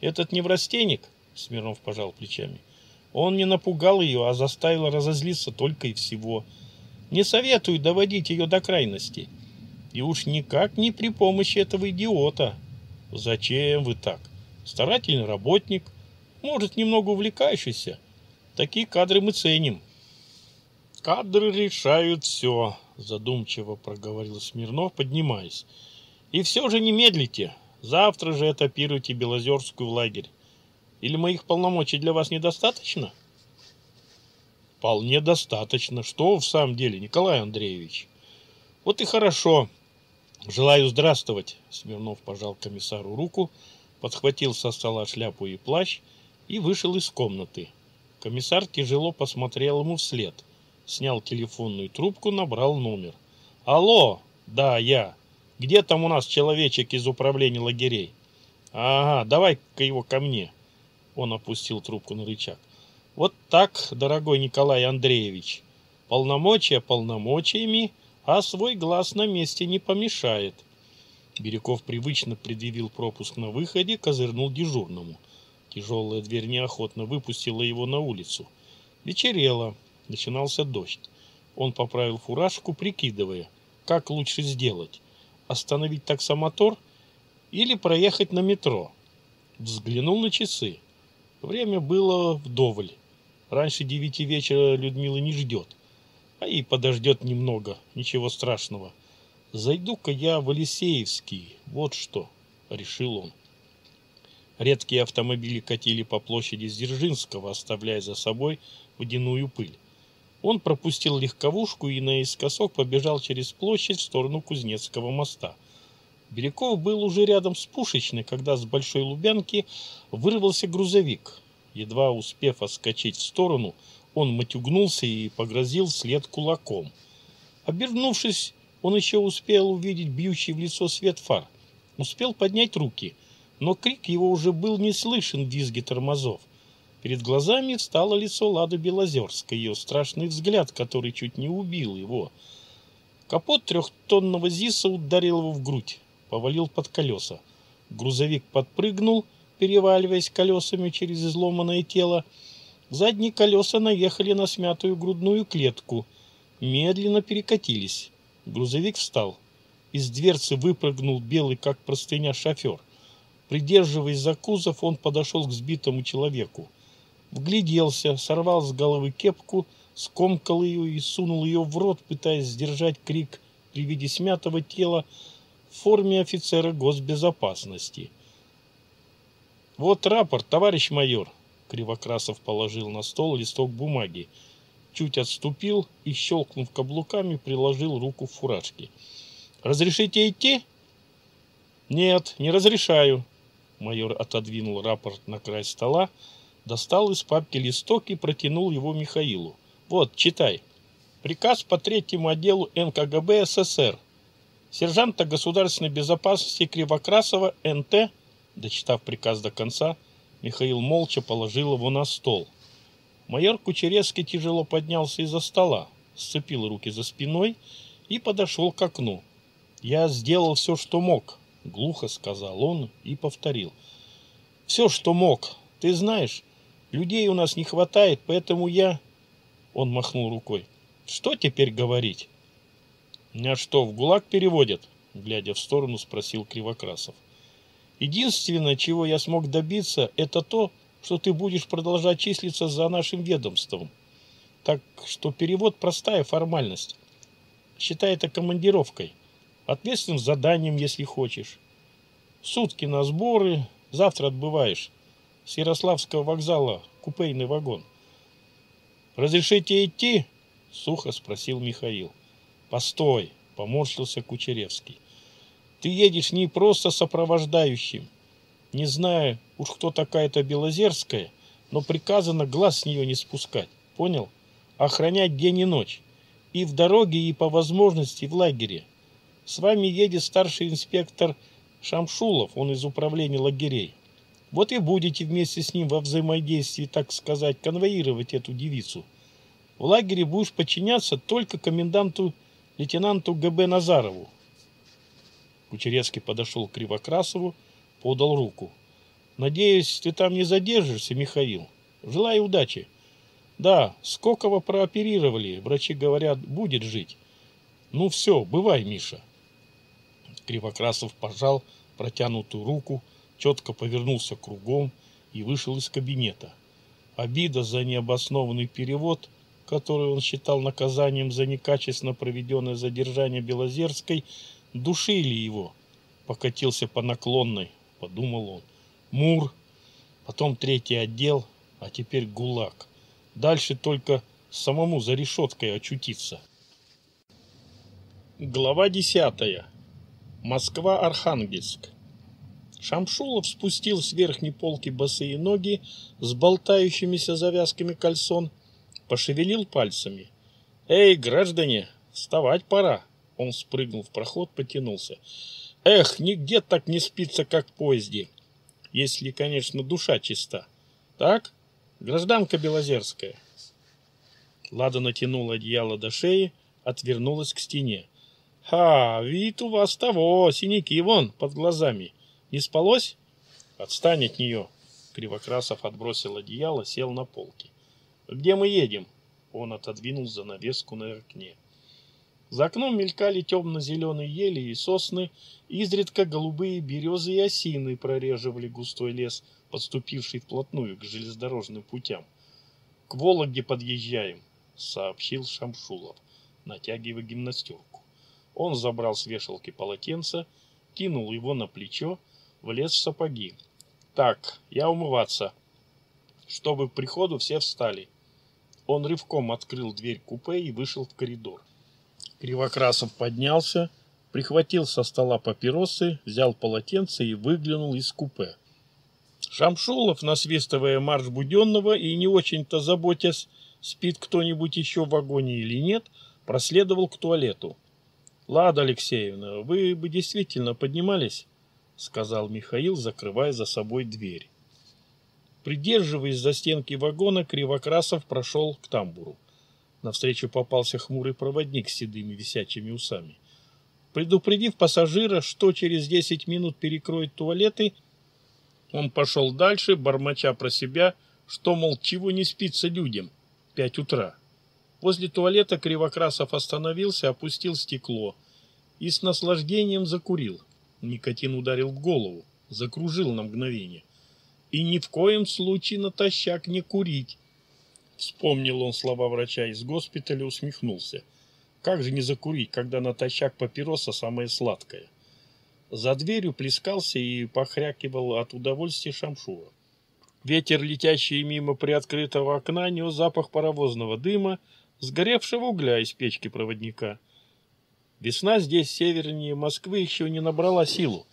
Этот неврастенник, Смирнов пожал плечами, он не напугал ее, а заставил разозлиться только и всего. Не советую доводить ее до крайности. И уж никак не при помощи этого идиота. Зачем вы так? старательный работник, может, немного увлекающийся. Такие кадры мы ценим. Кадры решают все, задумчиво проговорил Смирнов, поднимаясь. И все же не медлите. Завтра же этапируйте Белозерскую в лагерь. Или моих полномочий для вас недостаточно? Вполне достаточно. Что в самом деле, Николай Андреевич? Вот и хорошо. Желаю здравствовать. Смирнов пожал комиссару руку, подхватил со стола шляпу и плащ и вышел из комнаты. Комиссар тяжело посмотрел ему вслед, снял телефонную трубку, набрал номер. «Алло! Да, я. Где там у нас человечек из управления лагерей?» «Ага, давай-ка его ко мне». Он опустил трубку на рычаг. «Вот так, дорогой Николай Андреевич. Полномочия полномочиями, а свой глаз на месте не помешает». Бирюков привычно предъявил пропуск на выходе, козырнул дежурному. Тяжелая дверь неохотно выпустила его на улицу. Вечерело, начинался дождь. Он поправил фуражку, прикидывая, как лучше сделать. Остановить таксомотор или проехать на метро. Взглянул на часы. Время было вдоволь. Раньше девяти вечера Людмила не ждет. А и подождет немного, ничего страшного. Зайду-ка я в Алисеевский, вот что, решил он. Редкие автомобили катили по площади Дзержинского, оставляя за собой водяную пыль. Он пропустил легковушку и наискосок побежал через площадь в сторону Кузнецкого моста. Беляков был уже рядом с пушечной, когда с Большой Лубянки вырвался грузовик. Едва успев отскочить в сторону, он матюгнулся и погрозил след кулаком. Обернувшись, он еще успел увидеть бьющий в лицо свет фар. Успел поднять руки, но крик его уже был не слышен в визге тормозов. Перед глазами встало лицо Лады Белозерской, ее страшный взгляд, который чуть не убил его. Капот трехтонного ЗИСа ударил его в грудь, повалил под колеса. Грузовик подпрыгнул, переваливаясь колесами через изломанное тело. Задние колеса наехали на смятую грудную клетку, медленно перекатились. Грузовик встал. Из дверцы выпрыгнул белый, как простыня, шофер. Придерживаясь за кузов, он подошел к сбитому человеку. Вгляделся, сорвал с головы кепку, скомкал ее и сунул ее в рот, пытаясь сдержать крик при виде смятого тела в форме офицера госбезопасности. «Вот рапорт, товарищ майор!» Кривокрасов положил на стол листок бумаги, чуть отступил и, щелкнув каблуками, приложил руку в фуражке. «Разрешите идти?» «Нет, не разрешаю». Майор отодвинул рапорт на край стола, достал из папки листок и протянул его Михаилу. «Вот, читай. Приказ по третьему отделу НКГБ СССР. Сержанта государственной безопасности Кривокрасова НТ, дочитав приказ до конца, Михаил молча положил его на стол. Майор Кучеревский тяжело поднялся из-за стола, сцепил руки за спиной и подошел к окну. «Я сделал все, что мог», — глухо сказал он и повторил. «Все, что мог. Ты знаешь, Людей у нас не хватает, поэтому я...» Он махнул рукой. «Что теперь говорить?» «Меня что, в ГУЛАГ переводят?» Глядя в сторону, спросил Кривокрасов. «Единственное, чего я смог добиться, это то, что ты будешь продолжать числиться за нашим ведомством. Так что перевод простая формальность. Считай это командировкой, ответственным заданием, если хочешь. Сутки на сборы, завтра отбываешь с Ярославского вокзала купейный вагон. «Разрешите идти?» — сухо спросил Михаил. «Постой!» — поморщился Кучеревский. «Ты едешь не просто сопровождающим. Не знаю уж кто такая-то Белозерская, но приказано глаз с нее не спускать. Понял? Охранять день и ночь. И в дороге, и по возможности в лагере. С вами едет старший инспектор Шамшулов, он из управления лагерей. Вот и будете вместе с ним во взаимодействии, так сказать, конвоировать эту девицу. В лагере будешь подчиняться только коменданту лейтенанту ГБ Назарову. Кучерецкий подошел к Кривокрасову, подал руку. Надеюсь, ты там не задержишься, Михаил. Желаю удачи. Да, Скокова прооперировали, врачи говорят, будет жить. Ну все, бывай, Миша. Кривокрасов пожал протянутую руку, четко повернулся кругом и вышел из кабинета. Обида за необоснованный перевод, который он считал наказанием за некачественно проведенное задержание Белозерской, душили его. Покатился по наклонной, подумал он. Мур, потом третий отдел, а теперь ГУЛАГ. Дальше только самому за решеткой очутиться. Глава десятая. Москва-Архангельск. Шамшулов спустил с верхней полки босые ноги с болтающимися завязками кальсон, пошевелил пальцами. «Эй, граждане, вставать пора!» Он спрыгнул в проход, потянулся. «Эх, нигде так не спится, как в поезде, если, конечно, душа чиста. Так, гражданка Белозерская?» Лада натянула одеяло до шеи, отвернулась к стене. «Ха, вид у вас того, синяки вон под глазами. Не спалось? Отстань от нее. Кривокрасов отбросил одеяло, сел на полке. Где мы едем? Он отодвинул занавеску на окне. За окном мелькали темно-зеленые ели и сосны, изредка голубые березы и осины прореживали густой лес, подступивший вплотную к железнодорожным путям. К Вологде подъезжаем, сообщил Шамшулов, натягивая гимнастерку. Он забрал с вешалки полотенце, кинул его на плечо влез в сапоги. Так, я умываться. Чтобы к приходу все встали. Он рывком открыл дверь купе и вышел в коридор. Кривокрасов поднялся, прихватил со стола папиросы, взял полотенце и выглянул из купе. Шамшулов, насвистывая марш Буденного и не очень-то заботясь, спит кто-нибудь еще в вагоне или нет, проследовал к туалету. «Лада Алексеевна, вы бы действительно поднимались?» Сказал Михаил, закрывая за собой дверь. Придерживаясь за стенки вагона, Кривокрасов прошел к тамбуру. Навстречу попался хмурый проводник с седыми висячими усами. Предупредив пассажира, что через десять минут перекроет туалеты, он пошел дальше, бормоча про себя, что, мол, чего не спится людям. Пять утра. Возле туалета Кривокрасов остановился, опустил стекло и с наслаждением закурил. Никотин ударил в голову, закружил на мгновение. И ни в коем случае натощак не курить. Вспомнил он слова врача из госпиталя, усмехнулся. Как же не закурить, когда натощак папироса самое сладкое? За дверью плескался и похрякивал от удовольствия шамшура. Ветер, летящий мимо приоткрытого окна, нес запах паровозного дыма, сгоревшего угля из печки проводника. Весна здесь севернее Москвы еще не набрала силу.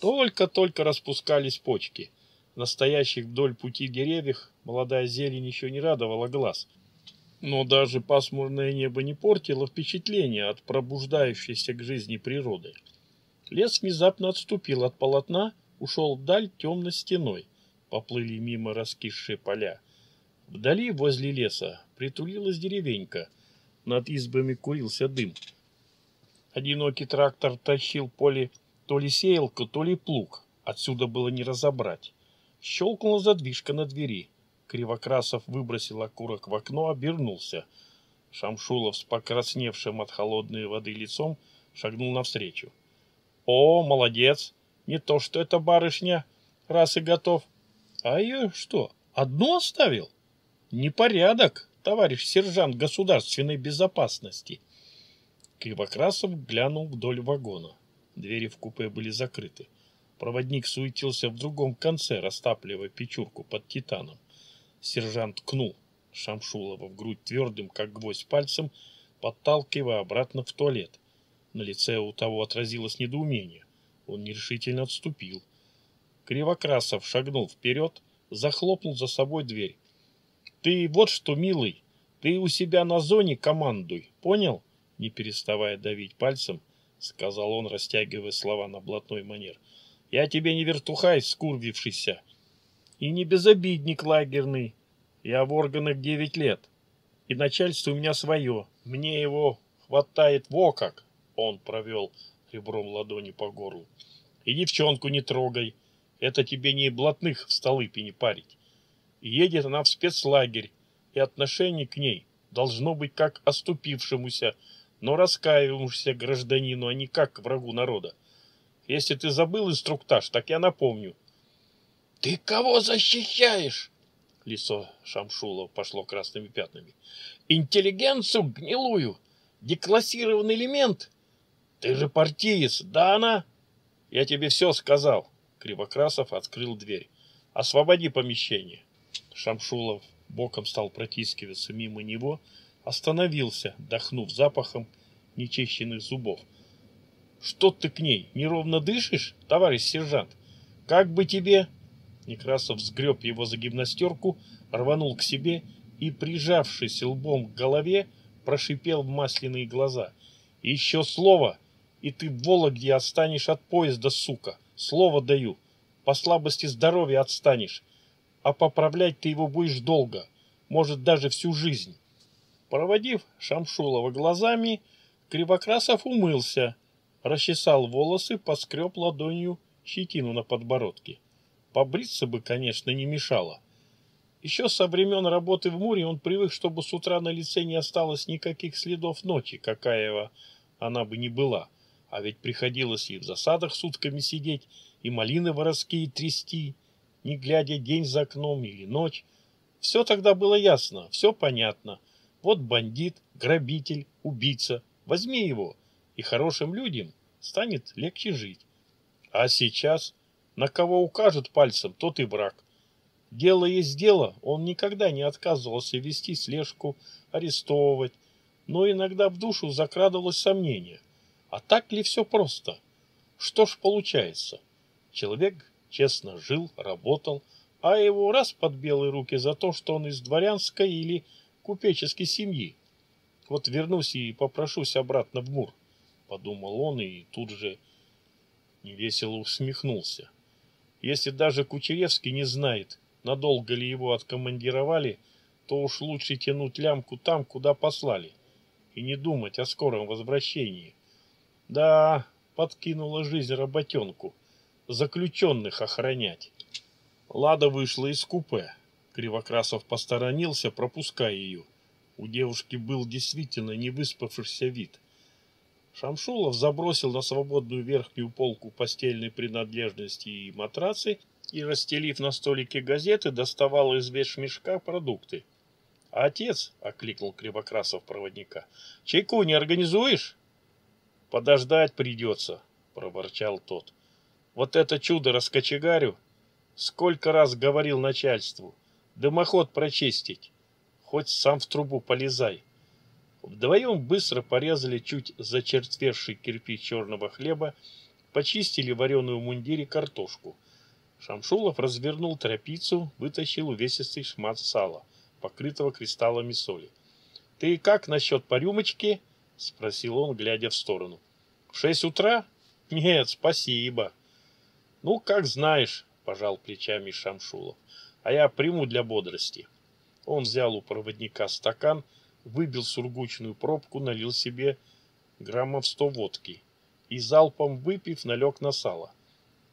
Только-только распускались почки. Настоящих вдоль пути деревьях молодая зелень еще не радовала глаз. Но даже пасмурное небо не портило впечатление от пробуждающейся к жизни природы. Лес внезапно отступил от полотна, ушел вдаль темной стеной. Поплыли мимо раскисшие поля. Вдали, возле леса, притулилась деревенька. Над избами курился дым. Одинокий трактор тащил поле то ли сеялку, то ли плуг. Отсюда было не разобрать. Щелкнула задвижка на двери. Кривокрасов выбросил окурок в окно, обернулся. Шамшулов с покрасневшим от холодной воды лицом шагнул навстречу. «О, молодец! Не то, что это барышня, раз и готов. А ее что, одну оставил? Непорядок, товарищ сержант государственной безопасности!» Кривокрасов глянул вдоль вагона. Двери в купе были закрыты. Проводник суетился в другом конце, растапливая печурку под титаном. Сержант ткнул Шамшулова в грудь твердым, как гвоздь пальцем, подталкивая обратно в туалет. На лице у того отразилось недоумение. Он нерешительно отступил. Кривокрасов шагнул вперед, захлопнул за собой дверь. «Ты вот что, милый, ты у себя на зоне командуй, понял? Не переставая давить пальцем, сказал он, растягивая слова на блатной манер. Я тебе не вертухай, скурвившийся, и не безобидник лагерный. Я в органах девять лет, и начальство у меня свое. Мне его хватает во как. Он провел ребром ладони по горлу. И девчонку не трогай. Это тебе не блатных в Столыпине парить. И едет она в спецлагерь, и отношение к ней должно быть как оступившемуся, но раскаиваемся гражданину, а не как врагу народа. Если ты забыл инструктаж, так я напомню. Ты кого защищаешь? Лицо Шамшулова пошло красными пятнами. Интеллигенцию гнилую, деклассированный элемент. Ты же партиец, да она? Я тебе все сказал. Кривокрасов открыл дверь. Освободи помещение. Шамшулов боком стал протискиваться мимо него, остановился, дохнув запахом нечищенных зубов. Что ты к ней, неровно дышишь, товарищ сержант? Как бы тебе... Некрасов сгреб его за гимнастерку, рванул к себе и, прижавшись лбом к голове, прошипел в масляные глаза. «Еще слово, и ты в Вологде отстанешь от поезда, сука! Слово даю! По слабости здоровья отстанешь, а поправлять ты его будешь долго, может, даже всю жизнь!» Проводив Шамшулова глазами, Кривокрасов умылся, расчесал волосы, поскреб ладонью щетину на подбородке. Побриться бы, конечно, не мешало. Еще со времен работы в Муре он привык, чтобы с утра на лице не осталось никаких следов ночи, какая она бы ни была. А ведь приходилось и в засадах сутками сидеть, и малины воровские трясти, не глядя день за окном или ночь. Все тогда было ясно, все понятно. Вот бандит, грабитель, убийца. Возьми его, и хорошим людям станет легче жить. А сейчас на кого укажет пальцем, тот и враг. Дело есть дело, он никогда не отказывался вести слежку, арестовывать, но иногда в душу закрадывалось сомнение. А так ли все просто? Что ж получается? Человек честно жил, работал, а его раз под белые руки за то, что он из дворянской или купеческой семьи. Вот вернусь и попрошусь обратно в Мур, подумал он и тут же невесело усмехнулся. Если даже Кучеревский не знает, надолго ли его откомандировали, то уж лучше тянуть лямку там, куда послали, и не думать о скором возвращении. Да, подкинула жизнь работенку, заключенных охранять. Лада вышла из купе. Кривокрасов посторонился, пропуская ее. У девушки был действительно невыспавшийся вид. Шамшулов забросил на свободную верхнюю полку постельной принадлежности и матрацы и, расстелив на столике газеты, доставал из вещмешка продукты. «Отец!» — окликнул Кривокрасов проводника. «Чайку не организуешь?» «Подождать придется», — проворчал тот. «Вот это чудо раскочегарю! Сколько раз говорил начальству! Дымоход прочистить! Хоть сам в трубу полезай!» Вдвоем быстро порезали чуть зачерствевший кирпич черного хлеба, почистили вареную в мундире картошку. Шамшулов развернул тряпицу, вытащил увесистый шмат сала, покрытого кристаллами соли. — Ты как насчет по спросил он, глядя в сторону. — В шесть утра? — Нет, спасибо. — Ну, как знаешь, — пожал плечами Шамшулов. — А я приму для бодрости. Он взял у проводника стакан, — выбил сургучную пробку, налил себе граммов сто водки и, залпом выпив, налег на сало.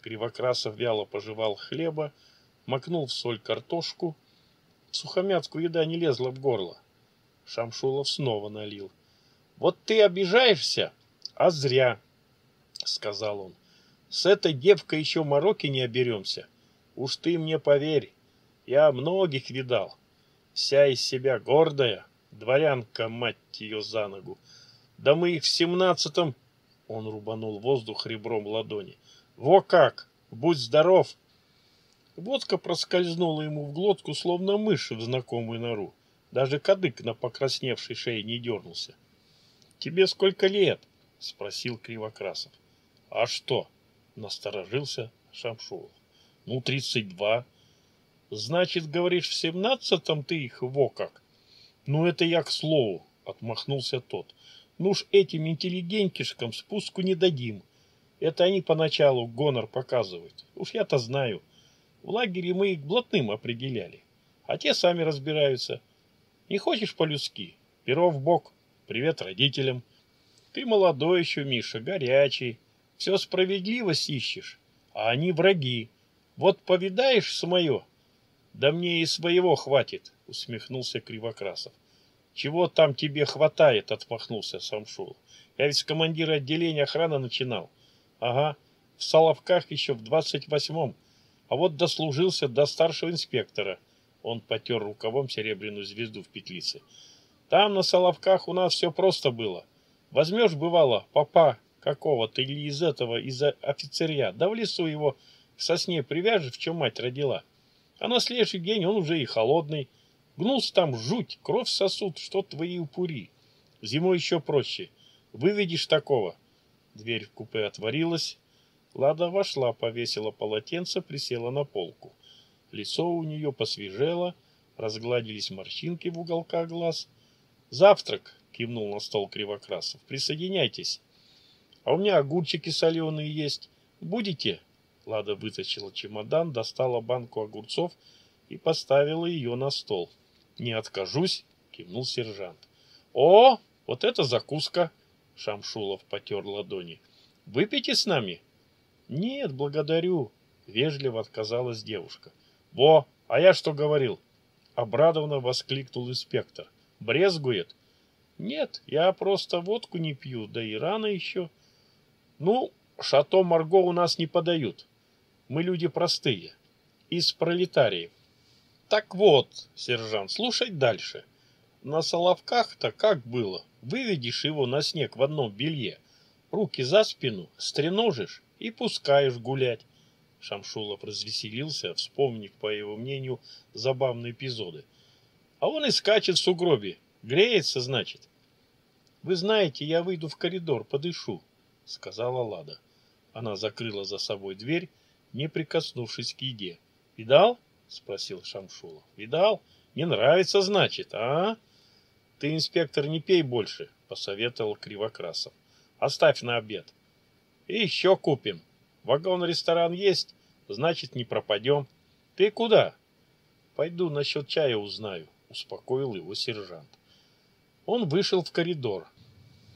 Кривокрасов вяло пожевал хлеба, макнул в соль картошку. В сухомятку еда не лезла в горло. Шамшулов снова налил. «Вот ты обижаешься, а зря», — сказал он. «С этой девкой еще мороки не оберемся. Уж ты мне поверь, я многих видал. Вся из себя гордая, Дворянка, мать ее, за ногу. Да мы их в семнадцатом... Он рубанул воздух ребром ладони. Во как! Будь здоров! Водка проскользнула ему в глотку, словно мышь в знакомую нору. Даже кадык на покрасневшей шее не дернулся. — Тебе сколько лет? — спросил Кривокрасов. — А что? — насторожился Шамшулов. — Ну, тридцать два. — Значит, говоришь, в семнадцатом ты их во как? «Ну это я к слову», — отмахнулся тот. «Ну уж этим интеллигентишкам спуску не дадим. Это они поначалу гонор показывают. Уж я-то знаю. В лагере мы их блатным определяли. А те сами разбираются. Не хочешь по-людски? Перо в бок. Привет родителям. Ты молодой еще, Миша, горячий. Все справедливость ищешь. А они враги. Вот повидаешь с мое, да мне и своего хватит, усмехнулся Кривокрасов. Чего там тебе хватает, отмахнулся Самшул. Я ведь с командира отделения охраны начинал. Ага, в Соловках еще в двадцать восьмом. А вот дослужился до старшего инспектора. Он потер рукавом серебряную звезду в петлице. Там на Соловках у нас все просто было. Возьмешь, бывало, папа какого-то или из этого, из офицерия, да в лесу его к сосне привяжешь, в чем мать родила. А на следующий день он уже и холодный. Гнулся там жуть, кровь сосуд, что твои упури. Зимой еще проще. Выведешь такого. Дверь в купе отворилась. Лада вошла, повесила полотенце, присела на полку. Лицо у нее посвежело, разгладились морщинки в уголках глаз. «Завтрак!» — кивнул на стол Кривокрасов. «Присоединяйтесь. А у меня огурчики соленые есть. Будете?» Лада вытащила чемодан, достала банку огурцов и поставила ее на стол. «Не откажусь!» — кивнул сержант. «О, вот это закуска!» — Шамшулов потер ладони. «Выпейте с нами?» «Нет, благодарю», — вежливо отказалась девушка. «Во, а я что говорил?» Обрадованно воскликнул инспектор. «Брезгует?» «Нет, я просто водку не пью, да и рано еще». «Ну, шато Марго у нас не подают. Мы люди простые, из пролетариев. Так вот, сержант, слушай дальше. На Соловках-то как было? Выведешь его на снег в одном белье, руки за спину, стреножишь и пускаешь гулять. Шамшулов развеселился, вспомнив, по его мнению, забавные эпизоды. А он и скачет в сугробе. Греется, значит. Вы знаете, я выйду в коридор, подышу, сказала Лада. Она закрыла за собой дверь не прикоснувшись к еде. «Видал?» — спросил Шамшулов. «Видал? Не нравится, значит, а?» «Ты, инспектор, не пей больше», — посоветовал Кривокрасов. «Оставь на обед. И еще купим. Вагон-ресторан есть, значит, не пропадем. Ты куда?» «Пойду насчет чая узнаю», — успокоил его сержант. Он вышел в коридор.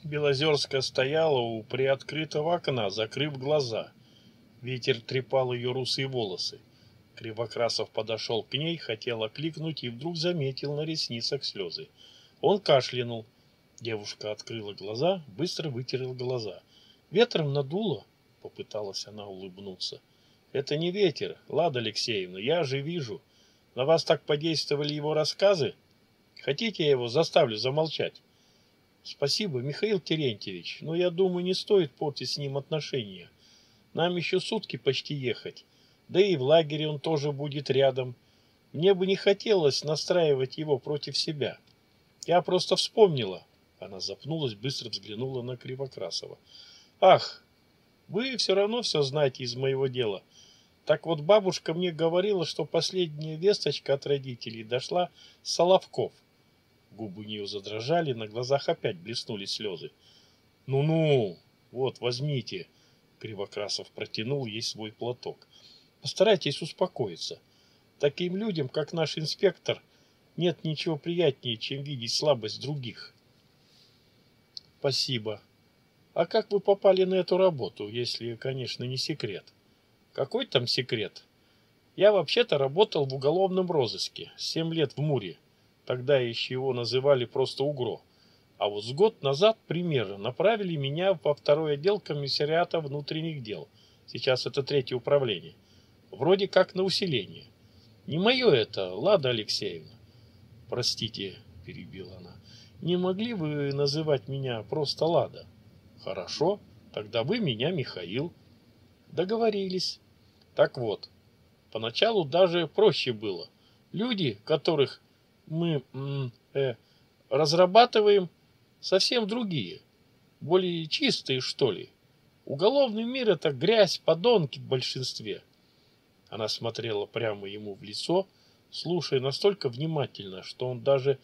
Белозерская стояла у приоткрытого окна, закрыв глаза — Ветер трепал ее русые волосы. Кривокрасов подошел к ней, хотел окликнуть и вдруг заметил на ресницах слезы. Он кашлянул. Девушка открыла глаза, быстро вытерла глаза. «Ветром надуло?» — попыталась она улыбнуться. «Это не ветер, Лада Алексеевна, я же вижу. На вас так подействовали его рассказы? Хотите, я его заставлю замолчать?» «Спасибо, Михаил Терентьевич, но я думаю, не стоит портить с ним отношения. Нам еще сутки почти ехать. Да и в лагере он тоже будет рядом. Мне бы не хотелось настраивать его против себя. Я просто вспомнила. Она запнулась, быстро взглянула на Кривокрасова. Ах, вы все равно все знаете из моего дела. Так вот бабушка мне говорила, что последняя весточка от родителей дошла с Соловков. Губы у нее задрожали, на глазах опять блеснули слезы. «Ну-ну, вот, возьмите. Кривокрасов протянул ей свой платок. Постарайтесь успокоиться. Таким людям, как наш инспектор, нет ничего приятнее, чем видеть слабость других. Спасибо. А как вы попали на эту работу, если, конечно, не секрет? Какой там секрет? Я вообще-то работал в уголовном розыске, семь лет в Муре. Тогда еще его называли просто Угро. А вот с год назад примерно направили меня во второй отдел комиссариата внутренних дел. Сейчас это третье управление. Вроде как на усиление. Не мое это, Лада Алексеевна. Простите, перебила она. Не могли вы называть меня просто Лада? Хорошо, тогда вы меня Михаил. Договорились. Так вот, поначалу даже проще было. Люди, которых мы э, разрабатываем, совсем другие, более чистые, что ли. Уголовный мир — это грязь, подонки в большинстве. Она смотрела прямо ему в лицо, слушая настолько внимательно, что он даже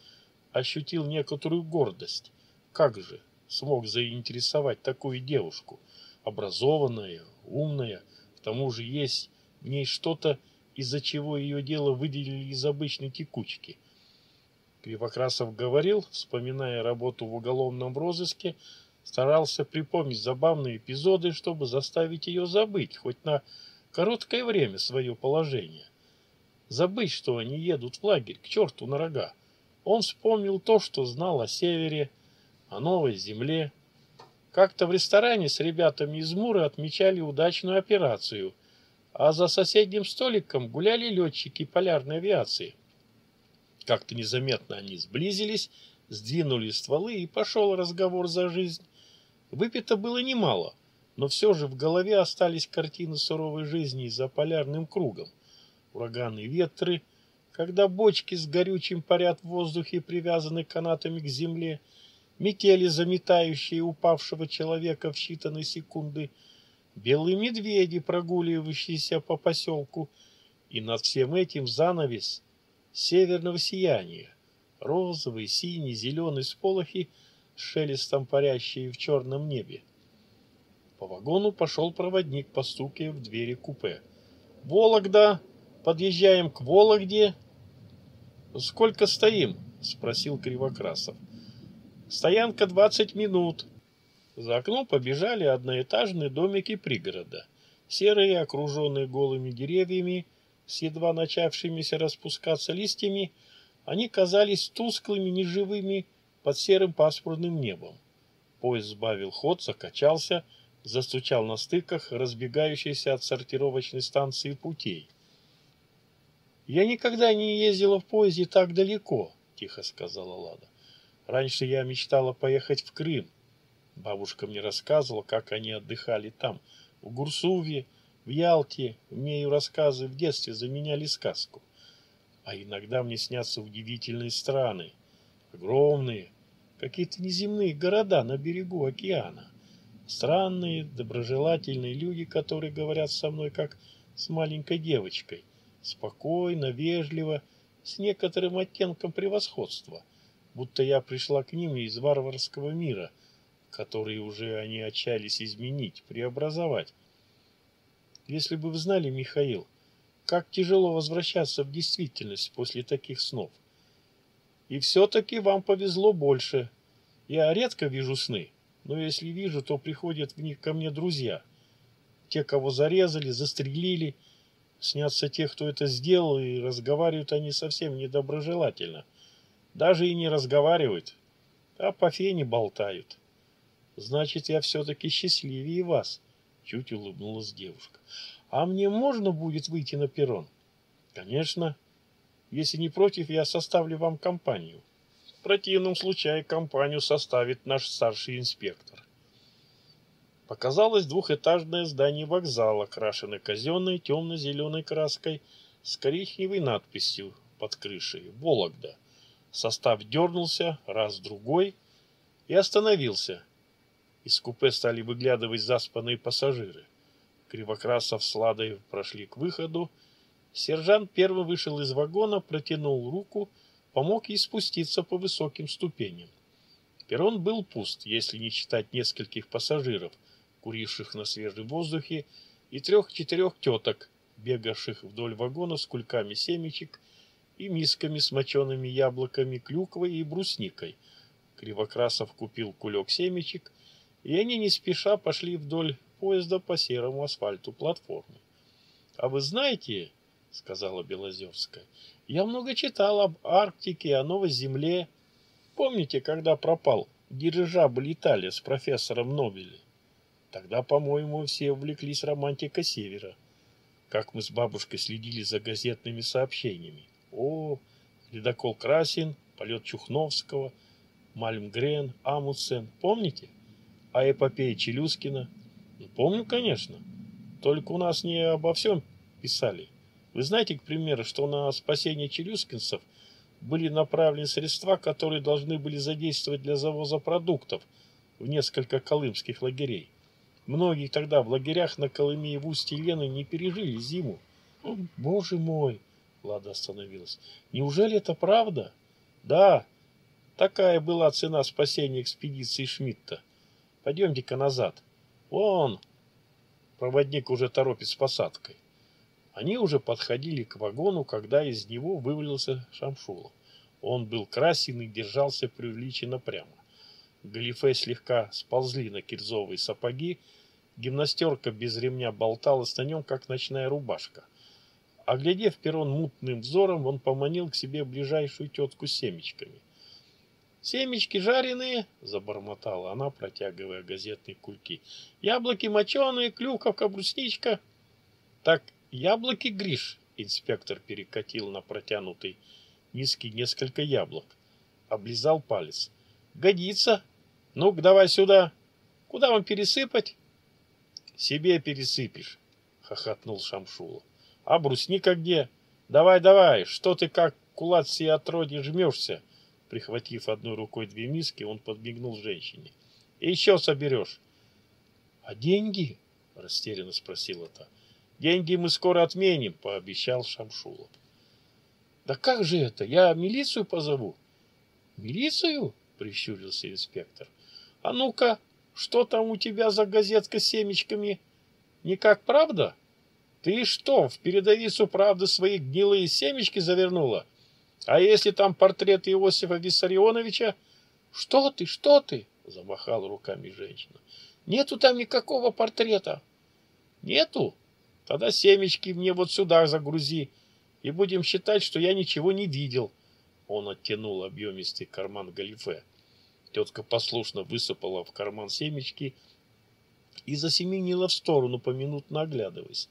ощутил некоторую гордость. Как же смог заинтересовать такую девушку, образованная, умная, к тому же есть в ней что-то, из-за чего ее дело выделили из обычной текучки. Кривокрасов говорил, вспоминая работу в уголовном розыске, старался припомнить забавные эпизоды, чтобы заставить ее забыть хоть на короткое время свое положение. Забыть, что они едут в лагерь, к черту на рога. Он вспомнил то, что знал о севере, о новой земле. Как-то в ресторане с ребятами из Мура отмечали удачную операцию. а за соседним столиком гуляли летчики полярной авиации. Как-то незаметно они сблизились, сдвинули стволы, и пошел разговор за жизнь. Выпито было немало, но все же в голове остались картины суровой жизни за полярным кругом. Ураганы ветры, когда бочки с горючим парят в воздухе, привязаны канатами к земле, метели, заметающие упавшего человека в считанные секунды, белые медведи, прогуливающиеся по поселку, и над всем этим занавес северного сияния, розовый, синий, зеленый сполохи шелестом парящие в черном небе. По вагону пошел проводник, постукивая в двери купе. «Вологда! Подъезжаем к Вологде!» «Сколько стоим?» — спросил Кривокрасов. «Стоянка двадцать минут». За окном побежали одноэтажные домики пригорода, серые, окруженные голыми деревьями, с едва начавшимися распускаться листьями, они казались тусклыми, неживыми под серым пасмурным небом. Поезд сбавил ход, закачался — застучал на стыках разбегающейся от сортировочной станции путей. «Я никогда не ездила в поезде так далеко», — тихо сказала Лада. «Раньше я мечтала поехать в Крым. Бабушка мне рассказывала, как они отдыхали там, в Гурсуве, в Ялте. Ее рассказы в детстве заменяли сказку. А иногда мне снятся удивительные страны, огромные, какие-то неземные города на берегу океана. Странные, доброжелательные люди, которые говорят со мной как с маленькой девочкой. Спокойно, вежливо, с некоторым оттенком превосходства. Будто я пришла к ним из варварского мира, который уже они отчаялись изменить, преобразовать. Если бы вы знали, Михаил, как тяжело возвращаться в действительность после таких снов. И все-таки вам повезло больше. Я редко вижу сны, но если вижу, то приходят в них ко мне друзья. Те, кого зарезали, застрелили. Снятся те, кто это сделал, и разговаривают они совсем недоброжелательно. Даже и не разговаривают, а по фене болтают. Значит, я все-таки счастливее вас, чуть улыбнулась девушка. А мне можно будет выйти на перрон? Конечно. Если не против, я составлю вам компанию. В противном случае компанию составит наш старший инспектор. Показалось двухэтажное здание вокзала, крашенное казенной темно-зеленой краской с коричневой надписью под крышей «Вологда». Состав дернулся раз-другой и остановился. Из купе стали выглядывать заспанные пассажиры. Кривокрасов с Ладой прошли к выходу. Сержант первым вышел из вагона, протянул руку — помог ей спуститься по высоким ступеням. Перрон был пуст, если не считать нескольких пассажиров, куривших на свежем воздухе, и трех-четырех теток, бегавших вдоль вагона с кульками семечек и мисками с мочеными яблоками, клюквой и брусникой. Кривокрасов купил кулек семечек, и они не спеша пошли вдоль поезда по серому асфальту платформы. — А вы знаете, — сказала Белозерская, я много читал об Арктике, о Новой Земле. Помните, когда пропал дирижабль Италия с профессором Нобелем? Тогда, по-моему, все увлеклись романтикой Севера. Как мы с бабушкой следили за газетными сообщениями. О, ледокол Красин, полет Чухновского, Мальмгрен, Амундсен. Помните? А эпопея Челюскина? Ну, помню, конечно. Только у нас не обо всем писали. Вы знаете, к примеру, что на спасение челюскинцев были направлены средства, которые должны были задействовать для завоза продуктов в несколько колымских лагерей. Многие тогда в лагерях на Колыме и в устье Лены не пережили зиму. Боже мой! Лада остановилась. Неужели это правда? Да, такая была цена спасения экспедиции Шмидта. Пойдемте-ка назад. Вон, проводник уже торопит с посадкой. Они уже подходили к вагону, когда из него вывалился Шамшулов. Он был красен и держался преувеличенно прямо. Галифе слегка сползли на кирзовые сапоги, гимнастерка без ремня болталась на нем, как ночная рубашка. Оглядев перрон мутным взором, он поманил к себе ближайшую тетку семечками. «Семечки жареные!» — забормотала она, протягивая газетные кульки. «Яблоки моченые, клюковка, брусничка!» «Так Яблоки, Гриш, инспектор перекатил на протянутый низкий несколько яблок. Облизал палец. Годится. Ну-ка, давай сюда. Куда вам пересыпать? Себе пересыпешь, хохотнул Шамшулов. А брусника где? Давай, давай, что ты как кулак все отроди жмешься? Прихватив одной рукой две миски, он подмигнул женщине. Еще соберешь. А деньги? Растерянно спросила та. Деньги мы скоро отменим, пообещал Шамшулов. Да как же это? Я милицию позову. Милицию? Прищурился инспектор. А ну-ка, что там у тебя за газетка с семечками? Не как правда? Ты что, в передовицу правды свои гнилые семечки завернула? А если там портрет Иосифа Виссарионовича? Что ты, что ты? Замахала руками женщина. Нету там никакого портрета. Нету? Тогда семечки мне вот сюда загрузи, и будем считать, что я ничего не видел. Он оттянул объемистый карман галифе. Тетка послушно высыпала в карман семечки и засеменила в сторону, поминутно оглядываясь.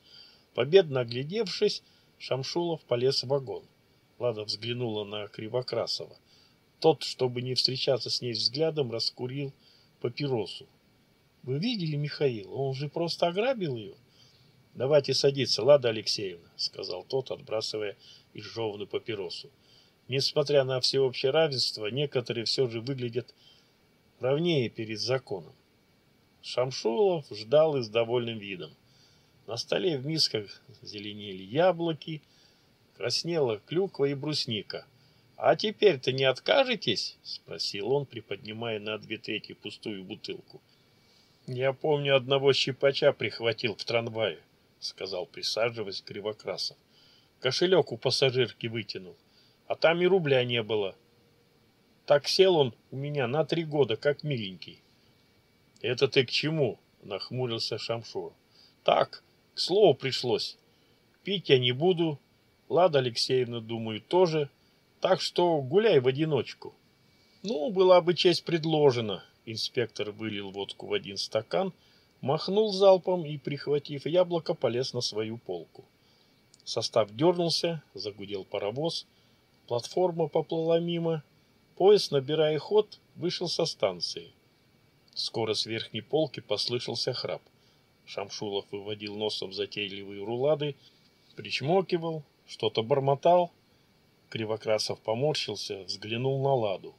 Победно оглядевшись, Шамшулов полез в вагон. Лада взглянула на Кривокрасова. Тот, чтобы не встречаться с ней взглядом, раскурил папиросу. Вы видели Михаила? Он же просто ограбил ее. Давайте садиться, Лада Алексеевна, сказал тот, отбрасывая изжеванную папиросу. Несмотря на всеобщее равенство, некоторые все же выглядят равнее перед законом. Шамшулов ждал и с довольным видом. На столе в мисках зеленели яблоки, краснела клюква и брусника. «А теперь-то не откажетесь?» — спросил он, приподнимая на две трети пустую бутылку. «Я помню, одного щипача прихватил в трамвае», — сказал, присаживаясь Кривокрасов. «Кошелек у пассажирки вытянул, а там и рубля не было. Так сел он у меня на три года, как миленький». «Это ты к чему?» — нахмурился Шамшур. «Так, к слову пришлось. Пить я не буду, Лада Алексеевна, думаю, тоже, так что гуляй в одиночку». «Ну, была бы честь предложена», Инспектор вылил водку в один стакан, махнул залпом и, прихватив яблоко, полез на свою полку. Состав дернулся, загудел паровоз, платформа поплыла мимо, поезд, набирая ход, вышел со станции. Скоро с верхней полки послышался храп. Шамшулов выводил носом затейливые рулады, причмокивал, что-то бормотал. Кривокрасов поморщился, взглянул на ладу.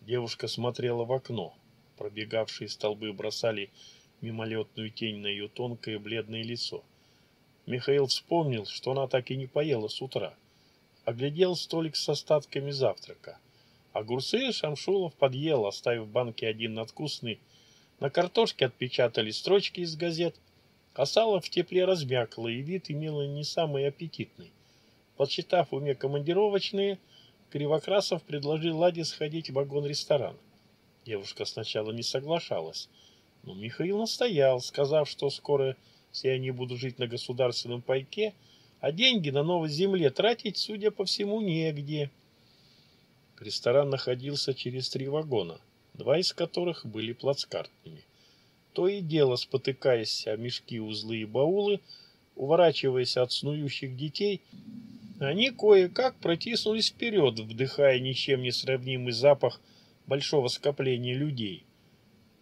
Девушка смотрела в окно. Пробегавшие столбы бросали мимолетную тень на ее тонкое бледное лицо. Михаил вспомнил, что она так и не поела с утра. Оглядел столик с остатками завтрака. Огурцы Шамшулов подъел, оставив в банке один надкусный. На картошке отпечатали строчки из газет, а сало в тепле размякло, и вид имело не самый аппетитный. Подсчитав в уме командировочные, Кривокрасов предложил Ладе сходить в вагон-ресторан. Девушка сначала не соглашалась, но Михаил настоял, сказав, что скоро все они будут жить на государственном пайке, а деньги на новой земле тратить, судя по всему, негде. Ресторан находился через три вагона, два из которых были плацкартными. То и дело, спотыкаясь о мешки, узлы и баулы, уворачиваясь от снующих детей, они кое-как протиснулись вперед, вдыхая ничем не сравнимый запах большого скопления людей.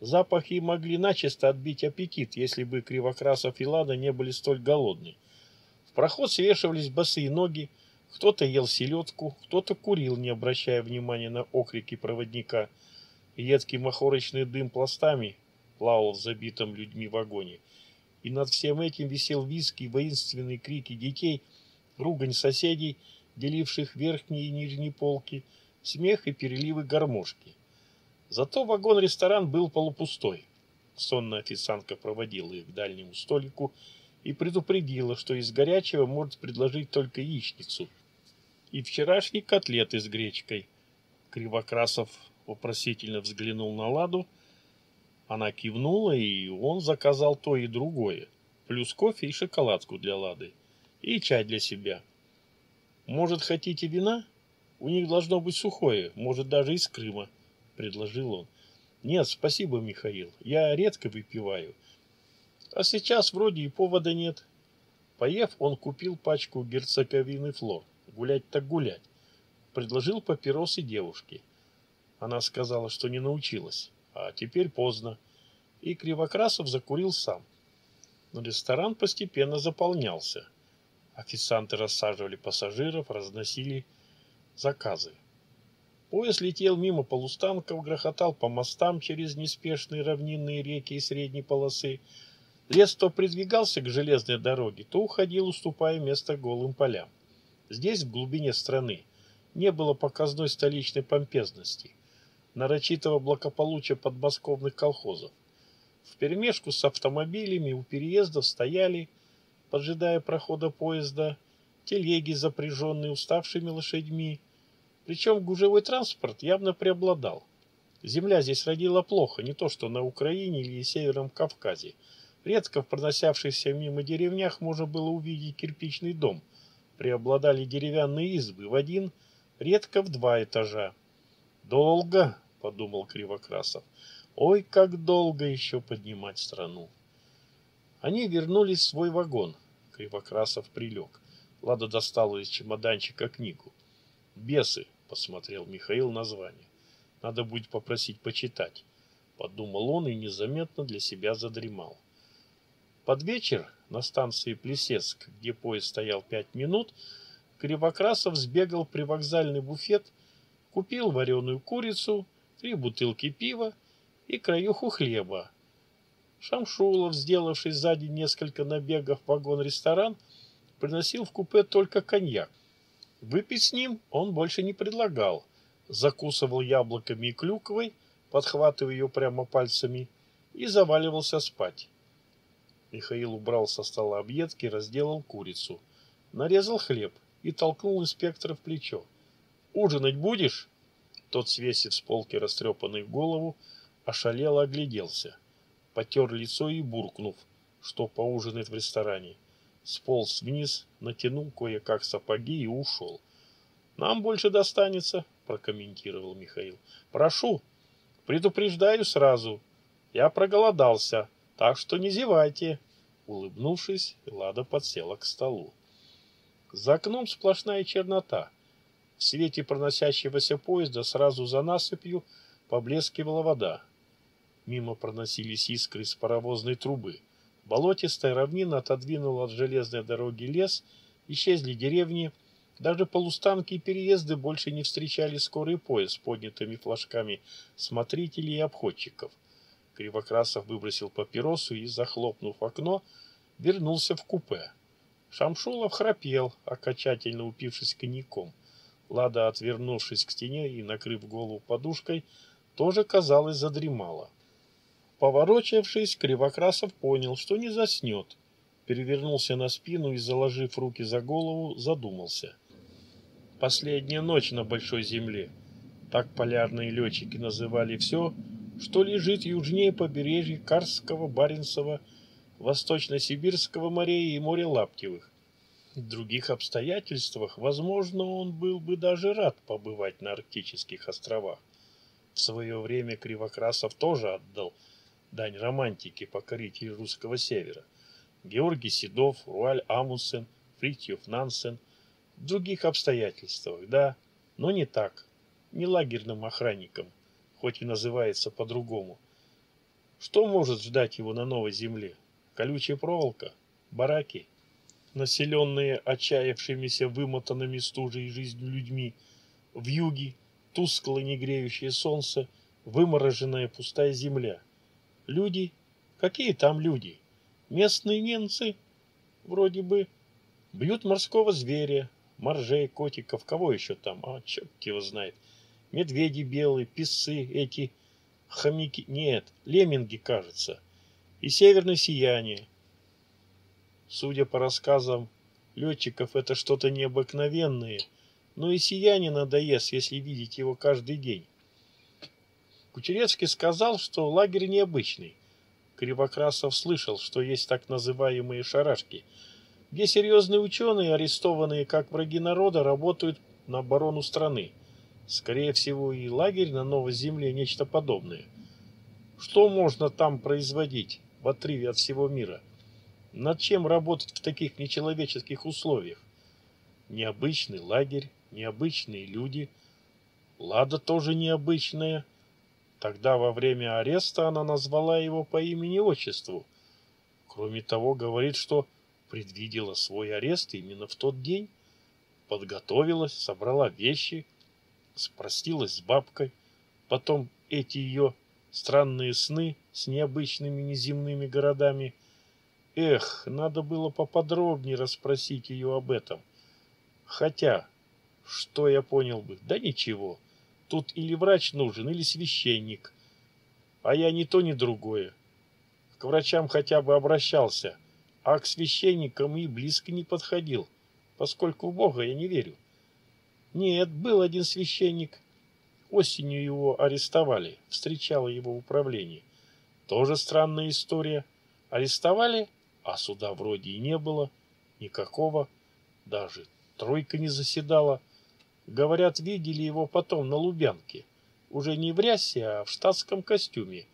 Запахи могли начисто отбить аппетит, если бы Кривокрасов и Лада не были столь голодны. В проход свешивались босые ноги, кто-то ел селедку, кто-то курил, не обращая внимания на окрики проводника. Едкий махорочный дым пластами плавал в забитом людьми вагоне. И над всем этим висел виски и воинственные крики детей – ругань соседей, деливших верхние и нижние полки, смех и переливы гармошки. Зато вагон-ресторан был полупустой. Сонная официантка проводила их к дальнему столику и предупредила, что из горячего может предложить только яичницу и вчерашний котлеты с гречкой. Кривокрасов вопросительно взглянул на Ладу. Она кивнула, и он заказал то и другое, плюс кофе и шоколадку для Лады и чай для себя. Может, хотите вина? У них должно быть сухое, может, даже из Крыма, предложил он. Нет, спасибо, Михаил, я редко выпиваю. А сейчас вроде и повода нет. Поев, он купил пачку герцоговины флор. Гулять так гулять. Предложил папиросы девушке. Она сказала, что не научилась. А теперь поздно. И Кривокрасов закурил сам. Но ресторан постепенно заполнялся. Официанты рассаживали пассажиров, разносили заказы. Поезд летел мимо полустанков, грохотал по мостам через неспешные равнинные реки и средней полосы. Лес то придвигался к железной дороге, то уходил, уступая место голым полям. Здесь, в глубине страны, не было показной столичной помпезности, нарочитого благополучия подмосковных колхозов. Вперемешку с автомобилями у переездов стояли, поджидая прохода поезда, телеги, запряженные уставшими лошадьми, причем гужевой транспорт явно преобладал. Земля здесь родила плохо, не то что на Украине или Северном Кавказе. Редко в проносявшихся мимо деревнях можно было увидеть кирпичный дом. Преобладали деревянные избы в один, редко в два этажа. «Долго», — подумал Кривокрасов, — «ой, как долго еще поднимать страну». Они вернулись в свой вагон. Кривокрасов прилег. Лада достала из чемоданчика книгу. «Бесы», посмотрел Михаил название. Надо будет попросить почитать. Подумал он и незаметно для себя задремал. Под вечер на станции Плесецк, где поезд стоял пять минут, Кривокрасов сбегал при вокзальный буфет, купил вареную курицу, три бутылки пива и краюху хлеба. Шамшулов, сделавший сзади несколько набегов в вагон-ресторан, приносил в купе только коньяк. Выпить с ним он больше не предлагал. Закусывал яблоками и клюквой, подхватывая ее прямо пальцами, и заваливался спать. Михаил убрал со стола объедки, разделал курицу, нарезал хлеб и толкнул инспектора в плечо. «Ужинать будешь?» Тот, свесив с полки растрепанную голову, ошалело огляделся, потер лицо и буркнув, что поужинает в ресторане сполз вниз, натянул кое-как сапоги и ушел. «Нам больше достанется», — прокомментировал Михаил. «Прошу, предупреждаю сразу. Я проголодался, так что не зевайте». Улыбнувшись, Лада подсела к столу. За окном сплошная чернота. В свете проносящегося поезда сразу за насыпью поблескивала вода. Мимо проносились искры с паровозной трубы. Болотистая равнина отодвинула от железной дороги лес, исчезли деревни, даже полустанки и переезды больше не встречали скорый поезд с поднятыми флажками смотрителей и обходчиков. Кривокрасов выбросил папиросу и, захлопнув окно, вернулся в купе. Шамшулов храпел, окончательно упившись коньяком. Лада, отвернувшись к стене и накрыв голову подушкой, тоже, казалось, задремала. Поворочившись, Кривокрасов понял, что не заснет. Перевернулся на спину и, заложив руки за голову, задумался. Последняя ночь на Большой Земле. Так полярные летчики называли все, что лежит южнее побережья Карского, Баренцева, Восточно-Сибирского морей и моря Лаптевых. В других обстоятельствах, возможно, он был бы даже рад побывать на Арктических островах. В свое время Кривокрасов тоже отдал – дань романтики покорителей русского севера. Георгий Седов, Руаль Амундсен, Фритьев Нансен. В других обстоятельствах, да, но не так. Не лагерным охранником, хоть и называется по-другому. Что может ждать его на новой земле? Колючая проволока? Бараки? Населенные отчаявшимися вымотанными стужей жизнью людьми? В юге тускло негреющее солнце, вымороженная пустая земля – Люди? Какие там люди? Местные немцы? Вроде бы. Бьют морского зверя, моржей, котиков, кого еще там? А, черт его знает. Медведи белые, писы эти, хомяки. Нет, лемминги, кажется. И северное сияние. Судя по рассказам летчиков, это что-то необыкновенное. Но и сияние надоест, если видеть его каждый день. Кучерецкий сказал, что лагерь необычный. Кривокрасов слышал, что есть так называемые шарашки, где серьезные ученые, арестованные как враги народа, работают на оборону страны. Скорее всего, и лагерь на Новой Земле нечто подобное. Что можно там производить в отрыве от всего мира? Над чем работать в таких нечеловеческих условиях? Необычный лагерь, необычные люди. Лада тоже необычная. Тогда во время ареста она назвала его по имени-отчеству. Кроме того, говорит, что предвидела свой арест именно в тот день. Подготовилась, собрала вещи, спростилась с бабкой. Потом эти ее странные сны с необычными неземными городами. Эх, надо было поподробнее расспросить ее об этом. Хотя, что я понял бы? Да ничего. Тут или врач нужен, или священник. А я ни то, ни другое. К врачам хотя бы обращался, а к священникам и близко не подходил, поскольку в Бога я не верю. Нет, был один священник. Осенью его арестовали, встречала его в управлении. Тоже странная история. Арестовали, а суда вроде и не было. Никакого. Даже тройка не заседала. Говорят, видели его потом на Лубянке. Уже не в рясе, а в штатском костюме.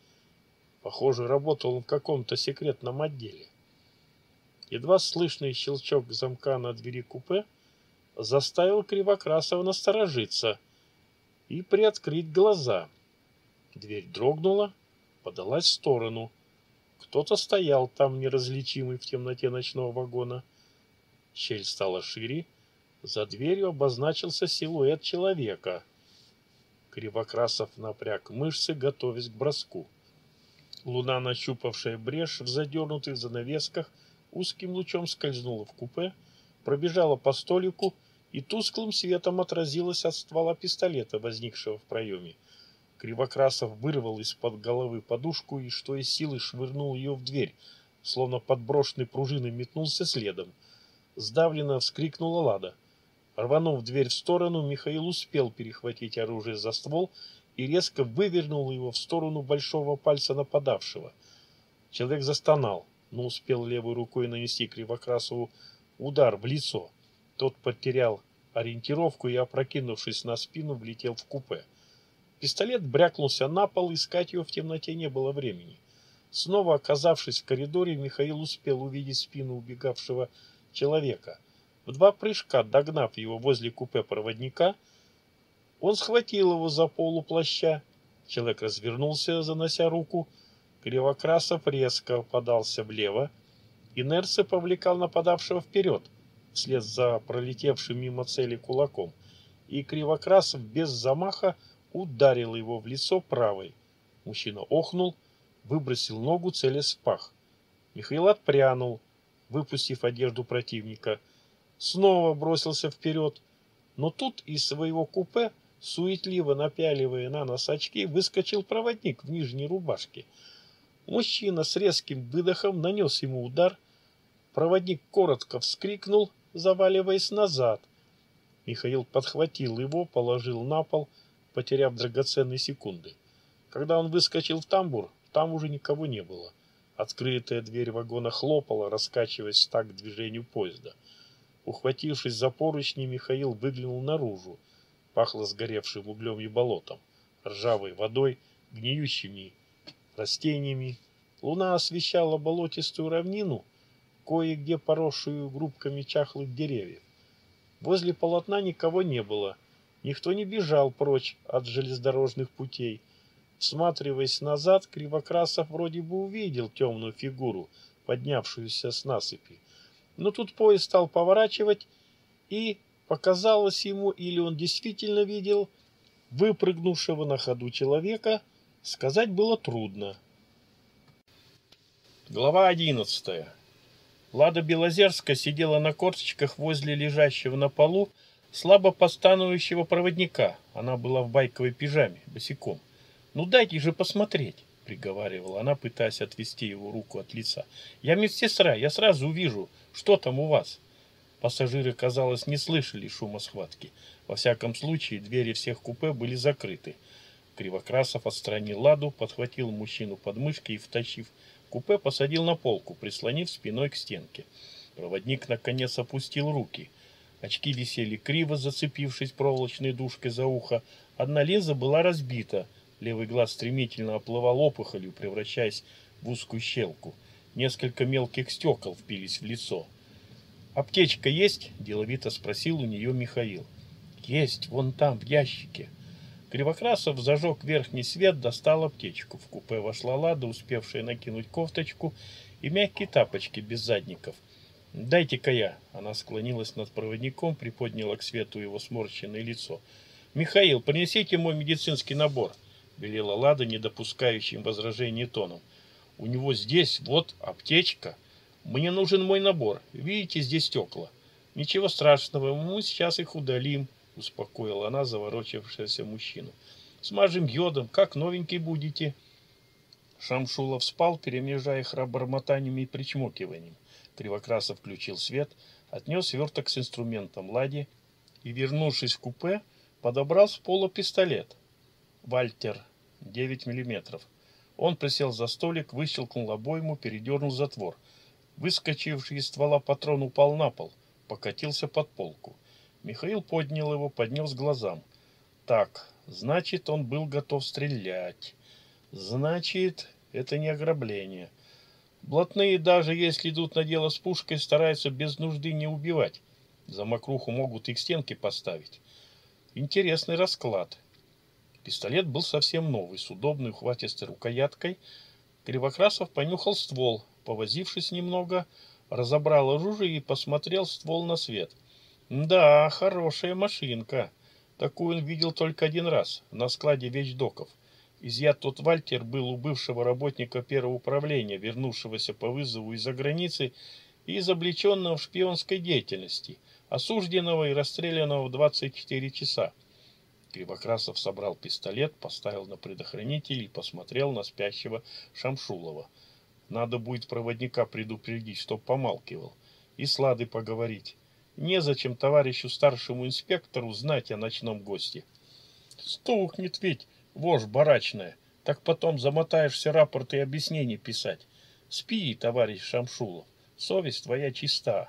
Похоже, работал он в каком-то секретном отделе. Едва слышный щелчок замка на двери купе заставил Кривокрасова насторожиться и приоткрыть глаза. Дверь дрогнула, подалась в сторону. Кто-то стоял там, неразличимый в темноте ночного вагона. Щель стала шире, за дверью обозначился силуэт человека. Кривокрасов напряг мышцы, готовясь к броску. Луна, нащупавшая брешь в задернутых занавесках, узким лучом скользнула в купе, пробежала по столику и тусклым светом отразилась от ствола пистолета, возникшего в проеме. Кривокрасов вырвал из-под головы подушку и, что из силы, швырнул ее в дверь, словно подброшенный пружиной метнулся следом. Сдавленно вскрикнула Лада. Рванув дверь в сторону, Михаил успел перехватить оружие за ствол и резко вывернул его в сторону большого пальца нападавшего. Человек застонал, но успел левой рукой нанести Кривокрасову удар в лицо. Тот потерял ориентировку и, опрокинувшись на спину, влетел в купе. Пистолет брякнулся на пол, искать его в темноте не было времени. Снова оказавшись в коридоре, Михаил успел увидеть спину убегавшего человека. В два прыжка, догнав его возле купе проводника, он схватил его за полу плаща. Человек развернулся, занося руку. Кривокрасов резко подался влево. Инерция повлекал нападавшего вперед, вслед за пролетевшим мимо цели кулаком. И Кривокрасов без замаха ударил его в лицо правой. Мужчина охнул, выбросил ногу, целясь в пах. Михаил отпрянул, выпустив одежду противника – снова бросился вперед, но тут из своего купе, суетливо напяливая на нос очки, выскочил проводник в нижней рубашке. Мужчина с резким выдохом нанес ему удар. Проводник коротко вскрикнул, заваливаясь назад. Михаил подхватил его, положил на пол, потеряв драгоценные секунды. Когда он выскочил в тамбур, там уже никого не было. Открытая дверь вагона хлопала, раскачиваясь так к движению поезда. Ухватившись за поручни, Михаил выглянул наружу. Пахло сгоревшим углем и болотом, ржавой водой, гниющими растениями. Луна освещала болотистую равнину, кое-где поросшую группками чахлых деревьев. Возле полотна никого не было. Никто не бежал прочь от железнодорожных путей. Всматриваясь назад, Кривокрасов вроде бы увидел темную фигуру, поднявшуюся с насыпи. Но тут поезд стал поворачивать, и показалось ему, или он действительно видел выпрыгнувшего на ходу человека, сказать было трудно. Глава одиннадцатая. Лада Белозерска сидела на корточках возле лежащего на полу слабо постанующего проводника. Она была в байковой пижаме, босиком. «Ну дайте же посмотреть!» — приговаривала она, пытаясь отвести его руку от лица. «Я медсестра, я сразу увижу, что там у вас?» Пассажиры, казалось, не слышали шума схватки. Во всяком случае, двери всех купе были закрыты. Кривокрасов отстранил ладу, подхватил мужчину под мышки и, втащив купе, посадил на полку, прислонив спиной к стенке. Проводник, наконец, опустил руки. Очки висели криво, зацепившись проволочной дужкой за ухо. Одна линза была разбита — Левый глаз стремительно оплывал опухолью, превращаясь в узкую щелку. Несколько мелких стекол впились в лицо. «Аптечка есть?» – деловито спросил у нее Михаил. «Есть, вон там, в ящике». Кривокрасов зажег верхний свет, достал аптечку. В купе вошла Лада, успевшая накинуть кофточку и мягкие тапочки без задников. «Дайте-ка я!» Она склонилась над проводником, приподняла к свету его сморщенное лицо. «Михаил, принесите мой медицинский набор!» Велела Лада, не допускающим возражений тоном. «У него здесь вот аптечка. Мне нужен мой набор. Видите, здесь стекла. Ничего страшного, мы сейчас их удалим», успокоила она заворочившегося мужчину. «Смажем йодом, как новенький будете». Шамшулов спал, перемежая их бормотаниями и причмокиванием. Кривокрасов включил свет, отнес сверток с инструментом Лади и, вернувшись в купе, подобрал с пола пистолет. Вальтер, 9 миллиметров. Он присел за столик, выщелкнул обойму, передернул затвор. Выскочивший из ствола патрон упал на пол, покатился под полку. Михаил поднял его, поднес глазам. Так, значит, он был готов стрелять. Значит, это не ограбление. Блатные, даже если идут на дело с пушкой, стараются без нужды не убивать. За мокруху могут и к стенке поставить. Интересный расклад. Пистолет был совсем новый, с удобной ухватистой рукояткой. Кривокрасов понюхал ствол, повозившись немного, разобрал оружие и посмотрел ствол на свет. Да, хорошая машинка. Такую он видел только один раз, на складе вещдоков. Изъят тот Вальтер был у бывшего работника первого управления, вернувшегося по вызову из-за границы и изобличенного в шпионской деятельности, осужденного и расстрелянного в 24 часа. Кривокрасов собрал пистолет, поставил на предохранитель и посмотрел на спящего Шамшулова. Надо будет проводника предупредить, чтоб помалкивал. И с Ладой поговорить. Незачем товарищу старшему инспектору знать о ночном госте. Стукнет ведь, вошь барачная. Так потом замотаешь все рапорты и объяснения писать. Спи, товарищ Шамшулов, совесть твоя чиста.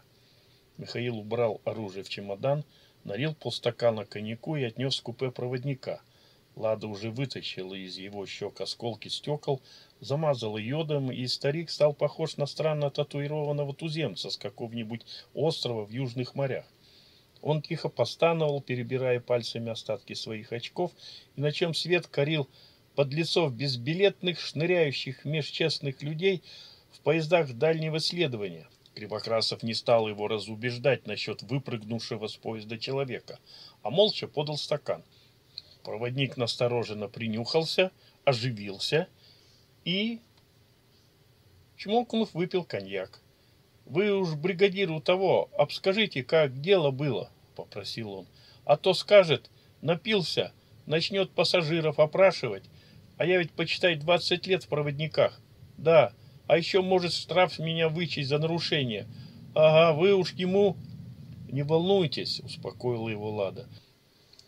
Михаил убрал оружие в чемодан, налил полстакана коньяку и отнес в купе проводника. Лада уже вытащила из его щек осколки стекол, замазала йодом, и старик стал похож на странно татуированного туземца с какого-нибудь острова в южных морях. Он тихо постановал, перебирая пальцами остатки своих очков, и на чем свет корил подлецов безбилетных, шныряющих меж честных людей в поездах дальнего следования. Кривокрасов не стал его разубеждать насчет выпрыгнувшего с поезда человека, а молча подал стакан. Проводник настороженно принюхался, оживился и, чмокнув, выпил коньяк. «Вы уж бригадиру того, обскажите, как дело было», — попросил он. «А то скажет, напился, начнет пассажиров опрашивать, а я ведь, почитай, двадцать лет в проводниках. Да, а еще может штраф меня вычесть за нарушение. Ага, вы уж ему...» «Не волнуйтесь», — успокоила его Лада.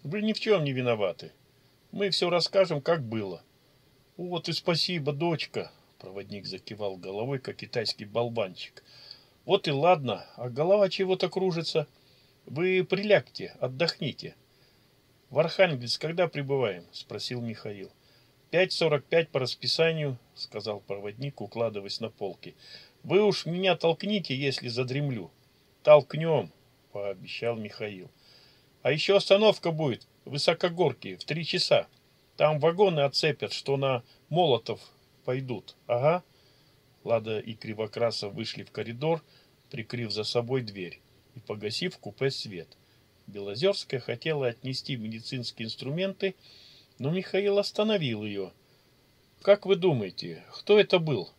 «Вы ни в чем не виноваты. Мы все расскажем, как было». «Вот и спасибо, дочка», — проводник закивал головой, как китайский болванчик. Вот и ладно, а голова чего-то кружится. Вы прилягте, отдохните. В Архангельск когда прибываем? Спросил Михаил. Пять сорок пять по расписанию, сказал проводник, укладываясь на полки. Вы уж меня толкните, если задремлю. Толкнем, пообещал Михаил. А еще остановка будет, высокогорки, в три часа. Там вагоны отцепят, что на Молотов пойдут. Ага. Лада и Кривокрасов вышли в коридор, прикрыв за собой дверь и погасив в купе свет. Белозерская хотела отнести медицинские инструменты, но Михаил остановил ее. «Как вы думаете, кто это был?»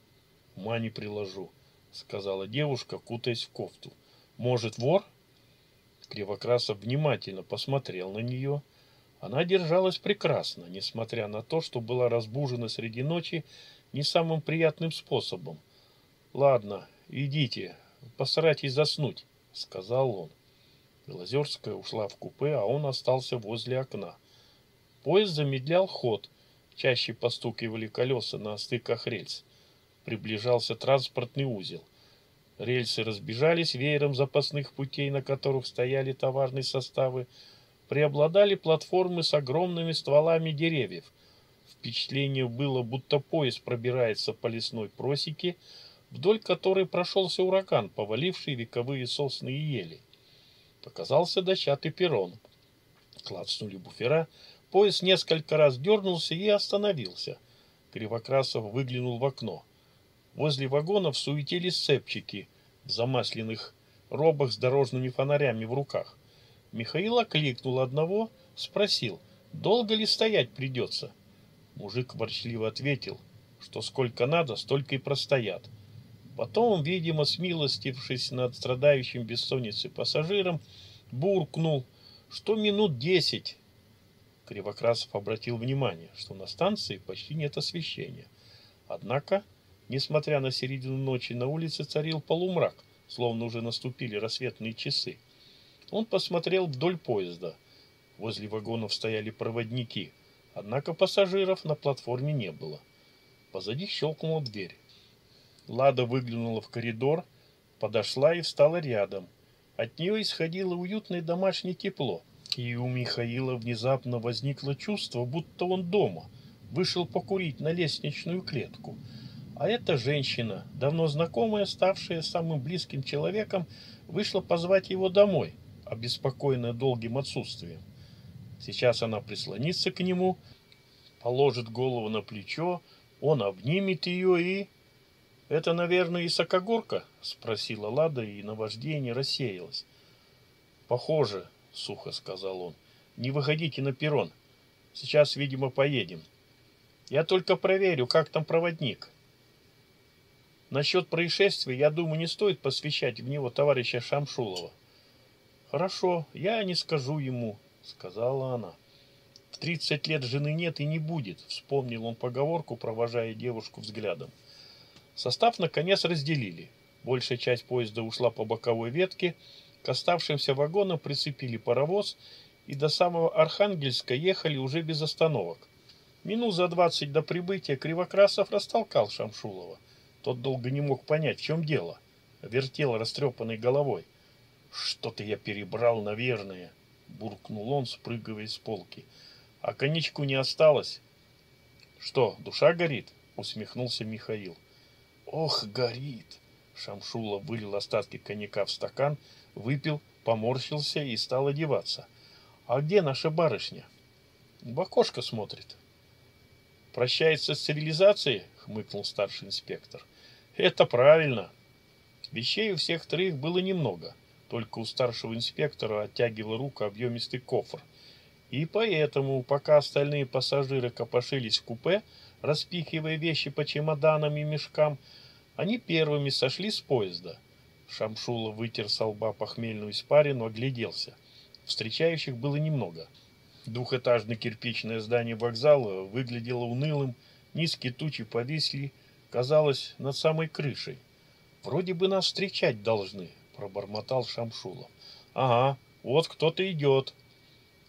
«Ума не приложу», — сказала девушка, кутаясь в кофту. «Может, вор?» Кривокрасов внимательно посмотрел на нее. Она держалась прекрасно, несмотря на то, что была разбужена среди ночи не самым приятным способом. «Ладно, идите, постарайтесь заснуть», — сказал он. Белозерская ушла в купе, а он остался возле окна. Поезд замедлял ход, чаще постукивали колеса на стыках рельс. Приближался транспортный узел. Рельсы разбежались веером запасных путей, на которых стояли товарные составы. Преобладали платформы с огромными стволами деревьев — Впечатление было, будто поезд пробирается по лесной просеке, вдоль которой прошелся ураган, поваливший вековые сосны и ели. Показался дощатый перрон. Клацнули буфера, поезд несколько раз дернулся и остановился. Кривокрасов выглянул в окно. Возле вагонов суетились цепчики в замасленных робах с дорожными фонарями в руках. Михаил окликнул одного, спросил, долго ли стоять придется. Мужик ворчливо ответил, что сколько надо, столько и простоят. Потом, видимо, смилостившись над страдающим бессонницей пассажиром, буркнул, что минут десять. Кривокрасов обратил внимание, что на станции почти нет освещения. Однако, несмотря на середину ночи, на улице царил полумрак, словно уже наступили рассветные часы. Он посмотрел вдоль поезда. Возле вагонов стояли проводники, однако пассажиров на платформе не было. Позади щелкнула дверь. Лада выглянула в коридор, подошла и встала рядом. От нее исходило уютное домашнее тепло. И у Михаила внезапно возникло чувство, будто он дома, вышел покурить на лестничную клетку. А эта женщина, давно знакомая, ставшая самым близким человеком, вышла позвать его домой, обеспокоенная долгим отсутствием. Сейчас она прислонится к нему, положит голову на плечо, он обнимет ее и... «Это, наверное, и сокогорка?» — спросила Лада, и наваждение рассеялось. «Похоже», — сухо сказал он. «Не выходите на перрон. Сейчас, видимо, поедем. Я только проверю, как там проводник». Насчет происшествия, я думаю, не стоит посвящать в него товарища Шамшулова. Хорошо, я не скажу ему, сказала она. В тридцать лет жены нет и не будет, вспомнил он поговорку, провожая девушку взглядом. Состав наконец разделили. Большая часть поезда ушла по боковой ветке, к оставшимся вагонам прицепили паровоз и до самого Архангельска ехали уже без остановок. Минут за двадцать до прибытия Кривокрасов растолкал Шамшулова. Тот долго не мог понять, в чем дело. Вертел растрепанной головой. «Что-то я перебрал, наверное», — буркнул он, спрыгивая с полки. «А коньячку не осталось?» «Что, душа горит?» — усмехнулся Михаил. «Ох, горит!» Шамшула вылил остатки коньяка в стакан, выпил, поморщился и стал одеваться. «А где наша барышня?» «В окошко смотрит». «Прощается с цивилизацией?» — хмыкнул старший инспектор. «Это правильно». Вещей у всех троих было немного — только у старшего инспектора оттягивал руку объемистый кофр. И поэтому, пока остальные пассажиры копошились в купе, распихивая вещи по чемоданам и мешкам, они первыми сошли с поезда. Шамшула вытер со лба похмельную испарину, огляделся. Встречающих было немного. Двухэтажное кирпичное здание вокзала выглядело унылым, низкие тучи повисли, казалось, над самой крышей. Вроде бы нас встречать должны, пробормотал Шамшулов. Ага, вот кто-то идет.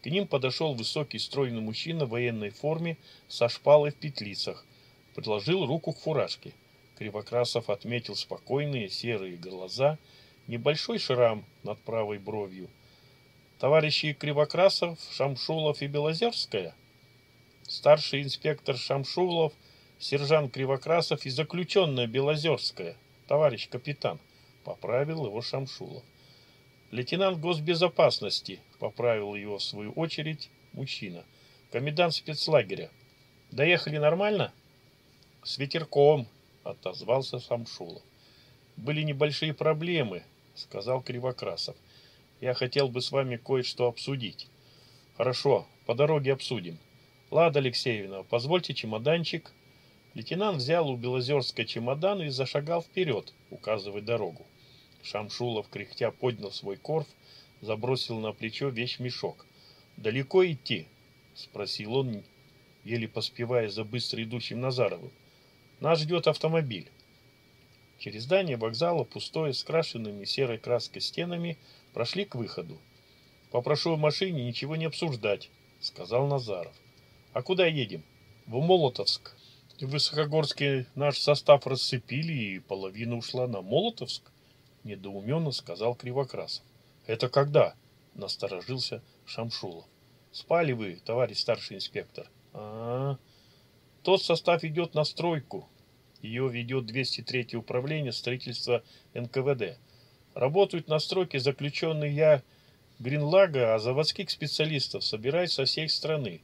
К ним подошел высокий стройный мужчина в военной форме со шпалой в петлицах. Предложил руку к фуражке. Кривокрасов отметил спокойные серые глаза, небольшой шрам над правой бровью. Товарищи Кривокрасов, Шамшулов и Белозерская? Старший инспектор Шамшулов, сержант Кривокрасов и заключенная Белозерская, товарищ капитан. Поправил его Шамшулов. Лейтенант госбезопасности, поправил его в свою очередь мужчина. Комендант спецлагеря. Доехали нормально? С ветерком, отозвался Шамшулов. Были небольшие проблемы, сказал Кривокрасов. Я хотел бы с вами кое-что обсудить. Хорошо, по дороге обсудим. Лада Алексеевна, позвольте чемоданчик. Лейтенант взял у Белозерска чемодан и зашагал вперед, указывая дорогу. Шамшулов, кряхтя, поднял свой корф, забросил на плечо вещь мешок. «Далеко идти?» — спросил он, еле поспевая за быстро идущим Назаровым. «Нас ждет автомобиль». Через здание вокзала, пустое, с крашенными серой краской стенами, прошли к выходу. «Попрошу в машине ничего не обсуждать», — сказал Назаров. «А куда едем?» «В Молотовск». В Высокогорске наш состав рассыпили, и половина ушла на Молотовск недоуменно сказал Кривокрасов. Это когда? Насторожился Шамшулов. Спали вы, товарищ старший инспектор. А, -а, -а. Тот состав идет на стройку. Ее ведет 203 управление строительства НКВД. Работают на стройке заключенный я Гринлага, а заводских специалистов собирают со всей страны.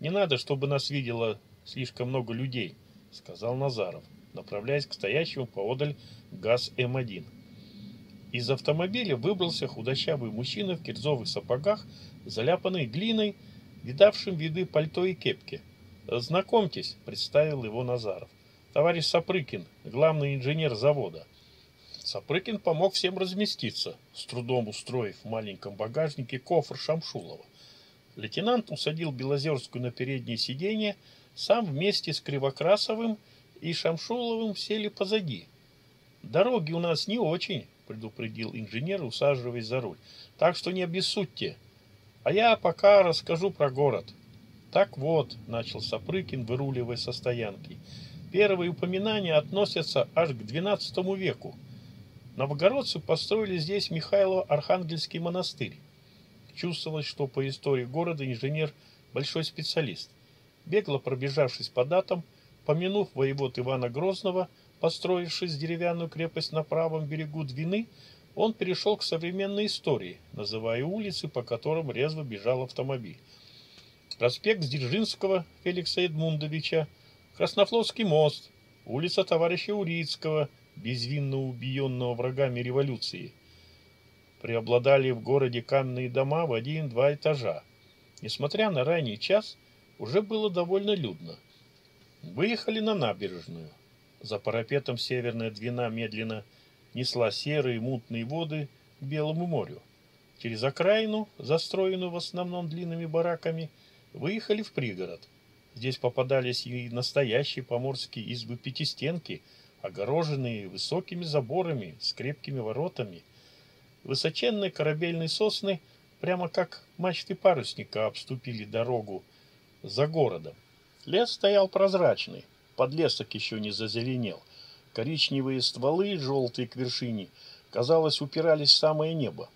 Не надо, чтобы нас видело слишком много людей, сказал Назаров, направляясь к стоящему поодаль ГАЗ-М1. Из автомобиля выбрался худощавый мужчина в кирзовых сапогах, заляпанный глиной, видавшим виды пальто и кепки. «Знакомьтесь», — представил его Назаров. «Товарищ Сапрыкин, главный инженер завода». Сапрыкин помог всем разместиться, с трудом устроив в маленьком багажнике кофр Шамшулова. Лейтенант усадил Белозерскую на переднее сиденье, сам вместе с Кривокрасовым и Шамшуловым сели позади. «Дороги у нас не очень», — предупредил инженер, усаживаясь за руль. «Так что не обессудьте. А я пока расскажу про город». «Так вот», — начал Сапрыкин, выруливая со стоянки, — «первые упоминания относятся аж к XII веку. Новгородцы построили здесь Михайло-Архангельский монастырь. Чувствовалось, что по истории города инженер большой специалист. Бегло пробежавшись по датам, помянув воевод Ивана Грозного, построившись деревянную крепость на правом берегу Двины, он перешел к современной истории, называя улицы, по которым резво бежал автомобиль. Проспект Дзержинского Феликса Эдмундовича, Краснофлотский мост, улица товарища Урицкого – безвинно убиенного врагами революции. Преобладали в городе каменные дома в один-два этажа. Несмотря на ранний час, уже было довольно людно. Выехали на набережную. За парапетом северная двина медленно несла серые мутные воды к Белому морю. Через окраину, застроенную в основном длинными бараками, выехали в пригород. Здесь попадались и настоящие поморские избы-пятистенки – огороженные высокими заборами с крепкими воротами. Высоченные корабельные сосны, прямо как мачты парусника, обступили дорогу за городом. Лес стоял прозрачный, подлесок еще не зазеленел. Коричневые стволы, желтые к вершине, казалось, упирались в самое небо.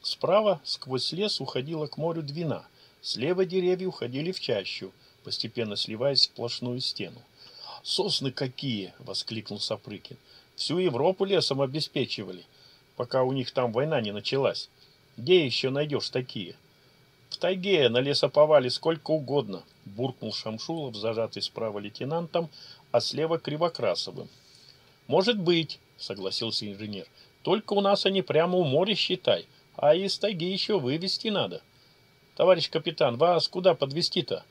Справа сквозь лес уходила к морю двина, слева деревья уходили в чащу, постепенно сливаясь в сплошную стену. «Сосны какие!» — воскликнул Сапрыкин. «Всю Европу лесом обеспечивали, пока у них там война не началась. Где еще найдешь такие?» «В тайге на лесоповале сколько угодно», — буркнул Шамшулов, зажатый справа лейтенантом, а слева Кривокрасовым. «Может быть», — согласился инженер. «Только у нас они прямо у моря, считай, а из тайги еще вывести надо. Товарищ капитан, вас куда подвести-то?»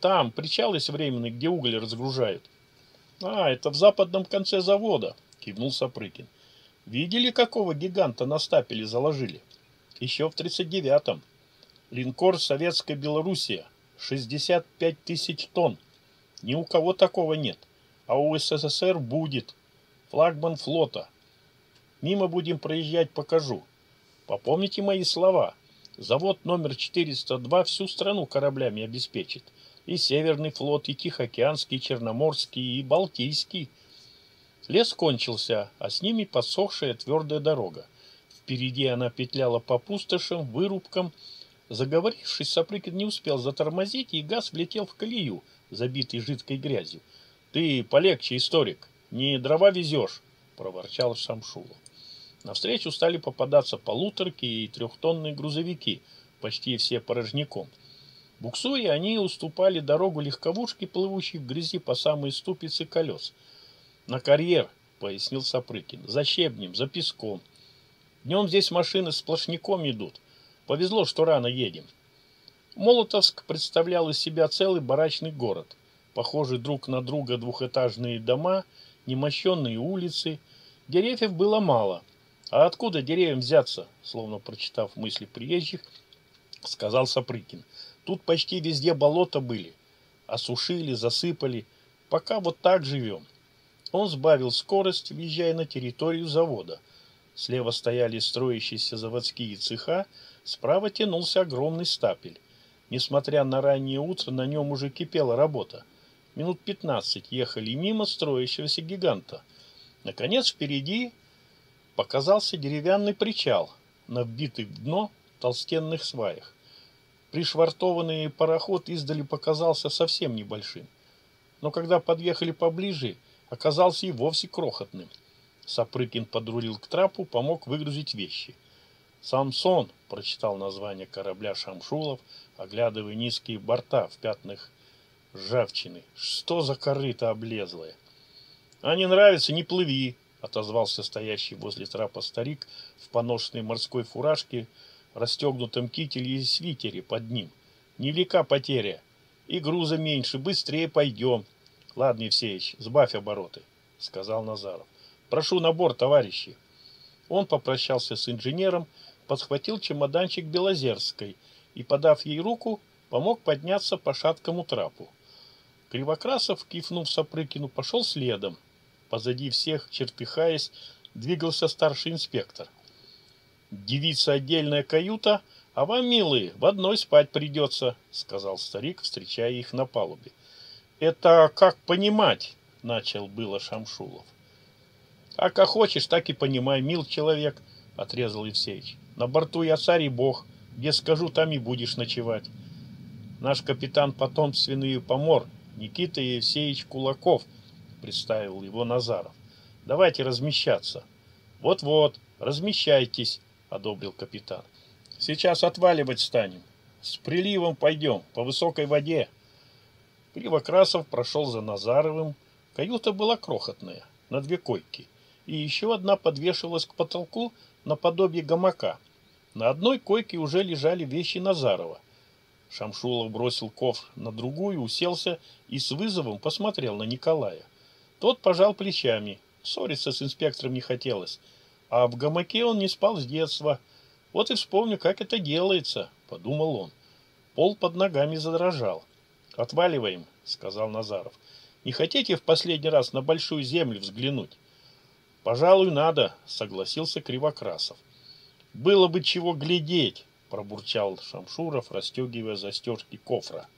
Там причал есть временный, где уголь разгружают. А, это в западном конце завода, кивнул Сапрыкин. Видели, какого гиганта на стапеле заложили? Еще в 39-м. Линкор Советская Белоруссия. 65 тысяч тонн. Ни у кого такого нет. А у СССР будет. Флагман флота. Мимо будем проезжать, покажу. Попомните мои слова. Завод номер 402 всю страну кораблями обеспечит и Северный флот, и Тихоокеанский, и Черноморский, и Балтийский. Лес кончился, а с ними подсохшая твердая дорога. Впереди она петляла по пустошам, вырубкам. Заговорившись, Сапрыкин не успел затормозить, и газ влетел в колею, забитый жидкой грязью. «Ты полегче, историк, не дрова везешь», — проворчал Шамшулов. Навстречу стали попадаться полуторки и трехтонные грузовики, почти все порожняком — Буксуя, они уступали дорогу легковушке, плывущей в грязи по самой ступице колес. «На карьер», — пояснил Сапрыкин, — «за щебнем, за песком. Днем здесь машины сплошняком идут. Повезло, что рано едем». Молотовск представлял из себя целый барачный город. Похожий друг на друга двухэтажные дома, немощенные улицы. Деревьев было мало. А откуда деревьям взяться, словно прочитав мысли приезжих, сказал Сапрыкин. Тут почти везде болота были. Осушили, засыпали. Пока вот так живем. Он сбавил скорость, въезжая на территорию завода. Слева стояли строящиеся заводские цеха, справа тянулся огромный стапель. Несмотря на раннее утро, на нем уже кипела работа. Минут пятнадцать ехали мимо строящегося гиганта. Наконец впереди показался деревянный причал, набитый в дно толстенных сваях. Пришвартованный пароход издали показался совсем небольшим. Но когда подъехали поближе, оказался и вовсе крохотным. Сапрыкин подрулил к трапу, помог выгрузить вещи. «Самсон», — прочитал название корабля Шамшулов, оглядывая низкие борта в пятнах ржавчины. «Что за корыто облезлое?» «А не нравится, не плыви», — отозвался стоящий возле трапа старик в поношенной морской фуражке, расстегнутом кителе и свитере под ним. «Невелика потеря. И груза меньше, быстрее пойдем». «Ладно, Евсеич, сбавь обороты», — сказал Назаров. «Прошу на борт, товарищи». Он попрощался с инженером, подхватил чемоданчик Белозерской и, подав ей руку, помог подняться по шаткому трапу. Кривокрасов, кивнув Сапрыкину, пошел следом. Позади всех, чертыхаясь, двигался старший инспектор. «Девица отдельная каюта, а вам, милые, в одной спать придется», — сказал старик, встречая их на палубе. «Это как понимать?» — начал было Шамшулов. «А как хочешь, так и понимай, мил человек», — отрезал Евсеич. «На борту я царь и бог, где скажу, там и будешь ночевать. Наш капитан потомственный помор, Никита Евсеевич Кулаков, представил его Назаров. Давайте размещаться. Вот-вот, размещайтесь, одобрил капитан. Сейчас отваливать станем. С приливом пойдем, по высокой воде. Кривокрасов прошел за Назаровым. Каюта была крохотная, на две койки. И еще одна подвешивалась к потолку наподобие гамака. На одной койке уже лежали вещи Назарова. Шамшулов бросил кофр на другую, уселся и с вызовом посмотрел на Николая. Тот пожал плечами. Ссориться с инспектором не хотелось. А в гамаке он не спал с детства. Вот и вспомню, как это делается, подумал он. Пол под ногами задрожал. Отваливаем, сказал Назаров. Не хотите в последний раз на большую землю взглянуть? Пожалуй, надо, согласился Кривокрасов. Было бы чего глядеть, пробурчал Шамшуров, расстегивая застежки кофра.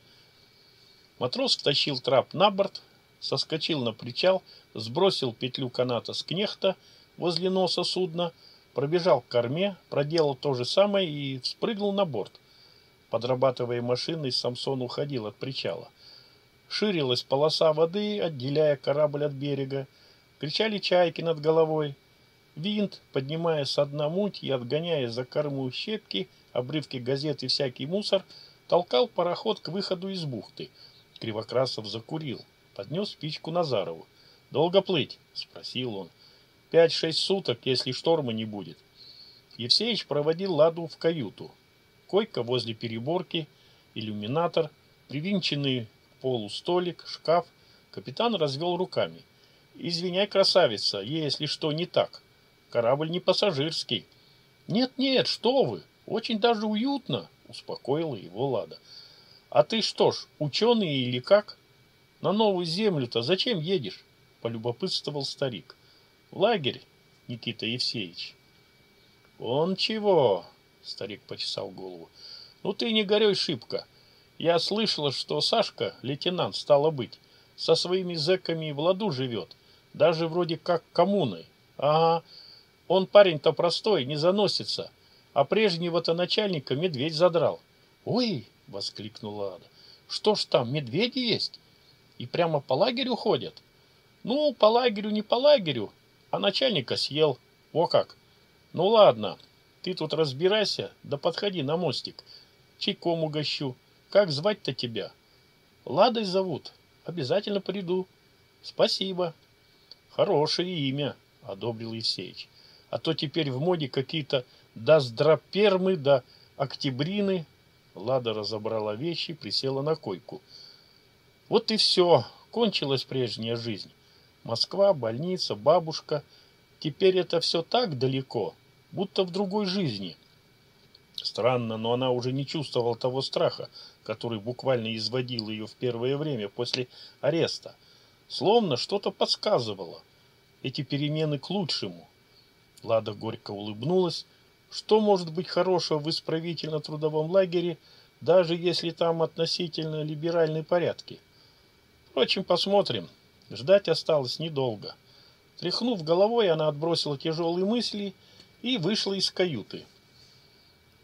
Матрос втащил трап на борт, соскочил на причал, сбросил петлю каната с кнехта возле носа судна, пробежал к корме, проделал то же самое и спрыгнул на борт. Подрабатывая машиной, Самсон уходил от причала. Ширилась полоса воды, отделяя корабль от берега. Кричали чайки над головой. Винт, поднимая со дна муть и отгоняя за корму щепки, обрывки газет и всякий мусор, толкал пароход к выходу из бухты. Кривокрасов закурил, поднес спичку Назарову. «Долго плыть?» — спросил он. «Пять-шесть суток, если шторма не будет». Евсеич проводил Ладу в каюту. Койка возле переборки, иллюминатор, привинченный к полу столик, шкаф. Капитан развел руками. «Извиняй, красавица, если что не так. Корабль не пассажирский». «Нет-нет, что вы! Очень даже уютно!» — успокоила его Лада. «А ты что ж, ученый или как? На новую землю-то зачем едешь?» — полюбопытствовал старик. «В лагерь, Никита Евсеевич». «Он чего?» — старик почесал голову. «Ну ты не горюй шибко. Я слышала, что Сашка, лейтенант, стало быть, со своими зэками в ладу живет, даже вроде как коммуной. Ага, он парень-то простой, не заносится, а прежнего-то начальника медведь задрал. «Ой!» — воскликнула Ада. «Что ж там, медведи есть? И прямо по лагерю ходят?» «Ну, по лагерю не по лагерю, а начальника съел. О как! Ну ладно, ты тут разбирайся, да подходи на мостик. Чайком угощу. Как звать-то тебя?» «Ладой зовут. Обязательно приду». «Спасибо». «Хорошее имя», — одобрил Евсеич. «А то теперь в моде какие-то доздропермы да октябрины». Лада разобрала вещи, присела на койку. «Вот и все. Кончилась прежняя жизнь. Москва, больница, бабушка. Теперь это все так далеко, будто в другой жизни». Странно, но она уже не чувствовала того страха, который буквально изводил ее в первое время после ареста. Словно что-то подсказывало. Эти перемены к лучшему. Лада горько улыбнулась. Что может быть хорошего в исправительно-трудовом лагере, даже если там относительно либеральные порядки? Впрочем, посмотрим. Ждать осталось недолго. Тряхнув головой, она отбросила тяжелые мысли и вышла из каюты.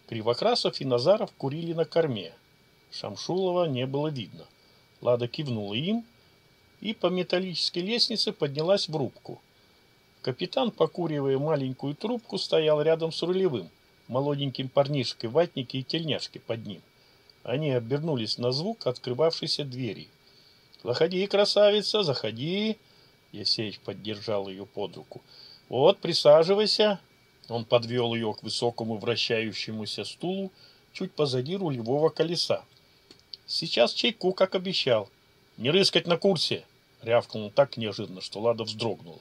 Кривокрасов и Назаров курили на корме. Шамшулова не было видно. Лада кивнула им, и по металлической лестнице поднялась в рубку. Капитан, покуривая маленькую трубку, стоял рядом с рулевым, молоденьким парнишкой, ватники и тельняшки под ним. Они обернулись на звук открывавшейся двери. «Заходи, красавица, заходи!» Евсеич поддержал ее под руку. «Вот, присаживайся!» Он подвел ее к высокому вращающемуся стулу чуть позади рулевого колеса. «Сейчас чайку, как обещал. Не рыскать на курсе!» Рявкнул так неожиданно, что Лада вздрогнула.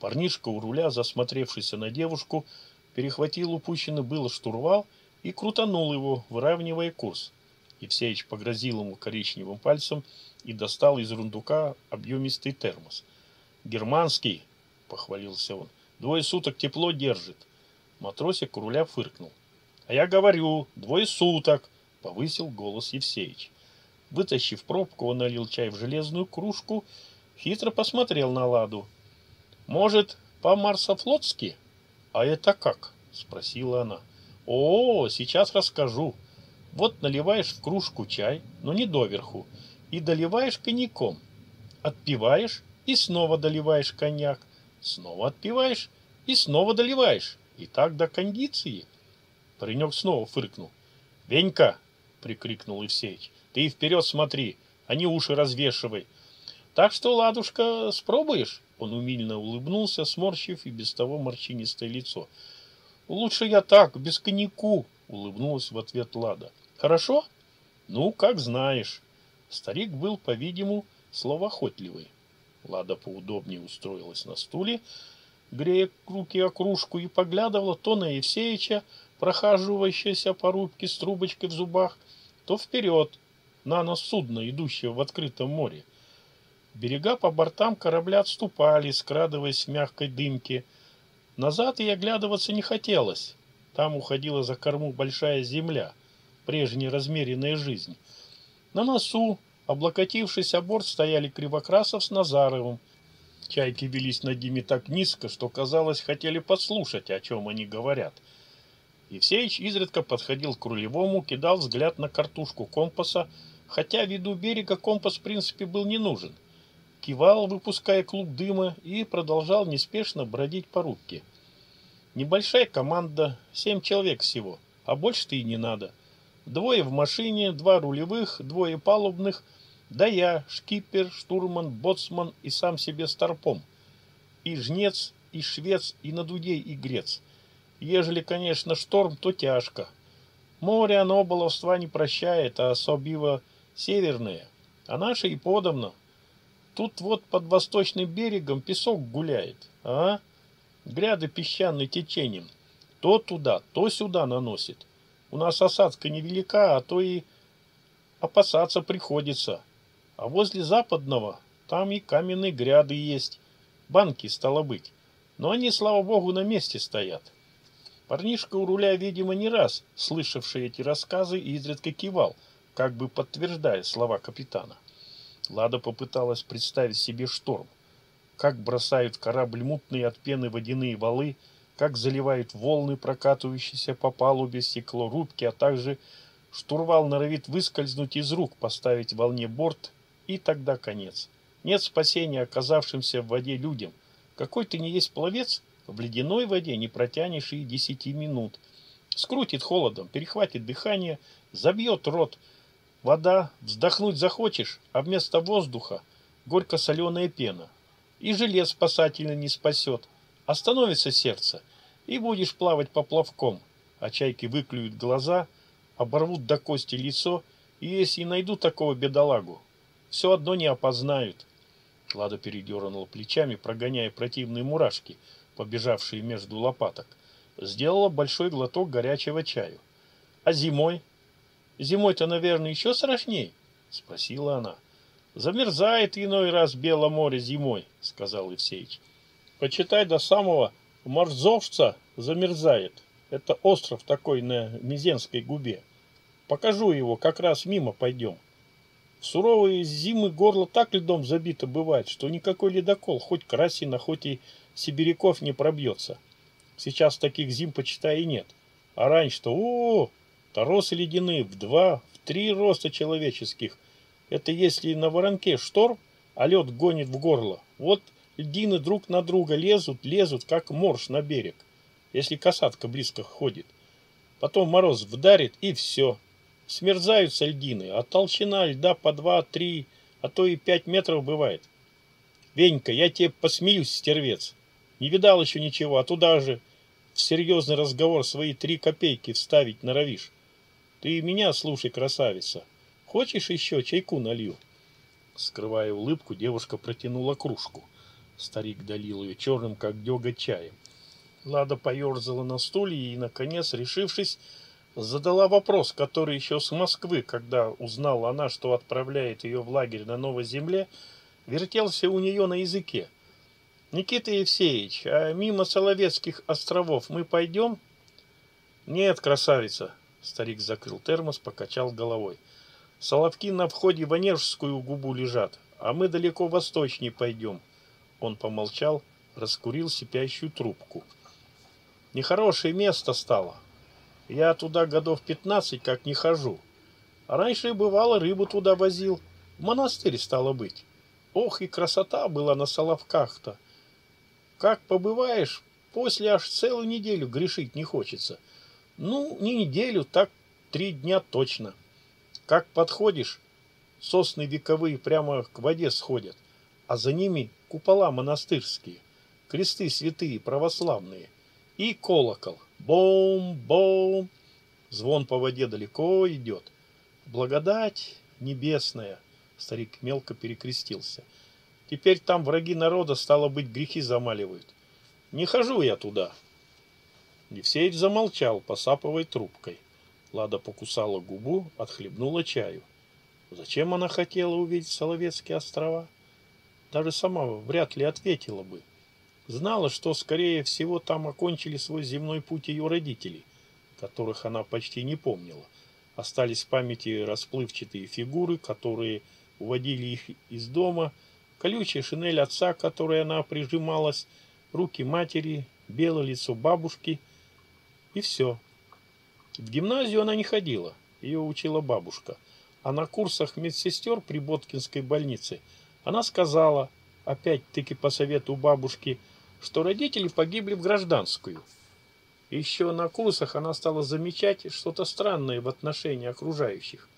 Парнишка у руля, засмотревшийся на девушку, перехватил упущенный было штурвал и крутанул его, выравнивая курс. Евсеич погрозил ему коричневым пальцем и достал из рундука объемистый термос. «Германский!» — похвалился он. «Двое суток тепло держит». Матросик у руля фыркнул. «А я говорю, двое суток!» — повысил голос Евсеич. Вытащив пробку, он налил чай в железную кружку, хитро посмотрел на Ладу. Может, по-марсофлотски? А это как? Спросила она. О, сейчас расскажу. Вот наливаешь в кружку чай, но не доверху, и доливаешь коньяком. Отпиваешь и снова доливаешь коньяк. Снова отпиваешь и снова доливаешь. И так до кондиции. Паренек снова фыркнул. «Венька!» — прикрикнул Евсеич. «Ты вперед смотри, а не уши развешивай. Так что, ладушка, спробуешь?» Он умильно улыбнулся, сморщив и без того морщинистое лицо. «Лучше я так, без коньяку», — улыбнулась в ответ Лада. «Хорошо?» «Ну, как знаешь». Старик был, по-видимому, словоохотливый. Лада поудобнее устроилась на стуле, грея руки о кружку, и поглядывала то на Евсеича, прохаживающегося по рубке с трубочкой в зубах, то вперед, на нос судна, идущего в открытом море. Берега по бортам корабля отступали, скрадываясь в мягкой дымке. Назад и оглядываться не хотелось. Там уходила за корму большая земля, прежняя размеренная жизнь. На носу, облокотившись о борт, стояли Кривокрасов с Назаровым. Чайки велись над ними так низко, что, казалось, хотели послушать, о чем они говорят. Евсеич изредка подходил к рулевому, кидал взгляд на картушку компаса, хотя виду берега компас в принципе был не нужен – кивал, выпуская клуб дыма, и продолжал неспешно бродить по рубке. Небольшая команда, семь человек всего, а больше-то и не надо. Двое в машине, два рулевых, двое палубных, да я, шкипер, штурман, боцман и сам себе старпом. И жнец, и швец, и на дуде и грец. Ежели, конечно, шторм, то тяжко. Море оно баловства не прощает, а особиво северное. А наше и подобно, Тут вот под восточным берегом песок гуляет, а? Гряды песчаный течением. То туда, то сюда наносит. У нас осадка невелика, а то и опасаться приходится. А возле западного там и каменные гряды есть. Банки, стало быть. Но они, слава богу, на месте стоят. Парнишка у руля, видимо, не раз, слышавший эти рассказы, изредка кивал, как бы подтверждая слова капитана. Лада попыталась представить себе шторм. Как бросают корабль мутные от пены водяные валы, как заливают волны, прокатывающиеся по палубе стекло рубки, а также штурвал норовит выскользнуть из рук, поставить волне борт, и тогда конец. Нет спасения оказавшимся в воде людям. Какой ты не есть пловец, в ледяной воде не протянешь и десяти минут. Скрутит холодом, перехватит дыхание, забьет рот – Вода, вздохнуть захочешь, а вместо воздуха горько-соленая пена. И жилет спасательно не спасет. Остановится сердце, и будешь плавать поплавком. А чайки выклюют глаза, оборвут до кости лицо, и если найдут такого бедолагу, все одно не опознают. Лада передернула плечами, прогоняя противные мурашки, побежавшие между лопаток. Сделала большой глоток горячего чаю. А зимой Зимой-то, наверное, еще страшней? Спросила она. Замерзает иной раз Белое море зимой, сказал Евсеич. Почитай до самого Морзовца замерзает. Это остров такой на Мизенской губе. Покажу его, как раз мимо пойдем. В суровые зимы горло так льдом забито бывает, что никакой ледокол, хоть Красина, хоть и сибиряков не пробьется. Сейчас таких зим, почитай, и нет. А раньше-то, о, Торосы ледяные в два, в три роста человеческих. Это если на воронке шторм, а лед гонит в горло. Вот льдины друг на друга лезут, лезут, как морж на берег, если касатка близко ходит. Потом мороз вдарит, и все. Смерзаются льдины, а толщина льда по два-три, а то и пять метров бывает. Венька, я тебе посмеюсь, стервец. Не видал еще ничего, а туда же в серьезный разговор свои три копейки вставить норовишь. Ты меня слушай, красавица. Хочешь еще чайку налью? Скрывая улыбку, девушка протянула кружку. Старик долил ее черным, как дёга, чаем. Лада поерзала на стуле и, наконец, решившись, задала вопрос, который еще с Москвы, когда узнала она, что отправляет ее в лагерь на Новой Земле, вертелся у нее на языке. «Никита Евсеевич, а мимо Соловецких островов мы пойдем?» «Нет, красавица!» Старик закрыл термос, покачал головой. «Соловки на входе в Онежскую губу лежат, а мы далеко восточнее пойдем». Он помолчал, раскурил сипящую трубку. Нехорошее место стало. Я туда годов пятнадцать как не хожу. А раньше, бывало, рыбу туда возил. В монастырь стало быть. Ох, и красота была на Соловках-то. Как побываешь, после аж целую неделю грешить не хочется. Ну, не неделю, так три дня точно. Как подходишь, сосны вековые прямо к воде сходят, а за ними купола монастырские, кресты святые православные и колокол. Бом-бом. Звон по воде далеко идет. Благодать небесная. Старик мелко перекрестился. Теперь там враги народа, стало быть, грехи замаливают. Не хожу я туда. Евсеич замолчал, посапывая трубкой. Лада покусала губу, отхлебнула чаю. Зачем она хотела увидеть Соловецкие острова? Даже сама вряд ли ответила бы. Знала, что, скорее всего, там окончили свой земной путь ее родители, которых она почти не помнила. Остались в памяти расплывчатые фигуры, которые уводили их из дома, колючая шинель отца, к которой она прижималась, руки матери, белое лицо бабушки и все. В гимназию она не ходила, ее учила бабушка. А на курсах медсестер при Боткинской больнице она сказала, опять-таки по совету бабушки, что родители погибли в гражданскую. Еще на курсах она стала замечать что-то странное в отношении окружающих.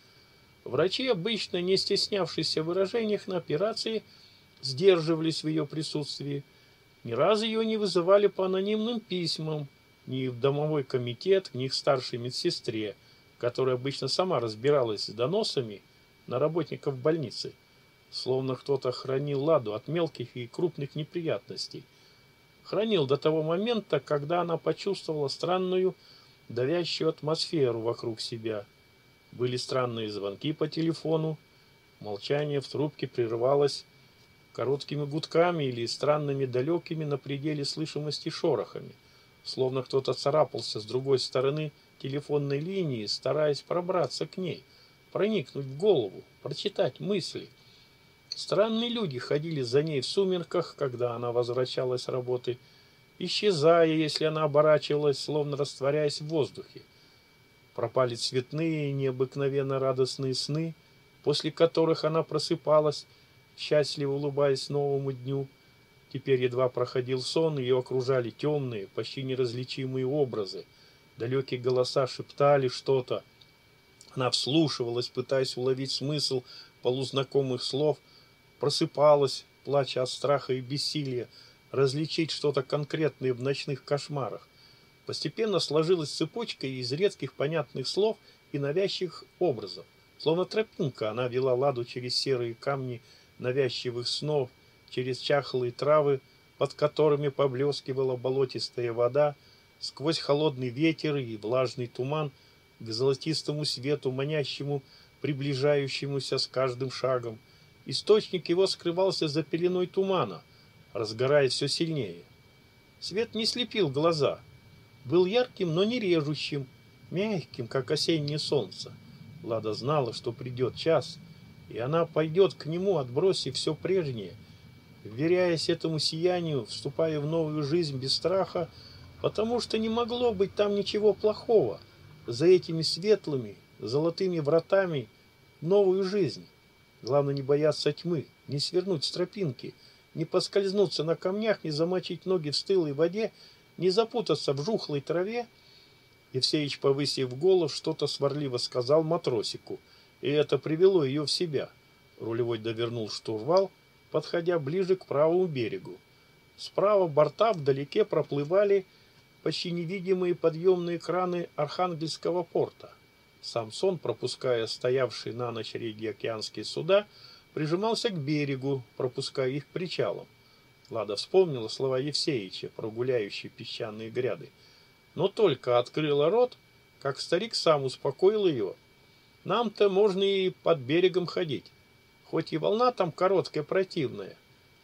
Врачи, обычно не стеснявшиеся в выражениях на операции, сдерживались в ее присутствии. Ни разу ее не вызывали по анонимным письмам, ни в домовой комитет, ни к старшей медсестре, которая обычно сама разбиралась с доносами на работников больницы. Словно кто-то хранил ладу от мелких и крупных неприятностей – хранил до того момента, когда она почувствовала странную давящую атмосферу вокруг себя. Были странные звонки по телефону, молчание в трубке прерывалось короткими гудками или странными далекими на пределе слышимости шорохами, словно кто-то царапался с другой стороны телефонной линии, стараясь пробраться к ней, проникнуть в голову, прочитать мысли – Странные люди ходили за ней в сумерках, когда она возвращалась с работы, исчезая, если она оборачивалась, словно растворяясь в воздухе. Пропали цветные, необыкновенно радостные сны, после которых она просыпалась, счастливо улыбаясь новому дню. Теперь едва проходил сон, ее окружали темные, почти неразличимые образы. Далекие голоса шептали что-то. Она вслушивалась, пытаясь уловить смысл полузнакомых слов, просыпалась, плача от страха и бессилия, различить что-то конкретное в ночных кошмарах. Постепенно сложилась цепочка из редких понятных слов и навязчивых образов. Словно тропинка она вела ладу через серые камни навязчивых снов, через чахлые травы, под которыми поблескивала болотистая вода, сквозь холодный ветер и влажный туман к золотистому свету, манящему, приближающемуся с каждым шагом. Источник его скрывался за пеленой тумана, разгораясь все сильнее. Свет не слепил глаза. Был ярким, но не режущим, мягким, как осеннее солнце. Лада знала, что придет час, и она пойдет к нему, отбросив все прежнее, вверяясь этому сиянию, вступая в новую жизнь без страха, потому что не могло быть там ничего плохого за этими светлыми, золотыми вратами новую жизнь. Главное не бояться тьмы, не свернуть с тропинки, не поскользнуться на камнях, не замочить ноги в стылой воде, не запутаться в жухлой траве. Евсеич, повысив голос, что-то сварливо сказал матросику, и это привело ее в себя. Рулевой довернул штурвал, подходя ближе к правому берегу. Справа борта вдалеке проплывали почти невидимые подъемные краны Архангельского порта. Самсон, пропуская стоявшие на ночь реги океанские суда, прижимался к берегу, пропуская их к причалам. Лада вспомнила слова Евсеича про гуляющие песчаные гряды. Но только открыла рот, как старик сам успокоил ее. Нам-то можно и под берегом ходить, хоть и волна там короткая противная.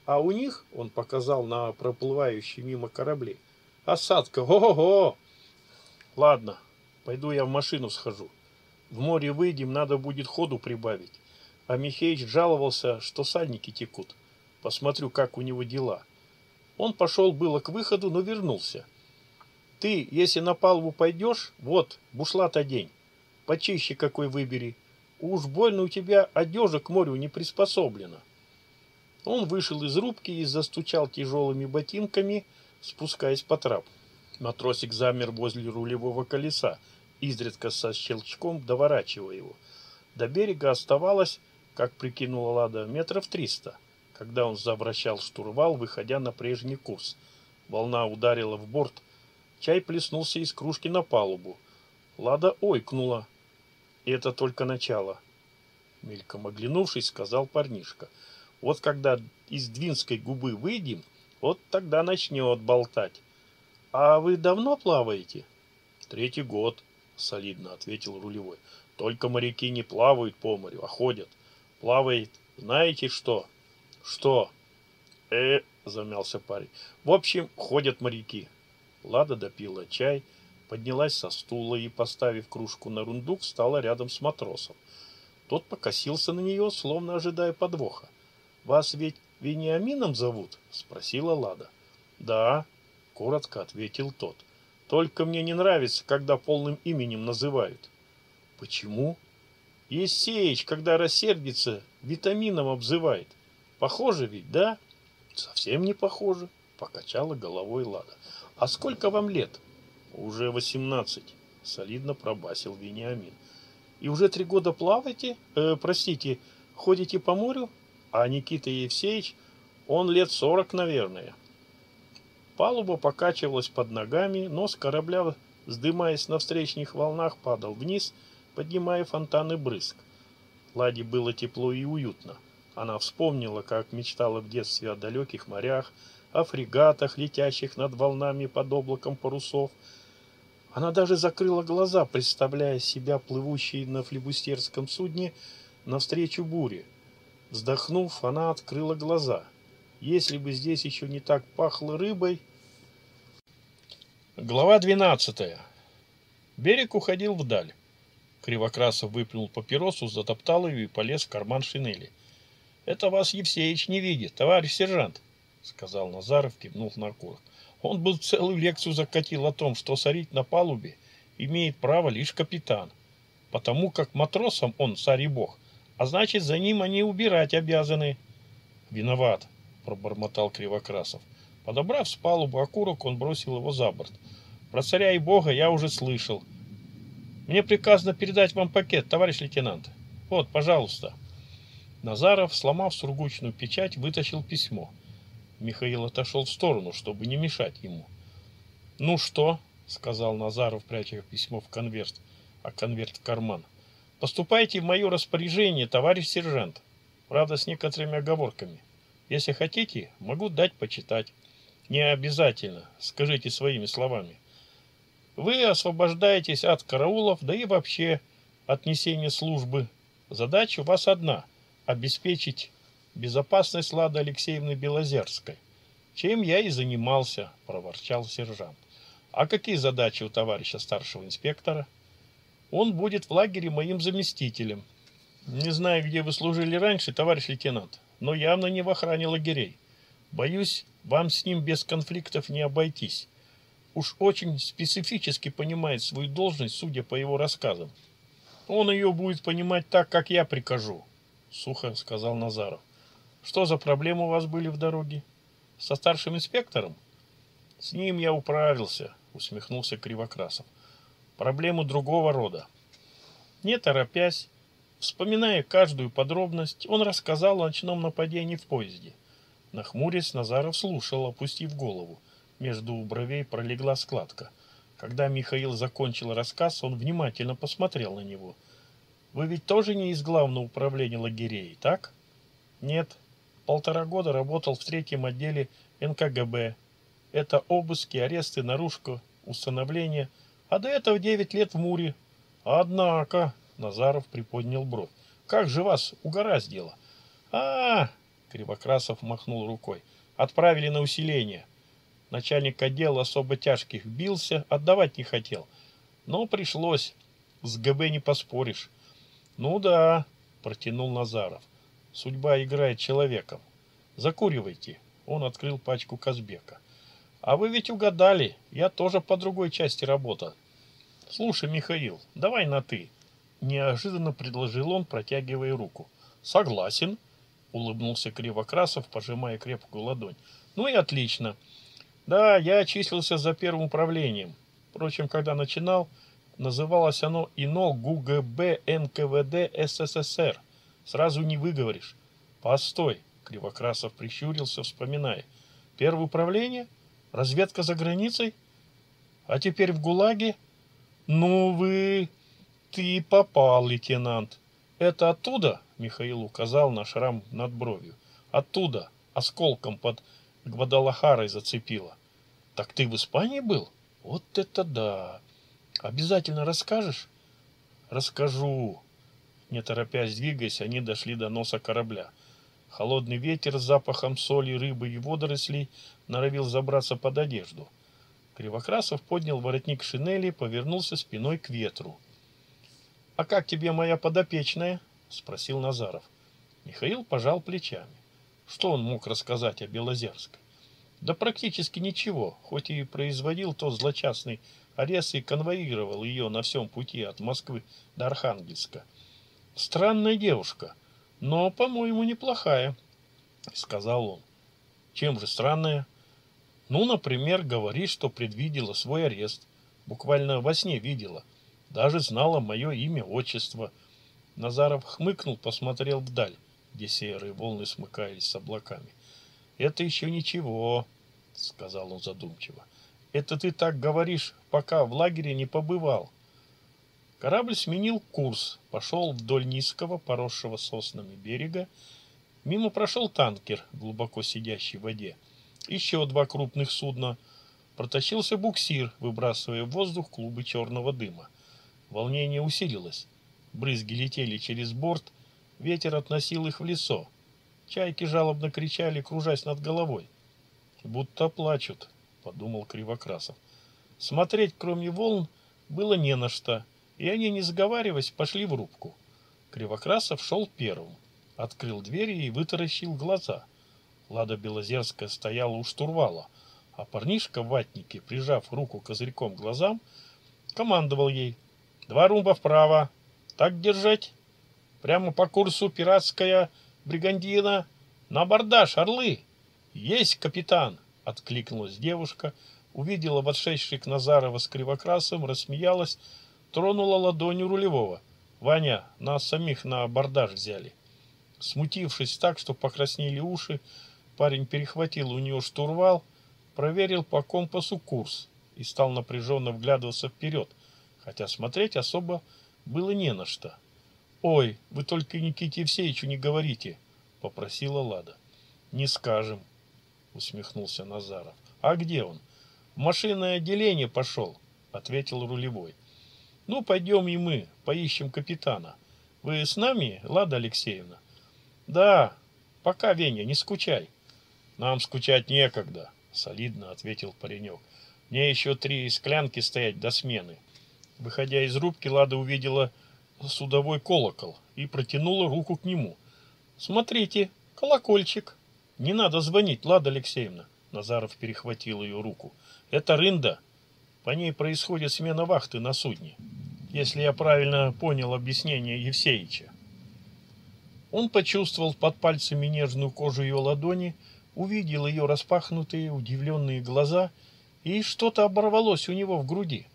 А у них, он показал на проплывающие мимо корабли, осадка, ого-го! Ладно, пойду я в машину схожу. В море выйдем, надо будет ходу прибавить. А Михеич жаловался, что сальники текут. Посмотрю, как у него дела. Он пошел было к выходу, но вернулся. Ты, если на палубу пойдешь, вот, бушлат одень. Почище какой выбери. Уж больно у тебя одежа к морю не приспособлена. Он вышел из рубки и застучал тяжелыми ботинками, спускаясь по трапу. Матросик замер возле рулевого колеса, изредка со щелчком доворачивая его. До берега оставалось как прикинула Лада, метров триста, когда он завращал штурвал, выходя на прежний курс. Волна ударила в борт, чай плеснулся из кружки на палубу. Лада ойкнула. И это только начало. Мельком оглянувшись, сказал парнишка. Вот когда из Двинской губы выйдем, вот тогда начнет болтать. А вы давно плаваете? Третий год, солидно ответил рулевой. Только моряки не плавают по морю, а ходят плавает. Знаете что? Что? Э, замялся парень. В общем, ходят моряки. Лада допила чай, поднялась со стула и, поставив кружку на рундук, стала рядом с матросом. Тот покосился на нее, словно ожидая подвоха. «Вас ведь Вениамином зовут?» — спросила Лада. «Да», — коротко ответил тот. «Только мне не нравится, когда полным именем называют». «Почему?» Есеич, когда рассердится, витамином обзывает. Похоже ведь, да? Совсем не похоже, покачала головой Лада. А сколько вам лет? Уже восемнадцать, солидно пробасил Вениамин. И уже три года плаваете? Э, простите, ходите по морю? А Никита Евсеевич, он лет сорок, наверное. Палуба покачивалась под ногами, нос корабля, вздымаясь на встречных волнах, падал вниз – поднимая фонтаны брызг. Ладе было тепло и уютно. Она вспомнила, как мечтала в детстве о далеких морях, о фрегатах, летящих над волнами под облаком парусов. Она даже закрыла глаза, представляя себя плывущей на флебустерском судне навстречу буре. Вздохнув, она открыла глаза. Если бы здесь еще не так пахло рыбой... Глава двенадцатая. Берег уходил вдаль. Кривокрасов выплюнул папиросу, затоптал ее и полез в карман шинели. «Это вас Евсеич не видит, товарищ сержант», — сказал Назаров, кивнув на курок. «Он бы целую лекцию закатил о том, что сорить на палубе имеет право лишь капитан, потому как матросом он царь и бог, а значит, за ним они убирать обязаны». «Виноват», — пробормотал Кривокрасов. Подобрав с палубы окурок, он бросил его за борт. «Про царя и бога я уже слышал». Мне приказано передать вам пакет, товарищ лейтенант. Вот, пожалуйста. Назаров, сломав сургучную печать, вытащил письмо. Михаил отошел в сторону, чтобы не мешать ему. «Ну что?» — сказал Назаров, пряча письмо в конверт, а конверт в карман. «Поступайте в мое распоряжение, товарищ сержант. Правда, с некоторыми оговорками. Если хотите, могу дать почитать. Не обязательно, скажите своими словами. Вы освобождаетесь от караулов, да и вообще от несения службы. Задача у вас одна – обеспечить безопасность Лады Алексеевны Белозерской. Чем я и занимался, проворчал сержант. А какие задачи у товарища старшего инспектора? Он будет в лагере моим заместителем. Не знаю, где вы служили раньше, товарищ лейтенант, но явно не в охране лагерей. Боюсь, вам с ним без конфликтов не обойтись уж очень специфически понимает свою должность, судя по его рассказам. Он ее будет понимать так, как я прикажу, сухо сказал Назаров. Что за проблемы у вас были в дороге? Со старшим инспектором? С ним я управился, усмехнулся Кривокрасов. Проблемы другого рода. Не торопясь, вспоминая каждую подробность, он рассказал о ночном нападении в поезде. Нахмурясь, Назаров слушал, опустив голову. Между бровей пролегла складка. Когда Михаил закончил рассказ, он внимательно посмотрел на него. «Вы ведь тоже не из главного управления лагерей, так?» «Нет. Полтора года работал в третьем отделе НКГБ. Это обыски, аресты, наружка, установление. А до этого девять лет в Муре. Однако...» Назаров приподнял бровь. «Как же вас угораздило?» «А, -а, -а Кривокрасов махнул рукой. «Отправили на усиление. Начальник отдела особо тяжких бился, отдавать не хотел. Но пришлось. С ГБ не поспоришь. Ну да, протянул Назаров. Судьба играет человеком. Закуривайте. Он открыл пачку Казбека. А вы ведь угадали, я тоже по другой части работал. Слушай, Михаил, давай на «ты». Неожиданно предложил он, протягивая руку. Согласен, улыбнулся Кривокрасов, пожимая крепкую ладонь. Ну и отлично. Да, я числился за первым управлением. Впрочем, когда начинал, называлось оно ИНО ГУГБ НКВД СССР. Сразу не выговоришь. Постой, Кривокрасов прищурился, вспоминая. Первое управление? Разведка за границей? А теперь в ГУЛАГе? Ну вы... Ты попал, лейтенант. Это оттуда? Михаил указал на шрам над бровью. Оттуда, осколком под Гвадалахарой зацепило. Так ты в Испании был? Вот это да! Обязательно расскажешь? Расскажу. Не торопясь двигаясь, они дошли до носа корабля. Холодный ветер с запахом соли, рыбы и водорослей норовил забраться под одежду. Кривокрасов поднял воротник шинели и повернулся спиной к ветру. «А как тебе моя подопечная?» — спросил Назаров. Михаил пожал плечами. Что он мог рассказать о Белозерской? Да практически ничего, хоть и производил тот злочастный арест и конвоировал ее на всем пути от Москвы до Архангельска. Странная девушка, но, по-моему, неплохая, сказал он. Чем же странная? Ну, например, говорит, что предвидела свой арест. Буквально во сне видела. Даже знала мое имя, отчество. Назаров хмыкнул, посмотрел вдаль где серые волны смыкались с облаками. «Это еще ничего», — сказал он задумчиво. «Это ты так говоришь, пока в лагере не побывал». Корабль сменил курс, пошел вдоль низкого, поросшего соснами берега. Мимо прошел танкер, глубоко сидящий в воде. Еще два крупных судна. Протащился буксир, выбрасывая в воздух клубы черного дыма. Волнение усилилось. Брызги летели через борт, Ветер относил их в лесо. Чайки жалобно кричали, кружась над головой. «Будто плачут», — подумал Кривокрасов. Смотреть, кроме волн, было не на что, и они, не заговариваясь, пошли в рубку. Кривокрасов шел первым, открыл двери и вытаращил глаза. Лада Белозерская стояла у штурвала, а парнишка в ватнике, прижав руку козырьком к глазам, командовал ей. «Два румба вправо! Так держать!» Прямо по курсу пиратская бригандина. На абордаж, орлы! Есть, капитан! Откликнулась девушка, увидела вошедших Назарова с кривокрасом, рассмеялась, тронула ладонью рулевого. Ваня, нас самих на абордаж взяли. Смутившись так, что покраснели уши, парень перехватил у нее штурвал, проверил по компасу курс и стал напряженно вглядываться вперед, хотя смотреть особо было не на что. «Ой, вы только Никите Евсеевичу не говорите», — попросила Лада. «Не скажем», — усмехнулся Назаров. «А где он?» «В машинное отделение пошел», — ответил рулевой. «Ну, пойдем и мы, поищем капитана. Вы с нами, Лада Алексеевна?» «Да, пока, Веня, не скучай». «Нам скучать некогда», — солидно ответил паренек. «Мне еще три склянки стоять до смены». Выходя из рубки, Лада увидела судовой колокол и протянула руку к нему. «Смотрите, колокольчик!» «Не надо звонить, Лада Алексеевна!» Назаров перехватил ее руку. «Это рында. По ней происходит смена вахты на судне, если я правильно понял объяснение Евсеича». Он почувствовал под пальцами нежную кожу ее ладони, увидел ее распахнутые, удивленные глаза, и что-то оборвалось у него в груди.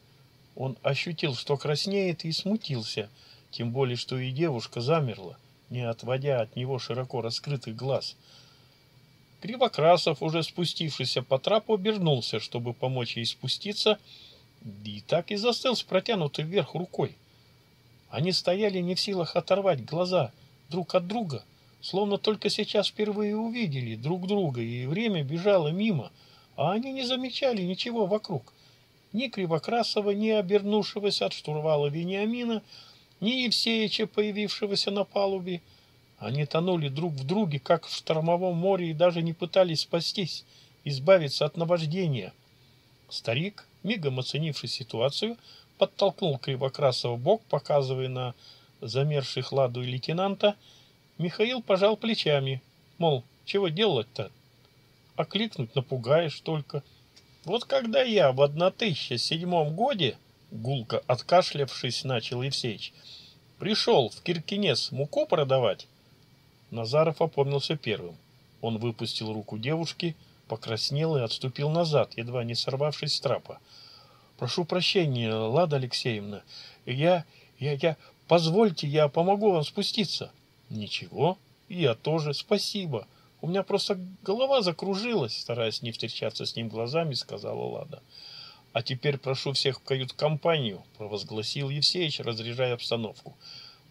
Он ощутил, что краснеет, и смутился, тем более, что и девушка замерла, не отводя от него широко раскрытых глаз. Кривокрасов, уже спустившийся по трапу, обернулся, чтобы помочь ей спуститься, и так и застыл с протянутой вверх рукой. Они стояли не в силах оторвать глаза друг от друга, словно только сейчас впервые увидели друг друга, и время бежало мимо, а они не замечали ничего вокруг. Ни Кривокрасова, ни обернувшегося от штурвала Вениамина, ни Евсеича, появившегося на палубе. Они тонули друг в друге, как в штормовом море, и даже не пытались спастись, избавиться от наваждения. Старик, мигом оценивший ситуацию, подтолкнул Кривокрасова бок, показывая на замерших ладу и лейтенанта. Михаил пожал плечами, мол, чего делать-то? Окликнуть напугаешь только. Вот когда я в 1007 годе, гулко откашлявшись, начал Евсеич, пришел в Киркинес муку продавать, Назаров опомнился первым. Он выпустил руку девушки, покраснел и отступил назад, едва не сорвавшись с трапа. Прошу прощения, Лада Алексеевна. Я, я, я... Позвольте, я помогу вам спуститься. Ничего, я тоже, спасибо. У меня просто голова закружилась, стараясь не встречаться с ним глазами, сказала Лада. А теперь прошу всех в кают-компанию, провозгласил Евсеич, разряжая обстановку.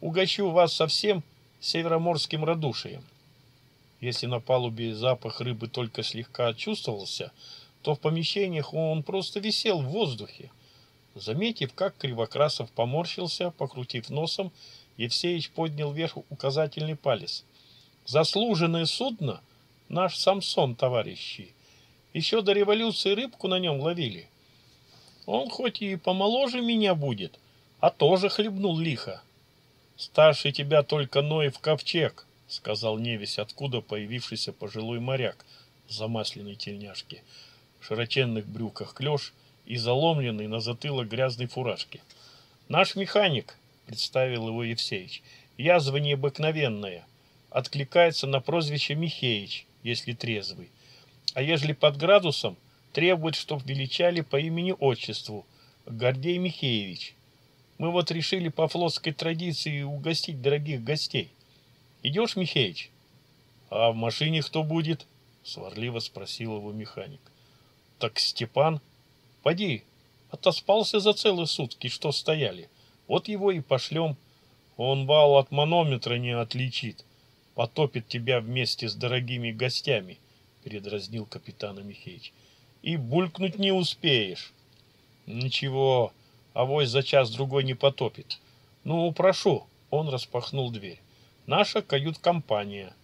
Угощу вас совсем североморским радушием. Если на палубе запах рыбы только слегка чувствовался, то в помещениях он просто висел в воздухе. Заметив, как Кривокрасов поморщился, покрутив носом, Евсеич поднял вверх указательный палец. «Заслуженное судно — наш Самсон, товарищи. Еще до революции рыбку на нем ловили. Он хоть и помоложе меня будет, а тоже хлебнул лихо. Старше тебя только Ноев ковчег», — сказал Невесь, откуда появившийся пожилой моряк в замасленной тельняшке широченных брюках клеш и заломленный на затылок грязной фуражки. «Наш механик», — представил его Евсеич, — «язва необыкновенная, откликается на прозвище Михеич, если трезвый, а ежели под градусом, требует, чтоб величали по имени-отчеству, Гордей Михеевич. Мы вот решили по флотской традиции угостить дорогих гостей. Идешь, Михеич?» «А в машине кто будет?» — сварливо спросил его механик. Так Степан, поди, отоспался за целые сутки, что стояли. Вот его и пошлем. Он вал от манометра не отличит. Потопит тебя вместе с дорогими гостями, передразнил капитана Михеич. И булькнуть не успеешь. Ничего, авось за час-другой не потопит. Ну, прошу, он распахнул дверь. Наша кают-компания.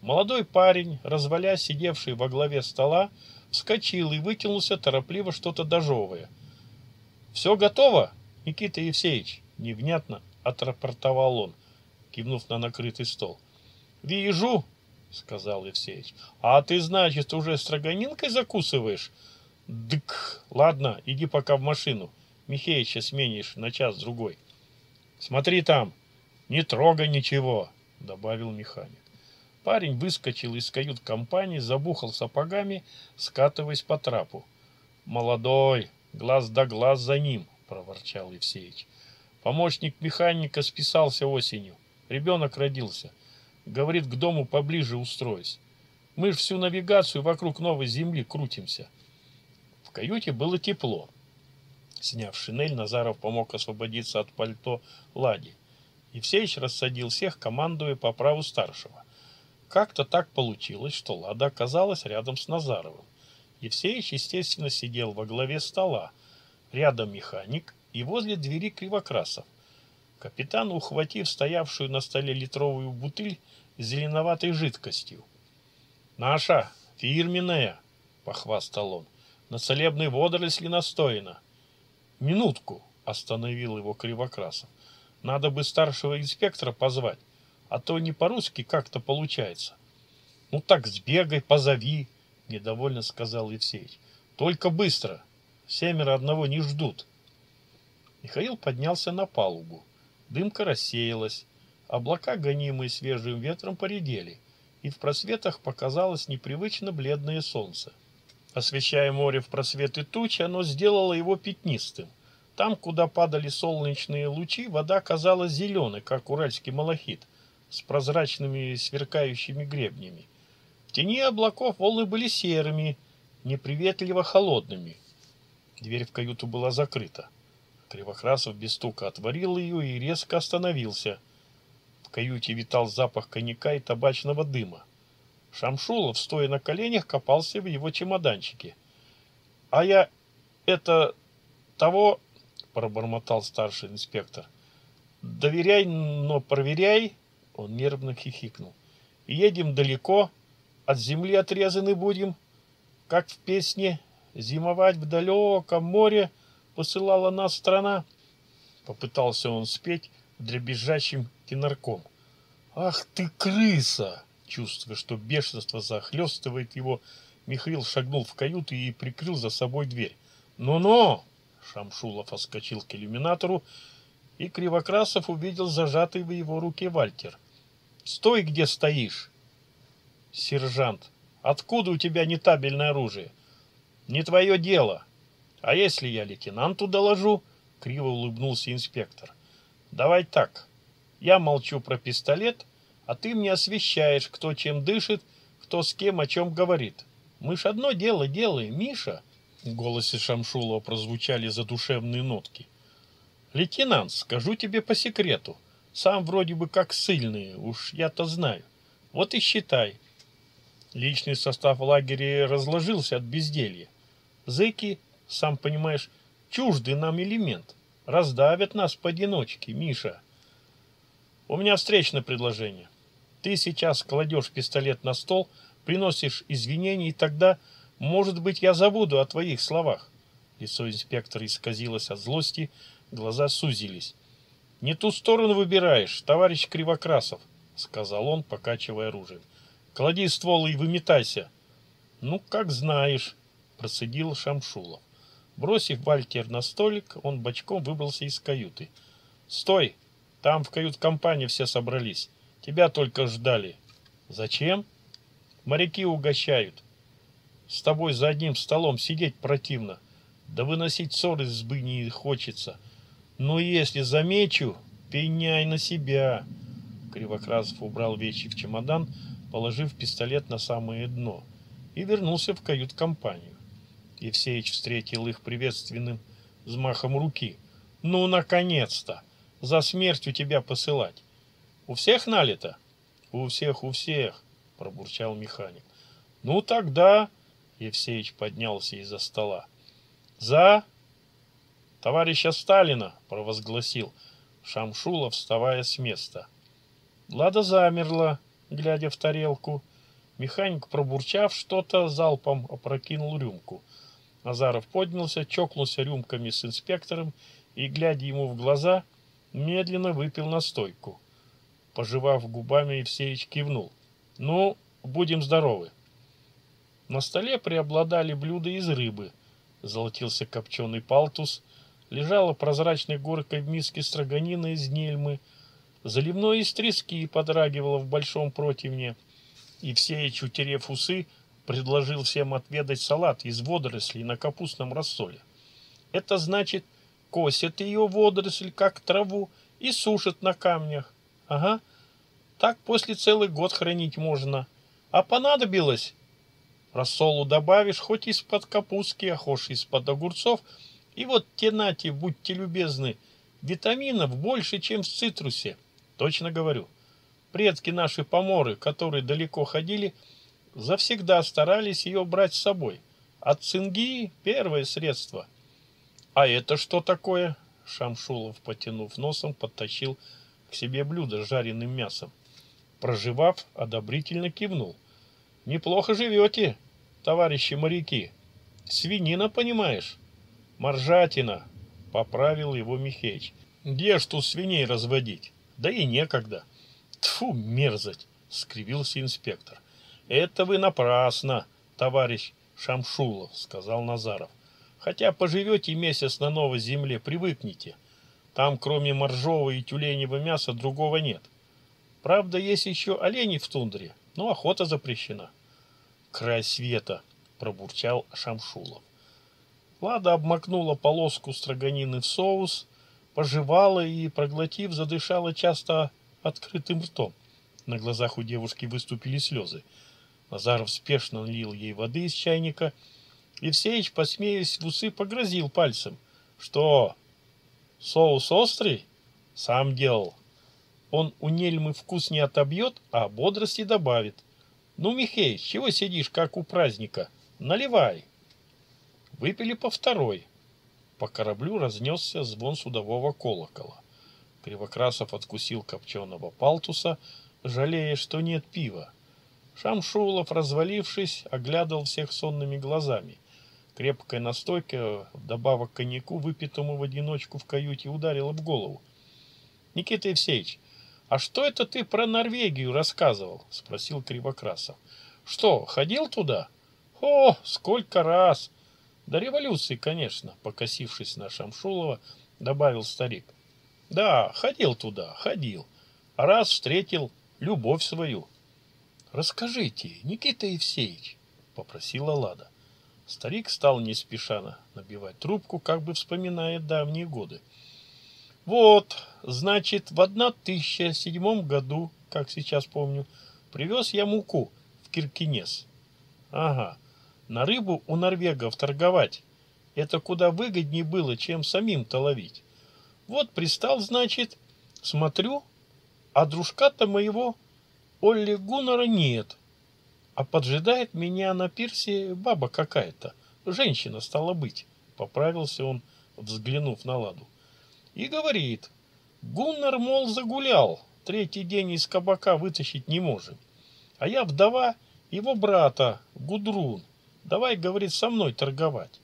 Молодой парень, разваля сидевший во главе стола, вскочил и вытянулся, торопливо что-то дожевывая. «Все готово, Никита Евсеевич?» — невнятно отрапортовал он, кивнув на накрытый стол. «Вижу», — сказал Евсеевич. «А ты, значит, уже строганинкой закусываешь?» «Дык, ладно, иди пока в машину. Михеича сменишь на час-другой». «Смотри там, не трогай ничего», — добавил механик. Парень выскочил из кают-компании, забухал сапогами, скатываясь по трапу. «Молодой, глаз да глаз за ним!» — проворчал Евсеич. «Помощник механика списался осенью. Ребенок родился. Говорит, к дому поближе устроюсь. Мы ж всю навигацию вокруг новой земли крутимся». В каюте было тепло. Сняв шинель, Назаров помог освободиться от пальто Лади. Евсеич рассадил всех, командуя по праву старшего. Как-то так получилось, что Лада оказалась рядом с Назаровым. Евсеич, естественно, сидел во главе стола. Рядом механик и возле двери Кривокрасов. Капитан, ухватив стоявшую на столе литровую бутыль с зеленоватой жидкостью. «Наша, фирменная!» — похвастал он. «На целебной водоросли настояна». «Минутку!» — остановил его Кривокрасов. «Надо бы старшего инспектора позвать а то не по-русски как-то получается. Ну так сбегай, позови, недовольно сказал Евсеич. Только быстро, семеро одного не ждут. Михаил поднялся на палубу. Дымка рассеялась. Облака, гонимые свежим ветром, поредели, и в просветах показалось непривычно бледное солнце. Освещая море в просветы туч, оно сделало его пятнистым. Там, куда падали солнечные лучи, вода казалась зеленой, как уральский малахит, с прозрачными сверкающими гребнями. В тени облаков волны были серыми, неприветливо холодными. Дверь в каюту была закрыта. Кривокрасов без стука отворил ее и резко остановился. В каюте витал запах коньяка и табачного дыма. Шамшулов, стоя на коленях, копался в его чемоданчике. — А я это того пробормотал старший инспектор. «Доверяй, но проверяй!» Он нервно хихикнул. «Едем далеко, от земли отрезаны будем, как в песне «Зимовать в далеком море посылала нас страна». Попытался он спеть дребезжащим тенорком. «Ах ты, крыса!» Чувствуя, что бешенство захлестывает его, Михаил шагнул в каюту и прикрыл за собой дверь. «Ну-ну!» Шамшулов отскочил к иллюминатору, и Кривокрасов увидел зажатый в его руке Вальтер. «Стой, где стоишь!» «Сержант, откуда у тебя нетабельное оружие?» «Не твое дело!» «А если я лейтенанту доложу?» — криво улыбнулся инспектор. «Давай так. Я молчу про пистолет, а ты мне освещаешь, кто чем дышит, кто с кем о чем говорит. Мы ж одно дело делаем, Миша!» В голосе Шамшулова прозвучали задушевные нотки. «Лейтенант, скажу тебе по секрету. Сам вроде бы как сильный, уж я-то знаю. Вот и считай. Личный состав лагеря разложился от безделья. Зыки, сам понимаешь, чуждый нам элемент. Раздавят нас поодиночке, Миша. У меня встречное предложение. Ты сейчас кладешь пистолет на стол, приносишь извинения, и тогда может быть, я забуду о твоих словах. Лицо инспектора исказилось от злости, глаза сузились. Не ту сторону выбираешь, товарищ Кривокрасов, сказал он, покачивая оружием. Клади ствол и выметайся. Ну, как знаешь, процедил Шамшулов. Бросив Вальтер на столик, он бочком выбрался из каюты. «Стой! Там в кают-компании все собрались. Тебя только ждали». «Зачем?» «Моряки угощают. С тобой за одним столом сидеть противно. Да выносить ссор из избы не хочется. Но если замечу, пеняй на себя. Кривокрасов убрал вещи в чемодан, положив пистолет на самое дно, и вернулся в кают-компанию. Евсеич встретил их приветственным взмахом руки. «Ну, наконец-то! За смерть у тебя посылать! У всех налито?» «У всех, у всех!» — пробурчал механик. «Ну, тогда Евсеич поднялся из-за стола. «За товарища Сталина!» – провозгласил Шамшулов, вставая с места. Лада замерла, глядя в тарелку. Механик, пробурчав что-то, залпом опрокинул рюмку. Назаров поднялся, чокнулся рюмками с инспектором и, глядя ему в глаза, медленно выпил настойку. Пожевав губами, Евсеич кивнул. «Ну, будем здоровы!» На столе преобладали блюда из рыбы. Золотился копченый палтус, лежала прозрачной горкой в миске строганина из нельмы, заливной из трески подрагивало в большом противне, и все, утерев усы, предложил всем отведать салат из водорослей на капустном рассоле. Это значит, косят ее водоросль, как траву, и сушат на камнях. Ага, так после целый год хранить можно. А понадобилось Рассолу добавишь, хоть из-под капустки, а хоть из-под огурцов. И вот те нати, будьте любезны, витаминов больше, чем в цитрусе. Точно говорю. Предки наши поморы, которые далеко ходили, завсегда старались ее брать с собой. От цинги первое средство. А это что такое? Шамшулов, потянув носом, подтащил к себе блюдо с жареным мясом. Проживав, одобрительно кивнул. Неплохо живете, товарищи моряки. Свинина, понимаешь? Моржатина, поправил его Михеич. Где ж тут свиней разводить? Да и некогда. Тфу, мерзать, скривился инспектор. Это вы напрасно, товарищ Шамшулов, сказал Назаров. Хотя поживете месяц на новой земле, привыкните. Там, кроме моржового и тюленевого мяса, другого нет. Правда, есть еще олени в тундре, но охота запрещена. Край света, пробурчал Шамшулов. Лада обмакнула полоску строганины в соус, пожевала и, проглотив, задышала часто открытым ртом. На глазах у девушки выступили слезы. Назаров спешно налил ей воды из чайника. Евсеич, посмеясь в усы, погрозил пальцем. «Что? Соус острый? Сам делал. Он у Нельмы вкус не отобьет, а бодрости добавит. Ну, Михей, чего сидишь, как у праздника? Наливай!» Выпили по второй. По кораблю разнесся звон судового колокола. Кривокрасов откусил копченого палтуса, жалея, что нет пива. Шамшулов, развалившись, оглядывал всех сонными глазами. Крепкая настойка, вдобавок коньяку, выпитому в одиночку в каюте, ударила в голову. «Никита Евсеевич, а что это ты про Норвегию рассказывал?» — спросил Кривокрасов. «Что, ходил туда?» «О, сколько раз!» До революции, конечно, покосившись на Шамшулова, добавил старик. Да, ходил туда, ходил. А раз встретил любовь свою. Расскажите, Никита Евсеевич, попросила Лада. Старик стал не спеша набивать трубку, как бы вспоминая давние годы. Вот, значит, в 1007 году, как сейчас помню, привез я муку в Киркинес. Ага, на рыбу у норвегов торговать. Это куда выгоднее было, чем самим-то ловить. Вот пристал, значит, смотрю, а дружка-то моего Олли Гуннера нет. А поджидает меня на пирсе баба какая-то. Женщина стала быть. Поправился он, взглянув на ладу. И говорит, Гуннер, мол, загулял. Третий день из кабака вытащить не можем. А я вдова его брата, Гудрун. Давай, говорит, со мной торговать.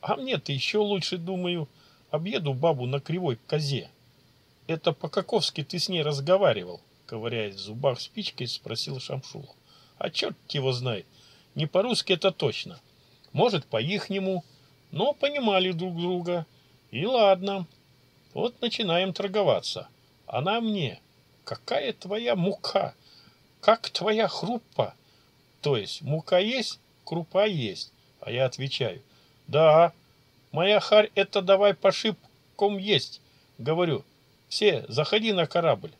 А мне-то еще лучше, думаю, объеду бабу на кривой козе. Это по-каковски ты с ней разговаривал? Ковыряясь в зубах спичкой, спросил Шамшулов. А черт его знает. Не по-русски это точно. Может, по-ихнему. Но понимали друг друга. И ладно. Вот начинаем торговаться. Она мне. Какая твоя мука? Как твоя хрупа? То есть мука есть, крупа есть. А я отвечаю, да, моя харь это давай по шибком есть. Говорю, все, заходи на корабль.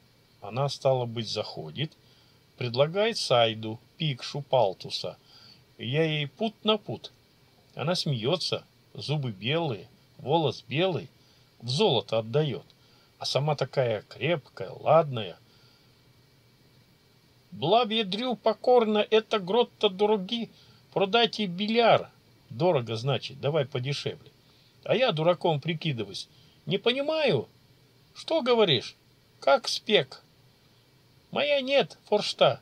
Она, стала быть, заходит, предлагает Сайду, Пикшу, Палтуса. Я ей пут на пут. Она смеется, зубы белые, волос белый, в золото отдает. А сама такая крепкая, ладная. Блавьедрю покорно, это грот-то дуруги, Продайте бильяр. Дорого, значит, давай подешевле. А я дураком прикидываюсь. Не понимаю. Что говоришь? Как спек? Моя нет, форшта.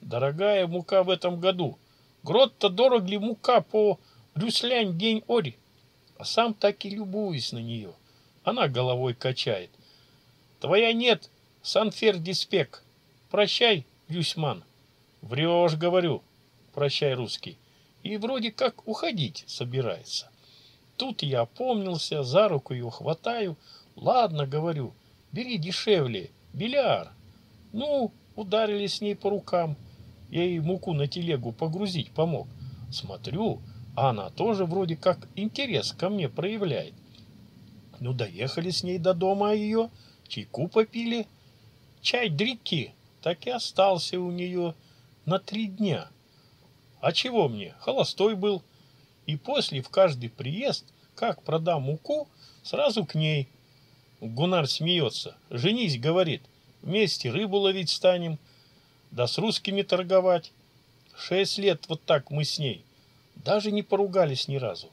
Дорогая мука в этом году. Грот-то дорог ли мука по рюслянь день ори? А сам так и любуюсь на нее. Она головой качает. Твоя нет, санфер диспек. Прощай, Люсьман. Врешь, говорю прощай, русский, и вроде как уходить собирается. Тут я опомнился, за руку ее хватаю. Ладно, говорю, бери дешевле, бильяр. Ну, ударили с ней по рукам. Я ей муку на телегу погрузить помог. Смотрю, а она тоже вроде как интерес ко мне проявляет. Ну, доехали с ней до дома ее, чайку попили. Чай дрики так и остался у нее на три дня. А чего мне? Холостой был. И после в каждый приезд, как продам муку, сразу к ней. Гунар смеется. Женись, говорит. Вместе рыбу ловить станем. Да с русскими торговать. Шесть лет вот так мы с ней. Даже не поругались ни разу.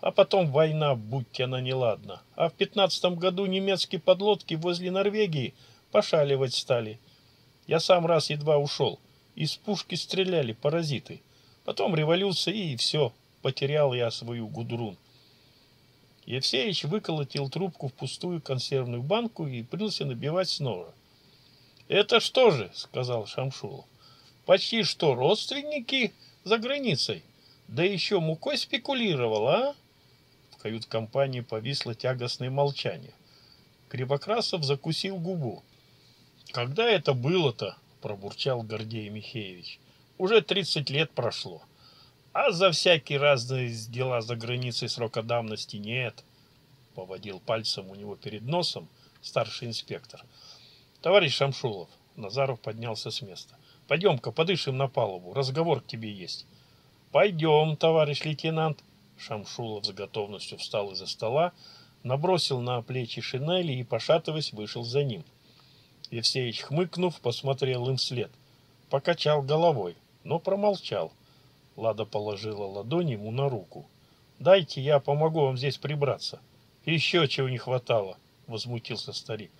А потом война, будьте она неладна. А в пятнадцатом году немецкие подлодки возле Норвегии пошаливать стали. Я сам раз едва ушел. Из пушки стреляли паразиты. Потом революция и все. Потерял я свою гудрун. Евсеич выколотил трубку в пустую консервную банку и принялся набивать снова. «Это что же?» — сказал Шамшулов. «Почти что родственники за границей. Да еще мукой спекулировал, а?» В кают-компании повисло тягостное молчание. Кривокрасов закусил губу. Когда это было-то? Пробурчал Гордей Михеевич. Уже тридцать лет прошло. А за всякие разные дела за границей срока давности нет. Поводил пальцем у него перед носом старший инспектор. Товарищ Шамшулов, Назаров поднялся с места. Пойдем-ка подышим на палубу, разговор к тебе есть. Пойдем, товарищ лейтенант. Шамшулов с готовностью встал из-за стола, набросил на плечи шинели и, пошатываясь, вышел за ним. Евсеич, хмыкнув, посмотрел им вслед. Покачал головой, но промолчал. Лада положила ладонь ему на руку. «Дайте, я помогу вам здесь прибраться». «Еще чего не хватало», — возмутился старик.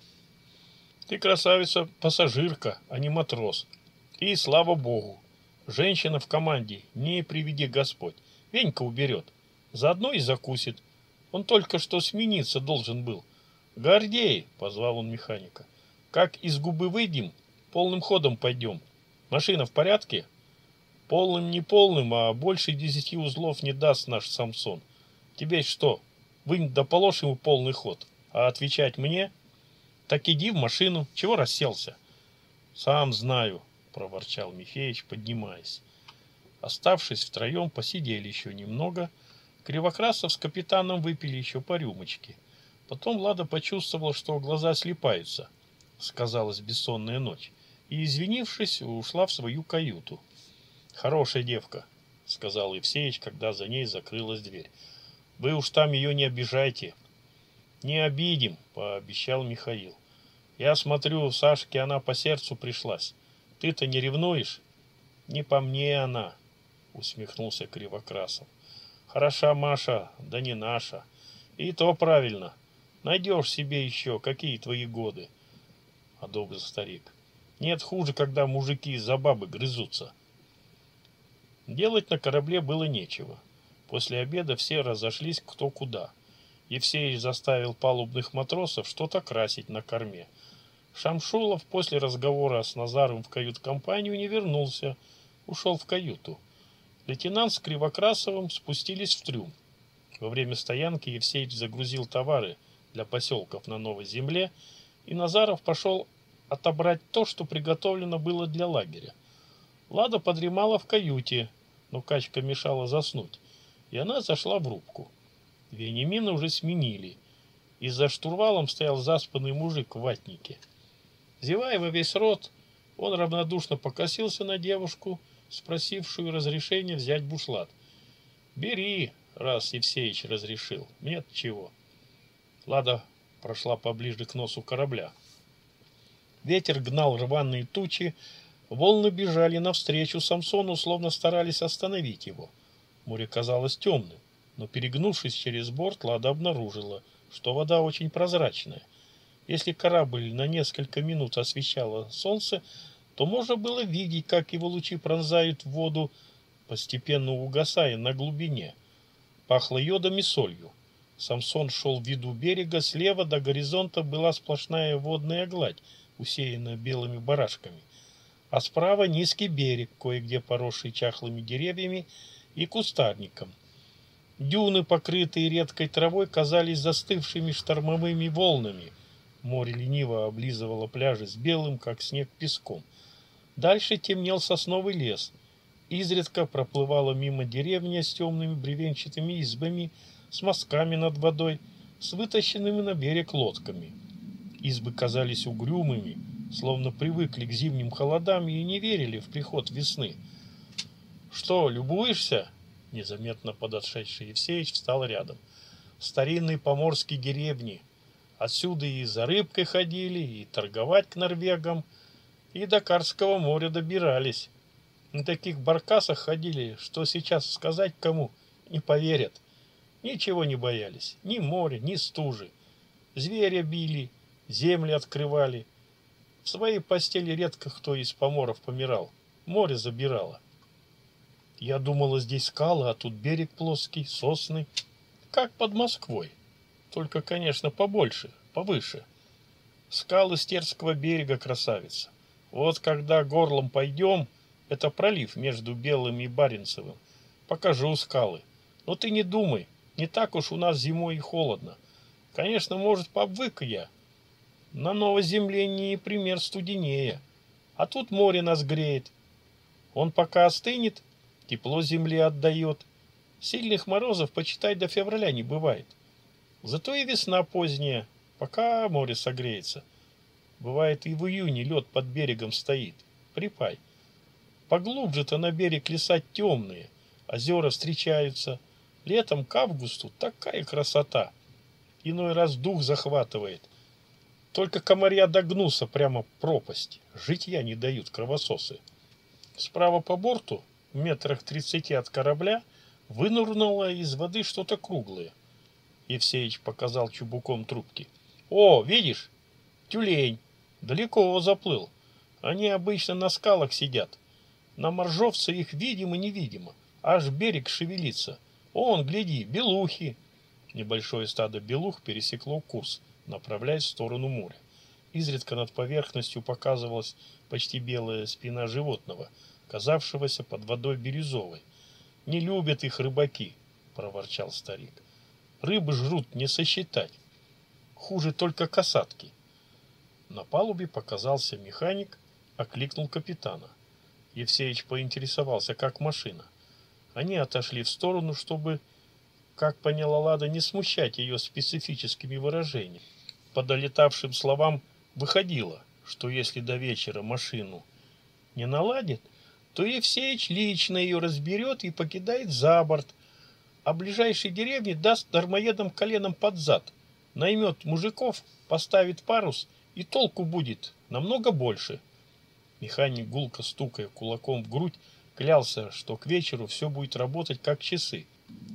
«Ты красавица пассажирка, а не матрос. И, слава богу, женщина в команде, не приведи Господь. Венька уберет. Заодно и закусит. Он только что смениться должен был. «Гордей!» — позвал он механика. Как из губы выйдем, полным ходом пойдем. Машина в порядке? Полным не полным, а больше десяти узлов не даст наш Самсон. Тебе что, вынь да положь ему полный ход, а отвечать мне? Так иди в машину, чего расселся? Сам знаю, проворчал Михеич, поднимаясь. Оставшись втроем, посидели еще немного. Кривокрасов с капитаном выпили еще по рюмочке. Потом Лада почувствовала, что глаза слипаются – сказалась бессонная ночь, и, извинившись, ушла в свою каюту. «Хорошая девка», — сказал Евсеич, когда за ней закрылась дверь. «Вы уж там ее не обижайте». «Не обидим», — пообещал Михаил. «Я смотрю, Сашке она по сердцу пришлась. Ты-то не ревнуешь?» «Не по мне она», — усмехнулся Кривокрасов. «Хороша Маша, да не наша. И то правильно. Найдешь себе еще, какие твои годы одобрил старик. Нет хуже, когда мужики за бабы грызутся. Делать на корабле было нечего. После обеда все разошлись кто куда. Евсеич заставил палубных матросов что-то красить на корме. Шамшулов после разговора с Назаром в кают-компанию не вернулся, ушел в каюту. Лейтенант с Кривокрасовым спустились в трюм. Во время стоянки Евсеич загрузил товары для поселков на Новой Земле, и Назаров пошел отобрать то, что приготовлено было для лагеря. Лада подремала в каюте, но качка мешала заснуть, и она зашла в рубку. Венимина уже сменили, и за штурвалом стоял заспанный мужик в ватнике. Зевая во весь рот, он равнодушно покосился на девушку, спросившую разрешения взять бушлат. «Бери, раз Евсеич разрешил. Нет чего». Лада прошла поближе к носу корабля. Ветер гнал рваные тучи, волны бежали навстречу Самсону, словно старались остановить его. Море казалось темным, но перегнувшись через борт, Лада обнаружила, что вода очень прозрачная. Если корабль на несколько минут освещало солнце, то можно было видеть, как его лучи пронзают воду, постепенно угасая на глубине. Пахло йодом и солью. Самсон шел в виду берега, слева до горизонта была сплошная водная гладь, усеяна белыми барашками, а справа низкий берег, кое-где поросший чахлыми деревьями и кустарником. Дюны, покрытые редкой травой, казались застывшими штормовыми волнами. Море лениво облизывало пляжи с белым, как снег, песком. Дальше темнел сосновый лес. Изредка проплывала мимо деревня с темными бревенчатыми избами, с мазками над водой, с вытащенными на берег лодками. Избы казались угрюмыми, словно привыкли к зимним холодам и не верили в приход весны. «Что, любуешься?» Незаметно подошедший Евсеич встал рядом. «Старинные поморские деревни. Отсюда и за рыбкой ходили, и торговать к норвегам, и до Карского моря добирались. На таких баркасах ходили, что сейчас сказать кому не поверят. Ничего не боялись, ни моря, ни стужи. Зверя били, земли открывали. В своей постели редко кто из поморов помирал. Море забирало. Я думала, здесь скалы, а тут берег плоский, сосны. Как под Москвой. Только, конечно, побольше, повыше. Скалы Стерского берега красавица. Вот когда горлом пойдем, это пролив между Белым и Баренцевым. Покажу скалы. Но ты не думай, не так уж у нас зимой и холодно. Конечно, может, повык я, На новой земле не пример студенее. А тут море нас греет. Он пока остынет, тепло земле отдает. Сильных морозов, почитай, до февраля не бывает. Зато и весна поздняя, пока море согреется. Бывает и в июне лед под берегом стоит. Припай. Поглубже-то на берег леса темные, озера встречаются. Летом к августу такая красота. Иной раз дух захватывает. Только комарья догнутся прямо пропасть. Житья не дают кровососы. Справа по борту, в метрах тридцати от корабля, вынурнуло из воды что-то круглое. Евсеич показал чубуком трубки. «О, видишь? Тюлень. Далеко заплыл. Они обычно на скалах сидят. На моржовце их видимо-невидимо. Аж берег шевелится. Он, гляди, белухи. Небольшое стадо белух пересекло курс, направляясь в сторону моря. Изредка над поверхностью показывалась почти белая спина животного, казавшегося под водой бирюзовой. «Не любят их рыбаки», — проворчал старик. «Рыбы жрут не сосчитать. Хуже только касатки». На палубе показался механик, окликнул капитана. Евсеич поинтересовался, как машина. Они отошли в сторону, чтобы, как поняла Лада, не смущать ее специфическими выражениями. По долетавшим словам выходило, что если до вечера машину не наладит, то Евсеич лично ее разберет и покидает за борт, а ближайшей деревне даст дармоедам коленом под зад, наймет мужиков, поставит парус, и толку будет намного больше. Механик, гулко стукая кулаком в грудь, клялся, что к вечеру все будет работать как часы.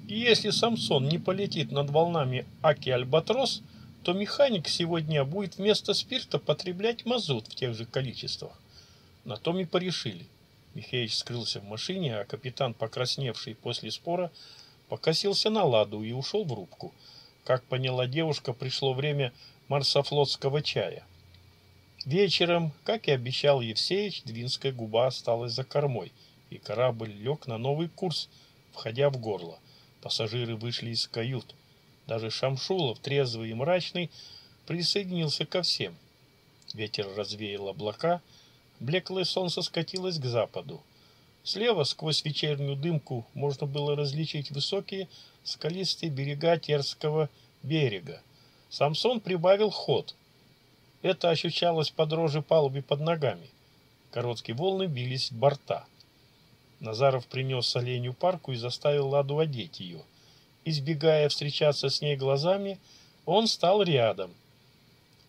И если Самсон не полетит над волнами Аки Альбатрос, то механик сегодня будет вместо спирта потреблять мазут в тех же количествах. На том и порешили. Михеич скрылся в машине, а капитан, покрасневший после спора, покосился на ладу и ушел в рубку. Как поняла девушка, пришло время марсофлотского чая. Вечером, как и обещал Евсеич, Двинская губа осталась за кормой, и корабль лег на новый курс, входя в горло. Пассажиры вышли из кают. Даже Шамшулов, трезвый и мрачный, присоединился ко всем. Ветер развеял облака, блеклое солнце скатилось к западу. Слева, сквозь вечернюю дымку, можно было различить высокие скалистые берега Терского берега. Самсон прибавил ход — это ощущалось под рожей палубе под ногами. Короткие волны бились в борта. Назаров принес оленью парку и заставил Ладу одеть ее. Избегая встречаться с ней глазами, он стал рядом.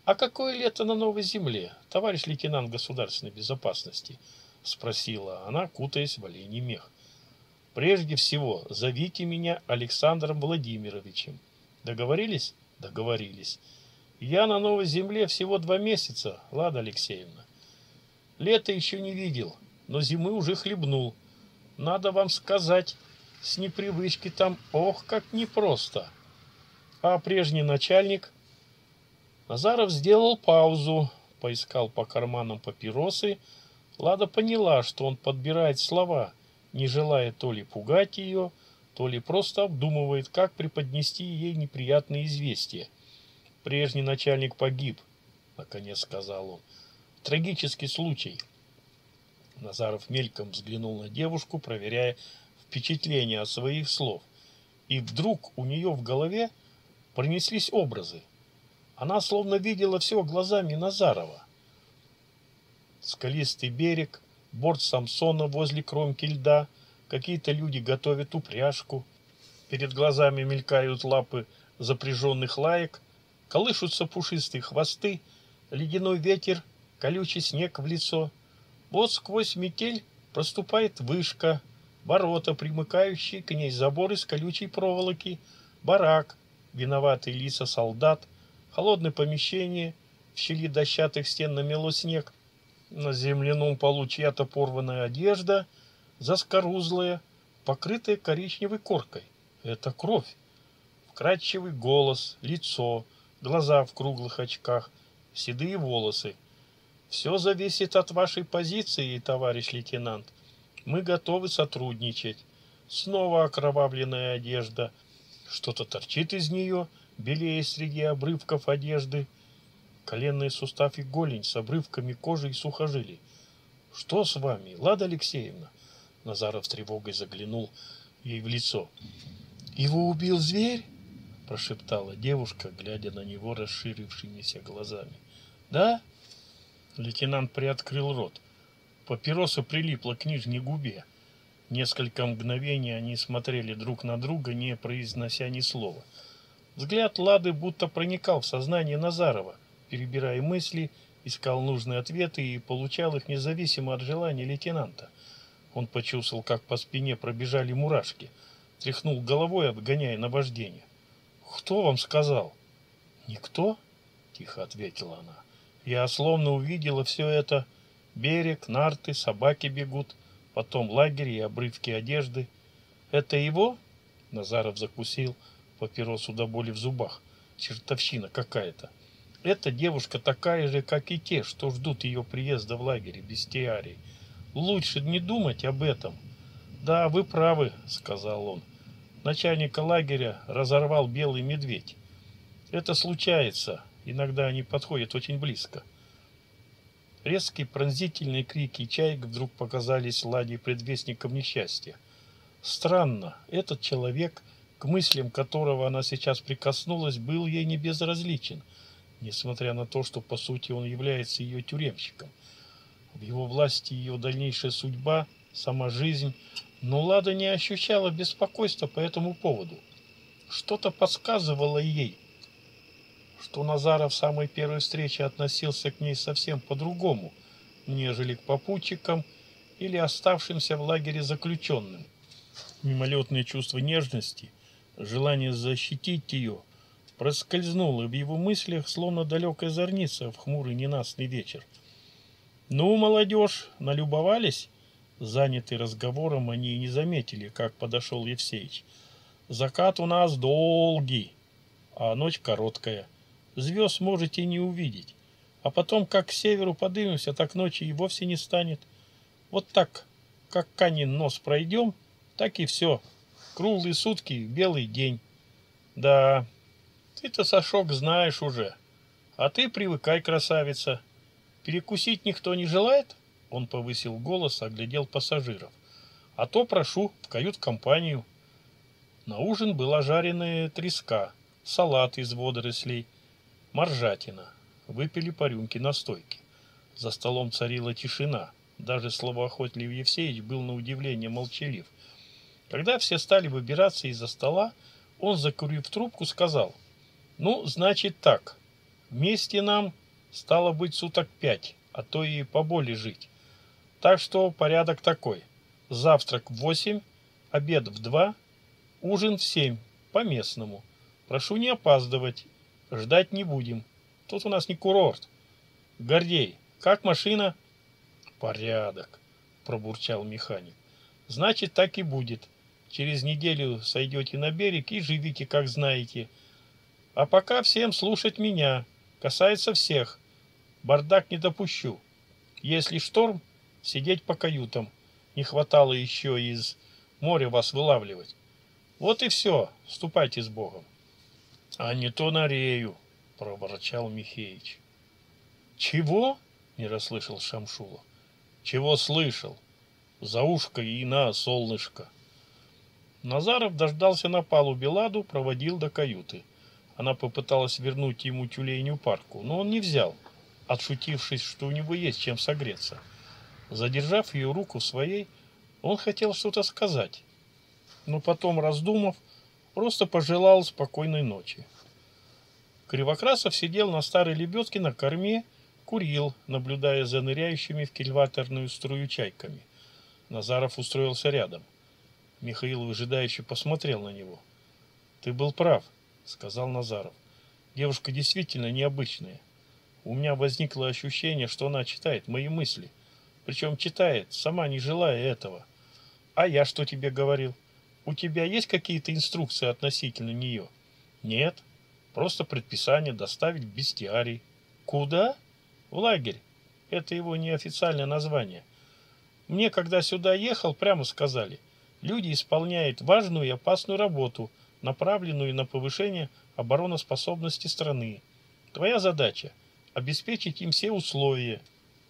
«А какое лето на Новой Земле, товарищ лейтенант государственной безопасности?» — спросила она, кутаясь в оленей мех. «Прежде всего, зовите меня Александром Владимировичем. Договорились?» «Договорились. Я на новой земле всего два месяца, Лада Алексеевна. Лето еще не видел, но зимы уже хлебнул. Надо вам сказать, с непривычки там, ох, как непросто. А прежний начальник... Назаров сделал паузу, поискал по карманам папиросы. Лада поняла, что он подбирает слова, не желая то ли пугать ее, то ли просто обдумывает, как преподнести ей неприятные известия. Прежний начальник погиб, наконец сказал он. Трагический случай. Назаров мельком взглянул на девушку, проверяя впечатление от своих слов. И вдруг у нее в голове пронеслись образы. Она словно видела все глазами Назарова. Скалистый берег, борт Самсона возле кромки льда, какие-то люди готовят упряжку. Перед глазами мелькают лапы запряженных лаек, Колышутся пушистые хвосты, ледяной ветер, колючий снег в лицо. Вот сквозь метель проступает вышка, ворота, примыкающие к ней забор из колючей проволоки, барак, виноватые лица солдат, холодное помещение, в щели дощатых стен намело снег, на земляном полу чья-то порванная одежда, заскорузлая, покрытая коричневой коркой. Это кровь. Вкрадчивый голос, лицо — глаза в круглых очках, седые волосы. Все зависит от вашей позиции, товарищ лейтенант. Мы готовы сотрудничать. Снова окровавленная одежда. Что-то торчит из нее, белее среди обрывков одежды. коленные суставы и голень с обрывками кожи и сухожилий. Что с вами, Лада Алексеевна? Назаров с тревогой заглянул ей в лицо. Его убил зверь? прошептала девушка, глядя на него расширившимися глазами. Да? Лейтенант приоткрыл рот. Папироса прилипла к нижней губе. Несколько мгновений они смотрели друг на друга, не произнося ни слова. Взгляд Лады будто проникал в сознание Назарова, перебирая мысли, искал нужные ответы и получал их независимо от желания лейтенанта. Он почувствовал, как по спине пробежали мурашки, тряхнул головой, отгоняя наваждение. «Кто вам сказал?» «Никто?» — тихо ответила она. «Я словно увидела все это. Берег, нарты, собаки бегут, потом лагерь и обрывки одежды. Это его?» Назаров закусил папиросу до боли в зубах. Чертовщина какая-то. Эта девушка такая же, как и те, что ждут ее приезда в лагере бестиарий. Лучше не думать об этом. Да, вы правы, сказал он. Начальника лагеря разорвал белый медведь. Это случается. Иногда они подходят очень близко. Резкие пронзительные крики чаек вдруг показались Ладе предвестником несчастья. Странно, этот человек, к мыслям которого она сейчас прикоснулась, был ей не безразличен, несмотря на то, что по сути он является ее тюремщиком. В его власти ее дальнейшая судьба, сама жизнь, но Лада не ощущала беспокойства по этому поводу. Что-то подсказывало ей, что Назаров в самой первой встрече относился к ней совсем по-другому, нежели к попутчикам или оставшимся в лагере заключенным. Мимолетное чувство нежности, желание защитить ее, проскользнуло в его мыслях, словно далекая зорница в хмурый ненастный вечер. «Ну, молодежь, налюбовались?» Занятый разговором, они и не заметили, как подошел Евсеич. Закат у нас долгий, а ночь короткая. Звезд можете не увидеть. А потом, как к северу подымемся, так ночи и вовсе не станет. Вот так, как Канин нос пройдем, так и все. Круглые сутки, белый день. Да, ты-то, Сашок, знаешь уже. А ты привыкай, красавица. Перекусить никто не желает? Он повысил голос, оглядел пассажиров. А то прошу в кают-компанию. На ужин была жареная треска, салат из водорослей, моржатина. Выпили по рюмке настойки. За столом царила тишина. Даже словоохотлив Евсеевич был на удивление молчалив. Когда все стали выбираться из-за стола, он, закурив трубку, сказал, «Ну, значит так, вместе нам стало быть суток пять, а то и поболее жить. Так что порядок такой. Завтрак в 8, обед в 2, ужин в 7, по-местному. Прошу не опаздывать. Ждать не будем. Тут у нас не курорт. Гордей, как машина? Порядок, пробурчал механик. Значит, так и будет. Через неделю сойдете на берег и живите, как знаете. А пока всем слушать меня. Касается всех. Бардак не допущу. Если шторм, сидеть по каютам. Не хватало еще из моря вас вылавливать. Вот и все, ступайте с Богом. А не то на рею, проворчал Михеич. Чего? Не расслышал Шамшула. Чего слышал? За ушко и на солнышко. Назаров дождался на палубе Ладу, проводил до каюты. Она попыталась вернуть ему тюленю парку, но он не взял, отшутившись, что у него есть чем согреться. Задержав ее руку своей, он хотел что-то сказать, но потом, раздумав, просто пожелал спокойной ночи. Кривокрасов сидел на старой лебедке на корме, курил, наблюдая за ныряющими в кильваторную струю чайками. Назаров устроился рядом. Михаил выжидающе посмотрел на него. «Ты был прав», — сказал Назаров. «Девушка действительно необычная. У меня возникло ощущение, что она читает мои мысли. Причем читает, сама не желая этого. А я что тебе говорил? У тебя есть какие-то инструкции относительно нее? Нет. Просто предписание доставить бестиарий. Куда? В лагерь. Это его неофициальное название. Мне, когда сюда ехал, прямо сказали, люди исполняют важную и опасную работу, направленную на повышение обороноспособности страны. Твоя задача – обеспечить им все условия.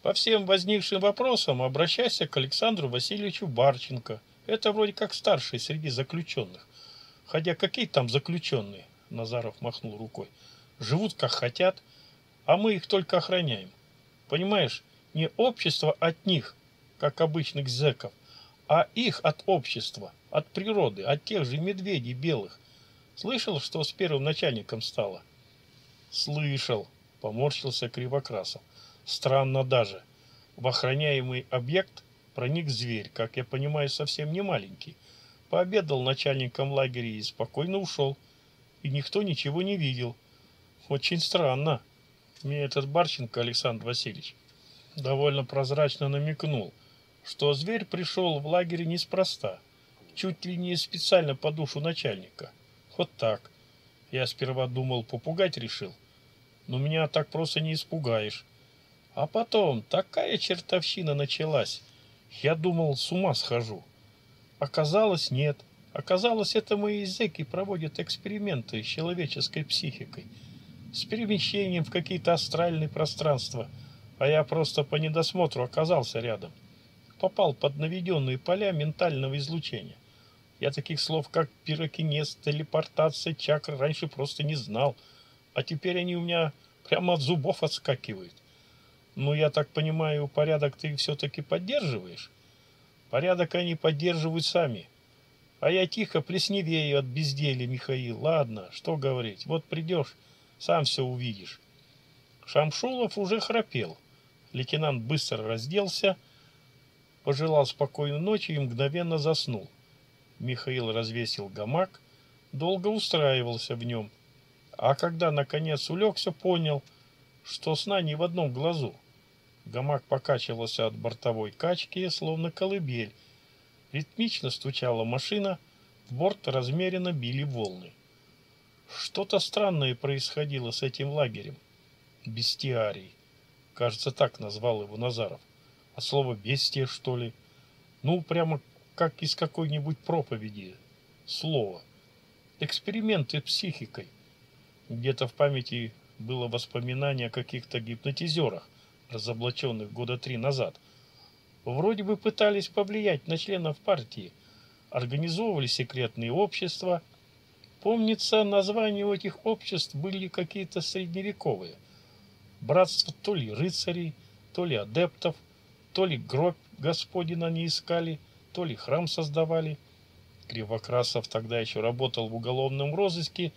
По всем возникшим вопросам обращайся к Александру Васильевичу Барченко. Это вроде как старший среди заключенных. Хотя какие там заключенные? Назаров махнул рукой. Живут как хотят, а мы их только охраняем. Понимаешь, не общество от них, как обычных зэков, а их от общества, от природы, от тех же медведей белых. Слышал, что с первым начальником стало? Слышал, поморщился Кривокрасов. Странно даже. В охраняемый объект проник зверь, как я понимаю, совсем не маленький. Пообедал начальником лагеря и спокойно ушел. И никто ничего не видел. Очень странно. Мне этот Барченко Александр Васильевич довольно прозрачно намекнул, что зверь пришел в лагерь неспроста, чуть ли не специально по душу начальника. Вот так. Я сперва думал, попугать решил, но меня так просто не испугаешь. А потом такая чертовщина началась. Я думал, с ума схожу. Оказалось, нет. Оказалось, это мои языки проводят эксперименты с человеческой психикой, с перемещением в какие-то астральные пространства, а я просто по недосмотру оказался рядом. Попал под наведенные поля ментального излучения. Я таких слов, как пирокинез, телепортация, чакра раньше просто не знал, а теперь они у меня прямо от зубов отскакивают. Ну, я так понимаю, порядок ты все-таки поддерживаешь? Порядок они поддерживают сами. А я тихо плесневею от безделья, Михаил. Ладно, что говорить. Вот придешь, сам все увидишь. Шамшулов уже храпел. Лейтенант быстро разделся, пожелал спокойной ночи и мгновенно заснул. Михаил развесил гамак, долго устраивался в нем. А когда, наконец, улегся, понял, что сна не в одном глазу. Гамак покачивался от бортовой качки, словно колыбель. Ритмично стучала машина, в борт размеренно били волны. Что-то странное происходило с этим лагерем. Бестиарий. Кажется, так назвал его Назаров. А слово «бестия», что ли? Ну, прямо как из какой-нибудь проповеди. Слово. Эксперименты психикой. Где-то в памяти было воспоминание о каких-то гипнотизерах, разоблаченных года три назад. Вроде бы пытались повлиять на членов партии, организовывали секретные общества. Помнится, названия у этих обществ были какие-то средневековые. Братство то ли рыцарей, то ли адептов, то ли гроб господина не искали, то ли храм создавали. Кривокрасов тогда еще работал в уголовном розыске,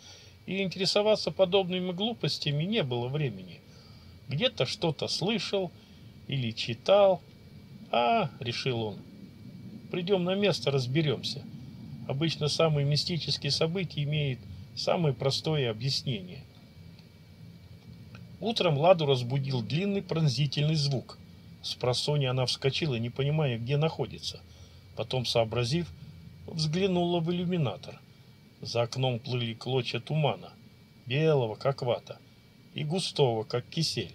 и интересоваться подобными глупостями не было времени – где-то что-то слышал или читал. А, решил он, придем на место, разберемся. Обычно самые мистические события имеют самое простое объяснение. Утром Ладу разбудил длинный пронзительный звук. С просони она вскочила, не понимая, где находится. Потом, сообразив, взглянула в иллюминатор. За окном плыли клочья тумана, белого, как вата, и густого, как кисель.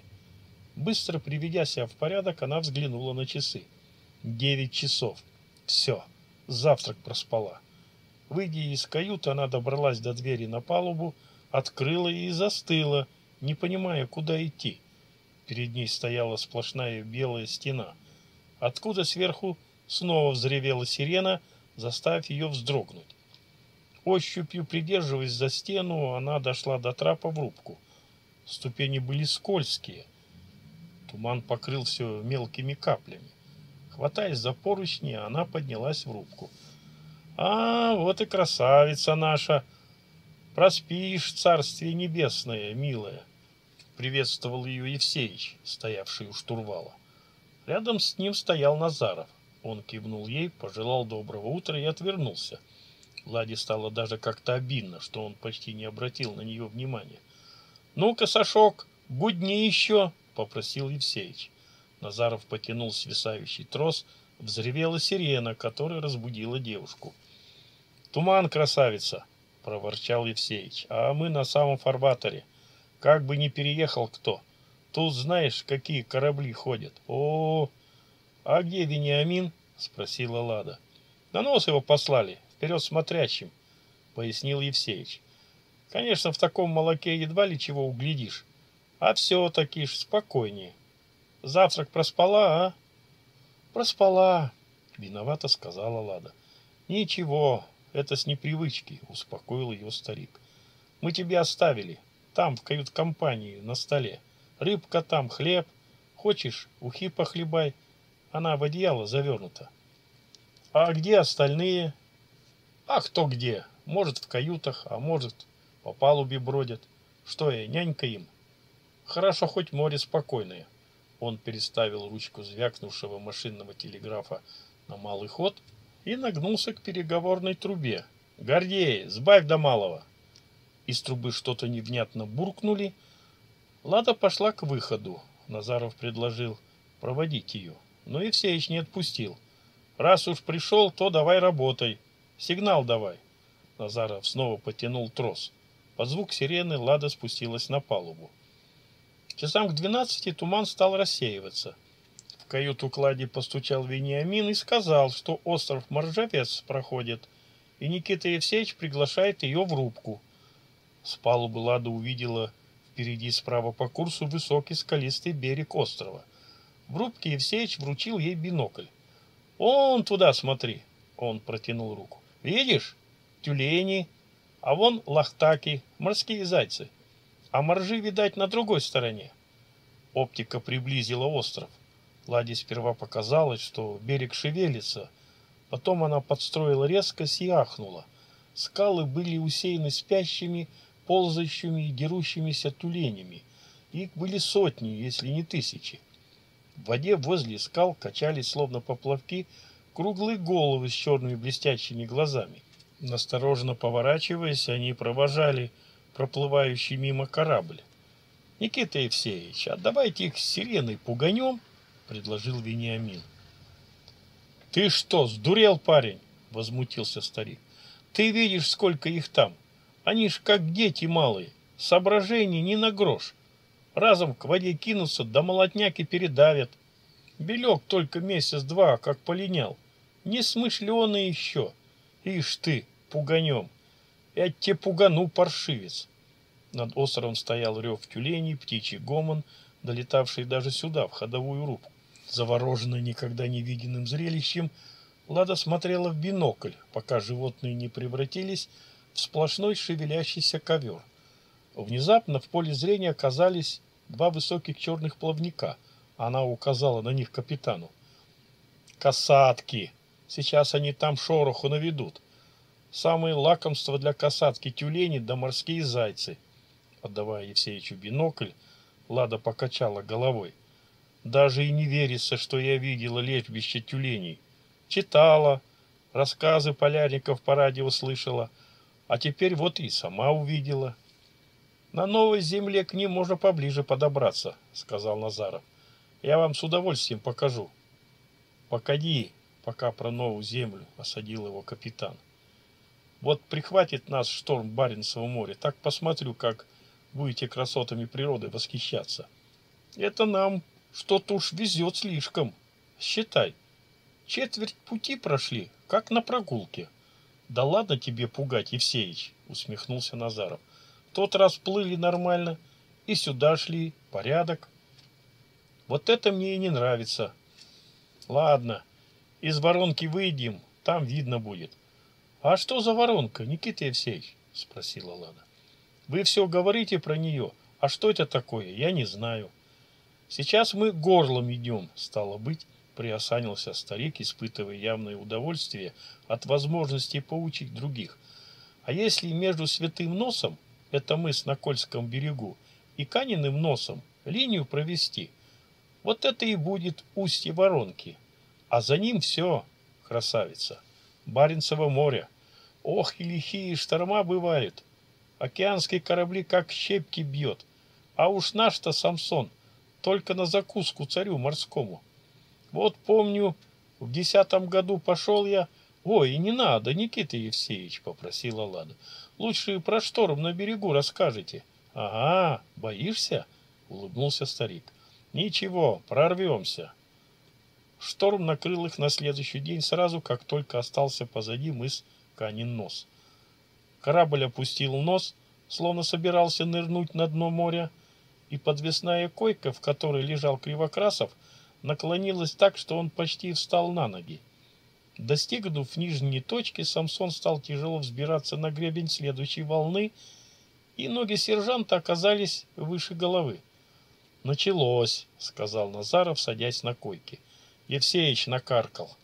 Быстро приведя себя в порядок, она взглянула на часы. Девять часов. Все. Завтрак проспала. Выйдя из каюты, она добралась до двери на палубу, открыла и застыла, не понимая, куда идти. Перед ней стояла сплошная белая стена. Откуда сверху снова взревела сирена, заставив ее вздрогнуть. Ощупью придерживаясь за стену, она дошла до трапа в рубку. Ступени были скользкие — Туман покрыл все мелкими каплями. Хватаясь за поручни, она поднялась в рубку. «А, вот и красавица наша! Проспишь, царствие небесное, милая!» Приветствовал ее Евсеич, стоявший у штурвала. Рядом с ним стоял Назаров. Он кивнул ей, пожелал доброго утра и отвернулся. Ладе стало даже как-то обидно, что он почти не обратил на нее внимания. «Ну-ка, Сашок, будни еще!» попросил Евсеич. Назаров потянул свисающий трос, взревела сирена, которая разбудила девушку. «Туман, красавица!» — проворчал Евсеич. «А мы на самом фарватере. Как бы не переехал кто. Тут знаешь, какие корабли ходят. О, -о, -о. а где Вениамин?» — спросила Лада. «На нос его послали, вперед смотрящим», — пояснил Евсеич. «Конечно, в таком молоке едва ли чего углядишь. А все-таки ж спокойнее. Завтрак проспала, а? Проспала, виновато сказала Лада. Ничего, это с непривычки, успокоил ее старик. Мы тебе оставили, там, в кают-компании, на столе. Рыбка там, хлеб. Хочешь, ухи похлебай. Она в одеяло завернута. А где остальные? А кто где? Может, в каютах, а может, по палубе бродят. Что я, нянька им? Хорошо, хоть море спокойное. Он переставил ручку звякнувшего машинного телеграфа на малый ход и нагнулся к переговорной трубе. «Гордей, сбавь до малого!» Из трубы что-то невнятно буркнули. Лада пошла к выходу. Назаров предложил проводить ее, но Евсеич не отпустил. «Раз уж пришел, то давай работай. Сигнал давай». Назаров снова потянул трос. Под звук сирены Лада спустилась на палубу. Часам к двенадцати туман стал рассеиваться. В каюту Клади постучал Вениамин и сказал, что остров Моржавец проходит, и Никита Евсеевич приглашает ее в рубку. С палубы Лада увидела впереди справа по курсу высокий скалистый берег острова. В рубке Евсеич вручил ей бинокль. «Он туда смотри!» Он протянул руку. «Видишь? Тюлени, а вон лахтаки, морские зайцы а моржи, видать, на другой стороне. Оптика приблизила остров. Ладе сперва показалось, что берег шевелится. Потом она подстроила резкость и ахнула. Скалы были усеяны спящими, ползающими и дерущимися туленями. Их были сотни, если не тысячи. В воде возле скал качались, словно поплавки, круглые головы с черными блестящими глазами. Настороженно поворачиваясь, они провожали проплывающий мимо корабль. «Никита Евсеевич, а давайте их сиреной пуганем», — предложил Вениамин. «Ты что, сдурел, парень?» — возмутился старик. «Ты видишь, сколько их там. Они ж как дети малые, соображений не на грош. Разом к воде кинутся, да молотняки передавят. Белек только месяц-два, как полинял. Несмышленый еще. Ишь ты, пуганем. Я тебе пугану, паршивец. Над островом стоял рев тюленей, птичий гомон, долетавший даже сюда, в ходовую рубку. Завороженная никогда не виденным зрелищем, Лада смотрела в бинокль, пока животные не превратились в сплошной шевелящийся ковер. Внезапно в поле зрения оказались два высоких черных плавника. Она указала на них капитану. «Касатки! Сейчас они там шороху наведут. Самые лакомства для касатки тюлени да морские зайцы. Отдавая Евсеичу бинокль, Лада покачала головой. Даже и не верится, что я видела лежбище тюленей. Читала, рассказы полярников по радио слышала, а теперь вот и сама увидела. На новой земле к ним можно поближе подобраться, сказал Назаров. Я вам с удовольствием покажу. Погоди, пока про новую землю осадил его капитан. Вот прихватит нас шторм Баренцева моря, так посмотрю, как будете красотами природы восхищаться. Это нам что-то уж везет слишком. Считай, четверть пути прошли, как на прогулке. Да ладно тебе пугать, Евсеич, усмехнулся Назаров. В тот раз плыли нормально, и сюда шли, порядок. Вот это мне и не нравится. Ладно, из воронки выйдем, там видно будет. «А что за воронка, Никита Евсеевич?» – спросила Лада. «Вы все говорите про нее, а что это такое, я не знаю». «Сейчас мы горлом идем», – стало быть, приосанился старик, испытывая явное удовольствие от возможности поучить других. «А если между святым носом, это мы с на Кольском берегу, и Каниным носом линию провести, вот это и будет устье воронки, а за ним все, красавица». Баренцево море. Ох, и лихие шторма бывают. Океанские корабли как щепки бьет. А уж наш-то Самсон только на закуску царю морскому. Вот помню, в десятом году пошел я... Ой, и не надо, Никита Евсеевич, попросила Лада. Лучше про шторм на берегу расскажете. Ага, боишься? Улыбнулся старик. Ничего, прорвемся. Шторм накрыл их на следующий день сразу, как только остался позади мыс Канин нос. Корабль опустил нос, словно собирался нырнуть на дно моря, и подвесная койка, в которой лежал Кривокрасов, наклонилась так, что он почти встал на ноги. Достигнув нижней точки, Самсон стал тяжело взбираться на гребень следующей волны, и ноги сержанта оказались выше головы. «Началось», — сказал Назаров, садясь на койке. Евсеич накаркал.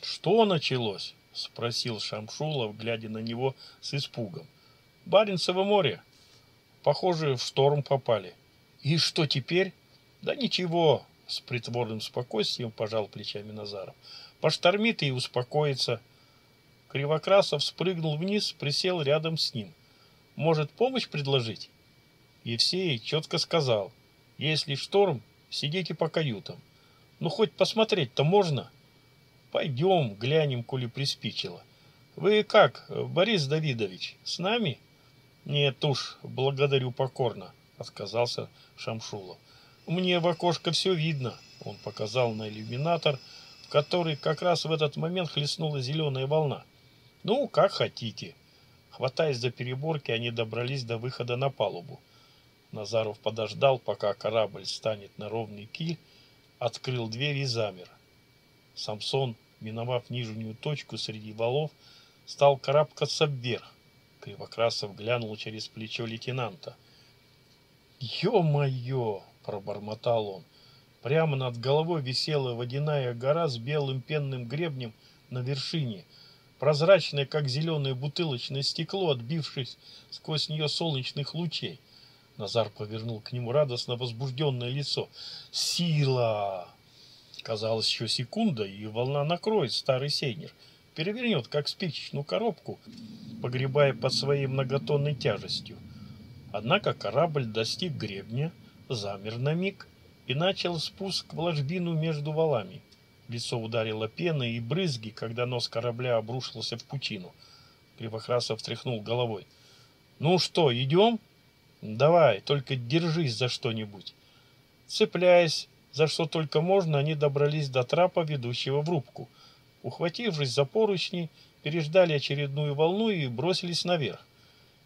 «Что началось?» — спросил Шамшулов, глядя на него с испугом. «Баренцево море. Похоже, в шторм попали. И что теперь?» «Да ничего», — с притворным спокойствием пожал плечами Назаров. «Поштормит и успокоится». Кривокрасов спрыгнул вниз, присел рядом с ним. «Может, помощь предложить?» Евсей четко сказал. «Если шторм, сидите по каютам. Ну, хоть посмотреть-то можно?» Пойдем, глянем, коли приспичило. Вы как, Борис Давидович, с нами? Нет уж, благодарю покорно, отказался Шамшулов. Мне в окошко все видно, он показал на иллюминатор, в который как раз в этот момент хлестнула зеленая волна. Ну, как хотите. Хватаясь за переборки, они добрались до выхода на палубу. Назаров подождал, пока корабль станет на ровный киль, открыл дверь и замер. Самсон, миновав нижнюю точку среди валов, стал карабкаться вверх. Кривокрасов глянул через плечо лейтенанта. «Ё-моё!» — пробормотал он. Прямо над головой висела водяная гора с белым пенным гребнем на вершине, прозрачная, как зеленое бутылочное стекло, отбившись сквозь нее солнечных лучей. Назар повернул к нему радостно возбужденное лицо. «Сила!» Казалось, еще секунда, и волна накроет старый сейнер, перевернет, как спичечную коробку, погребая под своей многотонной тяжестью. Однако корабль достиг гребня, замер на миг и начал спуск в ложбину между валами. Лицо ударило пеной и брызги, когда нос корабля обрушился в пучину. Кривокрасов тряхнул головой. «Ну что, идем?» «Давай, только держись за что-нибудь». Цепляясь за что только можно, они добрались до трапа, ведущего в рубку. Ухватившись за поручни, переждали очередную волну и бросились наверх.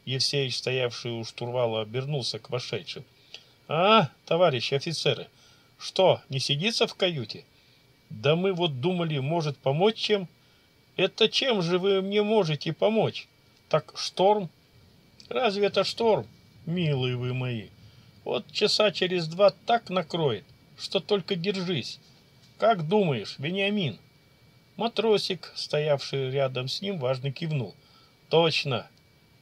Евсеич, стоявший у штурвала, обернулся к вошедшим. «А, товарищи офицеры, что, не сидится в каюте? Да мы вот думали, может помочь чем? Это чем же вы мне можете помочь? Так шторм? Разве это шторм, милые вы мои? Вот часа через два так накроет, что только держись. Как думаешь, Вениамин? Матросик, стоявший рядом с ним, важно кивнул. Точно.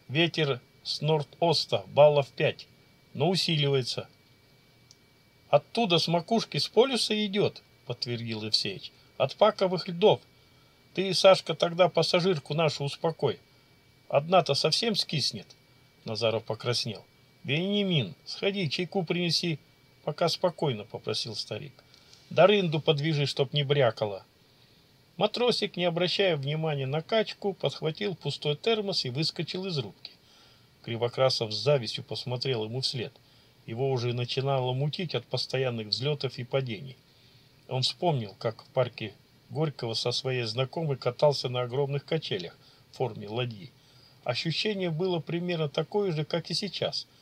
Ветер с норд-оста, баллов пять, но усиливается. Оттуда с макушки с полюса идет, подтвердил Евсеич. От паковых льдов. Ты, Сашка, тогда пассажирку нашу успокой. Одна-то совсем скиснет. Назаров покраснел. Вениамин, сходи, чайку принеси, Пока спокойно, попросил старик. Да рынду подвижи, чтоб не брякало. Матросик, не обращая внимания на качку, подхватил пустой термос и выскочил из рубки. Кривокрасов с завистью посмотрел ему вслед. Его уже начинало мутить от постоянных взлетов и падений. Он вспомнил, как в парке Горького со своей знакомой катался на огромных качелях в форме ладьи. Ощущение было примерно такое же, как и сейчас –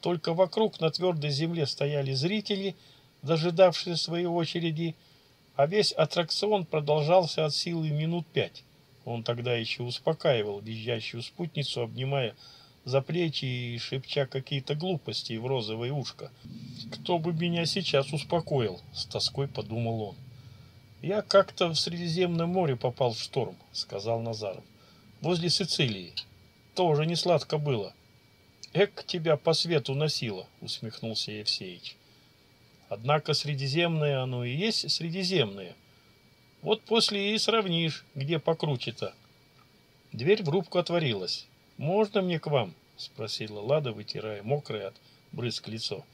только вокруг на твердой земле стояли зрители, дожидавшие своей очереди, а весь аттракцион продолжался от силы минут пять. Он тогда еще успокаивал визжащую спутницу, обнимая за плечи и шепча какие-то глупости в розовое ушко. «Кто бы меня сейчас успокоил?» — с тоской подумал он. «Я как-то в Средиземном море попал в шторм», — сказал Назаров. «Возле Сицилии. Тоже не сладко было. Эк, тебя по свету носило, усмехнулся Евсеич. Однако Средиземное оно и есть Средиземное. Вот после и сравнишь, где покруче-то. Дверь в рубку отворилась. «Можно мне к вам?» — спросила Лада, вытирая мокрое от брызг лицо.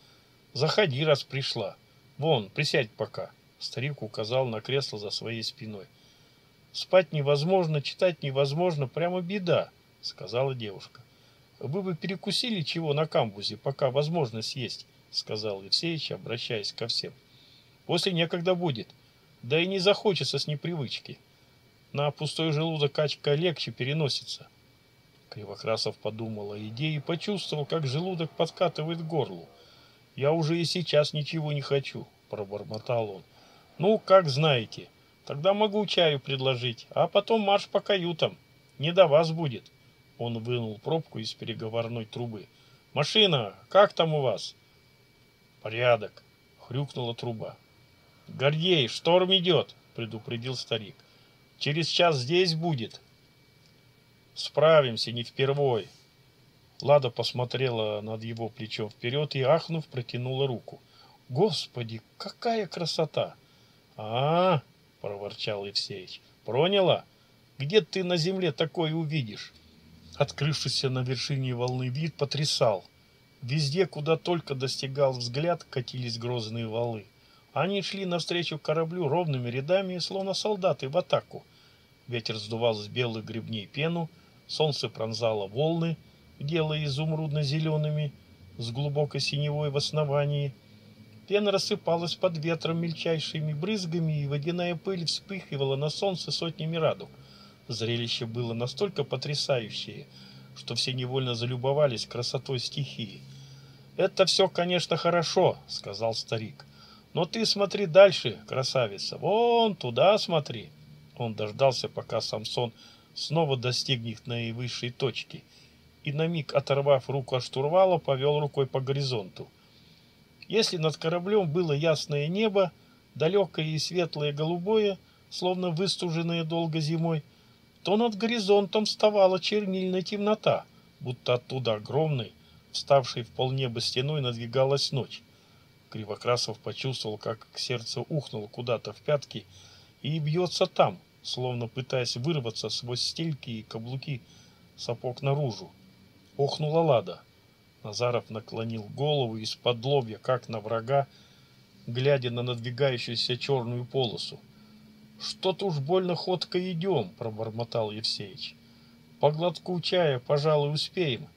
«Заходи, раз пришла. Вон, присядь пока». Старик указал на кресло за своей спиной. «Спать невозможно, читать невозможно, прямо беда», — сказала девушка. Вы бы перекусили чего на камбузе, пока возможность есть, сказал Евсеич, обращаясь ко всем. После некогда будет. Да и не захочется с непривычки. На пустой желудок качка легче переносится. Кривокрасов подумал о идее и почувствовал, как желудок подкатывает к горлу. Я уже и сейчас ничего не хочу, пробормотал он. Ну, как знаете. Тогда могу чаю предложить, а потом марш по каютам. Не до вас будет. Он вынул пробку из переговорной трубы. Машина, как там у вас? Порядок, хрюкнула труба. Гордей, шторм идет, предупредил старик. Через час здесь будет. Справимся, не впервой. Лада посмотрела над его плечом вперед и, ахнув, протянула руку. Господи, какая красота! А, -а, -а проворчал Евсеич. Проняла? Где ты на земле такое увидишь? Открывшийся на вершине волны вид потрясал. Везде, куда только достигал взгляд, катились грозные валы. Они шли навстречу кораблю ровными рядами, словно солдаты в атаку. Ветер сдувал с белых гребней пену, солнце пронзало волны, делая изумрудно-зелеными, с глубокой синевой в основании. Пена рассыпалась под ветром мельчайшими брызгами, и водяная пыль вспыхивала на солнце сотнями радуг. Зрелище было настолько потрясающее, что все невольно залюбовались красотой стихии. «Это все, конечно, хорошо», — сказал старик. «Но ты смотри дальше, красавица, вон туда смотри». Он дождался, пока Самсон снова достигнет наивысшей точки, и на миг, оторвав руку от штурвала, повел рукой по горизонту. Если над кораблем было ясное небо, далекое и светлое голубое, словно выстуженное долго зимой, то над горизонтом вставала чернильная темнота, будто оттуда огромной, вставшей в полнеба стеной, надвигалась ночь. Кривокрасов почувствовал, как сердце ухнуло куда-то в пятки и бьется там, словно пытаясь вырваться сквозь стельки и каблуки сапог наружу. Охнула Лада. Назаров наклонил голову из-под лобья, как на врага, глядя на надвигающуюся черную полосу. «Что-то уж больно ходко идем», — пробормотал Евсеич. «По глотку чая, пожалуй, успеем,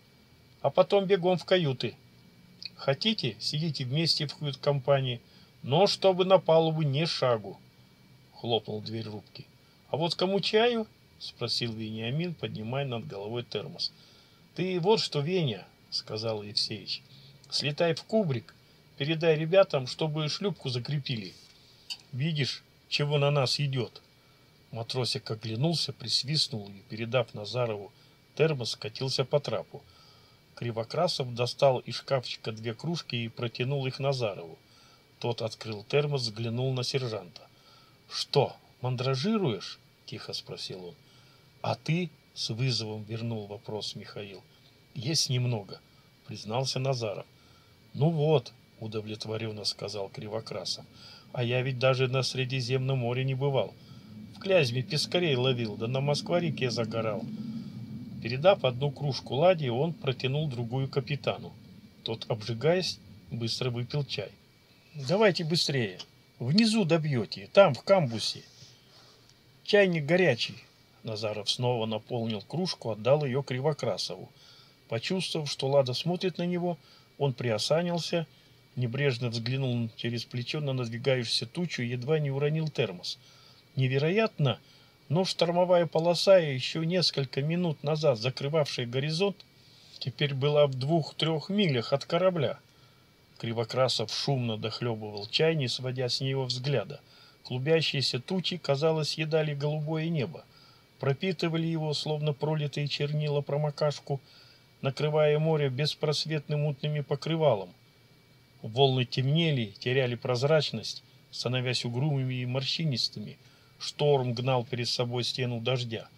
а потом бегом в каюты. Хотите, сидите вместе в кают-компании, но чтобы на палубу не шагу», — хлопнул дверь рубки. «А вот кому чаю?» — спросил Вениамин, поднимая над головой термос. «Ты вот что, Веня», — сказал Евсеич, — «слетай в кубрик, передай ребятам, чтобы шлюпку закрепили. Видишь, чего на нас идет. Матросик оглянулся, присвистнул и, передав Назарову термос, скатился по трапу. Кривокрасов достал из шкафчика две кружки и протянул их Назарову. Тот открыл термос, взглянул на сержанта. «Что, мандражируешь?» — тихо спросил он. «А ты?» — с вызовом вернул вопрос Михаил. «Есть немного», — признался Назаров. «Ну вот», — удовлетворенно сказал Кривокрасов. А я ведь даже на Средиземном море не бывал. В Клязьме пескарей ловил, да на Москва-реке загорал. Передав одну кружку ладьи, он протянул другую капитану. Тот, обжигаясь, быстро выпил чай. «Давайте быстрее. Внизу добьете, там, в камбусе. Чайник горячий». Назаров снова наполнил кружку, отдал ее Кривокрасову. Почувствовав, что Лада смотрит на него, он приосанился Небрежно взглянул через плечо на надвигающуюся тучу и едва не уронил термос. Невероятно, но штормовая полоса, еще несколько минут назад закрывавшая горизонт, теперь была в двух-трех милях от корабля. Кривокрасов шумно дохлебывал чай, не сводя с него взгляда. Клубящиеся тучи, казалось, едали голубое небо. Пропитывали его, словно пролитые чернила промокашку, накрывая море беспросветным мутными покрывалом. Волны темнели, теряли прозрачность, становясь угрюмыми и морщинистыми. Шторм гнал перед собой стену дождя.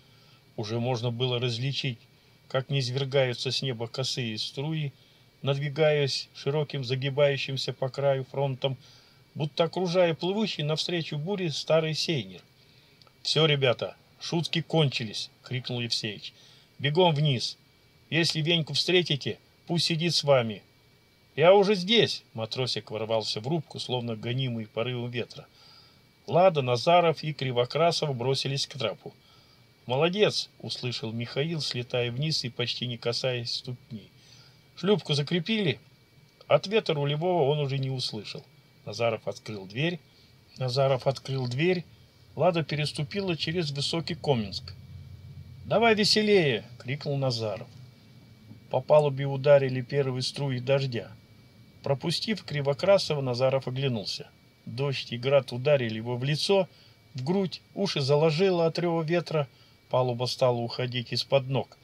Уже можно было различить, как низвергаются с неба косые струи, надвигаясь широким загибающимся по краю фронтом, будто окружая плывущий навстречу буре старый сейнер. «Все, ребята, шутки кончились!» — крикнул Евсеич. «Бегом вниз! Если Веньку встретите, пусть сидит с вами, «Я уже здесь!» — матросик ворвался в рубку, словно гонимый порывом ветра. Лада, Назаров и Кривокрасов бросились к трапу. «Молодец!» — услышал Михаил, слетая вниз и почти не касаясь ступней. «Шлюпку закрепили?» Ответа рулевого он уже не услышал. Назаров открыл дверь. Назаров открыл дверь. Лада переступила через высокий Коминск. «Давай веселее!» — крикнул Назаров. По палубе ударили первые струи дождя. Пропустив Кривокрасова, Назаров оглянулся. Дождь и град ударили его в лицо, в грудь, уши заложило от рева ветра, палуба стала уходить из-под ног.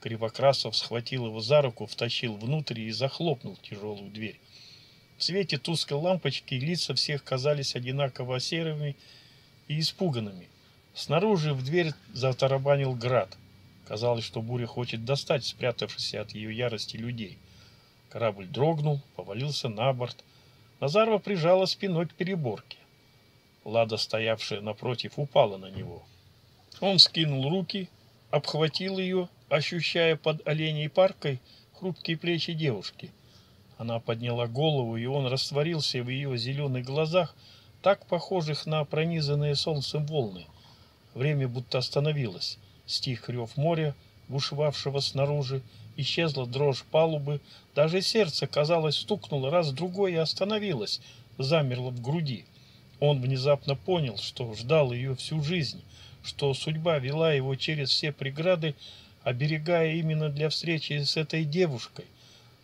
Кривокрасов схватил его за руку, втащил внутрь и захлопнул тяжелую дверь. В свете тусклой лампочки лица всех казались одинаково серыми и испуганными. Снаружи в дверь затарабанил град. Казалось, что буря хочет достать спрятавшихся от ее ярости людей. Корабль дрогнул, повалился на борт. Назарова прижала спиной к переборке. Лада, стоявшая напротив, упала на него. Он скинул руки, обхватил ее, ощущая под оленей паркой хрупкие плечи девушки. Она подняла голову, и он растворился в ее зеленых глазах, так похожих на пронизанные солнцем волны. Время будто остановилось. Стих рев моря, бушевавшего снаружи, исчезла дрожь палубы, даже сердце, казалось, стукнуло раз-другой и остановилось, замерло в груди. Он внезапно понял, что ждал ее всю жизнь, что судьба вела его через все преграды, оберегая именно для встречи с этой девушкой.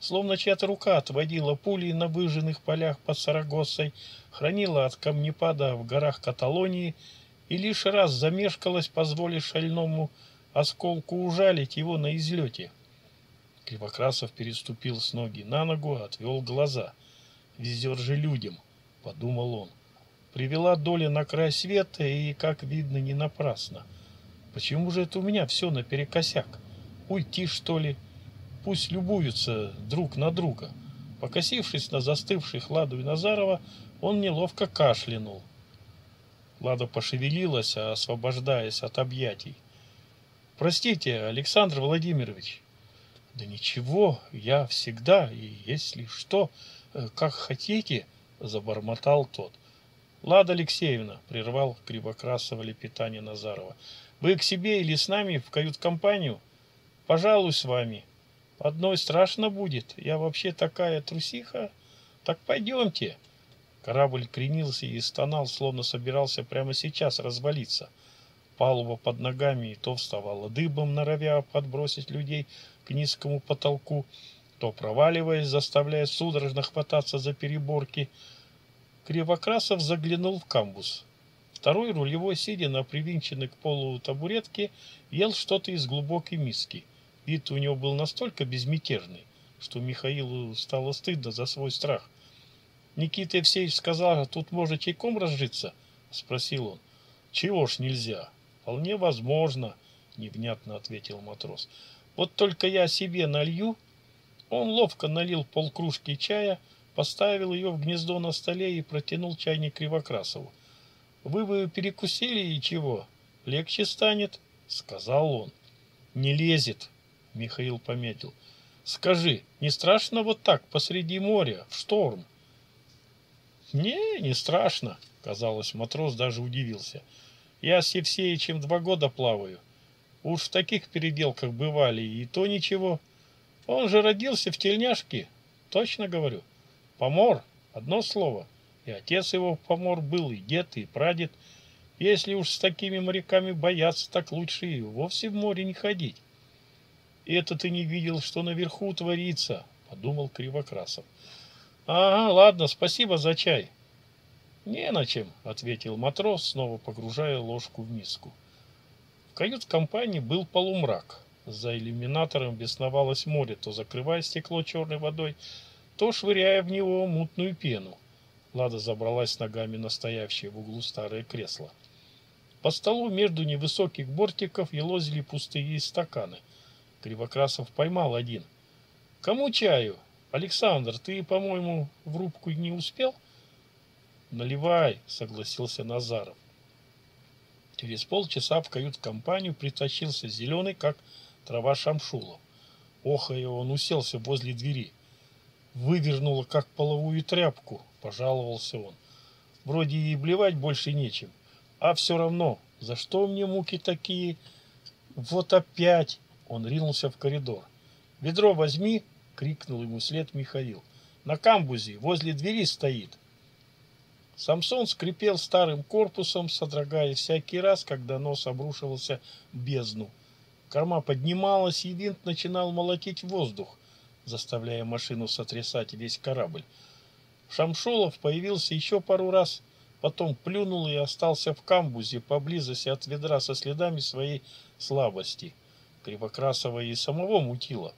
Словно чья-то рука отводила пули на выжженных полях под Сарагоссой, хранила от камнепада в горах Каталонии и лишь раз замешкалась, позволив шальному осколку ужалить его на излете. Кривокрасов переступил с ноги на ногу, отвел глаза. «Везет же людям», — подумал он. Привела доля на край света, и, как видно, не напрасно. Почему же это у меня все наперекосяк? Уйти, что ли? Пусть любуются друг на друга. Покосившись на застывших Ладу и Назарова, он неловко кашлянул. Лада пошевелилась, освобождаясь от объятий. «Простите, Александр Владимирович», да ничего, я всегда, и если что, э, как хотите, забормотал тот. Лада Алексеевна, прервал кривокрасово лепетание Назарова. Вы к себе или с нами в кают-компанию? Пожалуй, с вами. Одной страшно будет. Я вообще такая трусиха. Так пойдемте. Корабль кренился и стонал, словно собирался прямо сейчас развалиться. Палуба под ногами то вставала дыбом, норовя подбросить людей к низкому потолку, то проваливаясь, заставляя судорожно хвататься за переборки. Кривокрасов заглянул в камбус. Второй рулевой, сидя на привинченной к полу табуретке, ел что-то из глубокой миски. Вид у него был настолько безмятежный, что Михаилу стало стыдно за свой страх. «Никита Евсеевич сказал, тут можно чайком разжиться?» — спросил он. «Чего ж нельзя?» «Вполне возможно», — невнятно ответил матрос. Вот только я себе налью. Он ловко налил полкружки чая, поставил ее в гнездо на столе и протянул чайник Кривокрасову. Вы бы перекусили и чего? Легче станет, сказал он. Не лезет, Михаил пометил. Скажи, не страшно вот так посреди моря, в шторм? Не, не страшно, казалось, матрос даже удивился. Я с Евсеичем два года плаваю. Уж в таких переделках бывали, и то ничего. Он же родился в тельняшке, точно говорю. Помор, одно слово. И отец его помор был, и дед, и прадед. Если уж с такими моряками бояться, так лучше и вовсе в море не ходить. Это ты не видел, что наверху творится, подумал Кривокрасов. Ага, ладно, спасибо за чай. Не на чем, ответил матрос, снова погружая ложку в миску кают-компании был полумрак. За иллюминатором бесновалось море, то закрывая стекло черной водой, то швыряя в него мутную пену. Лада забралась ногами на стоявшее в углу старое кресло. По столу между невысоких бортиков елозили пустые стаканы. Кривокрасов поймал один. «Кому чаю? Александр, ты, по-моему, в рубку не успел?» «Наливай», — согласился Назаров. Через полчаса в кают-компанию притащился зеленый, как трава Шамшулов. Охая, он уселся возле двери. Вывернуло, как половую тряпку, пожаловался он. Вроде и блевать больше нечем. А все равно, за что мне муки такие? Вот опять! Он ринулся в коридор. «Ведро возьми!» — крикнул ему след Михаил. «На камбузе, возле двери стоит!» Самсон скрипел старым корпусом, содрогаясь всякий раз, когда нос обрушивался в бездну. Корма поднималась, и винт начинал молотить воздух. заставляя машину сотрясать весь корабль. Шамшулов появился еще пару раз, потом плюнул и остался в камбузе поблизости от ведра со следами своей слабости. Кривокрасова и самого мутило.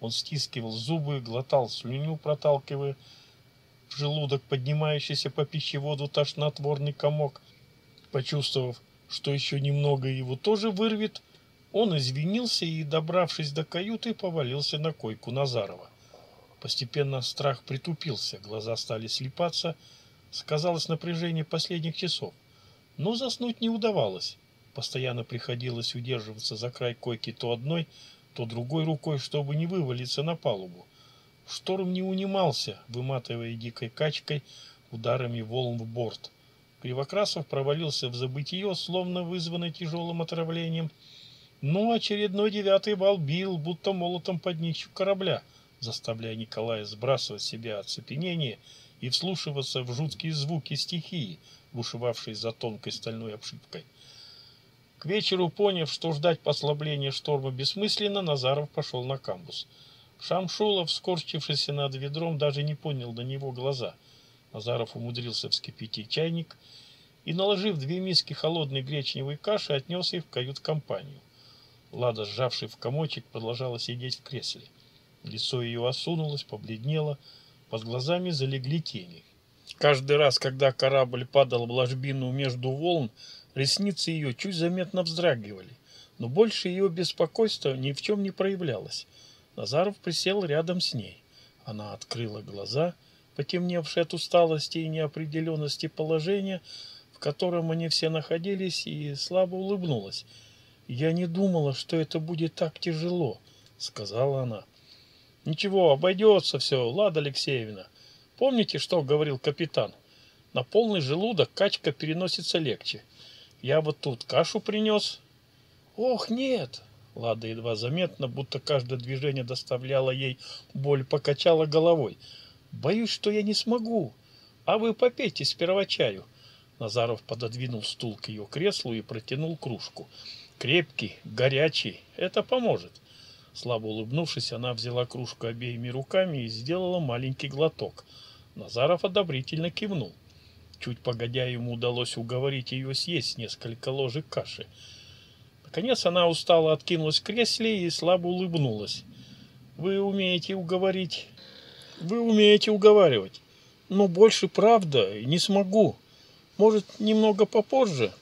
Он стискивал зубы, глотал слюню, проталкивая в желудок поднимающийся по пищеводу тошнотворный комок. Почувствовав, что еще немного его тоже вырвет, он извинился и, добравшись до каюты, повалился на койку Назарова. Постепенно страх притупился, глаза стали слепаться, сказалось напряжение последних часов. Но заснуть не удавалось. Постоянно приходилось удерживаться за край койки то одной, то другой рукой, чтобы не вывалиться на палубу. Шторм не унимался, выматывая дикой качкой ударами волн в борт. Кривокрасов провалился в забытие, словно вызванный тяжелым отравлением. Но очередной девятый вал бил, будто молотом под днищу корабля, заставляя Николая сбрасывать с себя оцепенение и вслушиваться в жуткие звуки стихии, бушевавшей за тонкой стальной обшивкой. К вечеру, поняв, что ждать послабления шторма бессмысленно, Назаров пошел на камбус. Шамшулов, скорчившийся над ведром, даже не понял до него глаза. Назаров умудрился вскипятить чайник и, наложив две миски холодной гречневой каши, отнес их в кают-компанию. Лада, сжавший в комочек, продолжала сидеть в кресле. Лицо ее осунулось, побледнело, под глазами залегли тени. Каждый раз, когда корабль падал в ложбину между волн, ресницы ее чуть заметно вздрагивали, но больше ее беспокойства ни в чем не проявлялось. Назаров присел рядом с ней. Она открыла глаза, потемневшие от усталости и неопределенности положения, в котором они все находились, и слабо улыбнулась. «Я не думала, что это будет так тяжело», — сказала она. «Ничего, обойдется все, Лада Алексеевна. Помните, что говорил капитан? На полный желудок качка переносится легче. Я вот тут кашу принес». «Ох, нет!» Лада едва заметно, будто каждое движение доставляло ей боль, покачала головой. «Боюсь, что я не смогу. А вы попейте сперва чаю». Назаров пододвинул стул к ее креслу и протянул кружку. «Крепкий, горячий. Это поможет». Слабо улыбнувшись, она взяла кружку обеими руками и сделала маленький глоток. Назаров одобрительно кивнул. Чуть погодя, ему удалось уговорить ее съесть несколько ложек каши. Наконец она устало откинулась в кресле и слабо улыбнулась. «Вы умеете уговорить...» «Вы умеете уговаривать. Но больше, правда, не смогу. Может, немного попозже?»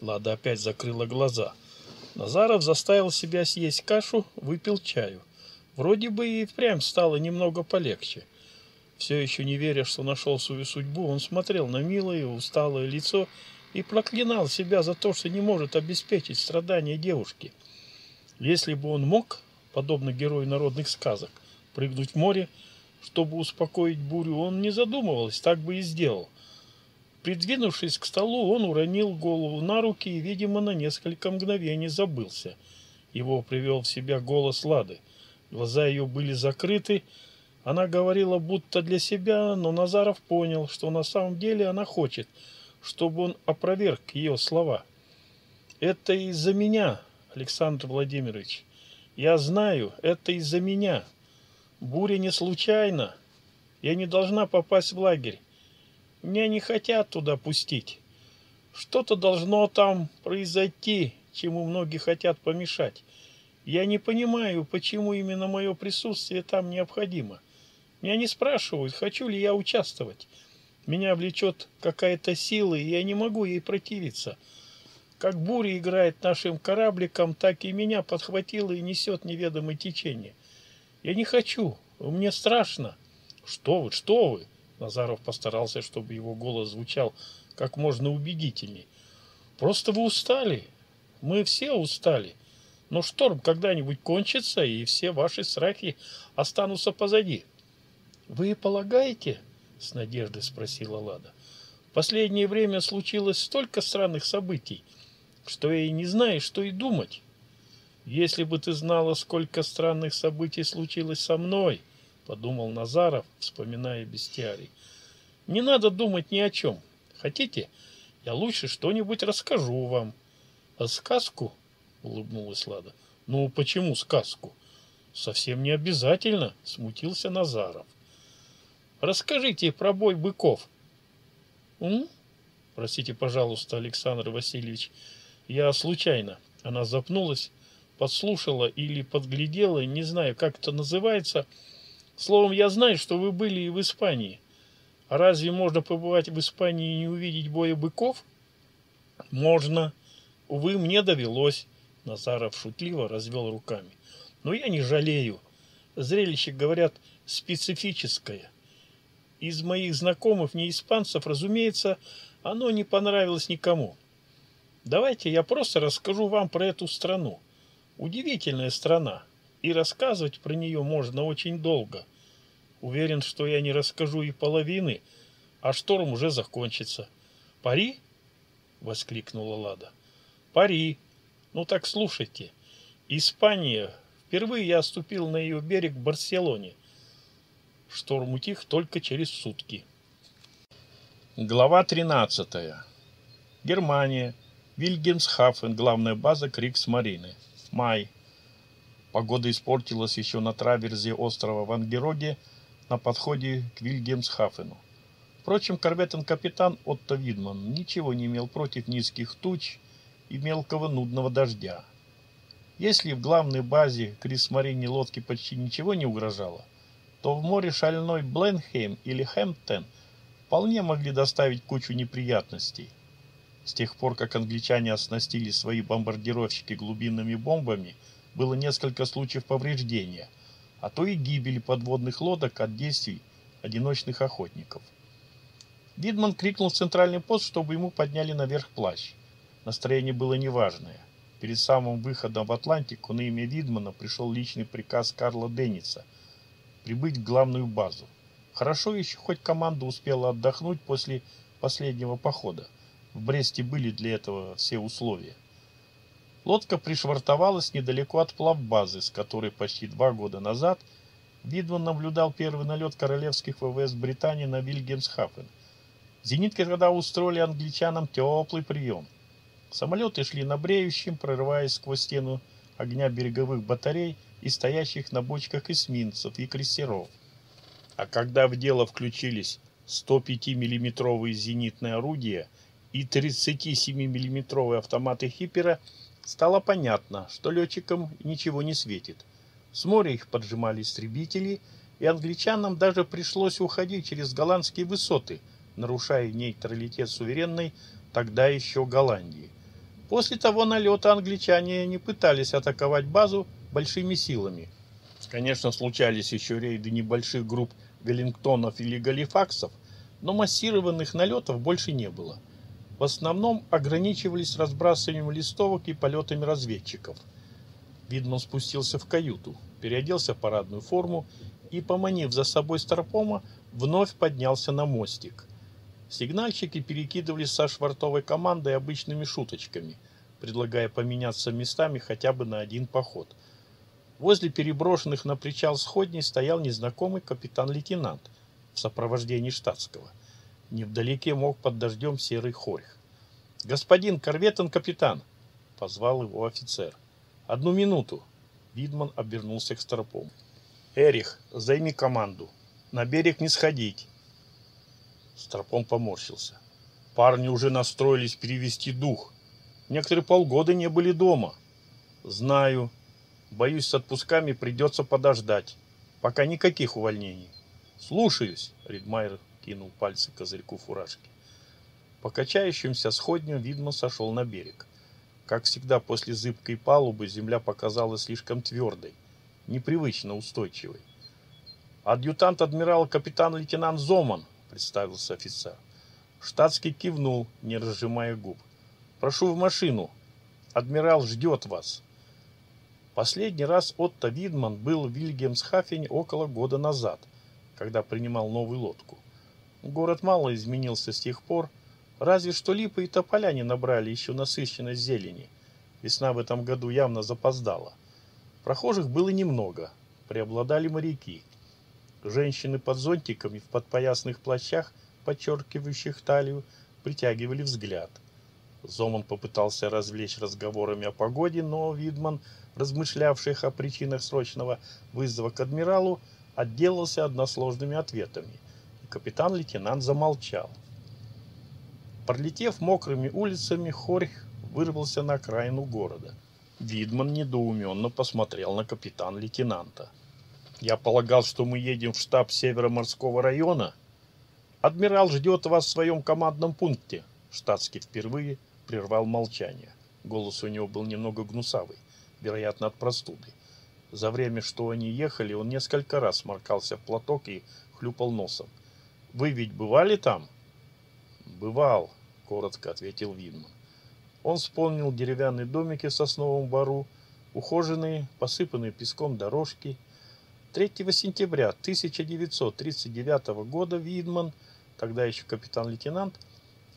Лада опять закрыла глаза. Назаров заставил себя съесть кашу, выпил чаю. Вроде бы и впрямь стало немного полегче. Все еще не веря, что нашел свою судьбу, он смотрел на милое, усталое лицо и проклинал себя за то, что не может обеспечить страдания девушки. Если бы он мог, подобно герою народных сказок, прыгнуть в море, чтобы успокоить бурю, он не задумывался, так бы и сделал. Придвинувшись к столу, он уронил голову на руки и, видимо, на несколько мгновений забылся. Его привел в себя голос Лады. Глаза ее были закрыты. Она говорила будто для себя, но Назаров понял, что на самом деле она хочет – чтобы он опроверг ее слова. Это из-за меня, Александр Владимирович. Я знаю, это из-за меня. Буря не случайна. Я не должна попасть в лагерь. Меня не хотят туда пустить. Что-то должно там произойти, чему многие хотят помешать. Я не понимаю, почему именно мое присутствие там необходимо. Меня не спрашивают, хочу ли я участвовать. Меня влечет какая-то сила, и я не могу ей противиться. Как буря играет нашим корабликом, так и меня подхватило и несет неведомое течение. Я не хочу, мне страшно. Что вы, что вы? Назаров постарался, чтобы его голос звучал как можно убедительней. Просто вы устали. Мы все устали. Но шторм когда-нибудь кончится, и все ваши страхи останутся позади. Вы полагаете, — с надеждой спросила Лада. «В последнее время случилось столько странных событий, что я и не знаю, что и думать. Если бы ты знала, сколько странных событий случилось со мной, — подумал Назаров, вспоминая бестиарий. Не надо думать ни о чем. Хотите, я лучше что-нибудь расскажу вам. А сказку? — улыбнулась Лада. Ну, почему сказку? Совсем не обязательно, смутился Назаров. Расскажите про бой быков. М? Простите, пожалуйста, Александр Васильевич, я случайно. Она запнулась, подслушала или подглядела, не знаю, как это называется. Словом, я знаю, что вы были и в Испании. А разве можно побывать в Испании и не увидеть боя быков? Можно. Увы, мне довелось. Назаров шутливо развел руками. Но я не жалею. Зрелище, говорят, специфическое. Из моих знакомых, не испанцев, разумеется, оно не понравилось никому. Давайте я просто расскажу вам про эту страну. Удивительная страна, и рассказывать про нее можно очень долго. Уверен, что я не расскажу и половины, а шторм уже закончится. Пари? воскликнула Лада. Пари. Ну так слушайте. Испания. Впервые я ступил на ее берег в Барселоне. Шторм утих только через сутки. Глава 13. Германия. Вильгельмсхафен, главная база Крикс-Марины. Май. Погода испортилась еще на траверзе острова Вангероге на подходе к Вильгельмсхафену. Впрочем, корветен-капитан Отто Видман ничего не имел против низких туч и мелкого нудного дождя. Если в главной базе Крис-Марине лодки почти ничего не угрожало, то в море шальной Бленхейм или Хэмптон – вполне могли доставить кучу неприятностей. С тех пор, как англичане оснастили свои бомбардировщики глубинными бомбами, было несколько случаев повреждения, а то и гибели подводных лодок от действий одиночных охотников. Видман крикнул в центральный пост, чтобы ему подняли наверх плащ. Настроение было неважное. Перед самым выходом в Атлантику на имя Видмана пришел личный приказ Карла Денниса прибыть в главную базу. Хорошо еще хоть команда успела отдохнуть после последнего похода. В Бресте были для этого все условия. Лодка пришвартовалась недалеко от плавбазы, с которой почти два года назад Видман наблюдал первый налет королевских ВВС Британии на Вильгельмсхафен. Зенитки тогда устроили англичанам теплый прием. Самолеты шли на бреющем, прорываясь сквозь стену огня береговых батарей и стоящих на бочках эсминцев и крейсеров. А когда в дело включились 105-миллиметровые зенитные орудия и 37-миллиметровые автоматы Хиппера, стало понятно, что летчикам ничего не светит. С моря их поджимали истребители, и англичанам даже пришлось уходить через голландские высоты, нарушая нейтралитет суверенной тогда еще Голландии. После того налета англичане не пытались атаковать базу большими силами. Конечно, случались еще рейды небольших групп Веллингтонов или Галифаксов, но массированных налетов больше не было. В основном ограничивались разбрасыванием листовок и полетами разведчиков. Видман спустился в каюту, переоделся в парадную форму и, поманив за собой Старпома, вновь поднялся на мостик. Сигнальщики перекидывались со швартовой командой обычными шуточками, предлагая поменяться местами хотя бы на один поход – Возле переброшенных на причал сходней стоял незнакомый капитан-лейтенант в сопровождении штатского. Невдалеке мог под дождем серый хорьх. «Господин корветон-капитан!» — позвал его офицер. «Одну минуту!» Видман обернулся к Старпому. «Эрих, займи команду. На берег не сходить!» Старпом поморщился. Парни уже настроились перевести дух. Некоторые полгода не были дома. «Знаю», Боюсь, с отпусками придется подождать. Пока никаких увольнений. Слушаюсь, Ридмайер кинул пальцы козырьку фуражки. По качающимся сходням Видман сошел на берег. Как всегда, после зыбкой палубы земля показалась слишком твердой, непривычно устойчивой. «Адъютант адмирала капитан-лейтенант Зоман», — представился офицер. Штатский кивнул, не разжимая губ. «Прошу в машину. Адмирал ждет вас». Последний раз Отто Видман был в Вильгельмсхафене около года назад, когда принимал новую лодку. Город мало изменился с тех пор, разве что липы и тополя не набрали еще насыщенность зелени. Весна в этом году явно запоздала. Прохожих было немного, преобладали моряки. Женщины под зонтиками в подпоясных плащах, подчеркивающих талию, притягивали взгляд. Зоман попытался развлечь разговорами о погоде, но Видман, размышлявших о причинах срочного вызова к адмиралу, отделался односложными ответами, и капитан-лейтенант замолчал. Пролетев мокрыми улицами, Хорьх вырвался на окраину города. Видман недоуменно посмотрел на капитан-лейтенанта. «Я полагал, что мы едем в штаб Североморского района. Адмирал ждет вас в своем командном пункте». Штатский впервые прервал молчание. Голос у него был немного гнусавый, вероятно, от простуды. За время, что они ехали, он несколько раз сморкался в платок и хлюпал носом. «Вы ведь бывали там?» «Бывал», — коротко ответил Видман. Он вспомнил деревянные домики в сосновом бару, ухоженные, посыпанные песком дорожки. 3 сентября 1939 года Видман, тогда еще капитан-лейтенант,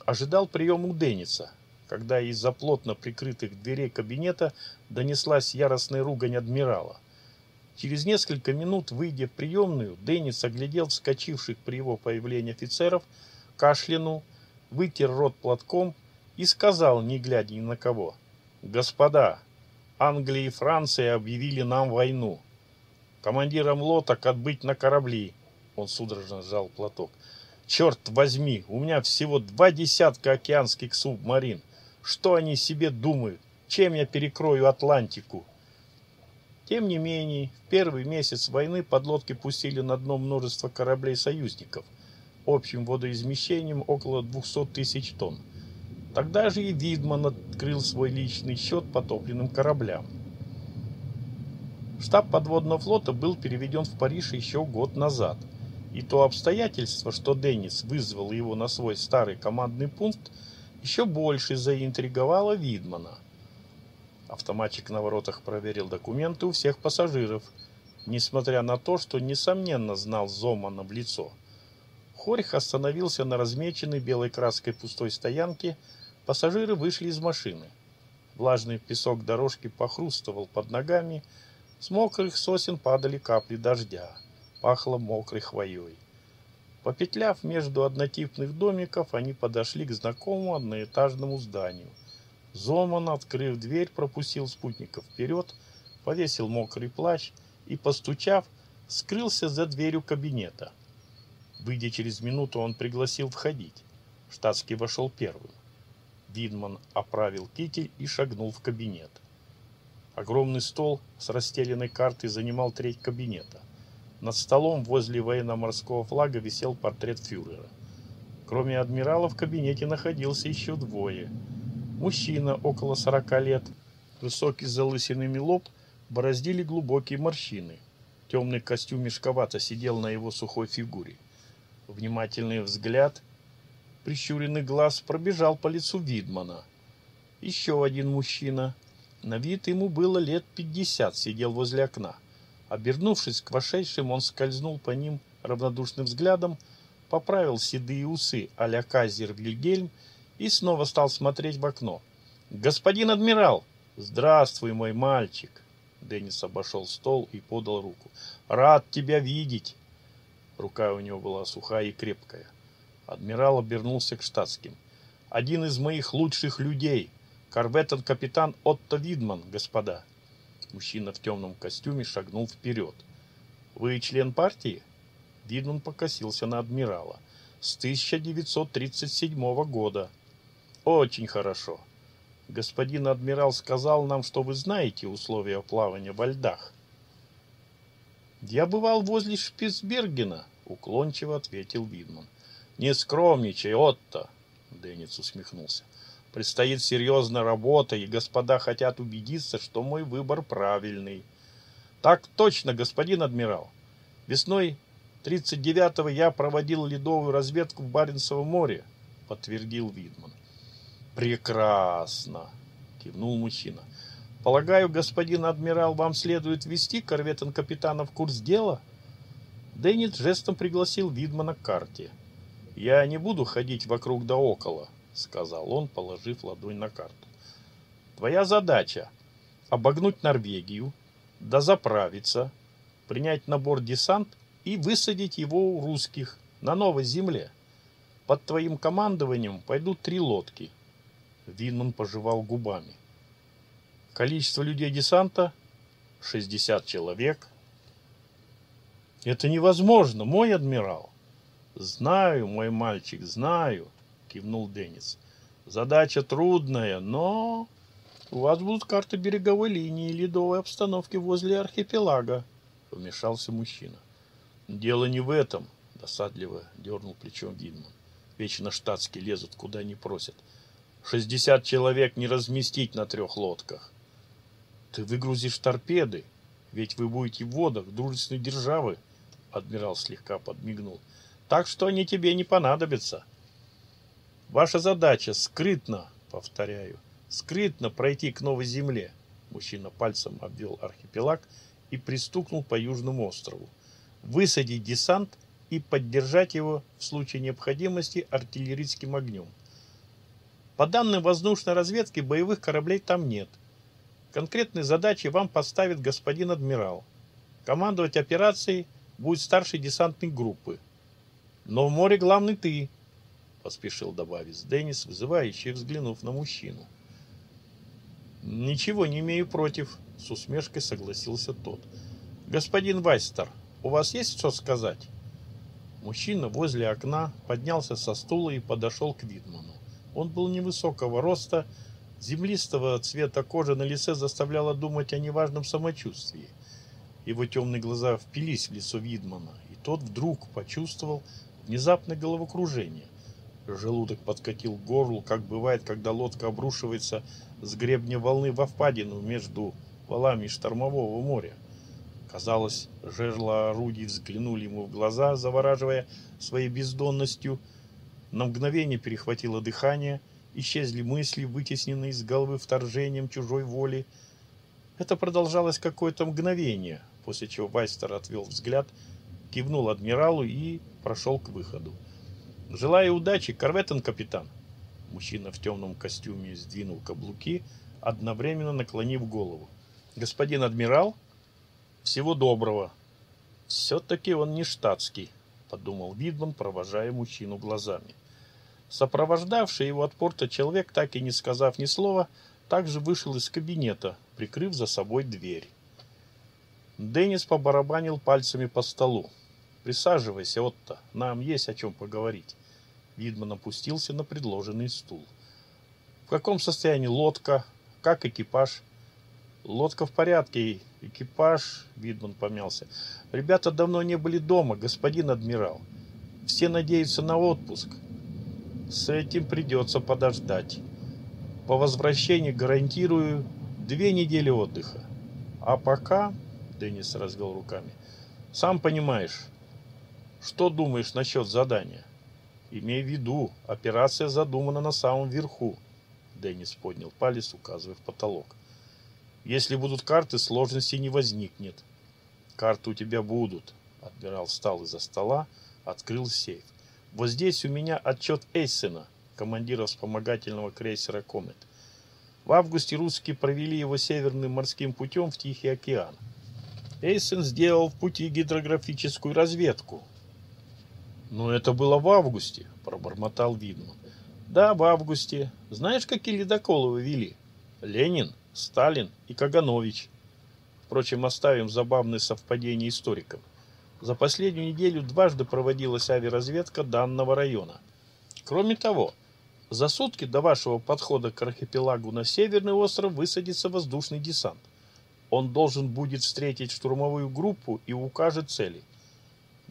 ожидал приема у Денниса, когда из-за плотно прикрытых дверей кабинета донеслась яростная ругань адмирала. Через несколько минут, выйдя в приемную, Деннис оглядел вскочивших при его появлении офицеров, кашлянул, вытер рот платком и сказал, не глядя ни на кого, «Господа, Англия и Франция объявили нам войну. Командирам лодок отбыть на корабли». Он судорожно сжал платок. «Черт возьми, у меня всего два десятка океанских субмарин. Что они себе думают? Чем я перекрою Атлантику?» Тем не менее, в первый месяц войны подлодки пустили на дно множество кораблей союзников, общим водоизмещением около 200 тысяч тонн. Тогда же и Видман открыл свой личный счет потопленным кораблям. Штаб подводного флота был переведен в Париж еще год назад. И то обстоятельство, что Деннис вызвал его на свой старый командный пункт, еще больше заинтриговало Видмана. Автоматчик на воротах проверил документы у всех пассажиров, несмотря на то, что, несомненно, знал Зомана в лицо. Хорьх остановился на размеченной белой краской пустой стоянке, Пассажиры вышли из машины. Влажный песок дорожки похрустывал под ногами, с мокрых сосен падали капли дождя, пахло мокрой хвоей. Попетляв между однотипных домиков, они подошли к знакомому одноэтажному зданию. Зоман, открыв дверь, пропустил спутников вперед, повесил мокрый плащ и, постучав, скрылся за дверью кабинета. Выйдя через минуту, он пригласил входить. Штатский вошел первым. Видман оправил китель и шагнул в кабинет. Огромный стол с расстеленной картой занимал треть кабинета. Над столом возле военно-морского флага висел портрет фюрера. Кроме адмирала в кабинете находился еще двое. Мужчина около сорока лет, высокий с залысинами лоб, бороздили глубокие морщины. Темный костюм мешковато сидел на его сухой фигуре. Внимательный взгляд прищуренный глаз пробежал по лицу Видмана. Еще один мужчина. На вид ему было лет пятьдесят, сидел возле окна. Обернувшись к вошедшим, он скользнул по ним равнодушным взглядом, поправил седые усы а-ля Казер Вильгельм и снова стал смотреть в окно. «Господин адмирал!» «Здравствуй, мой мальчик!» Деннис обошел стол и подал руку. «Рад тебя видеть!» Рука у него была сухая и крепкая. Адмирал обернулся к штатским. «Один из моих лучших людей. Корветтон-капитан Отто Видман, господа». Мужчина в темном костюме шагнул вперед. «Вы член партии?» Видман покосился на адмирала. «С 1937 года». «Очень хорошо. Господин адмирал сказал нам, что вы знаете условия плавания во льдах». «Я бывал возле Шпицбергена», — уклончиво ответил Видман. Не скромничай, Отто, Денец усмехнулся. Предстоит серьезная работа, и господа хотят убедиться, что мой выбор правильный. Так точно, господин адмирал. Весной 39-го я проводил ледовую разведку в Баренцевом море, подтвердил Видман. Прекрасно, кивнул мужчина. Полагаю, господин адмирал, вам следует ввести корветен капитана в курс дела? Деннис жестом пригласил Видмана к карте. «Я не буду ходить вокруг да около», — сказал он, положив ладонь на карту. «Твоя задача — обогнуть Норвегию, дозаправиться, принять набор десант и высадить его у русских на новой земле. Под твоим командованием пойдут три лодки. Винман пожевал губами. Количество людей десанта 60 человек. Это невозможно, мой адмирал. Знаю, мой мальчик, знаю, кивнул Деннис. Задача трудная, но у вас будут карты береговой линии и ледовой обстановки возле архипелага, вмешался мужчина. Дело не в этом, досадливо дернул плечом Винман. Вечно штатские лезут, куда не просят. Шестьдесят человек не разместить на трех лодках. Ты выгрузишь торпеды, ведь вы будете в водах дружественной державы, адмирал слегка подмигнул. Так что они тебе не понадобятся. Ваша задача скрытно, повторяю, скрытно пройти к новой земле. Мужчина пальцем обвел архипелаг и пристукнул по южному острову. Высадить десант и поддержать его в случае необходимости артиллерийским огнем. По данным воздушной разведки, боевых кораблей там нет. Конкретные задачи вам поставит господин адмирал. Командовать операцией будет старший десантной группы. Но в море главный ты, поспешил добавить Деннис, вызывающий, взглянув на мужчину. Ничего не имею против, с усмешкой согласился тот. Господин Вайстер, у вас есть что сказать? Мужчина возле окна поднялся со стула и подошел к Видману. Он был невысокого роста, землистого цвета кожи на лице заставляла думать о неважном самочувствии. Его темные глаза впились в лицо Видмана, и тот вдруг почувствовал внезапное головокружение. Желудок подкатил к горлу, как бывает, когда лодка обрушивается с гребня волны во впадину между валами штормового моря. Казалось, жерла орудий взглянули ему в глаза, завораживая своей бездонностью. На мгновение перехватило дыхание, исчезли мысли, вытесненные из головы вторжением чужой воли. Это продолжалось какое-то мгновение, после чего Вайстер отвел взгляд, кивнул адмиралу и прошел к выходу. «Желаю удачи, корветен капитан!» Мужчина в темном костюме сдвинул каблуки, одновременно наклонив голову. «Господин адмирал, всего доброго!» «Все-таки он не штатский», — подумал Видман, провожая мужчину глазами. Сопровождавший его от порта человек, так и не сказав ни слова, также вышел из кабинета, прикрыв за собой дверь. Деннис побарабанил пальцами по столу. «Присаживайся, Отто, нам есть о чем поговорить». Видман опустился на предложенный стул. В каком состоянии лодка? Как экипаж? Лодка в порядке, экипаж, Видман помялся. Ребята давно не были дома, господин адмирал. Все надеются на отпуск. С этим придется подождать. По возвращении гарантирую две недели отдыха. А пока, Деннис развел руками, сам понимаешь, что думаешь насчет задания? Имей в виду, операция задумана на самом верху. Деннис поднял палец, указывая в потолок. Если будут карты, сложностей не возникнет. Карты у тебя будут. Адмирал встал из-за стола, открыл сейф. Вот здесь у меня отчет Эйсена, командира вспомогательного крейсера «Комет». В августе русские провели его северным морским путем в Тихий океан. Эйсен сделал в пути гидрографическую разведку, «Ну, это было в августе», — пробормотал Видман. «Да, в августе. Знаешь, какие ледоколы вы вели? Ленин, Сталин и Каганович. Впрочем, оставим забавные совпадения историков. За последнюю неделю дважды проводилась авиаразведка данного района. Кроме того, за сутки до вашего подхода к архипелагу на Северный остров высадится воздушный десант. Он должен будет встретить штурмовую группу и укажет цели.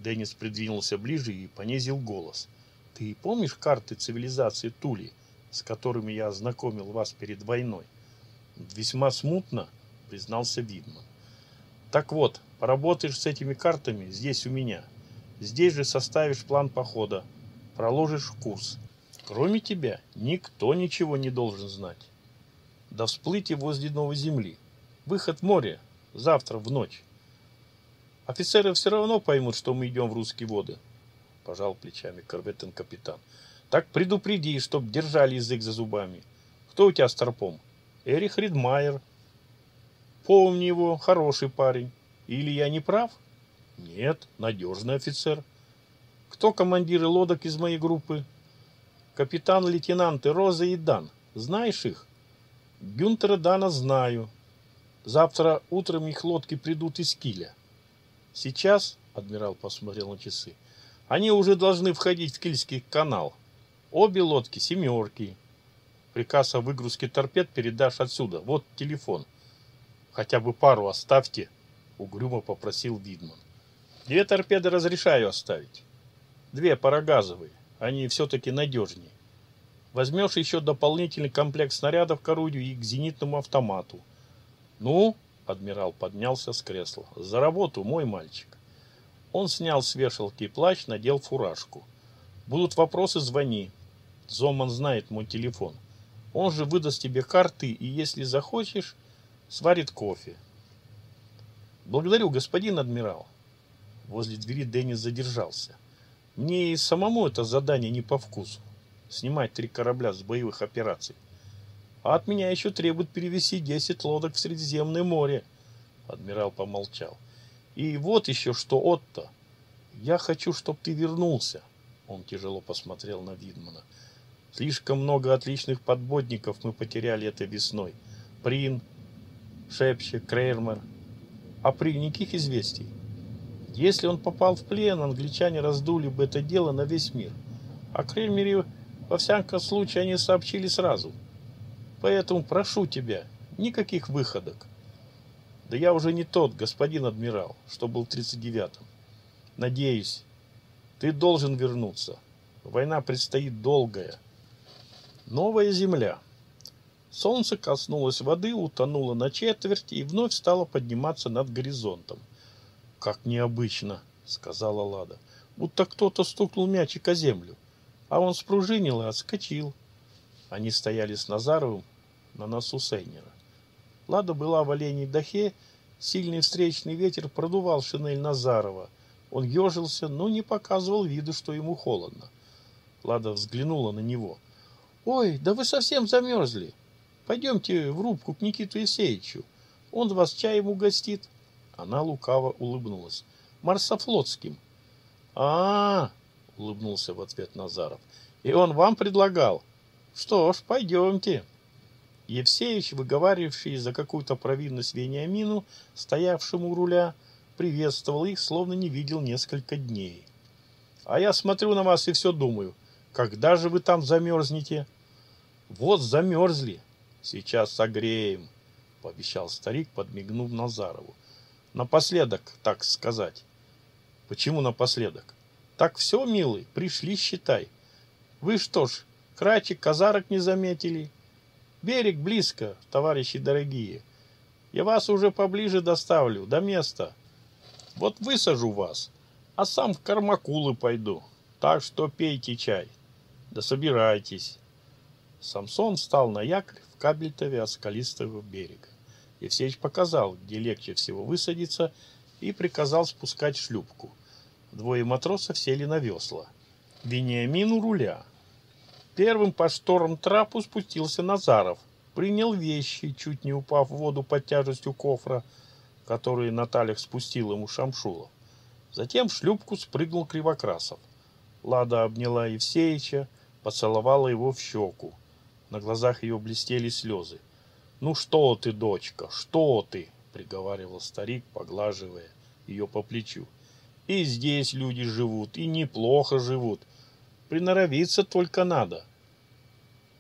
Деннис придвинулся ближе и понизил голос. «Ты помнишь карты цивилизации Тули, с которыми я ознакомил вас перед войной?» «Весьма смутно», — признался Видман. «Так вот, поработаешь с этими картами здесь у меня. Здесь же составишь план похода, проложишь курс. Кроме тебя никто ничего не должен знать. До всплытия возле Новой Земли. Выход в море завтра в ночь. Офицеры все равно поймут, что мы идем в русские воды. Пожал плечами корветен капитан. Так предупреди, чтоб держали язык за зубами. Кто у тебя старпом? Эрих Ридмайер. Помни его, хороший парень. Или я не прав? Нет, надежный офицер. Кто командиры лодок из моей группы? Капитан-лейтенанты Роза и Дан. Знаешь их? Гюнтера Дана знаю. Завтра утром их лодки придут из Киля. Сейчас, адмирал посмотрел на часы, они уже должны входить в Кильский канал. Обе лодки семерки. Приказ о выгрузке торпед передашь отсюда. Вот телефон. Хотя бы пару оставьте, угрюмо попросил Видман. Две торпеды разрешаю оставить. Две парогазовые. Они все-таки надежнее. Возьмешь еще дополнительный комплект снарядов к орудию и к зенитному автомату. Ну, адмирал поднялся с кресла. За работу, мой мальчик. Он снял с вешалки плащ, надел фуражку. Будут вопросы, звони. Зоман знает мой телефон. Он же выдаст тебе карты и, если захочешь, сварит кофе. Благодарю, господин адмирал. Возле двери Деннис задержался. Мне и самому это задание не по вкусу. Снимать три корабля с боевых операций. А от меня еще требуют перевести 10 лодок в Средиземное море. Адмирал помолчал. И вот еще что, Отто. Я хочу, чтобы ты вернулся. Он тяжело посмотрел на Видмана. Слишком много отличных подбодников мы потеряли этой весной. Прин, Шепче, Крейрмер. А при никаких известий. Если он попал в плен, англичане раздули бы это дело на весь мир. А Креймере, во всяком случае, они сообщили сразу. Поэтому прошу тебя, никаких выходок. Да я уже не тот, господин адмирал, что был в 39-м. Надеюсь, ты должен вернуться. Война предстоит долгая. Новая земля. Солнце коснулось воды, утонуло на четверть и вновь стало подниматься над горизонтом. «Как необычно», — сказала Лада. «Будто кто-то стукнул мячик о землю, а он спружинил и отскочил». Они стояли с Назаровым на носу Сейнера. Лада была в оленей дахе, сильный встречный ветер продувал шинель Назарова. Он ежился, но не показывал виду, что ему холодно. Лада взглянула на него — Ой, да вы совсем замерзли. Пойдемте в рубку к Никиту Есеевичу. Он вас чаем угостит. Она лукаво улыбнулась. Марсофлотским. А, -а, -а улыбнулся в ответ Назаров. И он вам предлагал. Что ж, пойдемте. Евсеевич, выговаривавший за какую-то провинность Вениамину, стоявшему у руля, приветствовал их, словно не видел несколько дней. А я смотрю на вас и все думаю, когда же вы там замерзнете? Вот замерзли. Сейчас согреем, пообещал старик, подмигнув Назарову. Напоследок, так сказать. Почему напоследок? Так все, милый, пришли, считай. Вы что ж, крачек, казарок не заметили? Берег близко, товарищи дорогие. Я вас уже поближе доставлю, до места. Вот высажу вас, а сам в Кармакулы пойду. Так что пейте чай. Да собирайтесь. Самсон встал на якорь в кабельтове от скалистого берега. Евсеич показал, где легче всего высадиться, и приказал спускать шлюпку. Двое матросов сели на весла. Вениамин у руля. Первым по шторм трапу спустился Назаров. Принял вещи, чуть не упав в воду под тяжестью кофра, который Наталья спустил ему Шамшулов. Затем в шлюпку спрыгнул Кривокрасов. Лада обняла Евсеича, поцеловала его в щеку. На глазах ее блестели слезы. «Ну что ты, дочка, что ты?» — приговаривал старик, поглаживая ее по плечу. «И здесь люди живут, и неплохо живут. Приноровиться только надо».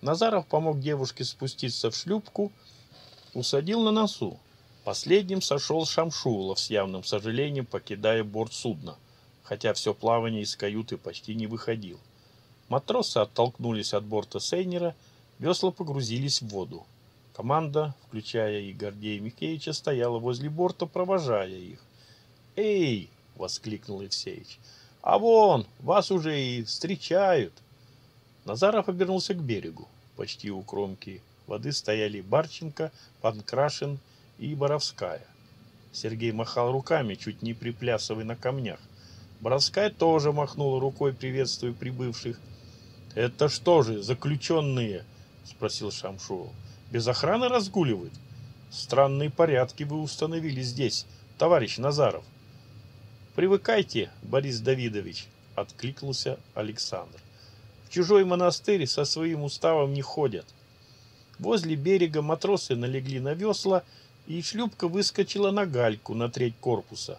Назаров помог девушке спуститься в шлюпку, усадил на носу. Последним сошел Шамшулов с явным сожалением, покидая борт судна, хотя все плавание из каюты почти не выходил. Матросы оттолкнулись от борта Сейнера Весла погрузились в воду. Команда, включая и Гордея Михеевича, стояла возле борта, провожая их. «Эй!» — воскликнул Евсеич. «А вон, вас уже и встречают!» Назаров обернулся к берегу. Почти у кромки воды стояли Барченко, Панкрашин и Боровская. Сергей махал руками, чуть не приплясывая на камнях. Боровская тоже махнула рукой, приветствуя прибывших. «Это что же, заключенные?» спросил Шамшуов. Без охраны разгуливают? Странные порядки вы установили здесь, товарищ Назаров. Привыкайте, Борис Давидович, откликнулся Александр. В чужой монастырь со своим уставом не ходят. Возле берега матросы налегли на весла, и шлюпка выскочила на гальку на треть корпуса.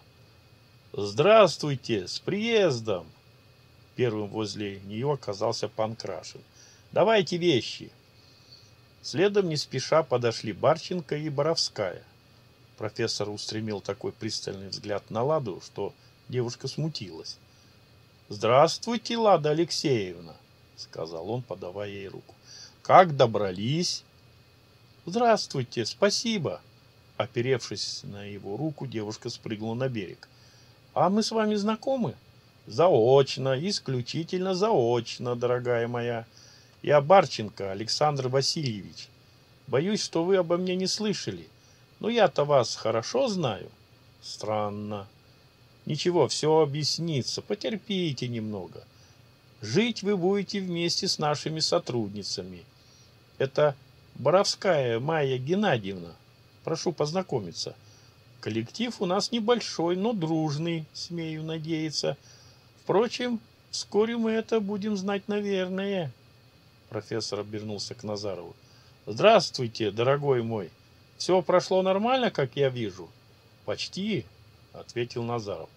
«Здравствуйте! С приездом!» Первым возле нее оказался пан Крашин. «Давайте вещи!» Следом не спеша подошли Барченко и Боровская. Профессор устремил такой пристальный взгляд на Ладу, что девушка смутилась. «Здравствуйте, Лада Алексеевна!» — сказал он, подавая ей руку. «Как добрались?» «Здравствуйте, спасибо!» Оперевшись на его руку, девушка спрыгнула на берег. «А мы с вами знакомы?» «Заочно, исключительно заочно, дорогая моя. Я Барченко Александр Васильевич. Боюсь, что вы обо мне не слышали. Но я-то вас хорошо знаю». «Странно. Ничего, все объяснится. Потерпите немного. Жить вы будете вместе с нашими сотрудницами. Это Боровская Майя Геннадьевна. Прошу познакомиться. Коллектив у нас небольшой, но дружный, смею надеяться. Впрочем, вскоре мы это будем знать, наверное. Профессор обернулся к Назарову. Здравствуйте, дорогой мой. Все прошло нормально, как я вижу? Почти, ответил Назаров.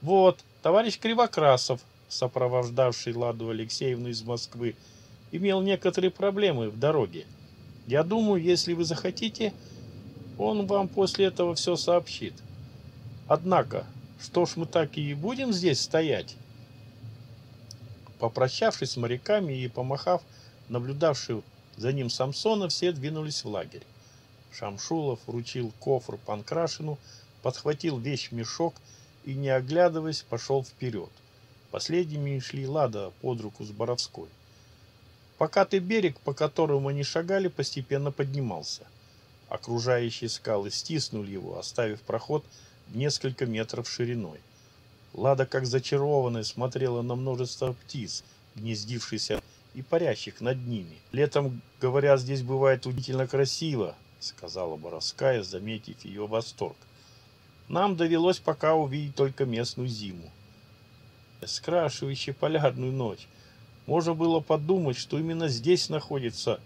Вот, товарищ Кривокрасов, сопровождавший Ладу Алексеевну из Москвы, имел некоторые проблемы в дороге. Я думаю, если вы захотите, он вам после этого все сообщит. Однако, что ж мы так и будем здесь стоять? Попрощавшись с моряками и помахав наблюдавший за ним Самсона, все двинулись в лагерь. Шамшулов вручил кофр Панкрашину, подхватил вещь-мешок и, не оглядываясь, пошел вперед. Последними шли Лада под руку с Боровской. Покатый берег, по которому они шагали, постепенно поднимался. Окружающие скалы стиснули его, оставив проход в несколько метров шириной. Лада, как зачарованная, смотрела на множество птиц, гнездившихся и парящих над ними. «Летом, говорят, здесь бывает удивительно красиво», — сказала Боровская, заметив ее восторг. «Нам довелось пока увидеть только местную зиму. Скрашивающую полярную ночь. Можно было подумать, что именно здесь находится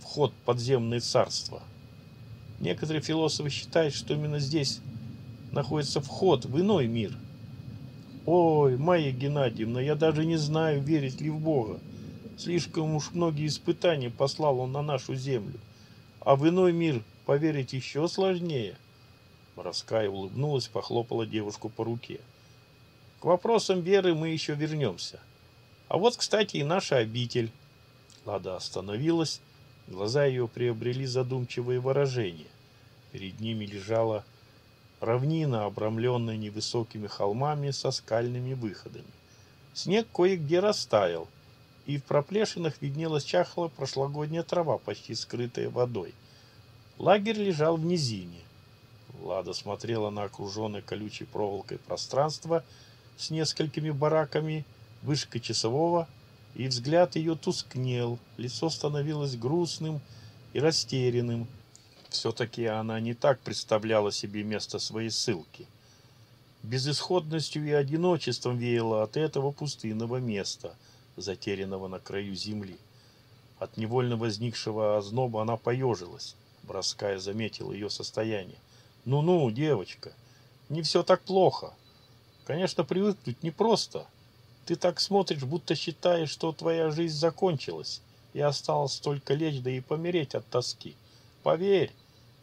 вход в подземное царство. Некоторые философы считают, что именно здесь находится вход в иной мир. Ой, Майя Геннадьевна, я даже не знаю, верить ли в Бога. Слишком уж многие испытания послал он на нашу землю. А в иной мир поверить еще сложнее. Моровская улыбнулась, похлопала девушку по руке. К вопросам веры мы еще вернемся. А вот, кстати, и наша обитель. Лада остановилась, глаза ее приобрели задумчивое выражение. Перед ними лежала равнина, обрамленная невысокими холмами со скальными выходами. Снег кое-где растаял, и в проплешинах виднелась чахлая прошлогодняя трава, почти скрытая водой. Лагерь лежал в низине. Лада смотрела на окруженное колючей проволокой пространство с несколькими бараками вышкой часового, и взгляд ее тускнел, лицо становилось грустным и растерянным. Все-таки она не так представляла себе место своей ссылки. Безысходностью и одиночеством веяло от этого пустынного места, затерянного на краю земли. От невольно возникшего озноба она поежилась. Броская заметила ее состояние. «Ну-ну, девочка, не все так плохо. Конечно, привыкнуть непросто, ты так смотришь, будто считаешь, что твоя жизнь закончилась, и осталось только лечь да и помереть от тоски. Поверь,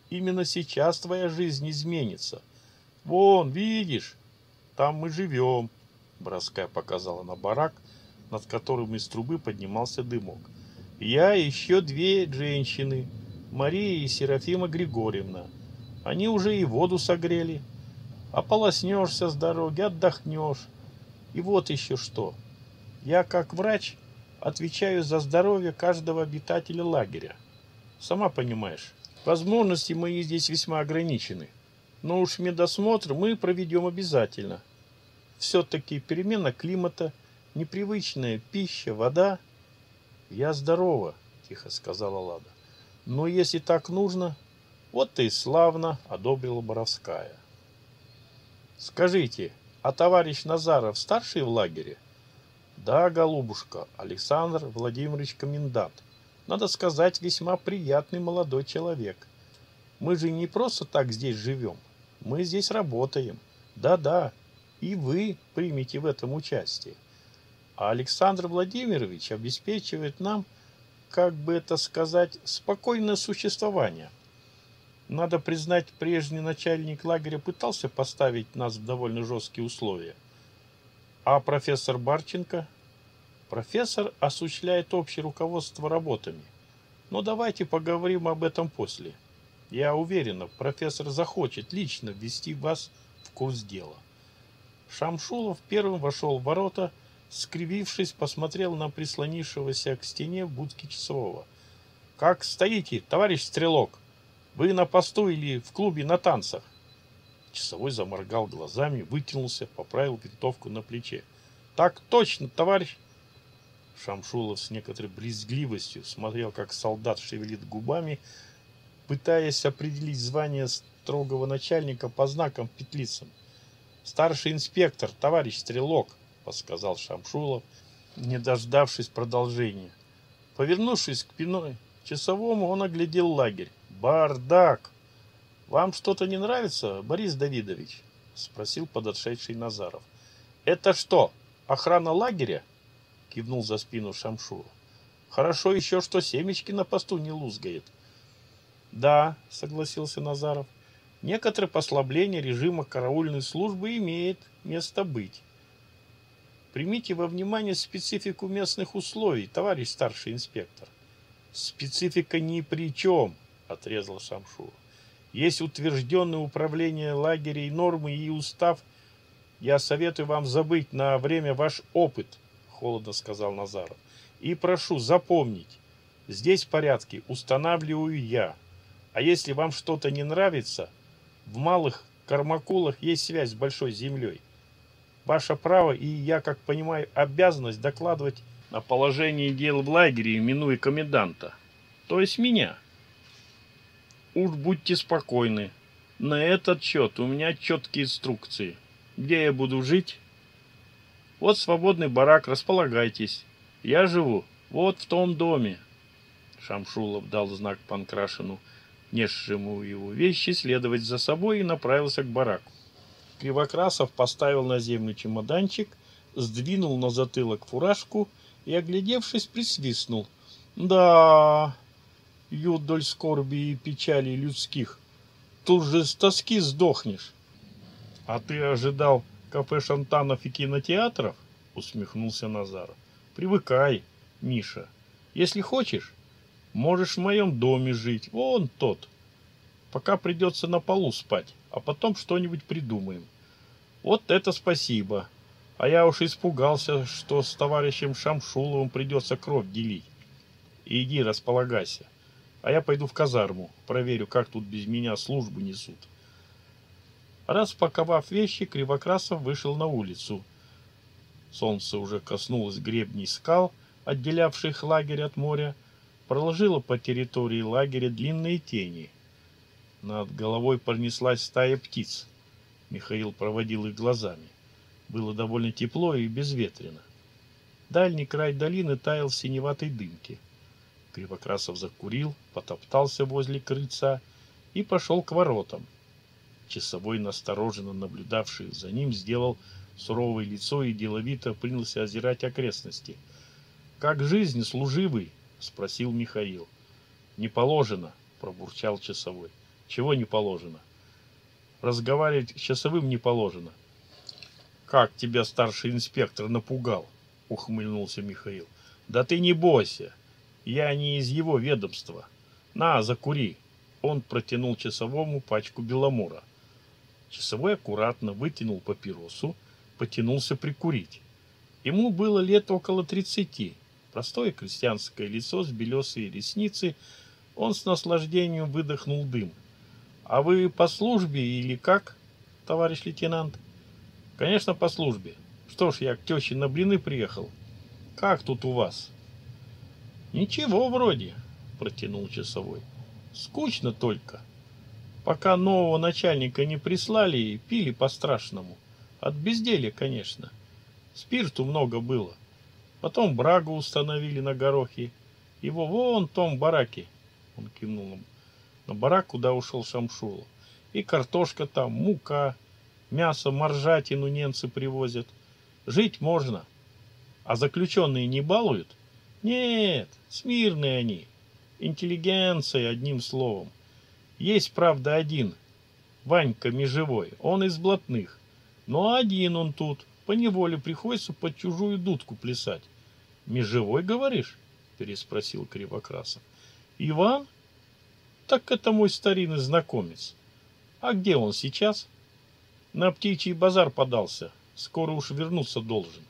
именно сейчас твоя жизнь изменится. Вон, видишь, там мы живем. Броская показала на барак, над которым из трубы поднимался дымок. Я еще две женщины, Мария и Серафима Григорьевна. Они уже и воду согрели. Ополоснешься с дороги, отдохнешь. И вот еще что. Я, как врач, отвечаю за здоровье каждого обитателя лагеря. Сама понимаешь, возможности мои здесь весьма ограничены. Но уж медосмотр мы проведем обязательно. Все-таки перемена климата, непривычная пища, вода. Я здорова, тихо сказала Лада. Но если так нужно, вот ты славно, одобрила Боровская. Скажите, а товарищ Назаров старший в лагере? Да, голубушка, Александр Владимирович комендант. надо сказать, весьма приятный молодой человек. Мы же не просто так здесь живем. Мы здесь работаем. Да-да, и вы примете в этом участие. А Александр Владимирович обеспечивает нам, как бы это сказать, спокойное существование. Надо признать, прежний начальник лагеря пытался поставить нас в довольно жесткие условия. А профессор Барченко? Профессор осуществляет общее руководство работами. Но давайте поговорим об этом после. Я уверена, профессор захочет лично ввести вас в курс дела. Шамшулов первым вошел в ворота, скривившись, посмотрел на прислонившегося к стене будки часового. «Как стоите, товарищ Стрелок? Вы на посту или в клубе на танцах?» Часовой заморгал глазами, вытянулся, поправил винтовку на плече. «Так точно, товарищ!» Шамшулов с некоторой брезгливостью смотрел, как солдат шевелит губами, пытаясь определить звание строгого начальника по знакам петлицам. «Старший инспектор, товарищ Стрелок», — подсказал Шамшулов, не дождавшись продолжения. Повернувшись к спиной часовому, он оглядел лагерь. «Бардак! Вам что-то не нравится, Борис Давидович?» — спросил подошедший Назаров. «Это что, охрана лагеря?» — кивнул за спину Шамшура. «Хорошо еще, что семечки на посту не лузгает». «Да», — согласился Назаров, — «некоторое послабление режима караульной службы имеет место быть. Примите во внимание специфику местных условий, товарищ старший инспектор». «Специфика ни при чем», — отрезал Шамшур. «Есть утвержденное управление лагерей нормы и устав. Я советую вам забыть на время ваш опыт», — холодно сказал Назаров. «И прошу запомнить, здесь порядки устанавливаю я». А если вам что-то не нравится, в малых Кармакулах есть связь с Большой Землей. Ваше право и, я как понимаю, обязанность докладывать о положении дел в лагере, минуя коменданта. То есть меня. Уж будьте спокойны. На этот счет у меня четкие инструкции. Где я буду жить? Вот свободный барак, располагайтесь. Я живу вот в том доме. Шамшулов дал знак Панкрашину – несшему его вещи, следовать за собой и направился к бараку. Кривокрасов поставил на землю чемоданчик, сдвинул на затылок фуражку и, оглядевшись, присвистнул. «Да, юдоль скорби и печали людских, тут же с тоски сдохнешь». «А ты ожидал кафе Шантанов и кинотеатров?» — усмехнулся Назаров. «Привыкай, Миша. Если хочешь, Можешь в моем доме жить, вон тот. Пока придется на полу спать, а потом что-нибудь придумаем. Вот это спасибо. А я уж испугался, что с товарищем Шамшуловым придется кровь делить. Иди, располагайся. А я пойду в казарму, проверю, как тут без меня службу несут. Распаковав вещи, Кривокрасов вышел на улицу. Солнце уже коснулось гребней скал, отделявших лагерь от моря, проложила по территории лагеря длинные тени. Над головой пронеслась стая птиц. Михаил проводил их глазами. Было довольно тепло и безветренно. Дальний край долины таял в синеватой дымке. Кривокрасов закурил, потоптался возле крыльца и пошел к воротам. Часовой, настороженно наблюдавший за ним, сделал суровое лицо и деловито принялся озирать окрестности. «Как жизнь, служивый?» — спросил Михаил. «Не положено», — пробурчал часовой. «Чего не положено?» «Разговаривать с часовым не положено». «Как тебя старший инспектор напугал?» — ухмыльнулся Михаил. «Да ты не бойся, я не из его ведомства. На, закури!» Он протянул часовому пачку беломора. Часовой аккуратно вытянул папиросу, потянулся прикурить. Ему было лет около тридцати. Простое крестьянское лицо с белесые ресницы, он с наслаждением выдохнул дым. «А вы по службе или как, товарищ лейтенант?» «Конечно, по службе. Что ж, я к теще на блины приехал. Как тут у вас?» «Ничего вроде», — протянул часовой. «Скучно только. Пока нового начальника не прислали, пили по-страшному. От безделья, конечно. Спирту много было. Потом брагу установили на горохе. Его вон том бараке. Он кивнул на, барак, куда ушел Шамшула. И картошка там, мука, мясо, моржатину немцы привозят. Жить можно. А заключенные не балуют? Нет, смирные они. Интеллигенция, одним словом. Есть, правда, один. Ванька Межевой. Он из блатных. Но один он тут. По неволе приходится под чужую дудку плясать. Межевой, говоришь? Переспросил Кривокрасов. Иван? Так это мой старинный знакомец. А где он сейчас? На птичий базар подался. Скоро уж вернуться должен.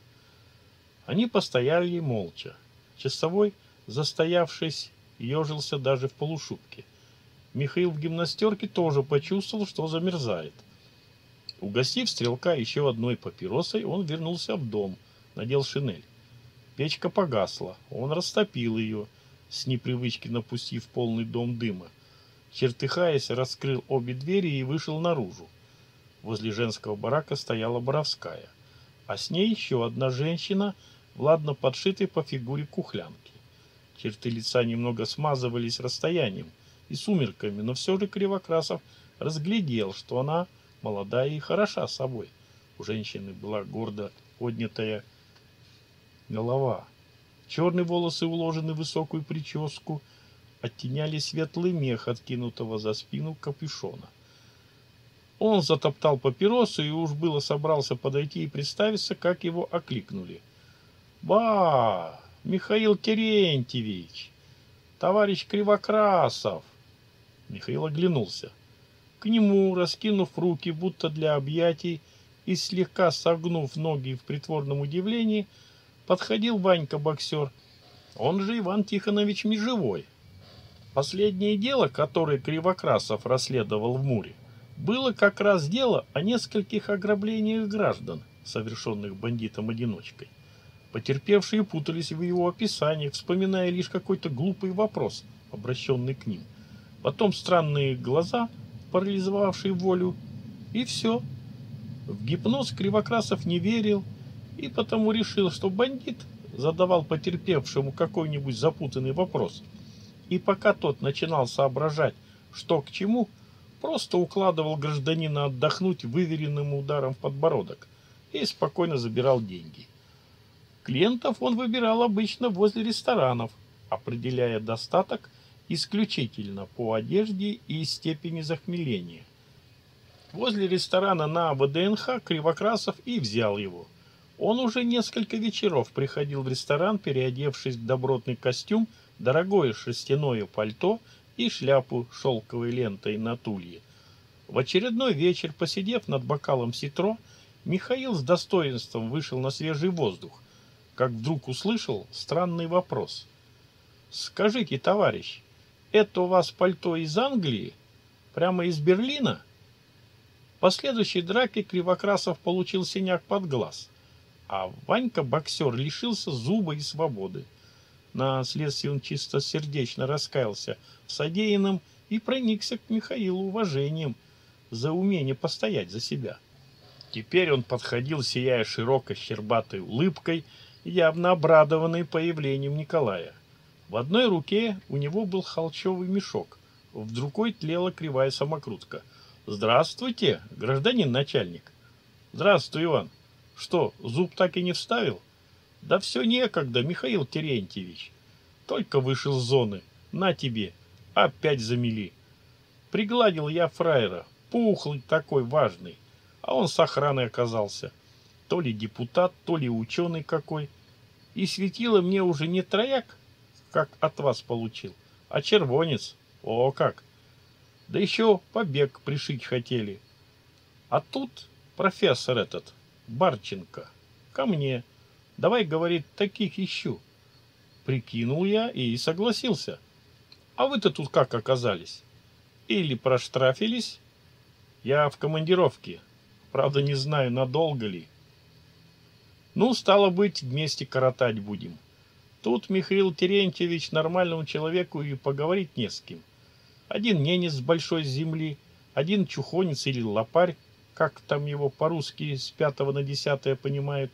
Они постояли молча. Часовой, застоявшись, ежился даже в полушубке. Михаил в гимнастерке тоже почувствовал, что замерзает. Угостив стрелка еще одной папиросой, он вернулся в дом, надел шинель. Печка погасла, он растопил ее, с непривычки напустив полный дом дыма. Чертыхаясь, раскрыл обе двери и вышел наружу. Возле женского барака стояла Боровская, а с ней еще одна женщина, ладно подшитой по фигуре кухлянки. Черты лица немного смазывались расстоянием и сумерками, но все же Кривокрасов разглядел, что она молодая и хороша собой. У женщины была гордо поднятая голова. Черные волосы уложены в высокую прическу, оттеняли светлый мех, откинутого за спину капюшона. Он затоптал папиросу и уж было собрался подойти и представиться, как его окликнули. «Ба! Михаил Терентьевич! Товарищ Кривокрасов!» Михаил оглянулся. К нему, раскинув руки, будто для объятий, и слегка согнув ноги в притворном удивлении, подходил Ванька-боксер, он же Иван Тихонович Межевой. Последнее дело, которое Кривокрасов расследовал в Муре, было как раз дело о нескольких ограблениях граждан, совершенных бандитом-одиночкой. Потерпевшие путались в его описаниях, вспоминая лишь какой-то глупый вопрос, обращенный к ним. Потом странные глаза – парализовавший волю, и все. В гипноз Кривокрасов не верил и потому решил, что бандит задавал потерпевшему какой-нибудь запутанный вопрос. И пока тот начинал соображать, что к чему, просто укладывал гражданина отдохнуть выверенным ударом в подбородок и спокойно забирал деньги. Клиентов он выбирал обычно возле ресторанов, определяя достаток исключительно по одежде и степени захмеления. Возле ресторана на ВДНХ Кривокрасов и взял его. Он уже несколько вечеров приходил в ресторан, переодевшись в добротный костюм, дорогое шерстяное пальто и шляпу шелковой лентой на тулье. В очередной вечер, посидев над бокалом ситро, Михаил с достоинством вышел на свежий воздух, как вдруг услышал странный вопрос. «Скажите, товарищ, это у вас пальто из Англии? Прямо из Берлина? В последующей драке Кривокрасов получил синяк под глаз, а Ванька-боксер лишился зуба и свободы. На следствии он чисто сердечно раскаялся в содеянном и проникся к Михаилу уважением за умение постоять за себя. Теперь он подходил, сияя широкой щербатой улыбкой, явно обрадованный появлением Николая. В одной руке у него был холчевый мешок, в другой тлела кривая самокрутка. «Здравствуйте, гражданин начальник!» «Здравствуй, Иван!» «Что, зуб так и не вставил?» «Да все некогда, Михаил Терентьевич!» «Только вышел с зоны. На тебе! Опять замели!» Пригладил я фраера, пухлый такой важный, а он с охраной оказался. То ли депутат, то ли ученый какой. И светило мне уже не трояк, как от вас получил, а червонец. О, как! Да еще побег пришить хотели. А тут профессор этот, Барченко, ко мне. Давай, говорит, таких ищу. Прикинул я и согласился. А вы-то тут как оказались? Или проштрафились? Я в командировке. Правда, не знаю, надолго ли. Ну, стало быть, вместе коротать будем. Тут Михаил Терентьевич нормальному человеку и поговорить не с кем. Один ненец с большой земли, один чухонец или лопарь, как там его по-русски с пятого на десятое понимают,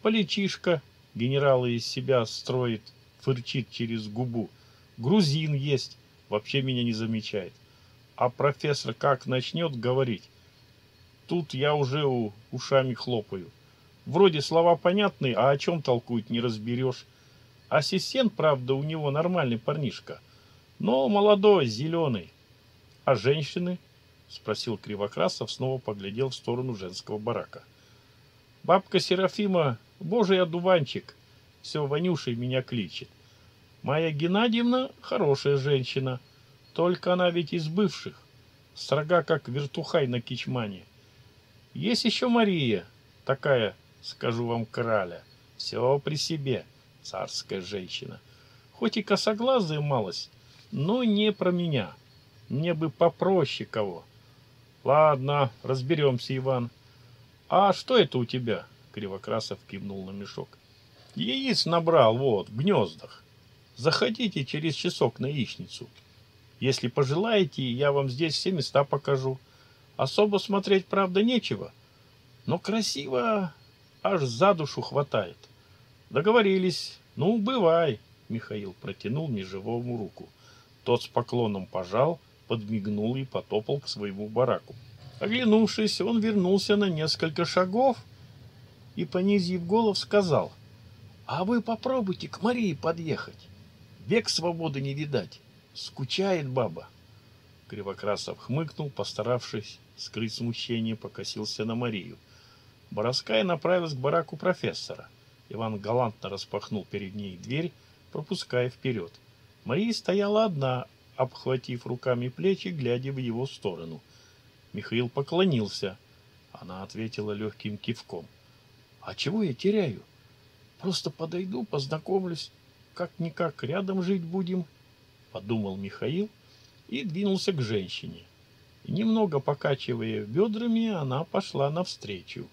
поличишка, генералы из себя строит, фырчит через губу. Грузин есть, вообще меня не замечает. А профессор как начнет говорить, тут я уже у, ушами хлопаю. Вроде слова понятные, а о чем толкует, не разберешь. Ассистент, правда, у него нормальный парнишка, но молодой, зеленый. А женщины? Спросил Кривокрасов, снова поглядел в сторону женского барака. Бабка Серафима, божий одуванчик, все Ванюшей меня кличет. Майя Геннадьевна хорошая женщина, только она ведь из бывших, строга как вертухай на кичмане. Есть еще Мария, такая, скажу вам, краля, все при себе, царская женщина. Хоть и косоглазая малость, но не про меня. Мне бы попроще кого. Ладно, разберемся, Иван. А что это у тебя? Кривокрасов кивнул на мешок. Яиц набрал, вот, в гнездах. Заходите через часок на яичницу. Если пожелаете, я вам здесь все места покажу. Особо смотреть, правда, нечего. Но красиво аж за душу хватает. Договорились. Ну, бывай. Михаил протянул межевому руку. Тот с поклоном пожал, подмигнул и потопал к своему бараку. Оглянувшись, он вернулся на несколько шагов и, понизив голов, сказал, «А вы попробуйте к Марии подъехать. Век свободы не видать. Скучает баба». Кривокрасов хмыкнул, постаравшись скрыть смущение, покосился на Марию. Боровская направилась к бараку профессора. Иван галантно распахнул перед ней дверь, пропуская вперед. Мария стояла одна, обхватив руками плечи, глядя в его сторону. Михаил поклонился. Она ответила легким кивком. «А чего я теряю? Просто подойду, познакомлюсь. Как-никак рядом жить будем», — подумал Михаил и двинулся к женщине. Немного покачивая бедрами, она пошла навстречу.